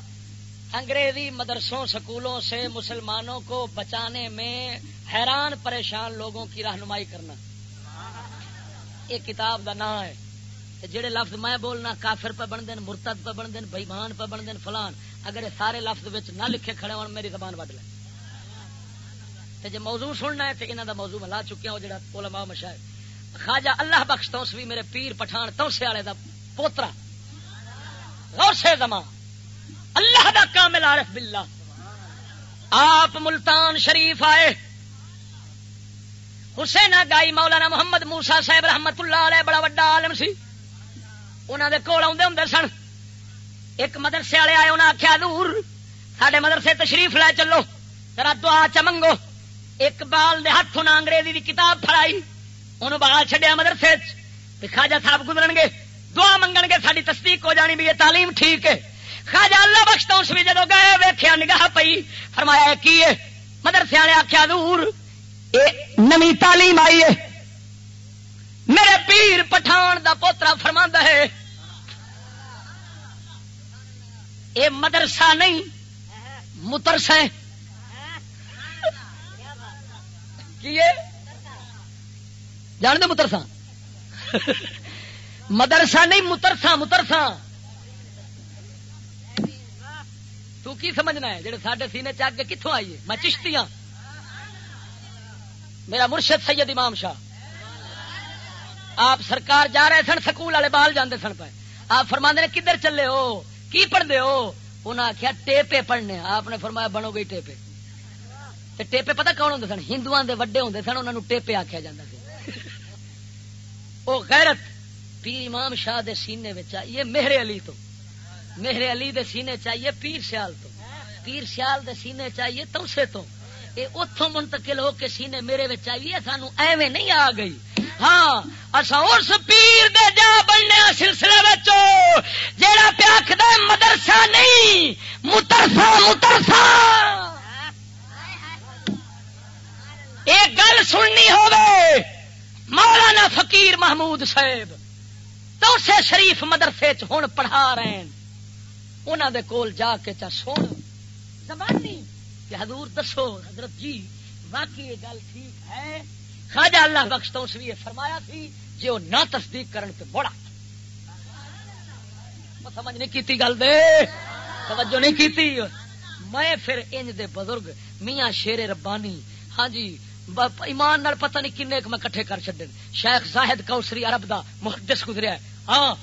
انگریزی مدرسوں، سکولوں سے مسلمانوں کو بچانے میں حیران پریشان لوگوں کی رہنمائی کرنا۔ یہ کتاب کا نام ہے جڑے لفظ میں بولنا کافر پہ بن دین، مرتد پہ بن دین بےمان پہ بن دین، فلان۔ اگر یہ سارے لفظ وچ نہ لکھے کھڑے ہون، میری زبان وڈ لے۔ تے جے موضوع سننا ہے تے انہاں دا موضوع میں لا چکیا ہوں، جڑا علماء مشاہد۔ خواجہ اللہ بخش تو میرے پیر پٹھان توسے والے دا پوترا۔ غوث زمان۔ اللہ دا کامل عارف باللہ۔ آپ ملتان شریف آئے۔ حسین گائی مولانا محمد موسا صاحب رحمت اللہ علیہ بڑا وڈا عالم سی۔ انہوں دے کول آدھے ہوں سن۔ ایک مدرسے والے آئے انہیں آخیا دور سڈے مدرسے تشریف لے چلو۔ ذرا دعا چمنگو ایک بال دے ہاتھ انگریزی دی کتاب پڑائی انہوں بال چڈیا مدرسے خاجا صاحب گزرن گے دعا منگن گے ساری تصدیق ہو جانی بھی یہ تعلیم ٹھیک ہے۔ خاجا اللہ بخش تو اس بھی جدو گئے ویخیا نگاہ پئی۔ فرمایا کی مدرسے والے آخیا دور یہ نمی تعلیم آئی ہے۔ میرے پیر پٹھان دا پوترا فرما ہے یہ مدرسہ نہیں مترسا جان دے مترسا مدرسہ نہیں مترسا مترسا تو کی سمجھنا ہے؟ جڑے سڈے سینے چک کے کتوں آئیے میں چشتی ہاں میرا مرشد سید امام شاہ۔ آپ سرکار جا رہے سن، سکول والے بال جانے سن پہ آپ فرما نے، کدھر چلے ہو؟ کی پڑھتے ہو؟ انہیں آخیا ٹیپے پڑھنے۔ آپ نے فرمایا، بنو گئی ٹیپے۔ تے ٹیپے پتہ کون ہوں سن؟ ہندو دے، وڈے ہوں سن انہوں ٹیپے آخیا جا وہ غیرت۔ پیر امام شاہ دے سینے آئیے میرے علی تو۔ میرے علی دے سینے چاہیے پیر سیال تو۔ پیر سیال دے سینے چاہیے توسے تو۔ یہ اتوں منتقل ہو کے سینے میرے آئیے، سانو ایویں نہیں آ گئی۔ ہاں اصا اس پیر دے جا بننے سلسلے بچو جیڑا پیاکھ دے مدرسہ نہیں مترسا مترسا ایک گل سننی ہوگی مولانا فقیر محمود صاحب۔ تو اسے شریف مدرسے ہوں پڑھا رہے ہیں انہوں دے کول جا کے چا سن۔ زبانی، کہ حضور دسو، حضرت جی باقی یہ گل ٹھیک ہے۔ خواجہ اللہ بخش تو اس بھی یہ فرمایا تھی جی وہ نہ تصدیق کرن پہ بڑا۔ سمجھ نہیں کیتی گل دے۔ توجہ نہیں کیتی۔ میں پھر انج دے بزرگ میاں شیر ربانی۔ ہاں جی ایمان نال پتہ نہیں کنے میں کٹھے کر چڈ شیخ زاہد کوسری عرب دا محدث گزریا ہاں۔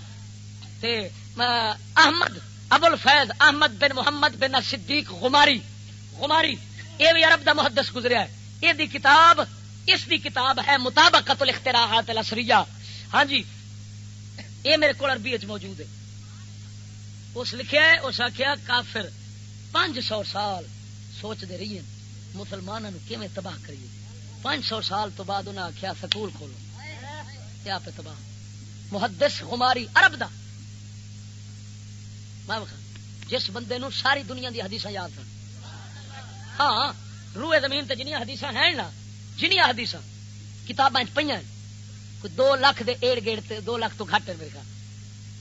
تے احمد ابو الفیض احمد بن محمد بن صدیق غماری غماری، یہ بھی عرب دا محدث گزریا ہے۔ یہ دی کتاب اس دی کتاب ہے مطابقت الاختراعات الاسریہ ہاں جی۔ یہ میرے کو عربی وچ موجود ہے۔ اس لکھیا ہے، اس آخیا کافر پانچ سو سال سوچ دے رہی ہیں مسلمانوں کیویں تباہ کریے؟ پانچ سو سال تو بعد انہیں آخیا سکول کھولو۔ کیا پہ تباہ۔ محدث غماری عرب دا۔ جس بندے نو ساری دنیا دی حدیث یاد سن۔ ہاں روئے زمین تے جنیا حدیث ہیں نا۔ جنیا حدیث کتاباں پہ کوئی دو لاکھ دے ایڑ گیڑ تے دو لاکھ تو گھٹ میرے خیال۔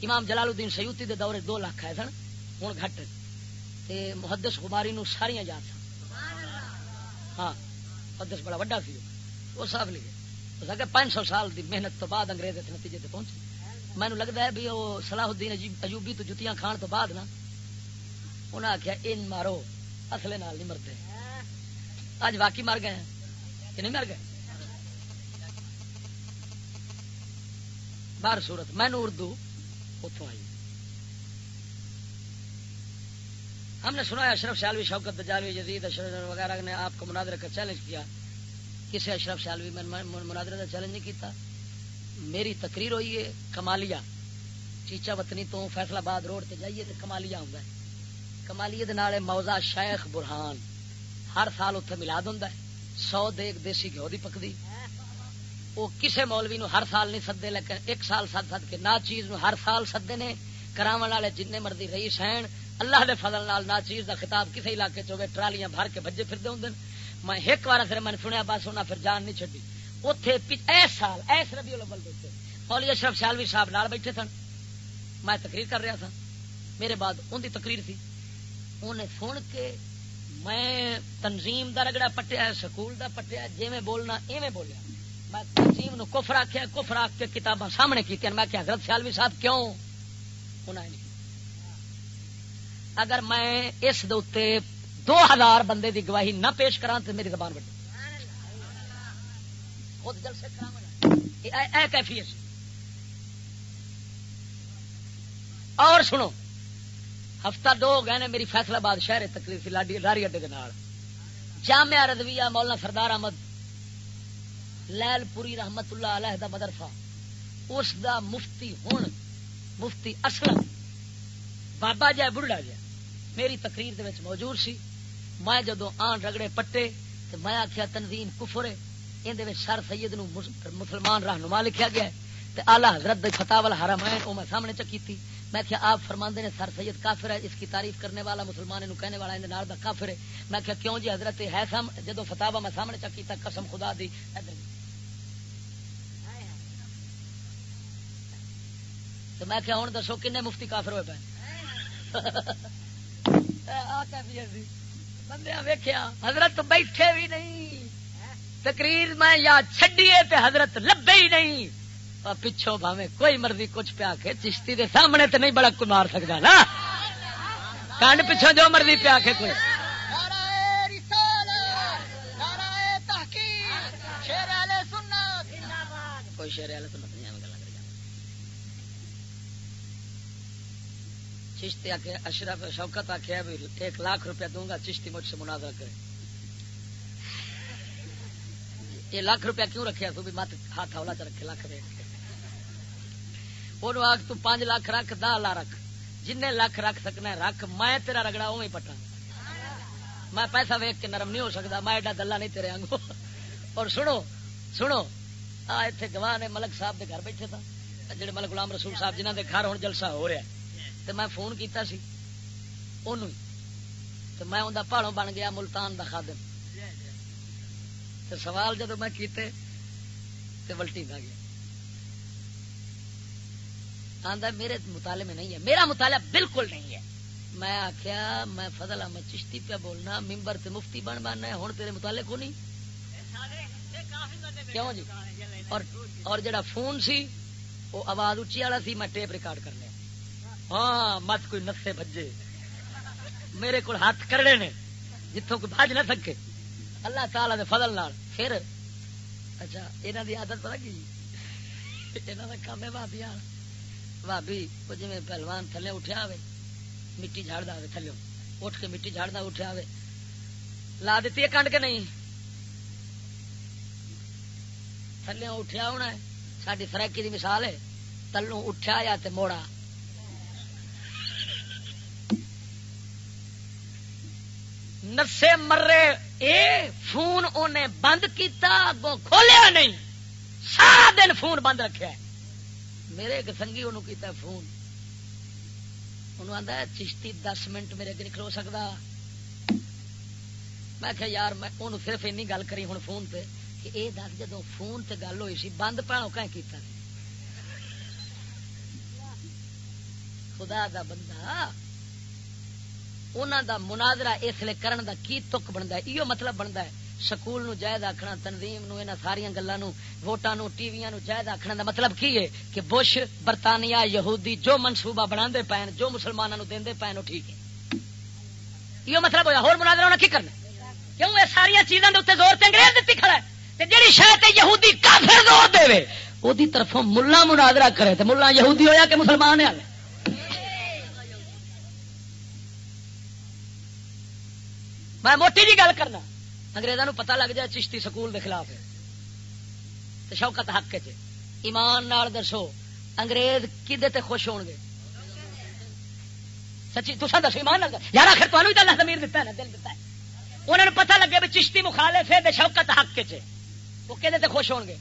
امام جلال الدین سیوتی دے دورے دو لاکھ ہے سن۔ ہوں گھٹ تے محدث غماری نو ساریاں یاد سن۔ ہاں۔ محدث بڑا وڈا سی وہ۔ صاحب لکھے۔ پانچ سو سال دی محنت تو بعد انگریز اس نتیجے تے پہنچے مینو لگتا ہے بھی وہ صلاح الدین اجوبی تو جتیاں کھان تو بعد نا انہیں آخیا ان مارو، اصلے نال نہیں مرتے۔ اج واقعی مر گئے کہ نہیں مر گئے؟ بار صورت مینو اردو اتوں آئی۔ ہم نے سنا اشرف سیالوی شوکت جالوی، یزید، اشرف وغیرہ نے آپ کو مناظرے کا چیلنج کیا۔ کسی اشرف سیالوی میں مناظرے کا چیلنج نہیں کیتا؟ میری تقریر ہوئی ہے کمالیا۔ چیچا وطنی تو فیصلہ باد روڈ تے جائیے تو کمالیا ہوں کمالیے نال موزا شیخ برہان۔ ہر سال اتنے ملاد ہوں سو دیگ دیسی گھو کی پکتی وہ کسے مولوی نو ہر سال نہیں سدے لیکن ایک سال سد سد کے نہ چیز نو ہر سال سدے نے۔ کرا والے جن مرضی رہی سین اللہ دے فضل نال نہ چیز دا خطاب کسی علاقے چوے ٹرالیاں بھر کے بجے پھر ہوں میں ایک بار پھر میں سنیا، بس انہیں پھر جان نہیں چڈی اتے ایس سال ایس ربی الاول دیتے مولی اشرف سیالوی صاحب نال بیٹھے سن۔ میں تقریر کر رہا تھا۔ میرے بعد ان کی تقریر تھی۔ انہیں سن کے میں تنظیم دا رگڑا پٹیا، سکول دا پٹیا جی میں بولنا ایویں بولیا۔ میں تنظیم نو کفر آخیا کفر آخ کے کتاباں سامنے کی میں کہ حضرت سیالوی صاحب کیوں؟ انہیں نہیں اگر میں اس دے دو ہزار بندے دی گواہی نہ پیش کرا تو میری زبان بڑی خود کیفیت۔ اور سنو، ہفتہ دو ہو گئے نے میری فیصلہ باد شہر تقریر سی لاڈی لاری اڈے جامعہ رضویہ مولانا سردار احمد لیل پوری رحمت اللہ علیہ دا مدرسہ۔ اس دا مفتی ہون، مفتی اصل بابا جائے، بڑھڑا جائے۔ میری تقریر دے موجود سی۔ میں جدو آن رگڑے پٹے تو میں آخیا تنظیم کفر اندر سر سید نو مسلمان رہنما لکھا گیا ہے۔ آلہ حضرت فتح حرم ہے وہ میں سامنے چکی تھی۔ میں کیا آپ فرماندے نے سر سید کافر ہے، اس کی تعریف کرنے والا مسلمان نو کہنے والا اندر دا کافر ہے۔ میں کیا کیوں جی حضرت ہے سام جدو فتح میں سامنے چکی تھا، قسم خدا دی۔ تو میں کیا ہوں دسو کنے مفتی کافر ہوئے پہ بندے ویخیا حضرت بیٹھے بھی نہیں۔ تقریر میں یا چڈیے تے حضرت لبے ہی نہیں۔ پچھو بھاوے کوئی مرضی کچھ پیا کے چشتی دے سامنے تے نہیں بڑا کوئی مار سکتا نا۔ کانڈ پچھو جو مرضی پیا کے کوئی۔ کوئی شیر والے سنت۔ چشتی آ کے اشرف شوکت آخیا بھی ایک لاکھ روپیہ دوں گا، چشتی مجھ سے مناظرہ کرے۔ یہ لاکھ روپیہ کیوں رکھے؟ تو بھی مت ہاتھ ہولا چ رکھے، لاکھ دے وہ آگ تو پانچ لاکھ رکھ، دہ لا رکھ۔ جن لاکھ رکھ سکنا رکھ۔ میں تیرا رگڑا او پٹا۔ میں پیسہ ویک کے نرم نہیں ہو سکتا میں ایڈا دلہ نہیں تیرے آنگو اور سنو سنو۔ آ اتنے گواہ نے ملک صاحب کے گھر بیٹھے تھا۔ جڑے ملک غلام رسول صاحب جنہ کے گھر ہوں جلسہ ہو رہا تو میں فون کیتا سی انہوں تو میں انہیں پہاڑوں بن گیا، ملتان دا خادم۔ تو سوال جدو میں کیتے تو ولٹی کھا گیا۔ آدھا میرے مطالعے میں نہیں ہے۔ میرا مطالعہ بالکل نہیں ہے۔ میں آخیا میں فضل احمد چشتی پہ بولنا ممبر تے مفتی بن بننا ہے ہوں تیرے مطالعے کو نہیں؟ کیوں جی؟ اور اور جڑا فون سی وہ آواز اچھی والا سی، میں ٹیپ ریکارڈ کر لیا ہاں مت کوئی نسے بجے میرے کو ہاتھ کرنے نے جتوں کوئی بج نہ سکے۔ اللہ تعالی دے فضل نال۔ پھر اچھا یہاں دی عادت پتا کی؟ یہاں کا کام ہے بھابی بھابی، وہ جی پہلوان تھلے اٹھیا ہوئے، مٹی جھاڑ دے تھلے۔ اٹھ کے مٹی جھاڑ اٹھیا ہوئے۔ لا دیتی ہے کنڈ کے نہیں؟ تھلے اٹھیا ہونا ہے۔ ساری فرائکی دی مثال ہے تلو اٹھا یا تے موڑا۔ نسے مرے، اے فون انہیں بند کیتا، اگوں کھولیا نہیں۔ سارا دن فون بند رکھا ہے۔ میرے ایک سنگھی انہوں کیتا ہے فون۔ انہوں آتا ہے، چشتی دس منٹ میرے اگے نکلو سکتا میں کہ یار، میں انہوں صرف اینی گل کری ہوں فون پہ کہ اے دس جدو فون تے گل ہوئی سی، بند پڑھو کہیں کیتا خدا دا بندہ۔ انہوں دا مناظرہ اس لیے کرن دا کی تک بنتا ہے؟ یہ مطلب بنتا ہے، سکول نو جائز آخنا تنظیم نو، انہاں ساری گلوں ووٹاں نو ٹی وی نو جائز آخنا دا مطلب کی ہے؟ کہ بش، برطانیہ، یہودی جو منصوبہ بنا دے پین جو مسلمانوں نو دین دے پین وہ ٹھیک ہے۔ یہ مطلب ہوا ہور مناظرہ کی کرنا کیوں یہ ساری چیزوں کے اتنے زور سے انگریز دیتی کھڑا ہے؟ جہی شاید یہودی کافر زور دے وہ طرفوں ملا مناظرہ کرے تو ملا یہودی ہویا کہ مسلمان ہے میں موٹی جی گل کرنا۔ اگریزوں پتا لگ جائے چشتی سکول کے خلاف ہے۔ تو شوکت حق چ جی۔ ایمان نال دسو، انگریز کدے تے خوش ہو گے؟ سچی تصا دسو ایمان نال یار آخر تمہیں بھی زمین دتا ہے نا، دل دتا ہے۔ انہوں نے پتا لگے بھی چشتی مخالف ہے شوکت حق چ جی۔ وہ کہ خوش ہو گے؟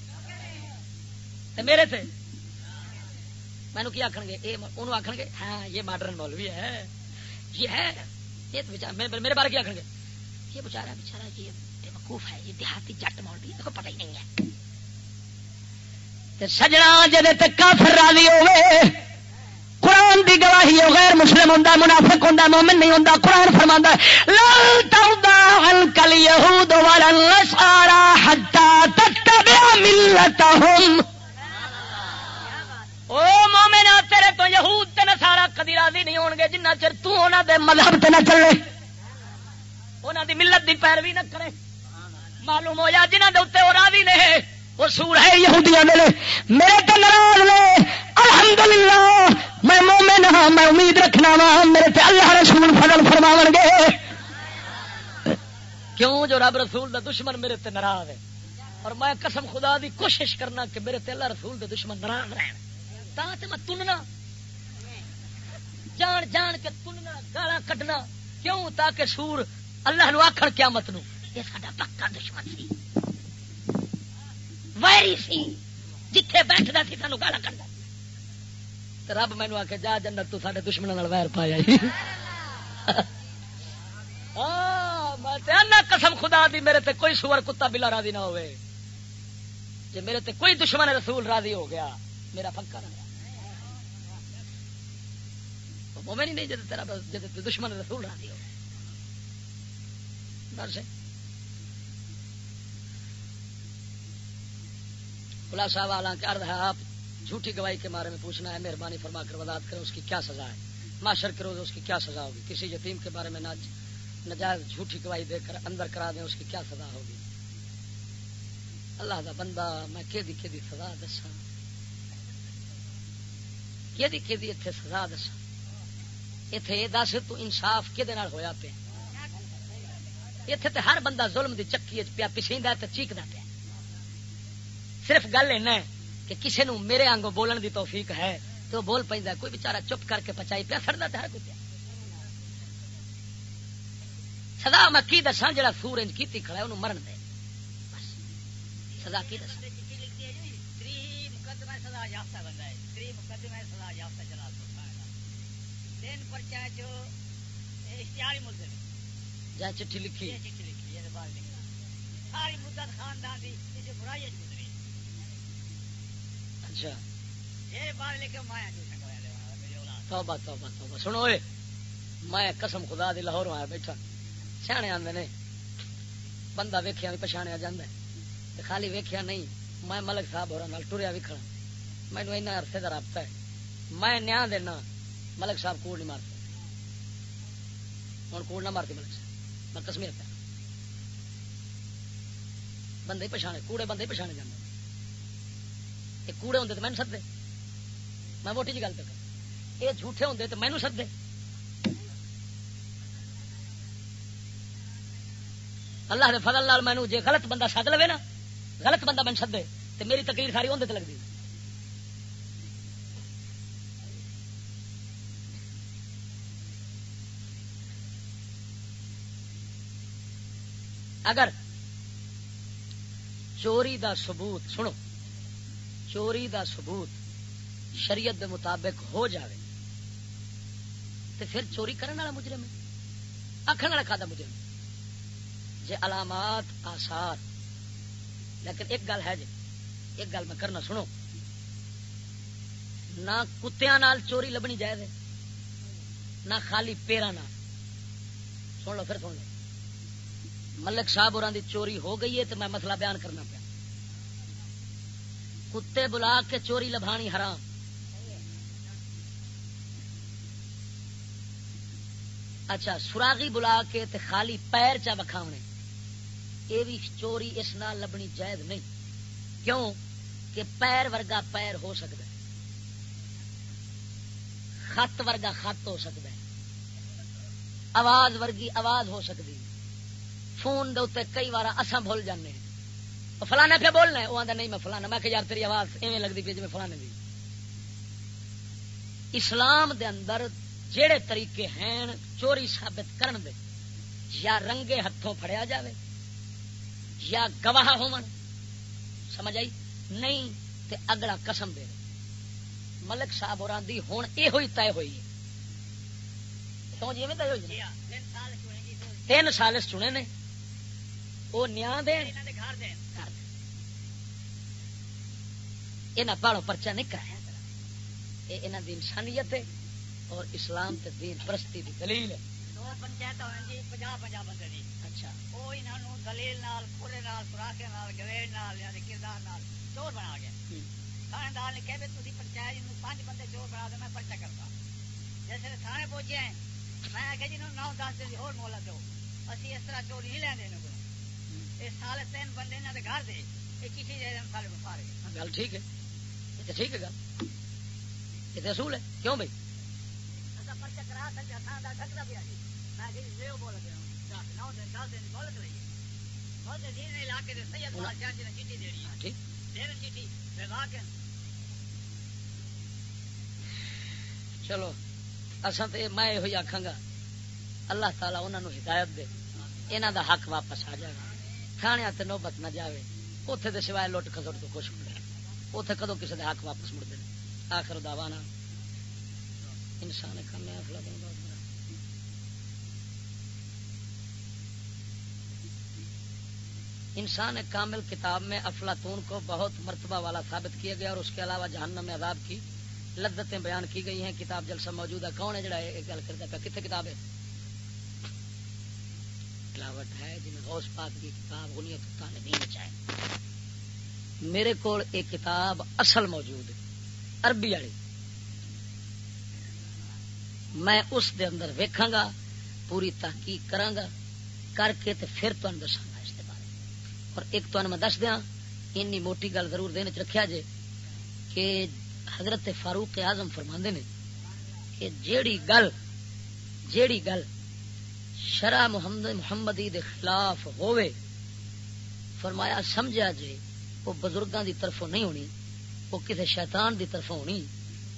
میرے سے مینو کی آخ گے؟ انہوں آخ گے ہاں یہ ماڈرن مولوی ہے۔ یہ ہے، یہ میرے بارے کی آخ گے؟ یہ بچارا بچارا یہ بے وقوف ہے، یہ دیہاتی جٹ مولوی کو پتہ ہی نہیں ہے۔ سجنا جی کافر راضی ہوئے قرآن دی گواہی ہو غیر مسلم ہوں منافق ہوں مومن نہیں ہوں قرآن فرما کل یہود والا حتا تتبع ملتہم او مومن تیرے تو یہود تے نصارا کدی راضی نہیں ہون گے جنہ چر تو انہاں دے مذہب تے نہ چلے۔ انہوں دی ملت دی پیروی نہ کرے۔ معلوم ہو جا جنہ دے وہ راضی نے، وہ سور ہے، یہودیاں دے میرے تے ناراض نے۔ الحمدللہ، میں مومن ہاں میں امید رکھنا وا، میرے تے اللہ رسول فضل فرماون گے۔ کیوں جو رب رسول دا دشمن میرے تے ناراض ہے؟ اور میں قسم خدا دی کوشش کرنا کہ میرے تے اللہ رسول دے دشمن ناراض رہن۔ تا تے میں تننا۔ جان جان کے تننا گالا کڈنا۔ کیوں؟ تاکہ سور اللہ نو آخر قیامت نو، یہ سا پکا دشمن سی۔ ویری سی، جتھے بیٹھتا سی سانو گالا کرتا رب مینو آ کے جا جنت تو سارے دشمنوں ویر پایا میں قسم خدا دی، میرے تے کوئی سور کتا بلا راضی نہ ہوئے۔ جی میرے تے کوئی دشمن رسول راضی ہو گیا، میرا پکا نہ مومن ہی نہیں جب تیرا جب دشمن رسول راضی ہو گیا۔ خلاصہ والا کہ عرض ہے، آپ جھوٹی گواہی کے بارے میں پوچھنا ہے، مہربانی فرما کر وضاحت کریں، اس کی کیا سزا ہے؟ معاشر کے روز اس کی کیا سزا ہوگی؟ کسی یتیم کے بارے میں نجائز جھوٹی گواہی دے کر اندر کرا دیں، اس کی کیا سزا ہوگی؟ اللہ دا بندہ، میں کہ سزا دسا کہ اتنے سزا دسا اتے دس تو انصاف کہ ہوا پیا۔ اتے تو ہر بندہ ظلم دی چکی پیا پسیندا تو چیکتا پیا صرف گل اینا ہے کہ کسی نو میرے آنگوں بولن دی توفیق ہے تو بول پہ کوئی بچارا چپ کر کے پچائی پیا سڑتا تو ہر کوئی پیا سدا میں کی دسا جا سور انج کی کھڑا ہے انہوں مرن دے سزا کی دسا جہاں چٹھی لکھی؟ گزری اچھا۔ توبہ توبہ توبہ۔ سنو میں قسم خدا دی لاہور آیا بیٹھا۔ سیانے آدھے نے بندہ ویخیا بھی پچھاڑیا جا خالی ویخیا نہیں میں ملک صاحب ہو ٹریا بھی کھڑا مینو ایسا عرصے کا رابطہ ہے۔ میں نیا دینا ملک صاحب کوڑ نہیں مارتے ہوں کوڑ نہ مارتی ملک صاحب۔ میں کسمیر پہ بندے پچھانے کوڑے بندے پچھانے جانے یہ کوڑے ہوں تو مینو سدے میں موٹی جی گل پہ یہ جھوٹے ہوں تو مینو سدے اللہ دے فضل لال مینو جی غلط بندہ سد لے نا، غلط بندہ من سدے تو میری تقریر ساری اندر لگتی اگر چوری دا ثبوت، سنو، چوری دا ثبوت شریعت دے مطابق ہو جاوے تو پھر چوری کرنے والا مجرم آخر والا کھادا مجرم جی علامات آسار لیکن ایک گل ہے جی ایک گل میں کرنا سنو، نہ کتیا چوری لبنی جائے نہ خالی پیرا نال۔ سن لو پھر، سن لو۔ ملک صاحب اور چوری ہو گئی ہے تو میں مسئلہ بیان کرنا پیا۔ کتے بلا کے چوری لبھانی حرام۔ اچھا سراغی بلا کے تے خالی پیر چا وکھاونے یہ بھی چوری اس نال لبنی جائز نہیں۔ کیوں؟ کہ پیر ورگا پیر ہو سکتا ہے۔ خط ورگا خط ہو سکتا ہے۔ آواز ورگی آواز ہو سکتی فون دے کئی بار اصا بھول جانے فلانے پہ بولنا ہے، وہ آتا نہیں میں فلانا، میں کہ یار تیری آواز ایویں لگتی پی جی فلانے دی۔ اسلام دے اندر جڑے طریقے ہیں، چوری ثابت کرن دے، یا رنگے ہاتھوں پھڑیا جاوے، یا گواہ ہون۔ سمجھ آئی؟ نہیں، تے اگلا قسم دے۔ ملک صاحب اور ہوں یہ ہوئی طے ہوئی ہے۔ کیوں جی طے ہوئی جی؟ تین سال چنے نے۔ وہ نیا دین یہاں پرچا نہیں کرایا۔ یہ دی انسانیت ہے اور اسلام تے دین پرستی دی دلیل ہے۔ پنچایت اچھا۔ وہ دلیل نال کھورے نال سوراخے نال گریڈ نال یعنی کردار نال چور بنا گیا۔ تھانے نے کہے تھی پنچایت پانچ بندے چور بنا دے میں جیسے پہنچے ہیں میں جی نو دس دن ہو مہلت دو۔ اسی اس طرح چوری نہیں اس سال تین بندے انہوں نے گھر دے یہ چیٹھی دے دیں سارے سارے گل ٹھیک ہے۔ یہ ٹھیک ہے گل۔ یہ اصول ہے۔ کیوں بھائی؟ پرچا کرا سکتے تھان کا ٹکتا پیا جی۔ میں بول گیا نو دن دس دن بولت رہی چلو اصل تو میں یہ آخا گا اللہ تعالیٰ انہوں ہدایت دے۔ یہاں دا حق واپس آ جائے تھانے تے نوبت نہ جائے اتے تو سوائے لٹ خسر تو خوش ملے اتے کدو کسی کے حق واپس مڑتے آخر دعوانا، انسان کھانے اخلا بن انسان کامل کتاب میں افلاطون کو بہت مرتبہ والا ثابت کیا گیا اور اس کے علاوہ جہنم میں عذاب کی لذتیں بیان کی گئی ہیں۔ کتاب جلسہ موجود ہے۔ کون ہے جڑا یہ گل کرتا پہ کتنے کتاب ہے؟ تلاوت ہے جن غوث پاک کی کتاب غنیت نے نہیں بچائے۔ میرے کو ایک کتاب اصل موجود ہے، عربی والی۔ میں اس دے اندر ویکھاں گا، پوری تحقیق کراں گا، کر کے تے پھر تمہیں دساں گا اس دے بارے۔ اور ایک تو میں دس دیا اینی موٹی گل ضرور دین چ رکھا جے کہ حضرت فاروق اعظم فرما نے کہ جیڑی گل جیڑی گل شرع محمد محمدی دے خلاف ہووے، فرمایا، سمجھا جے، وہ بزرگاں دی طرفوں نہیں ہونی، وہ کسی شیطان دی طرف ہونی،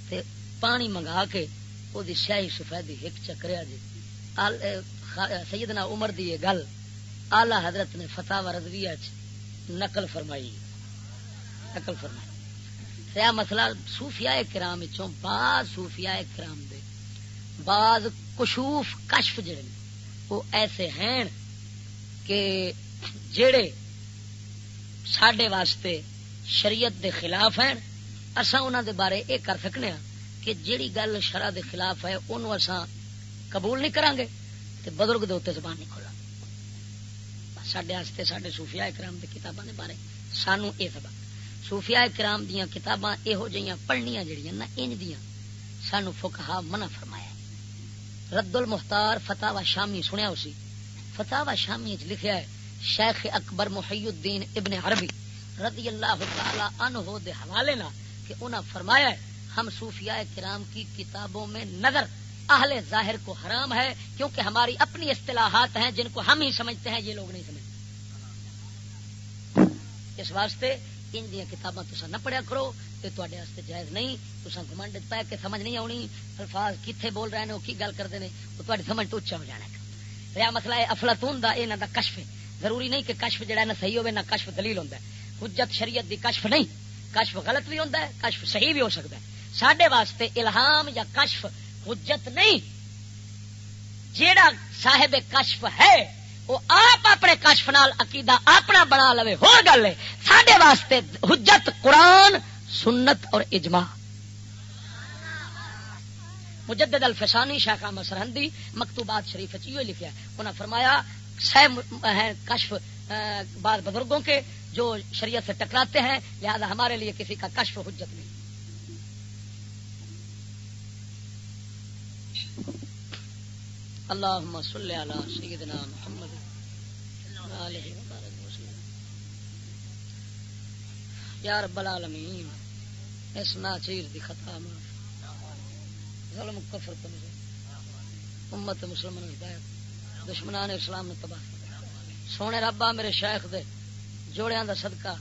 تے پانی منگا کے وہ دی سیاہی سفیدی ایک چکریا جی سیدنا عمر دی یہ گل، آلہ حضرت نے فتح رضویہ نقل فرمائی۔ نقل فرمائی۔ رہا مسئلہ صوفیاء کرام چوں بعض صوفیاء کرام دے، بعض کشوف کشف جڑے وہ ایسے ہیں کہ جڑے ساڈے واسطے شریعت دے خلاف ہیں اسا انہوں دے بارے یہ کر سکنے ہاں کہ جیڑی گل شرع دے خلاف ہے انہوں قبول نہیں کریں گے تے بزرگ دے اتنے زبان نہیں کھولا سڈے واسطے سڈے صوفیاء کرام دے کتاباں دے بارے سانو یہ سبق۔ صوفیاء کرام دیاں کتاباں یہو جہاں پڑھنیاں جڑیاں نا انج دیاں، سانو فقہا منع فرمایا۔ رد المختار فتح و شامی سنیا اسی فتح و شامی لکھیا ہے، شیخ اکبر محی الدین ابن عربی رضی اللہ تعالی عنہ دے حوالے نا کہ انہاں فرمایا ہے، ہم صوفیاء کرام کی کتابوں میں نظر اہل ظاہر کو حرام ہے کیونکہ ہماری اپنی اصطلاحات ہیں جن کو ہم ہی سمجھتے ہیں، یہ لوگ نہیں سمجھتے۔ اس واسطے ان دیا کتاباں تسا نہ پڑھیا کرو یہ تے واسطے جائز نہیں۔ تسا گمنڈ پہ کہ سمجھ نہیں آنی۔ الفاظ کتنے بول رہے ہیں وہ کی گل کرتے ہیں وہ تاری سمجھ تو اچا ہو جانا رہا مسئلہ ہے افلاطون دا یہاں دا کشف ضروری نہیں کہ کشف جڑا نہ صحیح ہوے نہ کشف دلیل ہوتا ہے۔ حجت شریعت دی کشف نہیں، کشف غلط بھی ہوتا ہے، کشف صحیح بھی ہو سکتا ہے۔ سڈے واسطے الہام یا کشف حجت نہیں۔ جیڑا صاحب کشف ہے وہ آپ اپنے کشف نال عقیدہ اپنا بنا لو ہو گل ہے سڈے واسطے حجت قرآن، سنت اور اجماع۔ مجدد الفسانی شاخا مسرحندی مکتوبات شریف چیو لکھا انہوں نے فرمایا، سہ کشف بعض بزرگوں کے جو شریعت سے ٹکراتے ہیں، لہذا ہمارے لیے کسی کا کشف حجت نہیں۔ اللهم صل على سيدنا محمد وآله وبارك وسلم. یا رب العالمین اس ناچیر دی خطا معاف، ظلم کفر کمزور امت مسلمان ہدایت، دشمنان اسلام نے تباہ، سونے ربا میرے شیخ دے، جوڑیاں دا صدقہ